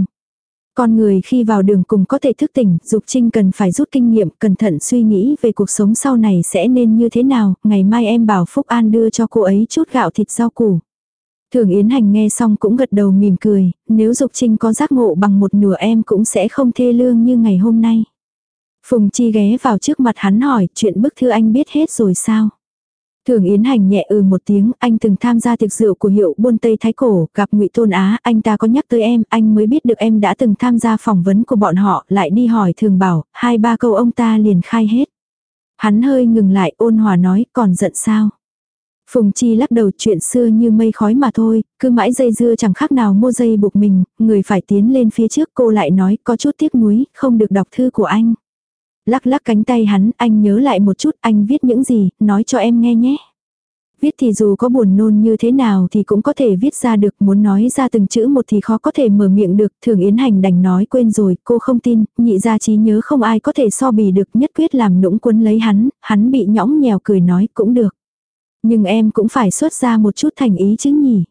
Con người khi vào đường cùng có thể thức tỉnh, Dục Trinh cần phải rút kinh nghiệm, cẩn thận suy nghĩ về cuộc sống sau này sẽ nên như thế nào, ngày mai em bảo Phúc An đưa cho cô ấy chút gạo thịt rau củ. Thường Yến Hành nghe xong cũng gật đầu mỉm cười, nếu Dục Trinh có giác ngộ bằng một nửa em cũng sẽ không thê lương như ngày hôm nay. Phùng Chi ghé vào trước mặt hắn hỏi, chuyện bức thư anh biết hết rồi sao? Thường Yến Hành nhẹ ừ một tiếng, anh từng tham gia tiệc rượu của hiệu buôn Tây Thái Cổ, gặp ngụy Tôn Á, anh ta có nhắc tới em, anh mới biết được em đã từng tham gia phỏng vấn của bọn họ, lại đi hỏi thường bảo, hai ba câu ông ta liền khai hết. Hắn hơi ngừng lại ôn hòa nói, còn giận sao? Phùng Chi lắc đầu chuyện xưa như mây khói mà thôi, cứ mãi dây dưa chẳng khác nào mua dây buộc mình, người phải tiến lên phía trước cô lại nói có chút tiếc nuối, không được đọc thư của anh. Lắc lắc cánh tay hắn, anh nhớ lại một chút anh viết những gì, nói cho em nghe nhé. Viết thì dù có buồn nôn như thế nào thì cũng có thể viết ra được, muốn nói ra từng chữ một thì khó có thể mở miệng được, thường Yến Hành đành nói quên rồi, cô không tin, nhị ra trí nhớ không ai có thể so bì được, nhất quyết làm nũng quấn lấy hắn, hắn bị nhõng nhèo cười nói cũng được. Nhưng em cũng phải xuất ra một chút thành ý chứ nhỉ.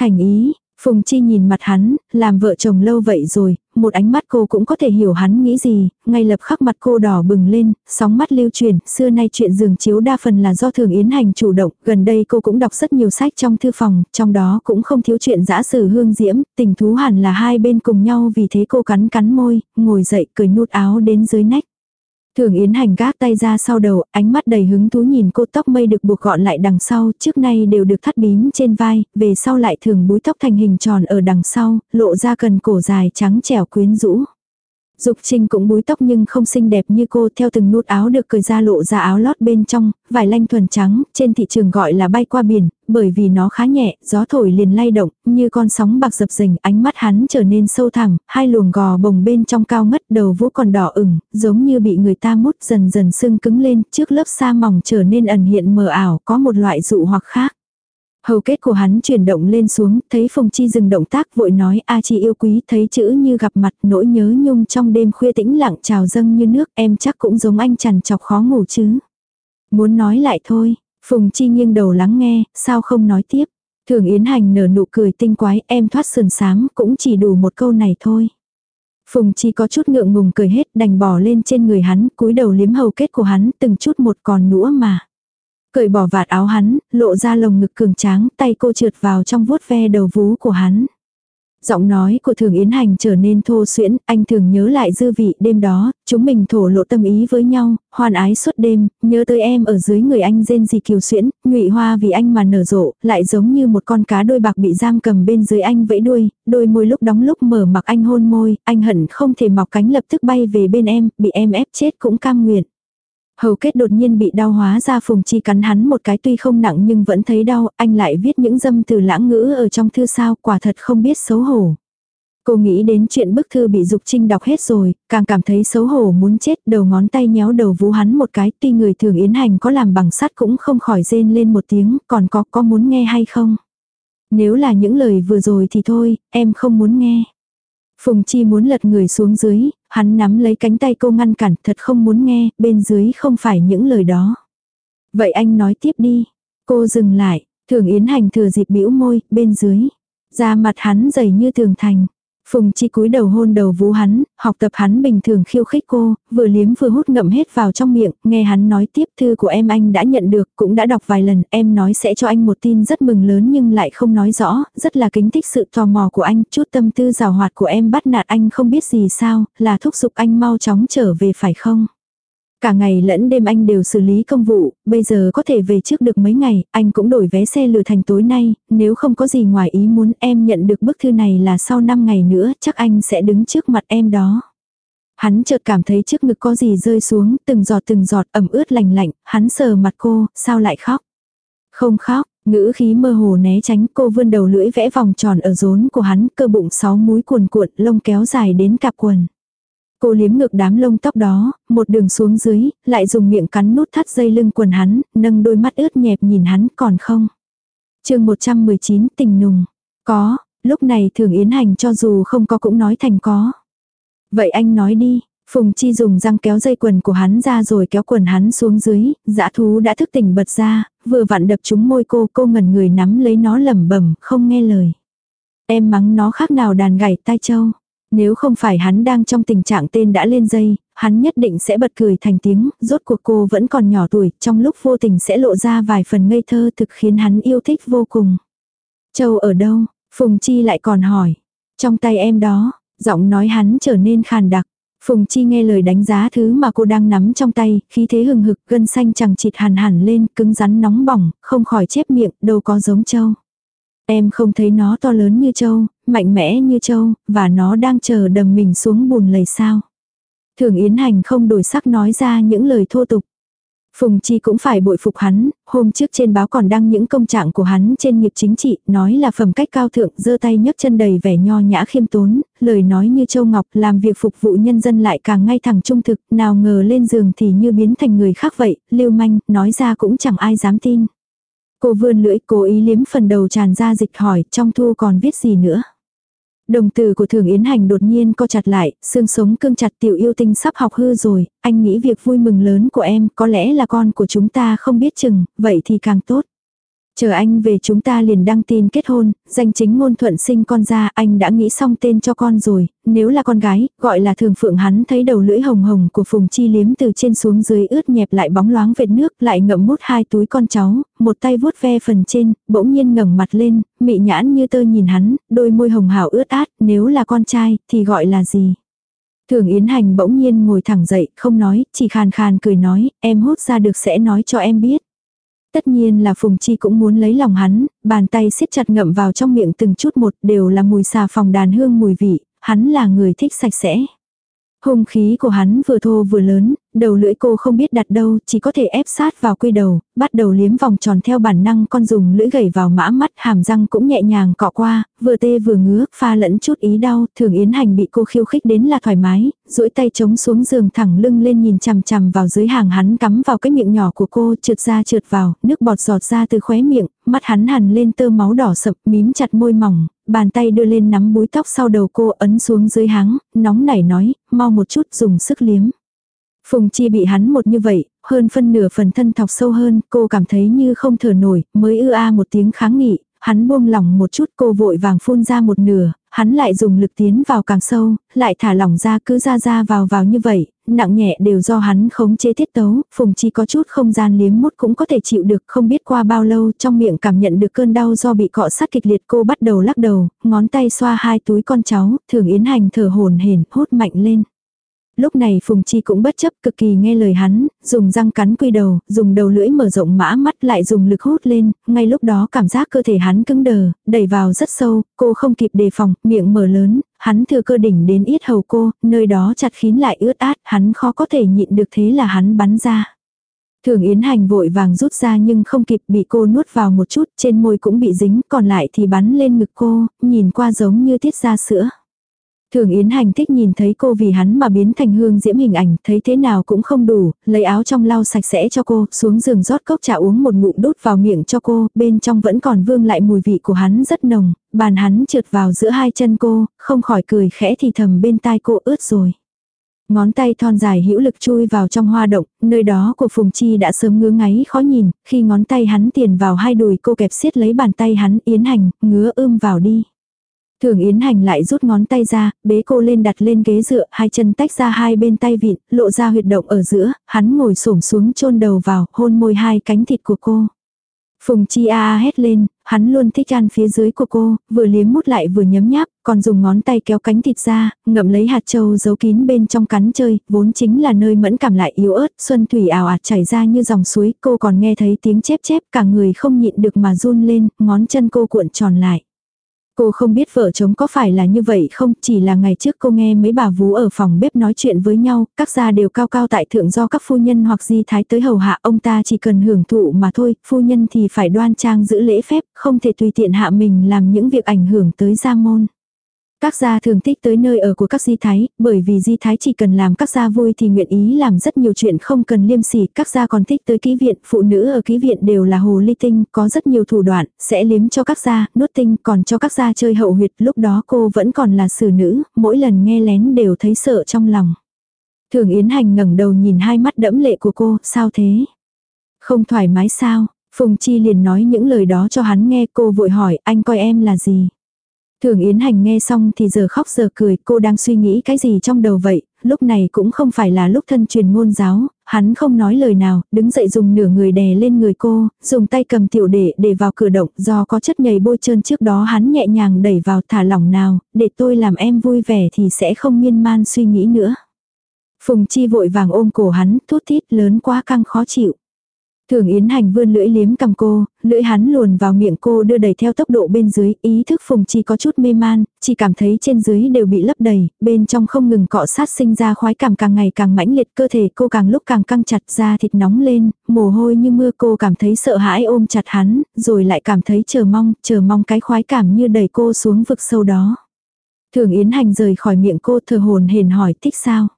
Thành ý, Phùng Chi nhìn mặt hắn, làm vợ chồng lâu vậy rồi, một ánh mắt cô cũng có thể hiểu hắn nghĩ gì, ngay lập khắc mặt cô đỏ bừng lên, sóng mắt lưu truyền, xưa nay chuyện giường chiếu đa phần là do Thường Yến Hành chủ động, gần đây cô cũng đọc rất nhiều sách trong thư phòng, trong đó cũng không thiếu chuyện giã sử hương diễm, tình thú hẳn là hai bên cùng nhau vì thế cô cắn cắn môi, ngồi dậy cười nút áo đến dưới nách. Thường Yến Hành gác tay ra sau đầu, ánh mắt đầy hứng thú nhìn cô tóc mây được buộc gọn lại đằng sau, trước nay đều được thắt bím trên vai, về sau lại thường búi tóc thành hình tròn ở đằng sau, lộ ra cần cổ dài trắng trẻo quyến rũ. Dục Trinh cũng búi tóc nhưng không xinh đẹp như cô theo từng nút áo được cởi ra lộ ra áo lót bên trong, vải lanh thuần trắng, trên thị trường gọi là bay qua biển, bởi vì nó khá nhẹ, gió thổi liền lay động, như con sóng bạc dập dềnh, ánh mắt hắn trở nên sâu thẳm, hai luồng gò bồng bên trong cao ngất đầu vũ còn đỏ ửng, giống như bị người ta mút dần dần sưng cứng lên, trước lớp sa mỏng trở nên ẩn hiện mờ ảo, có một loại dụ hoặc khác. Hầu kết của hắn chuyển động lên xuống, thấy Phùng Chi dừng động tác vội nói A Chi yêu quý, thấy chữ như gặp mặt nỗi nhớ nhung trong đêm khuya tĩnh lặng trào dâng như nước, em chắc cũng giống anh chằn chọc khó ngủ chứ. Muốn nói lại thôi, Phùng Chi nghiêng đầu lắng nghe, sao không nói tiếp. Thường Yến Hành nở nụ cười tinh quái, em thoát sườn sáng, cũng chỉ đủ một câu này thôi. Phùng Chi có chút ngượng ngùng cười hết, đành bỏ lên trên người hắn, cúi đầu liếm hầu kết của hắn, từng chút một còn nữa mà. Cởi bỏ vạt áo hắn, lộ ra lồng ngực cường tráng, tay cô trượt vào trong vuốt ve đầu vú của hắn. Giọng nói của Thường Yến Hành trở nên thô xuyễn, anh thường nhớ lại dư vị đêm đó, chúng mình thổ lộ tâm ý với nhau, hoàn ái suốt đêm, nhớ tới em ở dưới người anh rên gì kiều xuyễn, nhụy hoa vì anh mà nở rộ, lại giống như một con cá đôi bạc bị giam cầm bên dưới anh vẫy đuôi, đôi môi lúc đóng lúc mở mặc anh hôn môi, anh hận không thể mọc cánh lập tức bay về bên em, bị em ép chết cũng cam nguyện. Hầu kết đột nhiên bị đau hóa ra phùng chi cắn hắn một cái tuy không nặng nhưng vẫn thấy đau, anh lại viết những dâm từ lãng ngữ ở trong thư sao, quả thật không biết xấu hổ. Cô nghĩ đến chuyện bức thư bị Dục Trinh đọc hết rồi, càng cảm thấy xấu hổ muốn chết, đầu ngón tay nhéo đầu vú hắn một cái, tuy người thường yến hành có làm bằng sắt cũng không khỏi rên lên một tiếng, còn có có muốn nghe hay không? Nếu là những lời vừa rồi thì thôi, em không muốn nghe. Phùng Chi muốn lật người xuống dưới, hắn nắm lấy cánh tay cô ngăn cản thật không muốn nghe, bên dưới không phải những lời đó. Vậy anh nói tiếp đi. Cô dừng lại, thường yến hành thừa dịp bĩu môi, bên dưới. Da mặt hắn dày như tường thành. Phùng Chi cúi đầu hôn đầu vú hắn, học tập hắn bình thường khiêu khích cô, vừa liếm vừa hút ngậm hết vào trong miệng, nghe hắn nói tiếp thư của em anh đã nhận được, cũng đã đọc vài lần, em nói sẽ cho anh một tin rất mừng lớn nhưng lại không nói rõ, rất là kính thích sự tò mò của anh, chút tâm tư rào hoạt của em bắt nạt anh không biết gì sao, là thúc giục anh mau chóng trở về phải không? Cả ngày lẫn đêm anh đều xử lý công vụ, bây giờ có thể về trước được mấy ngày, anh cũng đổi vé xe lừa thành tối nay, nếu không có gì ngoài ý muốn em nhận được bức thư này là sau 5 ngày nữa, chắc anh sẽ đứng trước mặt em đó. Hắn chợt cảm thấy trước ngực có gì rơi xuống, từng giọt từng giọt ẩm ướt lành lạnh, hắn sờ mặt cô, sao lại khóc? Không khóc, ngữ khí mơ hồ né tránh cô vươn đầu lưỡi vẽ vòng tròn ở rốn của hắn, cơ bụng sáu múi cuồn cuộn, lông kéo dài đến cạp quần. Cô liếm ngược đám lông tóc đó, một đường xuống dưới, lại dùng miệng cắn nút thắt dây lưng quần hắn, nâng đôi mắt ướt nhẹp nhìn hắn còn không. chương 119 tình nùng. Có, lúc này thường yến hành cho dù không có cũng nói thành có. Vậy anh nói đi, Phùng Chi dùng răng kéo dây quần của hắn ra rồi kéo quần hắn xuống dưới, dã thú đã thức tỉnh bật ra, vừa vặn đập trúng môi cô, cô ngẩn người nắm lấy nó lẩm bẩm, không nghe lời. Em mắng nó khác nào đàn gảy tai châu. Nếu không phải hắn đang trong tình trạng tên đã lên dây, hắn nhất định sẽ bật cười thành tiếng, rốt cuộc cô vẫn còn nhỏ tuổi, trong lúc vô tình sẽ lộ ra vài phần ngây thơ thực khiến hắn yêu thích vô cùng. Châu ở đâu? Phùng Chi lại còn hỏi. Trong tay em đó, giọng nói hắn trở nên khàn đặc. Phùng Chi nghe lời đánh giá thứ mà cô đang nắm trong tay, khí thế hừng hực, gân xanh chẳng chịt hàn hẳn lên, cứng rắn nóng bỏng, không khỏi chép miệng, đâu có giống châu. Em không thấy nó to lớn như châu, mạnh mẽ như châu, và nó đang chờ đầm mình xuống bùn lầy sao. Thường Yến Hành không đổi sắc nói ra những lời thô tục. Phùng Chi cũng phải bội phục hắn, hôm trước trên báo còn đăng những công trạng của hắn trên nghiệp chính trị, nói là phẩm cách cao thượng, giơ tay nhấc chân đầy vẻ nho nhã khiêm tốn, lời nói như châu ngọc, làm việc phục vụ nhân dân lại càng ngay thẳng trung thực, nào ngờ lên giường thì như biến thành người khác vậy, lưu manh, nói ra cũng chẳng ai dám tin. Cô vươn lưỡi cố ý liếm phần đầu tràn ra dịch hỏi trong thu còn viết gì nữa. Đồng từ của thường yến hành đột nhiên co chặt lại, xương sống cương chặt tiểu yêu tinh sắp học hư rồi, anh nghĩ việc vui mừng lớn của em có lẽ là con của chúng ta không biết chừng, vậy thì càng tốt. Chờ anh về chúng ta liền đăng tin kết hôn, danh chính ngôn thuận sinh con ra, anh đã nghĩ xong tên cho con rồi, nếu là con gái, gọi là thường phượng hắn thấy đầu lưỡi hồng hồng của Phùng Chi liếm từ trên xuống dưới ướt nhẹp lại bóng loáng vệt nước, lại ngậm mút hai túi con cháu, một tay vuốt ve phần trên, bỗng nhiên ngẩng mặt lên, mị nhãn như tơ nhìn hắn, đôi môi hồng hào ướt át, nếu là con trai, thì gọi là gì? Thường Yến Hành bỗng nhiên ngồi thẳng dậy, không nói, chỉ khàn khàn cười nói, em hút ra được sẽ nói cho em biết. Tất nhiên là Phùng Chi cũng muốn lấy lòng hắn, bàn tay siết chặt ngậm vào trong miệng từng chút một đều là mùi xà phòng đàn hương mùi vị, hắn là người thích sạch sẽ. hùng khí của hắn vừa thô vừa lớn, đầu lưỡi cô không biết đặt đâu, chỉ có thể ép sát vào quy đầu, bắt đầu liếm vòng tròn theo bản năng con dùng lưỡi gẩy vào mã mắt, hàm răng cũng nhẹ nhàng cọ qua, vừa tê vừa ngứa, pha lẫn chút ý đau, thường yến hành bị cô khiêu khích đến là thoải mái, duỗi tay chống xuống giường thẳng lưng lên nhìn chằm chằm vào dưới hàng hắn cắm vào cái miệng nhỏ của cô, trượt ra trượt vào, nước bọt giọt ra từ khóe miệng, mắt hắn hằn lên tơ máu đỏ sậm, mím chặt môi mỏng, bàn tay đưa lên nắm búi tóc sau đầu cô ấn xuống dưới háng, nóng nảy nói, mau một chút dùng sức liếm. Phùng Chi bị hắn một như vậy, hơn phân nửa phần thân thọc sâu hơn, cô cảm thấy như không thở nổi, mới ư a một tiếng kháng nghị, hắn buông lỏng một chút cô vội vàng phun ra một nửa, hắn lại dùng lực tiến vào càng sâu, lại thả lỏng ra cứ ra ra vào vào như vậy, nặng nhẹ đều do hắn khống chế tiết tấu, Phùng Chi có chút không gian liếm mút cũng có thể chịu được, không biết qua bao lâu trong miệng cảm nhận được cơn đau do bị cọ sát kịch liệt cô bắt đầu lắc đầu, ngón tay xoa hai túi con cháu, thường yến hành thở hồn hển hốt mạnh lên. Lúc này Phùng Chi cũng bất chấp cực kỳ nghe lời hắn, dùng răng cắn quy đầu, dùng đầu lưỡi mở rộng mã mắt lại dùng lực hút lên, ngay lúc đó cảm giác cơ thể hắn cứng đờ, đẩy vào rất sâu, cô không kịp đề phòng, miệng mở lớn, hắn thừa cơ đỉnh đến yết hầu cô, nơi đó chặt kín lại ướt át, hắn khó có thể nhịn được thế là hắn bắn ra. Thường Yến Hành vội vàng rút ra nhưng không kịp bị cô nuốt vào một chút, trên môi cũng bị dính, còn lại thì bắn lên ngực cô, nhìn qua giống như tiết ra sữa. Thường Yến Hành thích nhìn thấy cô vì hắn mà biến thành hương diễm hình ảnh, thấy thế nào cũng không đủ, lấy áo trong lau sạch sẽ cho cô, xuống giường rót cốc trà uống một ngụm đút vào miệng cho cô, bên trong vẫn còn vương lại mùi vị của hắn rất nồng, bàn hắn trượt vào giữa hai chân cô, không khỏi cười khẽ thì thầm bên tai cô ướt rồi. Ngón tay thon dài hữu lực chui vào trong hoa động, nơi đó của Phùng Chi đã sớm ngứa ngáy khó nhìn, khi ngón tay hắn tiền vào hai đùi cô kẹp siết lấy bàn tay hắn yến hành, ngứa ưm vào đi. Thường Yến Hành lại rút ngón tay ra, bế cô lên đặt lên ghế dựa, hai chân tách ra hai bên tay vịn, lộ ra huyệt động ở giữa, hắn ngồi xổm xuống chôn đầu vào, hôn môi hai cánh thịt của cô. Phùng Chi a a hét lên, hắn luôn thích ăn phía dưới của cô, vừa liếm mút lại vừa nhấm nháp, còn dùng ngón tay kéo cánh thịt ra, ngậm lấy hạt châu giấu kín bên trong cắn chơi, vốn chính là nơi mẫn cảm lại yếu ớt, xuân thủy ảo ạt chảy ra như dòng suối, cô còn nghe thấy tiếng chép chép, cả người không nhịn được mà run lên, ngón chân cô cuộn tròn lại. Cô không biết vợ chồng có phải là như vậy không, chỉ là ngày trước cô nghe mấy bà vú ở phòng bếp nói chuyện với nhau, các gia đều cao cao tại thượng do các phu nhân hoặc di thái tới hầu hạ ông ta chỉ cần hưởng thụ mà thôi, phu nhân thì phải đoan trang giữ lễ phép, không thể tùy tiện hạ mình làm những việc ảnh hưởng tới gia môn. Các gia thường thích tới nơi ở của các di thái, bởi vì di thái chỉ cần làm các gia vui thì nguyện ý làm rất nhiều chuyện không cần liêm sỉ. Các gia còn thích tới ký viện, phụ nữ ở ký viện đều là hồ ly tinh, có rất nhiều thủ đoạn, sẽ liếm cho các gia, nuốt tinh, còn cho các gia chơi hậu huyệt. Lúc đó cô vẫn còn là xử nữ, mỗi lần nghe lén đều thấy sợ trong lòng. Thường Yến Hành ngẩng đầu nhìn hai mắt đẫm lệ của cô, sao thế? Không thoải mái sao? Phùng Chi liền nói những lời đó cho hắn nghe cô vội hỏi anh coi em là gì? Thường Yến Hành nghe xong thì giờ khóc giờ cười, cô đang suy nghĩ cái gì trong đầu vậy, lúc này cũng không phải là lúc thân truyền ngôn giáo, hắn không nói lời nào, đứng dậy dùng nửa người đè lên người cô, dùng tay cầm tiểu đệ để vào cửa động, do có chất nhầy bôi trơn trước đó hắn nhẹ nhàng đẩy vào thả lỏng nào, để tôi làm em vui vẻ thì sẽ không miên man suy nghĩ nữa. Phùng Chi vội vàng ôm cổ hắn, thút thít lớn quá căng khó chịu. Thường Yến Hành vươn lưỡi liếm cầm cô, lưỡi hắn luồn vào miệng cô đưa đầy theo tốc độ bên dưới, ý thức Phùng Chi có chút mê man, chỉ cảm thấy trên dưới đều bị lấp đầy, bên trong không ngừng cọ sát sinh ra khoái cảm càng ngày càng mãnh liệt, cơ thể cô càng lúc càng căng chặt ra thịt nóng lên, mồ hôi như mưa cô cảm thấy sợ hãi ôm chặt hắn, rồi lại cảm thấy chờ mong, chờ mong cái khoái cảm như đẩy cô xuống vực sâu đó. Thường Yến Hành rời khỏi miệng cô thờ hồn hền hỏi thích sao?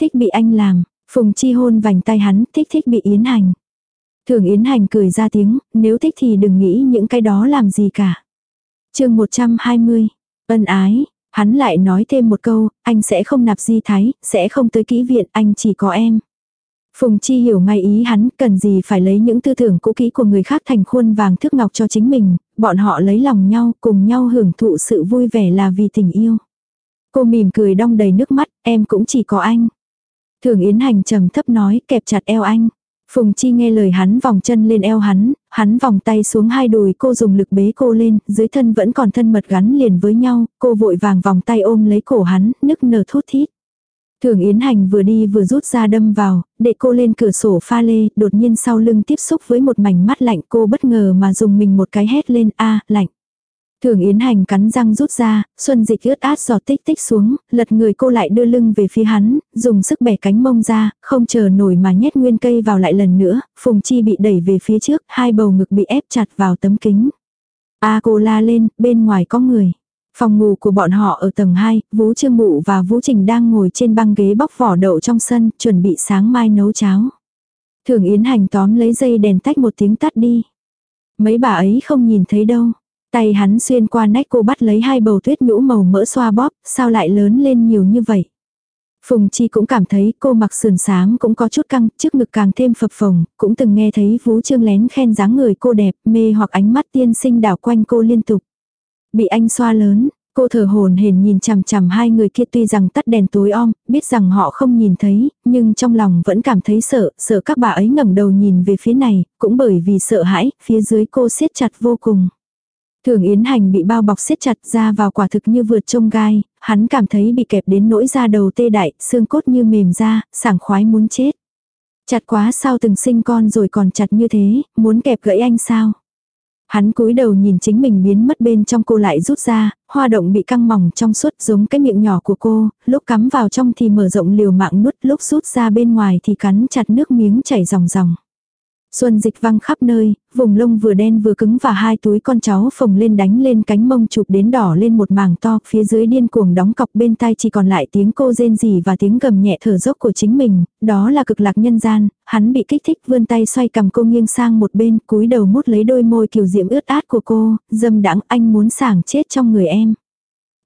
Thích bị anh làm, Phùng Chi hôn vành tay hắn, thích thích bị Yến Hành. Thường Yến Hành cười ra tiếng, nếu thích thì đừng nghĩ những cái đó làm gì cả. chương 120, ân ái, hắn lại nói thêm một câu, anh sẽ không nạp di thái, sẽ không tới kỹ viện, anh chỉ có em. Phùng Chi hiểu ngay ý hắn, cần gì phải lấy những tư tưởng cũ kỹ của người khác thành khuôn vàng thước ngọc cho chính mình, bọn họ lấy lòng nhau, cùng nhau hưởng thụ sự vui vẻ là vì tình yêu. Cô mỉm cười đong đầy nước mắt, em cũng chỉ có anh. Thường Yến Hành trầm thấp nói, kẹp chặt eo anh. Phùng Chi nghe lời hắn vòng chân lên eo hắn, hắn vòng tay xuống hai đùi cô dùng lực bế cô lên, dưới thân vẫn còn thân mật gắn liền với nhau, cô vội vàng vòng tay ôm lấy cổ hắn, nức nở thút thít. Thường Yến Hành vừa đi vừa rút ra đâm vào, để cô lên cửa sổ pha lê, đột nhiên sau lưng tiếp xúc với một mảnh mắt lạnh cô bất ngờ mà dùng mình một cái hét lên a lạnh. Thường Yến Hành cắn răng rút ra, Xuân Dịch ướt át giọt tích tích xuống, lật người cô lại đưa lưng về phía hắn, dùng sức bẻ cánh mông ra, không chờ nổi mà nhét nguyên cây vào lại lần nữa, Phùng Chi bị đẩy về phía trước, hai bầu ngực bị ép chặt vào tấm kính. A cô la lên, bên ngoài có người. Phòng ngủ của bọn họ ở tầng 2, Vũ Trương Mụ và Vũ Trình đang ngồi trên băng ghế bóc vỏ đậu trong sân, chuẩn bị sáng mai nấu cháo. Thường Yến Hành tóm lấy dây đèn tách một tiếng tắt đi. Mấy bà ấy không nhìn thấy đâu. Tay hắn xuyên qua nách cô bắt lấy hai bầu tuyết nhũ màu mỡ xoa bóp, sao lại lớn lên nhiều như vậy. Phùng Chi cũng cảm thấy cô mặc sườn sáng cũng có chút căng, trước ngực càng thêm phập phồng, cũng từng nghe thấy vú Trương lén khen dáng người cô đẹp, mê hoặc ánh mắt tiên sinh đảo quanh cô liên tục. Bị anh xoa lớn, cô thở hồn hển nhìn chằm chằm hai người kia tuy rằng tắt đèn tối om, biết rằng họ không nhìn thấy, nhưng trong lòng vẫn cảm thấy sợ, sợ các bà ấy ngẩng đầu nhìn về phía này, cũng bởi vì sợ hãi, phía dưới cô siết chặt vô cùng. Thường Yến Hành bị bao bọc siết chặt ra vào quả thực như vượt trông gai, hắn cảm thấy bị kẹp đến nỗi da đầu tê đại, xương cốt như mềm ra, sảng khoái muốn chết. Chặt quá sao từng sinh con rồi còn chặt như thế, muốn kẹp gãy anh sao? Hắn cúi đầu nhìn chính mình biến mất bên trong cô lại rút ra, hoa động bị căng mỏng trong suốt giống cái miệng nhỏ của cô, lúc cắm vào trong thì mở rộng liều mạng nuốt, lúc rút ra bên ngoài thì cắn chặt nước miếng chảy ròng ròng. Xuân dịch văng khắp nơi, vùng lông vừa đen vừa cứng và hai túi con cháu phồng lên đánh lên cánh mông chụp đến đỏ lên một mảng to, phía dưới điên cuồng đóng cọc bên tai chỉ còn lại tiếng cô rên rỉ và tiếng gầm nhẹ thở dốc của chính mình, đó là cực lạc nhân gian, hắn bị kích thích vươn tay xoay cầm cô nghiêng sang một bên, cúi đầu mút lấy đôi môi kiều diễm ướt át của cô, dâm đãng anh muốn sảng chết trong người em.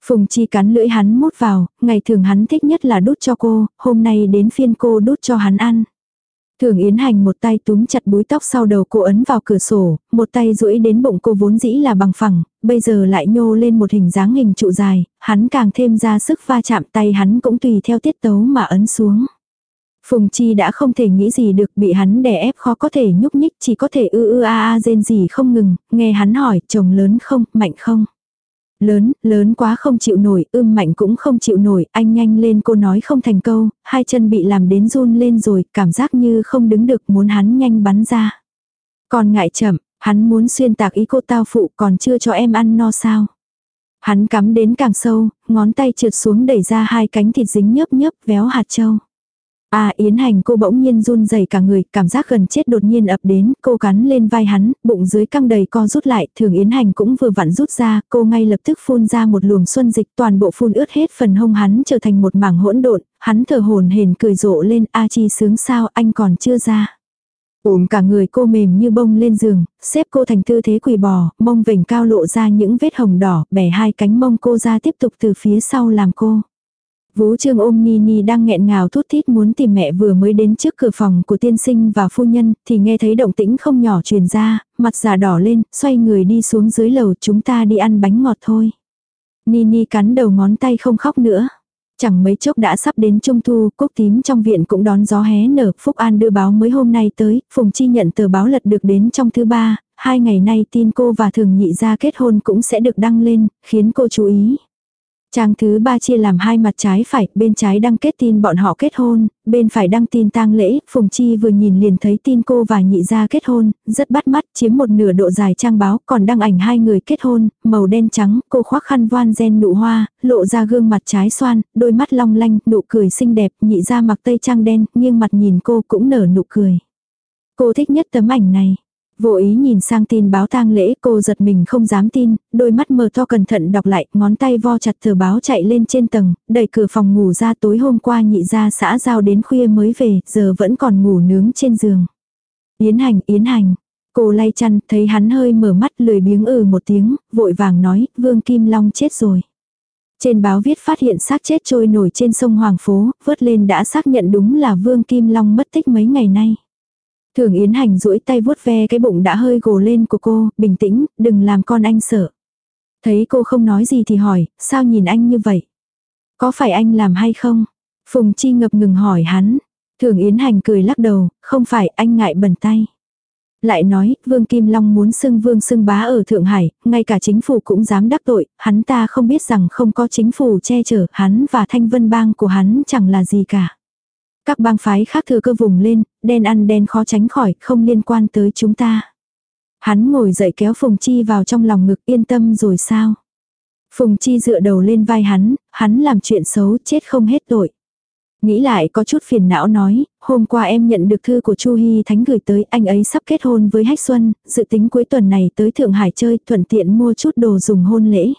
Phùng Chi cắn lưỡi hắn mút vào, ngày thường hắn thích nhất là đút cho cô, hôm nay đến phiên cô đút cho hắn ăn. Thường Yến Hành một tay túm chặt búi tóc sau đầu cô ấn vào cửa sổ, một tay duỗi đến bụng cô vốn dĩ là bằng phẳng, bây giờ lại nhô lên một hình dáng hình trụ dài, hắn càng thêm ra sức va chạm tay hắn cũng tùy theo tiết tấu mà ấn xuống. Phùng Chi đã không thể nghĩ gì được bị hắn đè ép khó có thể nhúc nhích chỉ có thể ư ư a a rên gì không ngừng, nghe hắn hỏi chồng lớn không, mạnh không. Lớn, lớn quá không chịu nổi, ưm mạnh cũng không chịu nổi, anh nhanh lên cô nói không thành câu, hai chân bị làm đến run lên rồi, cảm giác như không đứng được muốn hắn nhanh bắn ra. Còn ngại chậm, hắn muốn xuyên tạc ý cô tao phụ còn chưa cho em ăn no sao. Hắn cắm đến càng sâu, ngón tay trượt xuống đẩy ra hai cánh thịt dính nhớp nhớp véo hạt châu. À Yến Hành cô bỗng nhiên run rẩy cả người, cảm giác gần chết đột nhiên ập đến, cô cắn lên vai hắn, bụng dưới căng đầy co rút lại, thường Yến Hành cũng vừa vặn rút ra, cô ngay lập tức phun ra một luồng xuân dịch toàn bộ phun ướt hết phần hông hắn trở thành một mảng hỗn độn, hắn thở hồn hển cười rộ lên, a chi sướng sao anh còn chưa ra. Ôm cả người cô mềm như bông lên giường, xếp cô thành tư thế quỳ bò, mông vểnh cao lộ ra những vết hồng đỏ, bẻ hai cánh mông cô ra tiếp tục từ phía sau làm cô. Vũ Trương ôm Nini đang nghẹn ngào thút thít muốn tìm mẹ vừa mới đến trước cửa phòng của tiên sinh và phu nhân, thì nghe thấy động tĩnh không nhỏ truyền ra, mặt già đỏ lên, xoay người đi xuống dưới lầu chúng ta đi ăn bánh ngọt thôi. Nini cắn đầu ngón tay không khóc nữa. Chẳng mấy chốc đã sắp đến trung thu, cúc tím trong viện cũng đón gió hé nở, Phúc An đưa báo mới hôm nay tới, Phùng Chi nhận tờ báo lật được đến trong thứ ba, hai ngày nay tin cô và thường nhị ra kết hôn cũng sẽ được đăng lên, khiến cô chú ý, Trang thứ ba chia làm hai mặt trái phải, bên trái đăng kết tin bọn họ kết hôn, bên phải đăng tin tang lễ, Phùng Chi vừa nhìn liền thấy tin cô và nhị gia kết hôn, rất bắt mắt, chiếm một nửa độ dài trang báo, còn đăng ảnh hai người kết hôn, màu đen trắng, cô khoác khăn voan gen nụ hoa, lộ ra gương mặt trái xoan, đôi mắt long lanh, nụ cười xinh đẹp, nhị gia mặc tây trang đen, nghiêng mặt nhìn cô cũng nở nụ cười. Cô thích nhất tấm ảnh này. Vô ý nhìn sang tin báo tang lễ cô giật mình không dám tin, đôi mắt mờ to cẩn thận đọc lại, ngón tay vo chặt tờ báo chạy lên trên tầng, đẩy cửa phòng ngủ ra tối hôm qua nhị ra xã giao đến khuya mới về, giờ vẫn còn ngủ nướng trên giường. Yến hành, yến hành. Cô lay chăn, thấy hắn hơi mở mắt lười biếng ừ một tiếng, vội vàng nói, Vương Kim Long chết rồi. Trên báo viết phát hiện xác chết trôi nổi trên sông Hoàng Phố, vớt lên đã xác nhận đúng là Vương Kim Long mất tích mấy ngày nay. Thường Yến Hành duỗi tay vuốt ve cái bụng đã hơi gồ lên của cô, bình tĩnh, đừng làm con anh sợ. Thấy cô không nói gì thì hỏi, sao nhìn anh như vậy? Có phải anh làm hay không? Phùng Chi ngập ngừng hỏi hắn. Thường Yến Hành cười lắc đầu, không phải anh ngại bẩn tay. Lại nói, Vương Kim Long muốn xưng vương xưng bá ở Thượng Hải, ngay cả chính phủ cũng dám đắc tội, hắn ta không biết rằng không có chính phủ che chở, hắn và thanh vân bang của hắn chẳng là gì cả. Các bang phái khác thừa cơ vùng lên, đen ăn đen khó tránh khỏi, không liên quan tới chúng ta. Hắn ngồi dậy kéo Phùng Chi vào trong lòng ngực yên tâm rồi sao. Phùng Chi dựa đầu lên vai hắn, hắn làm chuyện xấu chết không hết tội. Nghĩ lại có chút phiền não nói, hôm qua em nhận được thư của Chu Hy Thánh gửi tới, anh ấy sắp kết hôn với Hách Xuân, dự tính cuối tuần này tới Thượng Hải chơi, thuận tiện mua chút đồ dùng hôn lễ.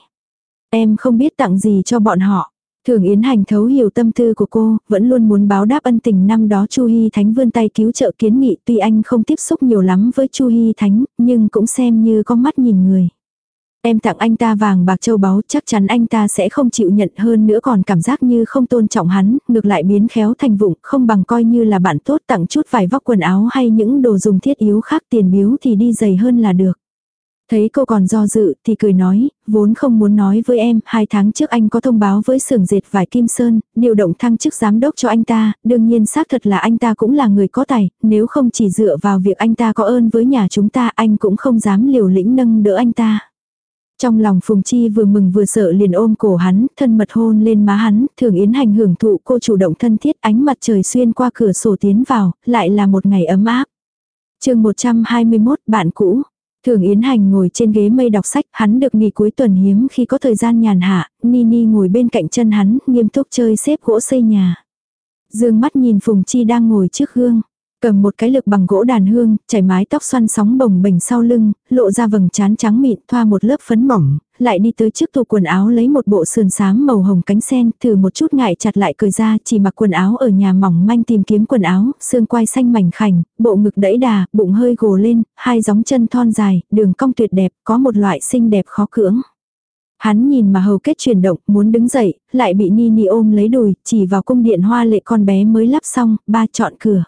Em không biết tặng gì cho bọn họ. Thường Yến Hành thấu hiểu tâm tư của cô, vẫn luôn muốn báo đáp ân tình năm đó Chu Hy Thánh vươn tay cứu trợ kiến nghị tuy anh không tiếp xúc nhiều lắm với Chu Hy Thánh, nhưng cũng xem như có mắt nhìn người. Em tặng anh ta vàng bạc châu báu chắc chắn anh ta sẽ không chịu nhận hơn nữa còn cảm giác như không tôn trọng hắn, ngược lại biến khéo thành vụng, không bằng coi như là bạn tốt tặng chút vài vóc quần áo hay những đồ dùng thiết yếu khác tiền biếu thì đi dày hơn là được. Thấy cô còn do dự thì cười nói, vốn không muốn nói với em, hai tháng trước anh có thông báo với xưởng dệt vải Kim Sơn, điều động thăng chức giám đốc cho anh ta, đương nhiên xác thật là anh ta cũng là người có tài, nếu không chỉ dựa vào việc anh ta có ơn với nhà chúng ta anh cũng không dám liều lĩnh nâng đỡ anh ta. Trong lòng Phùng Chi vừa mừng vừa sợ liền ôm cổ hắn, thân mật hôn lên má hắn, thường yến hành hưởng thụ cô chủ động thân thiết ánh mặt trời xuyên qua cửa sổ tiến vào, lại là một ngày ấm áp. chương 121 bạn cũ. Thường Yến Hành ngồi trên ghế mây đọc sách, hắn được nghỉ cuối tuần hiếm khi có thời gian nhàn hạ, Nini ngồi bên cạnh chân hắn, nghiêm túc chơi xếp gỗ xây nhà. Dương mắt nhìn Phùng Chi đang ngồi trước gương. Cầm một cái lực bằng gỗ đàn hương, chảy mái tóc xoăn sóng bồng bềnh sau lưng, lộ ra vầng trán trắng mịn, thoa một lớp phấn mỏng, lại đi tới trước tủ quần áo lấy một bộ sườn xám màu hồng cánh sen, thử một chút ngại chặt lại cười ra, chỉ mặc quần áo ở nhà mỏng manh tìm kiếm quần áo, xương quai xanh mảnh khảnh, bộ ngực đẫy đà, bụng hơi gồ lên, hai gióng chân thon dài, đường cong tuyệt đẹp, có một loại xinh đẹp khó cưỡng. Hắn nhìn mà hầu kết chuyển động, muốn đứng dậy, lại bị Nini ôm lấy đùi, chỉ vào cung điện hoa lệ con bé mới lắp xong, ba chọn cửa.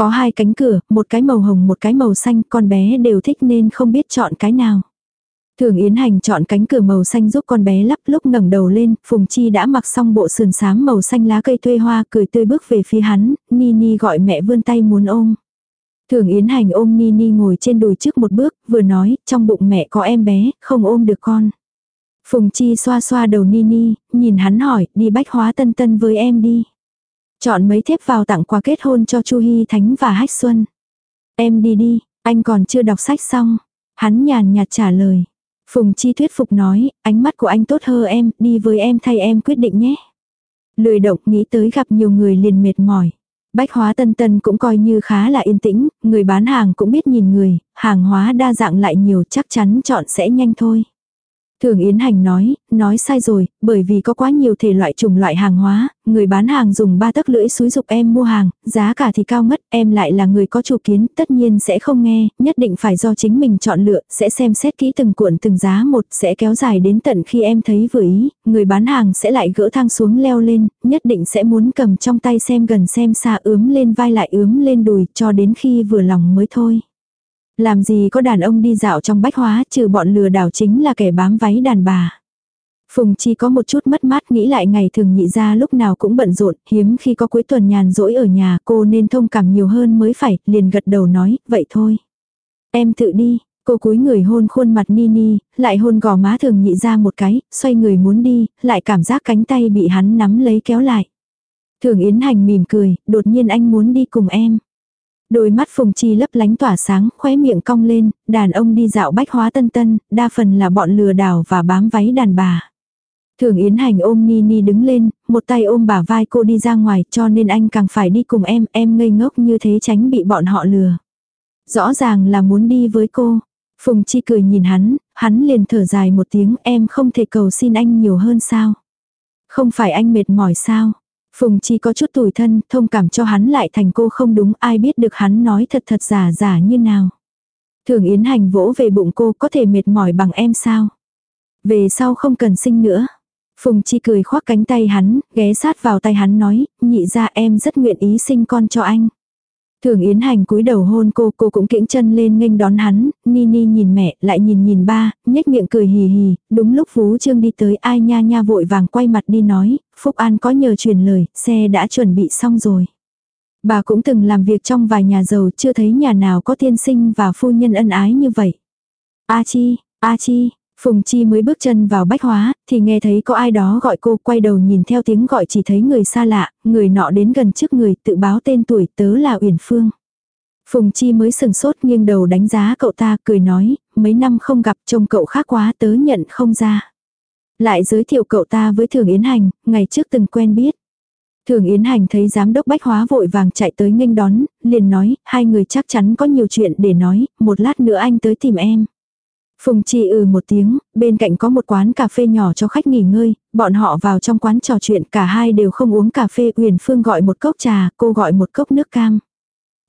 Có hai cánh cửa, một cái màu hồng một cái màu xanh, con bé đều thích nên không biết chọn cái nào. Thường Yến Hành chọn cánh cửa màu xanh giúp con bé lắp lúc ngẩng đầu lên, Phùng Chi đã mặc xong bộ sườn xám màu xanh lá cây thuê hoa cười tươi bước về phía hắn, Nini gọi mẹ vươn tay muốn ôm. Thường Yến Hành ôm Nini ngồi trên đùi trước một bước, vừa nói, trong bụng mẹ có em bé, không ôm được con. Phùng Chi xoa xoa đầu Nini, nhìn hắn hỏi, đi bách hóa tân tân với em đi. Chọn mấy thiếp vào tặng quà kết hôn cho Chu Hy Thánh và Hách Xuân. Em đi đi, anh còn chưa đọc sách xong. Hắn nhàn nhạt trả lời. Phùng Chi thuyết phục nói, ánh mắt của anh tốt hơn em, đi với em thay em quyết định nhé. Lười động nghĩ tới gặp nhiều người liền mệt mỏi. Bách hóa tân tân cũng coi như khá là yên tĩnh, người bán hàng cũng biết nhìn người, hàng hóa đa dạng lại nhiều chắc chắn chọn sẽ nhanh thôi. Thường Yến Hành nói, nói sai rồi, bởi vì có quá nhiều thể loại chủng loại hàng hóa, người bán hàng dùng ba tấc lưỡi xúi dục em mua hàng, giá cả thì cao ngất, em lại là người có chủ kiến, tất nhiên sẽ không nghe, nhất định phải do chính mình chọn lựa, sẽ xem xét kỹ từng cuộn từng giá một, sẽ kéo dài đến tận khi em thấy vừa ý, người bán hàng sẽ lại gỡ thang xuống leo lên, nhất định sẽ muốn cầm trong tay xem gần xem xa ướm lên vai lại ướm lên đùi, cho đến khi vừa lòng mới thôi. Làm gì có đàn ông đi dạo trong bách hóa trừ bọn lừa đảo chính là kẻ bám váy đàn bà. Phùng Chi có một chút mất mát nghĩ lại ngày thường nhị ra lúc nào cũng bận rộn, hiếm khi có cuối tuần nhàn rỗi ở nhà cô nên thông cảm nhiều hơn mới phải, liền gật đầu nói, vậy thôi. Em tự đi, cô cúi người hôn khuôn mặt Nini, lại hôn gò má thường nhị ra một cái, xoay người muốn đi, lại cảm giác cánh tay bị hắn nắm lấy kéo lại. Thường Yến Hành mỉm cười, đột nhiên anh muốn đi cùng em. Đôi mắt Phùng Chi lấp lánh tỏa sáng, khóe miệng cong lên, đàn ông đi dạo bách hóa tân tân, đa phần là bọn lừa đảo và bám váy đàn bà. Thường Yến Hành ôm Nini đứng lên, một tay ôm bả vai cô đi ra ngoài cho nên anh càng phải đi cùng em, em ngây ngốc như thế tránh bị bọn họ lừa. Rõ ràng là muốn đi với cô. Phùng Chi cười nhìn hắn, hắn liền thở dài một tiếng em không thể cầu xin anh nhiều hơn sao. Không phải anh mệt mỏi sao. Phùng Chi có chút tủi thân, thông cảm cho hắn lại thành cô không đúng ai biết được hắn nói thật thật giả giả như nào. Thường Yến Hành vỗ về bụng cô có thể mệt mỏi bằng em sao. Về sau không cần sinh nữa. Phùng Chi cười khoác cánh tay hắn, ghé sát vào tay hắn nói, nhị ra em rất nguyện ý sinh con cho anh. Thường Yến Hành cúi đầu hôn cô, cô cũng kiễng chân lên nghênh đón hắn, Nini nhìn mẹ, lại nhìn nhìn ba, nhếch miệng cười hì hì, đúng lúc Phú Trương đi tới ai nha nha vội vàng quay mặt đi nói, Phúc An có nhờ truyền lời, xe đã chuẩn bị xong rồi. Bà cũng từng làm việc trong vài nhà giàu chưa thấy nhà nào có tiên sinh và phu nhân ân ái như vậy. A Chi, A Chi, Phùng Chi mới bước chân vào bách hóa, thì nghe thấy có ai đó gọi cô quay đầu nhìn theo tiếng gọi chỉ thấy người xa lạ, người nọ đến gần trước người tự báo tên tuổi tớ là Uyển Phương. Phùng Chi mới sừng sốt nghiêng đầu đánh giá cậu ta cười nói, mấy năm không gặp trông cậu khác quá tớ nhận không ra. Lại giới thiệu cậu ta với Thường Yến Hành, ngày trước từng quen biết. Thường Yến Hành thấy giám đốc bách hóa vội vàng chạy tới nghênh đón, liền nói, hai người chắc chắn có nhiều chuyện để nói, một lát nữa anh tới tìm em. Phùng Chi ừ một tiếng, bên cạnh có một quán cà phê nhỏ cho khách nghỉ ngơi, bọn họ vào trong quán trò chuyện cả hai đều không uống cà phê, Uyển Phương gọi một cốc trà, cô gọi một cốc nước cam.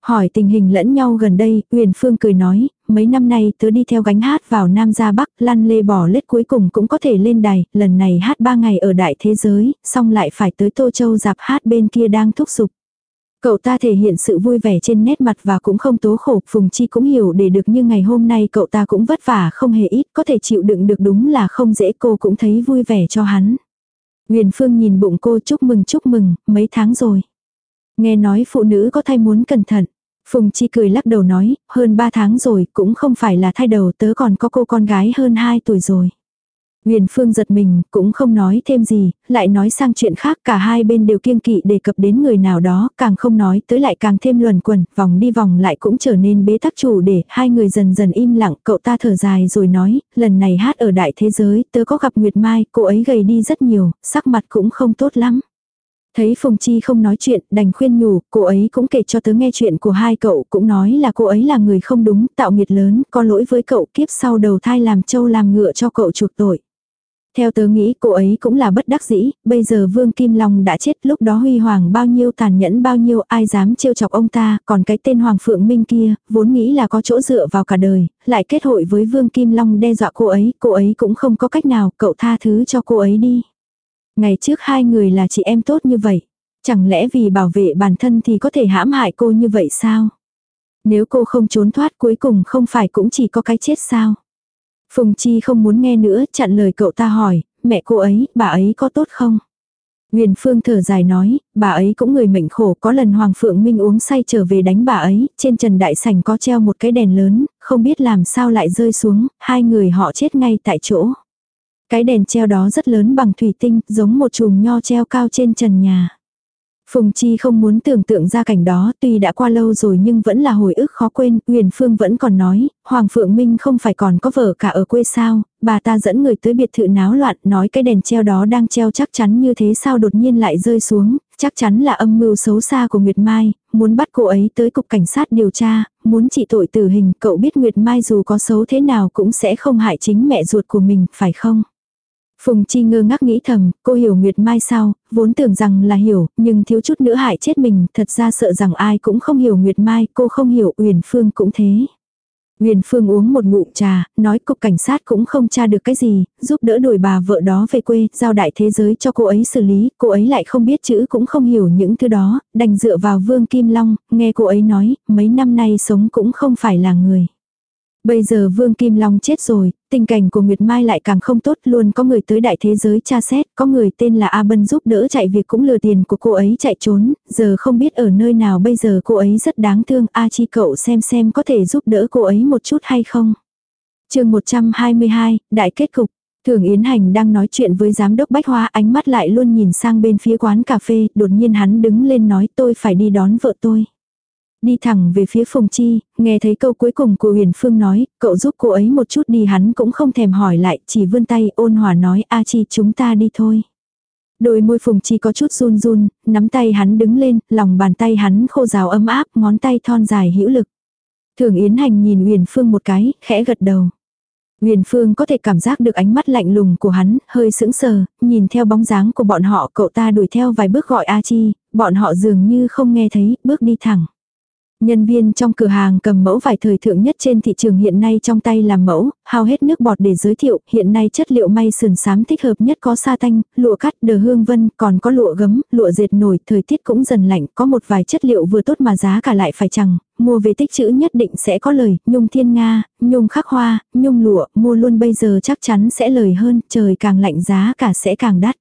Hỏi tình hình lẫn nhau gần đây, Uyển Phương cười nói, mấy năm nay tớ đi theo gánh hát vào Nam ra Bắc, lăn lê bỏ lết cuối cùng cũng có thể lên đài, lần này hát ba ngày ở đại thế giới, xong lại phải tới Tô Châu dạp hát bên kia đang thúc giục. Cậu ta thể hiện sự vui vẻ trên nét mặt và cũng không tố khổ, Phùng Chi cũng hiểu để được như ngày hôm nay cậu ta cũng vất vả không hề ít, có thể chịu đựng được đúng là không dễ cô cũng thấy vui vẻ cho hắn. Huyền Phương nhìn bụng cô chúc mừng chúc mừng, mấy tháng rồi. Nghe nói phụ nữ có thai muốn cẩn thận. Phùng Chi cười lắc đầu nói, hơn 3 tháng rồi, cũng không phải là thai đầu tớ còn có cô con gái hơn 2 tuổi rồi. Huyền Phương giật mình, cũng không nói thêm gì, lại nói sang chuyện khác cả hai bên đều kiêng kỵ đề cập đến người nào đó, càng không nói tới lại càng thêm luẩn quẩn, vòng đi vòng lại cũng trở nên bế tắc chủ để hai người dần dần im lặng, cậu ta thở dài rồi nói, lần này hát ở đại thế giới, tớ có gặp Nguyệt Mai, cô ấy gầy đi rất nhiều, sắc mặt cũng không tốt lắm. Thấy Phùng Chi không nói chuyện, đành khuyên nhủ, cô ấy cũng kể cho tớ nghe chuyện của hai cậu, cũng nói là cô ấy là người không đúng, tạo nghiệt lớn, có lỗi với cậu kiếp sau đầu thai làm trâu làm ngựa cho cậu chuộc tội. Theo tớ nghĩ cô ấy cũng là bất đắc dĩ, bây giờ Vương Kim Long đã chết lúc đó Huy Hoàng bao nhiêu tàn nhẫn bao nhiêu ai dám trêu chọc ông ta, còn cái tên Hoàng Phượng Minh kia, vốn nghĩ là có chỗ dựa vào cả đời, lại kết hội với Vương Kim Long đe dọa cô ấy, cô ấy cũng không có cách nào, cậu tha thứ cho cô ấy đi. Ngày trước hai người là chị em tốt như vậy, chẳng lẽ vì bảo vệ bản thân thì có thể hãm hại cô như vậy sao? Nếu cô không trốn thoát cuối cùng không phải cũng chỉ có cái chết sao? Phùng Chi không muốn nghe nữa, chặn lời cậu ta hỏi, mẹ cô ấy, bà ấy có tốt không? Huyền Phương thở dài nói, bà ấy cũng người mệnh khổ, có lần Hoàng Phượng Minh uống say trở về đánh bà ấy, trên trần đại sảnh có treo một cái đèn lớn, không biết làm sao lại rơi xuống, hai người họ chết ngay tại chỗ. Cái đèn treo đó rất lớn bằng thủy tinh, giống một chùm nho treo cao trên trần nhà. Phùng Chi không muốn tưởng tượng ra cảnh đó, tuy đã qua lâu rồi nhưng vẫn là hồi ức khó quên, Huyền Phương vẫn còn nói, Hoàng Phượng Minh không phải còn có vợ cả ở quê sao, bà ta dẫn người tới biệt thự náo loạn, nói cái đèn treo đó đang treo chắc chắn như thế sao đột nhiên lại rơi xuống, chắc chắn là âm mưu xấu xa của Nguyệt Mai, muốn bắt cô ấy tới cục cảnh sát điều tra, muốn trị tội tử hình, cậu biết Nguyệt Mai dù có xấu thế nào cũng sẽ không hại chính mẹ ruột của mình, phải không? Phùng Chi ngơ ngác nghĩ thầm, cô hiểu Nguyệt Mai sao, vốn tưởng rằng là hiểu, nhưng thiếu chút nữa hại chết mình, thật ra sợ rằng ai cũng không hiểu Nguyệt Mai, cô không hiểu Uyển Phương cũng thế. Uyển Phương uống một ngụm trà, nói cục cảnh sát cũng không tra được cái gì, giúp đỡ đuổi bà vợ đó về quê, giao đại thế giới cho cô ấy xử lý, cô ấy lại không biết chữ cũng không hiểu những thứ đó, đành dựa vào Vương Kim Long, nghe cô ấy nói, mấy năm nay sống cũng không phải là người. Bây giờ Vương Kim Long chết rồi, tình cảnh của Nguyệt Mai lại càng không tốt luôn có người tới đại thế giới tra xét, có người tên là A Bân giúp đỡ chạy việc cũng lừa tiền của cô ấy chạy trốn, giờ không biết ở nơi nào bây giờ cô ấy rất đáng thương, A Chi cậu xem xem có thể giúp đỡ cô ấy một chút hay không. chương 122, Đại kết cục. Thường Yến Hành đang nói chuyện với giám đốc Bách Hoa ánh mắt lại luôn nhìn sang bên phía quán cà phê, đột nhiên hắn đứng lên nói tôi phải đi đón vợ tôi. Đi thẳng về phía Phùng Chi, nghe thấy câu cuối cùng của Huyền Phương nói, cậu giúp cô ấy một chút đi hắn cũng không thèm hỏi lại, chỉ vươn tay ôn hòa nói A Chi chúng ta đi thôi. Đôi môi Phùng Chi có chút run run, nắm tay hắn đứng lên, lòng bàn tay hắn khô rào ấm áp, ngón tay thon dài hữu lực. Thường Yến Hành nhìn Huyền Phương một cái, khẽ gật đầu. Huyền Phương có thể cảm giác được ánh mắt lạnh lùng của hắn, hơi sững sờ, nhìn theo bóng dáng của bọn họ cậu ta đuổi theo vài bước gọi A Chi, bọn họ dường như không nghe thấy, bước đi thẳng. Nhân viên trong cửa hàng cầm mẫu vải thời thượng nhất trên thị trường hiện nay trong tay làm mẫu, hao hết nước bọt để giới thiệu, hiện nay chất liệu may sườn sám thích hợp nhất có sa tanh, lụa cắt, đờ hương vân, còn có lụa gấm, lụa dệt nổi, thời tiết cũng dần lạnh, có một vài chất liệu vừa tốt mà giá cả lại phải chăng mua về tích chữ nhất định sẽ có lời, nhung thiên nga, nhung khắc hoa, nhung lụa, mua luôn bây giờ chắc chắn sẽ lời hơn, trời càng lạnh giá cả sẽ càng đắt.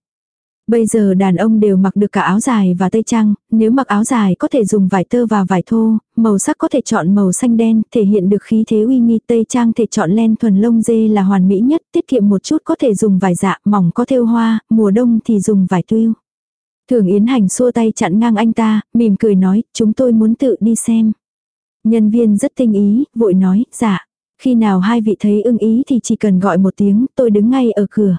Bây giờ đàn ông đều mặc được cả áo dài và tây trang, nếu mặc áo dài có thể dùng vải tơ và vải thô, màu sắc có thể chọn màu xanh đen, thể hiện được khí thế uy nghi tây trang thể chọn len thuần lông dê là hoàn mỹ nhất, tiết kiệm một chút có thể dùng vải dạ, mỏng có thêu hoa, mùa đông thì dùng vải tuyêu. Thường Yến Hành xua tay chặn ngang anh ta, mỉm cười nói, chúng tôi muốn tự đi xem. Nhân viên rất tinh ý, vội nói, dạ. Khi nào hai vị thấy ưng ý thì chỉ cần gọi một tiếng, tôi đứng ngay ở cửa.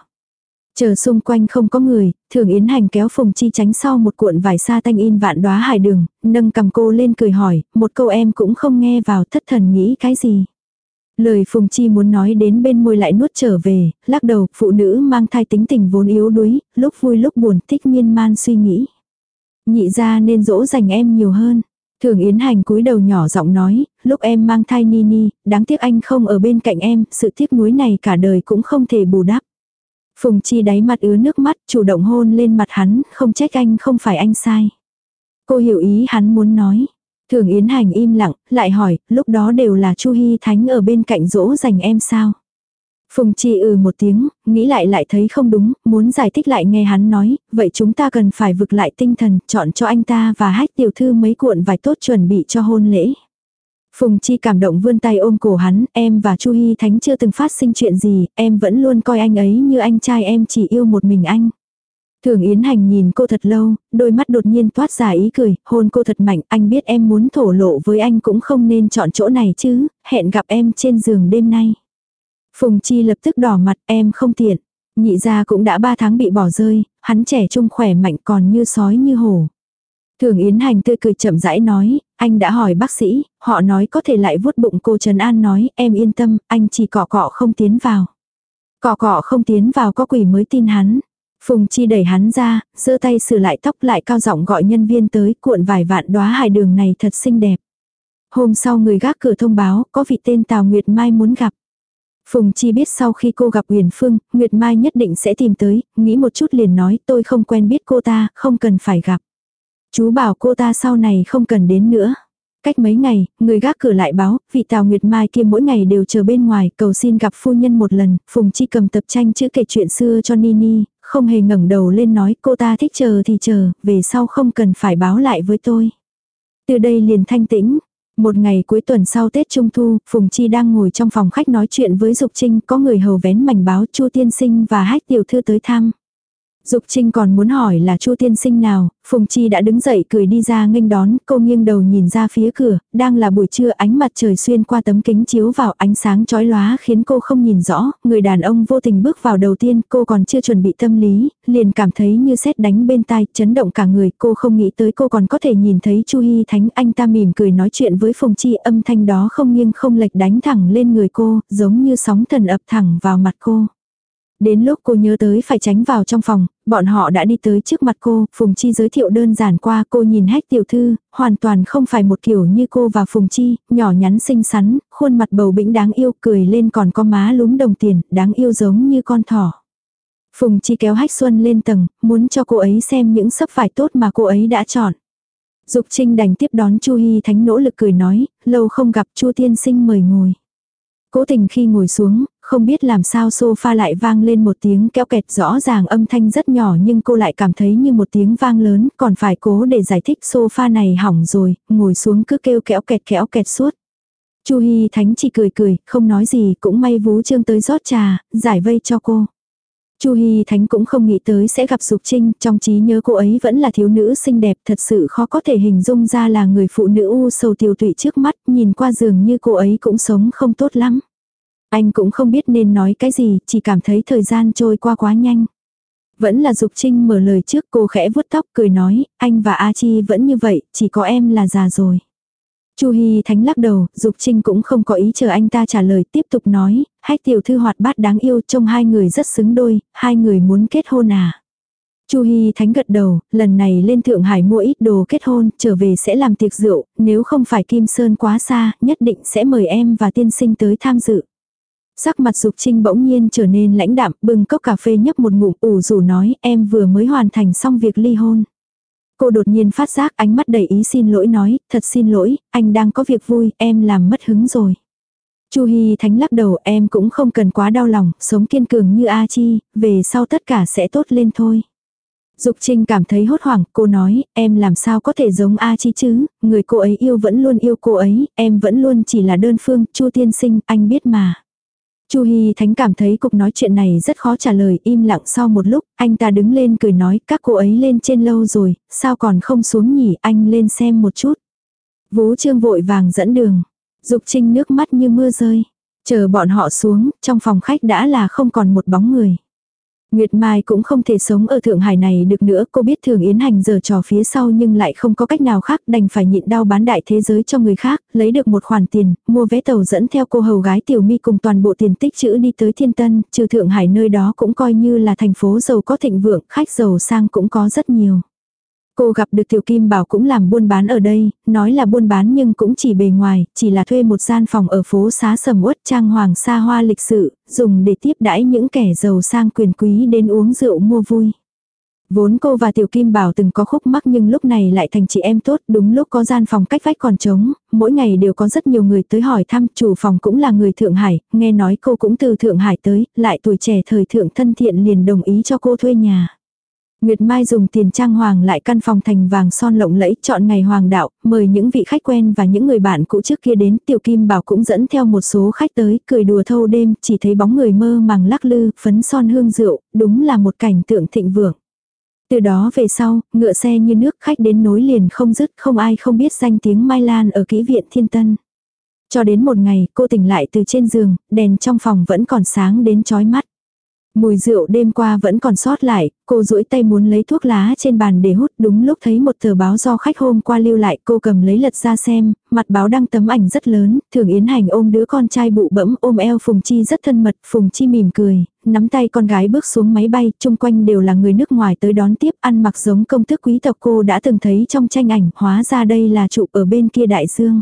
Chờ xung quanh không có người, thường yến hành kéo phùng chi tránh sau một cuộn vải sa tanh in vạn đóa hải đường, nâng cầm cô lên cười hỏi, một câu em cũng không nghe vào thất thần nghĩ cái gì. Lời phùng chi muốn nói đến bên môi lại nuốt trở về, lắc đầu, phụ nữ mang thai tính tình vốn yếu đuối, lúc vui lúc buồn thích miên man suy nghĩ. Nhị ra nên dỗ dành em nhiều hơn. Thường Yến Hành cúi đầu nhỏ giọng nói, lúc em mang thai Nini, đáng tiếc anh không ở bên cạnh em, sự tiếc nuối này cả đời cũng không thể bù đắp. Phùng Chi đáy mặt ứa nước mắt, chủ động hôn lên mặt hắn, không trách anh không phải anh sai. Cô hiểu ý hắn muốn nói. Thường Yến Hành im lặng, lại hỏi, lúc đó đều là Chu Hy Thánh ở bên cạnh dỗ dành em sao? Phùng Chi ừ một tiếng, nghĩ lại lại thấy không đúng, muốn giải thích lại nghe hắn nói, vậy chúng ta cần phải vực lại tinh thần, chọn cho anh ta và hách tiểu thư mấy cuộn vải tốt chuẩn bị cho hôn lễ. Phùng Chi cảm động vươn tay ôm cổ hắn, em và Chu Hy Thánh chưa từng phát sinh chuyện gì, em vẫn luôn coi anh ấy như anh trai em chỉ yêu một mình anh. Thường Yến Hành nhìn cô thật lâu, đôi mắt đột nhiên toát ra ý cười, hôn cô thật mạnh, anh biết em muốn thổ lộ với anh cũng không nên chọn chỗ này chứ, hẹn gặp em trên giường đêm nay. Phùng Chi lập tức đỏ mặt, em không tiện. Nhị gia cũng đã ba tháng bị bỏ rơi, hắn trẻ trung khỏe mạnh còn như sói như hổ. Thường Yến Hành tươi cười chậm rãi nói, anh đã hỏi bác sĩ, họ nói có thể lại vuốt bụng cô Trần An nói, em yên tâm, anh chỉ cọ cọ không tiến vào. Cọ cọ không tiến vào có quỷ mới tin hắn. Phùng Chi đẩy hắn ra, giơ tay sửa lại tóc lại cao giọng gọi nhân viên tới cuộn vài vạn đóa hài đường này thật xinh đẹp. Hôm sau người gác cửa thông báo có vị tên Tào Nguyệt Mai muốn gặp. Phùng Chi biết sau khi cô gặp Huyền Phương, Nguyệt Mai nhất định sẽ tìm tới, nghĩ một chút liền nói tôi không quen biết cô ta, không cần phải gặp. Chú bảo cô ta sau này không cần đến nữa. Cách mấy ngày, người gác cửa lại báo, vị Tào Nguyệt Mai kia mỗi ngày đều chờ bên ngoài, cầu xin gặp phu nhân một lần, Phùng Chi cầm tập tranh chữ kể chuyện xưa cho Nini, không hề ngẩng đầu lên nói cô ta thích chờ thì chờ, về sau không cần phải báo lại với tôi. Từ đây liền thanh tĩnh, một ngày cuối tuần sau Tết Trung Thu, Phùng Chi đang ngồi trong phòng khách nói chuyện với Dục Trinh, có người hầu vén mảnh báo Chu Tiên Sinh và Hách Tiểu Thư tới thăm. Dục Trinh còn muốn hỏi là Chu tiên sinh nào, Phùng Chi đã đứng dậy cười đi ra nghênh đón, cô nghiêng đầu nhìn ra phía cửa, đang là buổi trưa ánh mặt trời xuyên qua tấm kính chiếu vào ánh sáng chói lóa khiến cô không nhìn rõ, người đàn ông vô tình bước vào đầu tiên, cô còn chưa chuẩn bị tâm lý, liền cảm thấy như sét đánh bên tai, chấn động cả người, cô không nghĩ tới cô còn có thể nhìn thấy Chu Hi Thánh, anh ta mỉm cười nói chuyện với Phùng Chi, âm thanh đó không nghiêng không lệch đánh thẳng lên người cô, giống như sóng thần ập thẳng vào mặt cô. Đến lúc cô nhớ tới phải tránh vào trong phòng, bọn họ đã đi tới trước mặt cô, Phùng Chi giới thiệu đơn giản qua cô nhìn hách tiểu thư, hoàn toàn không phải một kiểu như cô và Phùng Chi, nhỏ nhắn xinh xắn, khuôn mặt bầu bĩnh đáng yêu, cười lên còn có má lúm đồng tiền, đáng yêu giống như con thỏ. Phùng Chi kéo hách xuân lên tầng, muốn cho cô ấy xem những sấp vải tốt mà cô ấy đã chọn. Dục Trinh đành tiếp đón Chu Hi Thánh nỗ lực cười nói, lâu không gặp Chu tiên sinh mời ngồi. Cố tình khi ngồi xuống, không biết làm sao sofa lại vang lên một tiếng kéo kẹt rõ ràng âm thanh rất nhỏ nhưng cô lại cảm thấy như một tiếng vang lớn, còn phải cố để giải thích sofa này hỏng rồi, ngồi xuống cứ kêu kéo kẹt kéo kẹt suốt. Chu Hi Thánh chỉ cười cười, không nói gì, cũng may Vú Trương tới rót trà, giải vây cho cô. Chu Hi Thánh cũng không nghĩ tới sẽ gặp Dục Trinh, trong trí nhớ cô ấy vẫn là thiếu nữ xinh đẹp, thật sự khó có thể hình dung ra là người phụ nữ u sầu tiêu tụy trước mắt, nhìn qua giường như cô ấy cũng sống không tốt lắm. Anh cũng không biết nên nói cái gì, chỉ cảm thấy thời gian trôi qua quá nhanh. Vẫn là Dục Trinh mở lời trước cô khẽ vuốt tóc cười nói, anh và A Chi vẫn như vậy, chỉ có em là già rồi. Chu Hi Thánh lắc đầu, Dục Trinh cũng không có ý chờ anh ta trả lời, tiếp tục nói, hách tiểu thư hoạt bát đáng yêu, trông hai người rất xứng đôi, hai người muốn kết hôn à. Chu Hi Thánh gật đầu, lần này lên Thượng Hải mua ít đồ kết hôn, trở về sẽ làm tiệc rượu, nếu không phải Kim Sơn quá xa, nhất định sẽ mời em và tiên sinh tới tham dự. Sắc mặt Dục Trinh bỗng nhiên trở nên lãnh đạm, bưng cốc cà phê nhấp một ngụm ủ rủ nói em vừa mới hoàn thành xong việc ly hôn. Cô đột nhiên phát giác ánh mắt đầy ý xin lỗi nói, thật xin lỗi, anh đang có việc vui, em làm mất hứng rồi. Chu Hi Thánh lắc đầu em cũng không cần quá đau lòng, sống kiên cường như A Chi, về sau tất cả sẽ tốt lên thôi. Dục Trinh cảm thấy hốt hoảng, cô nói, em làm sao có thể giống A Chi chứ, người cô ấy yêu vẫn luôn yêu cô ấy, em vẫn luôn chỉ là đơn phương, Chu tiên sinh, anh biết mà. Chu Hi Thánh cảm thấy cục nói chuyện này rất khó trả lời, im lặng sau một lúc, anh ta đứng lên cười nói, các cô ấy lên trên lâu rồi, sao còn không xuống nhỉ, anh lên xem một chút. Vú Trương vội vàng dẫn đường. Dục Trinh nước mắt như mưa rơi. Chờ bọn họ xuống, trong phòng khách đã là không còn một bóng người. Nguyệt Mai cũng không thể sống ở Thượng Hải này được nữa, cô biết Thường Yến Hành giờ trò phía sau nhưng lại không có cách nào khác đành phải nhịn đau bán đại thế giới cho người khác, lấy được một khoản tiền, mua vé tàu dẫn theo cô hầu gái Tiểu Mi cùng toàn bộ tiền tích chữ đi tới Thiên Tân, trừ Thượng Hải nơi đó cũng coi như là thành phố giàu có thịnh vượng, khách giàu sang cũng có rất nhiều. Cô gặp được Tiểu Kim Bảo cũng làm buôn bán ở đây, nói là buôn bán nhưng cũng chỉ bề ngoài, chỉ là thuê một gian phòng ở phố xá sầm uất trang hoàng xa hoa lịch sự, dùng để tiếp đãi những kẻ giàu sang quyền quý đến uống rượu mua vui. Vốn cô và Tiểu Kim Bảo từng có khúc mắc nhưng lúc này lại thành chị em tốt, đúng lúc có gian phòng cách vách còn trống, mỗi ngày đều có rất nhiều người tới hỏi thăm, chủ phòng cũng là người Thượng Hải, nghe nói cô cũng từ Thượng Hải tới, lại tuổi trẻ thời thượng thân thiện liền đồng ý cho cô thuê nhà. Nguyệt Mai dùng tiền trang hoàng lại căn phòng thành vàng son lộng lẫy, chọn ngày hoàng đạo, mời những vị khách quen và những người bạn cũ trước kia đến, Tiểu Kim Bảo cũng dẫn theo một số khách tới, cười đùa thâu đêm, chỉ thấy bóng người mơ màng lắc lư, phấn son hương rượu, đúng là một cảnh tượng thịnh vượng. Từ đó về sau, ngựa xe như nước khách đến nối liền không dứt, không ai không biết danh tiếng Mai Lan ở kỹ viện Thiên Tân. Cho đến một ngày, cô tỉnh lại từ trên giường, đèn trong phòng vẫn còn sáng đến chói mắt. Mùi rượu đêm qua vẫn còn sót lại, cô duỗi tay muốn lấy thuốc lá trên bàn để hút đúng lúc thấy một tờ báo do khách hôm qua lưu lại cô cầm lấy lật ra xem, mặt báo đăng tấm ảnh rất lớn, thường Yến Hành ôm đứa con trai bụ bẫm ôm eo Phùng Chi rất thân mật, Phùng Chi mỉm cười, nắm tay con gái bước xuống máy bay, chung quanh đều là người nước ngoài tới đón tiếp ăn mặc giống công tước quý tộc cô đã từng thấy trong tranh ảnh, hóa ra đây là trụ ở bên kia đại dương.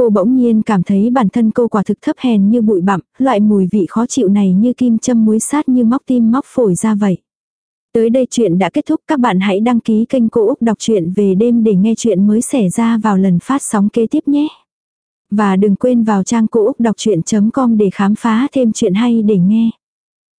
Cô bỗng nhiên cảm thấy bản thân cô quả thực thấp hèn như bụi bặm, loại mùi vị khó chịu này như kim châm muối sát như móc tim móc phổi ra vậy. Tới đây chuyện đã kết thúc các bạn hãy đăng ký kênh Cô Úc Đọc truyện về đêm để nghe chuyện mới xảy ra vào lần phát sóng kế tiếp nhé. Và đừng quên vào trang cô úc đọc chuyện.com để khám phá thêm chuyện hay để nghe.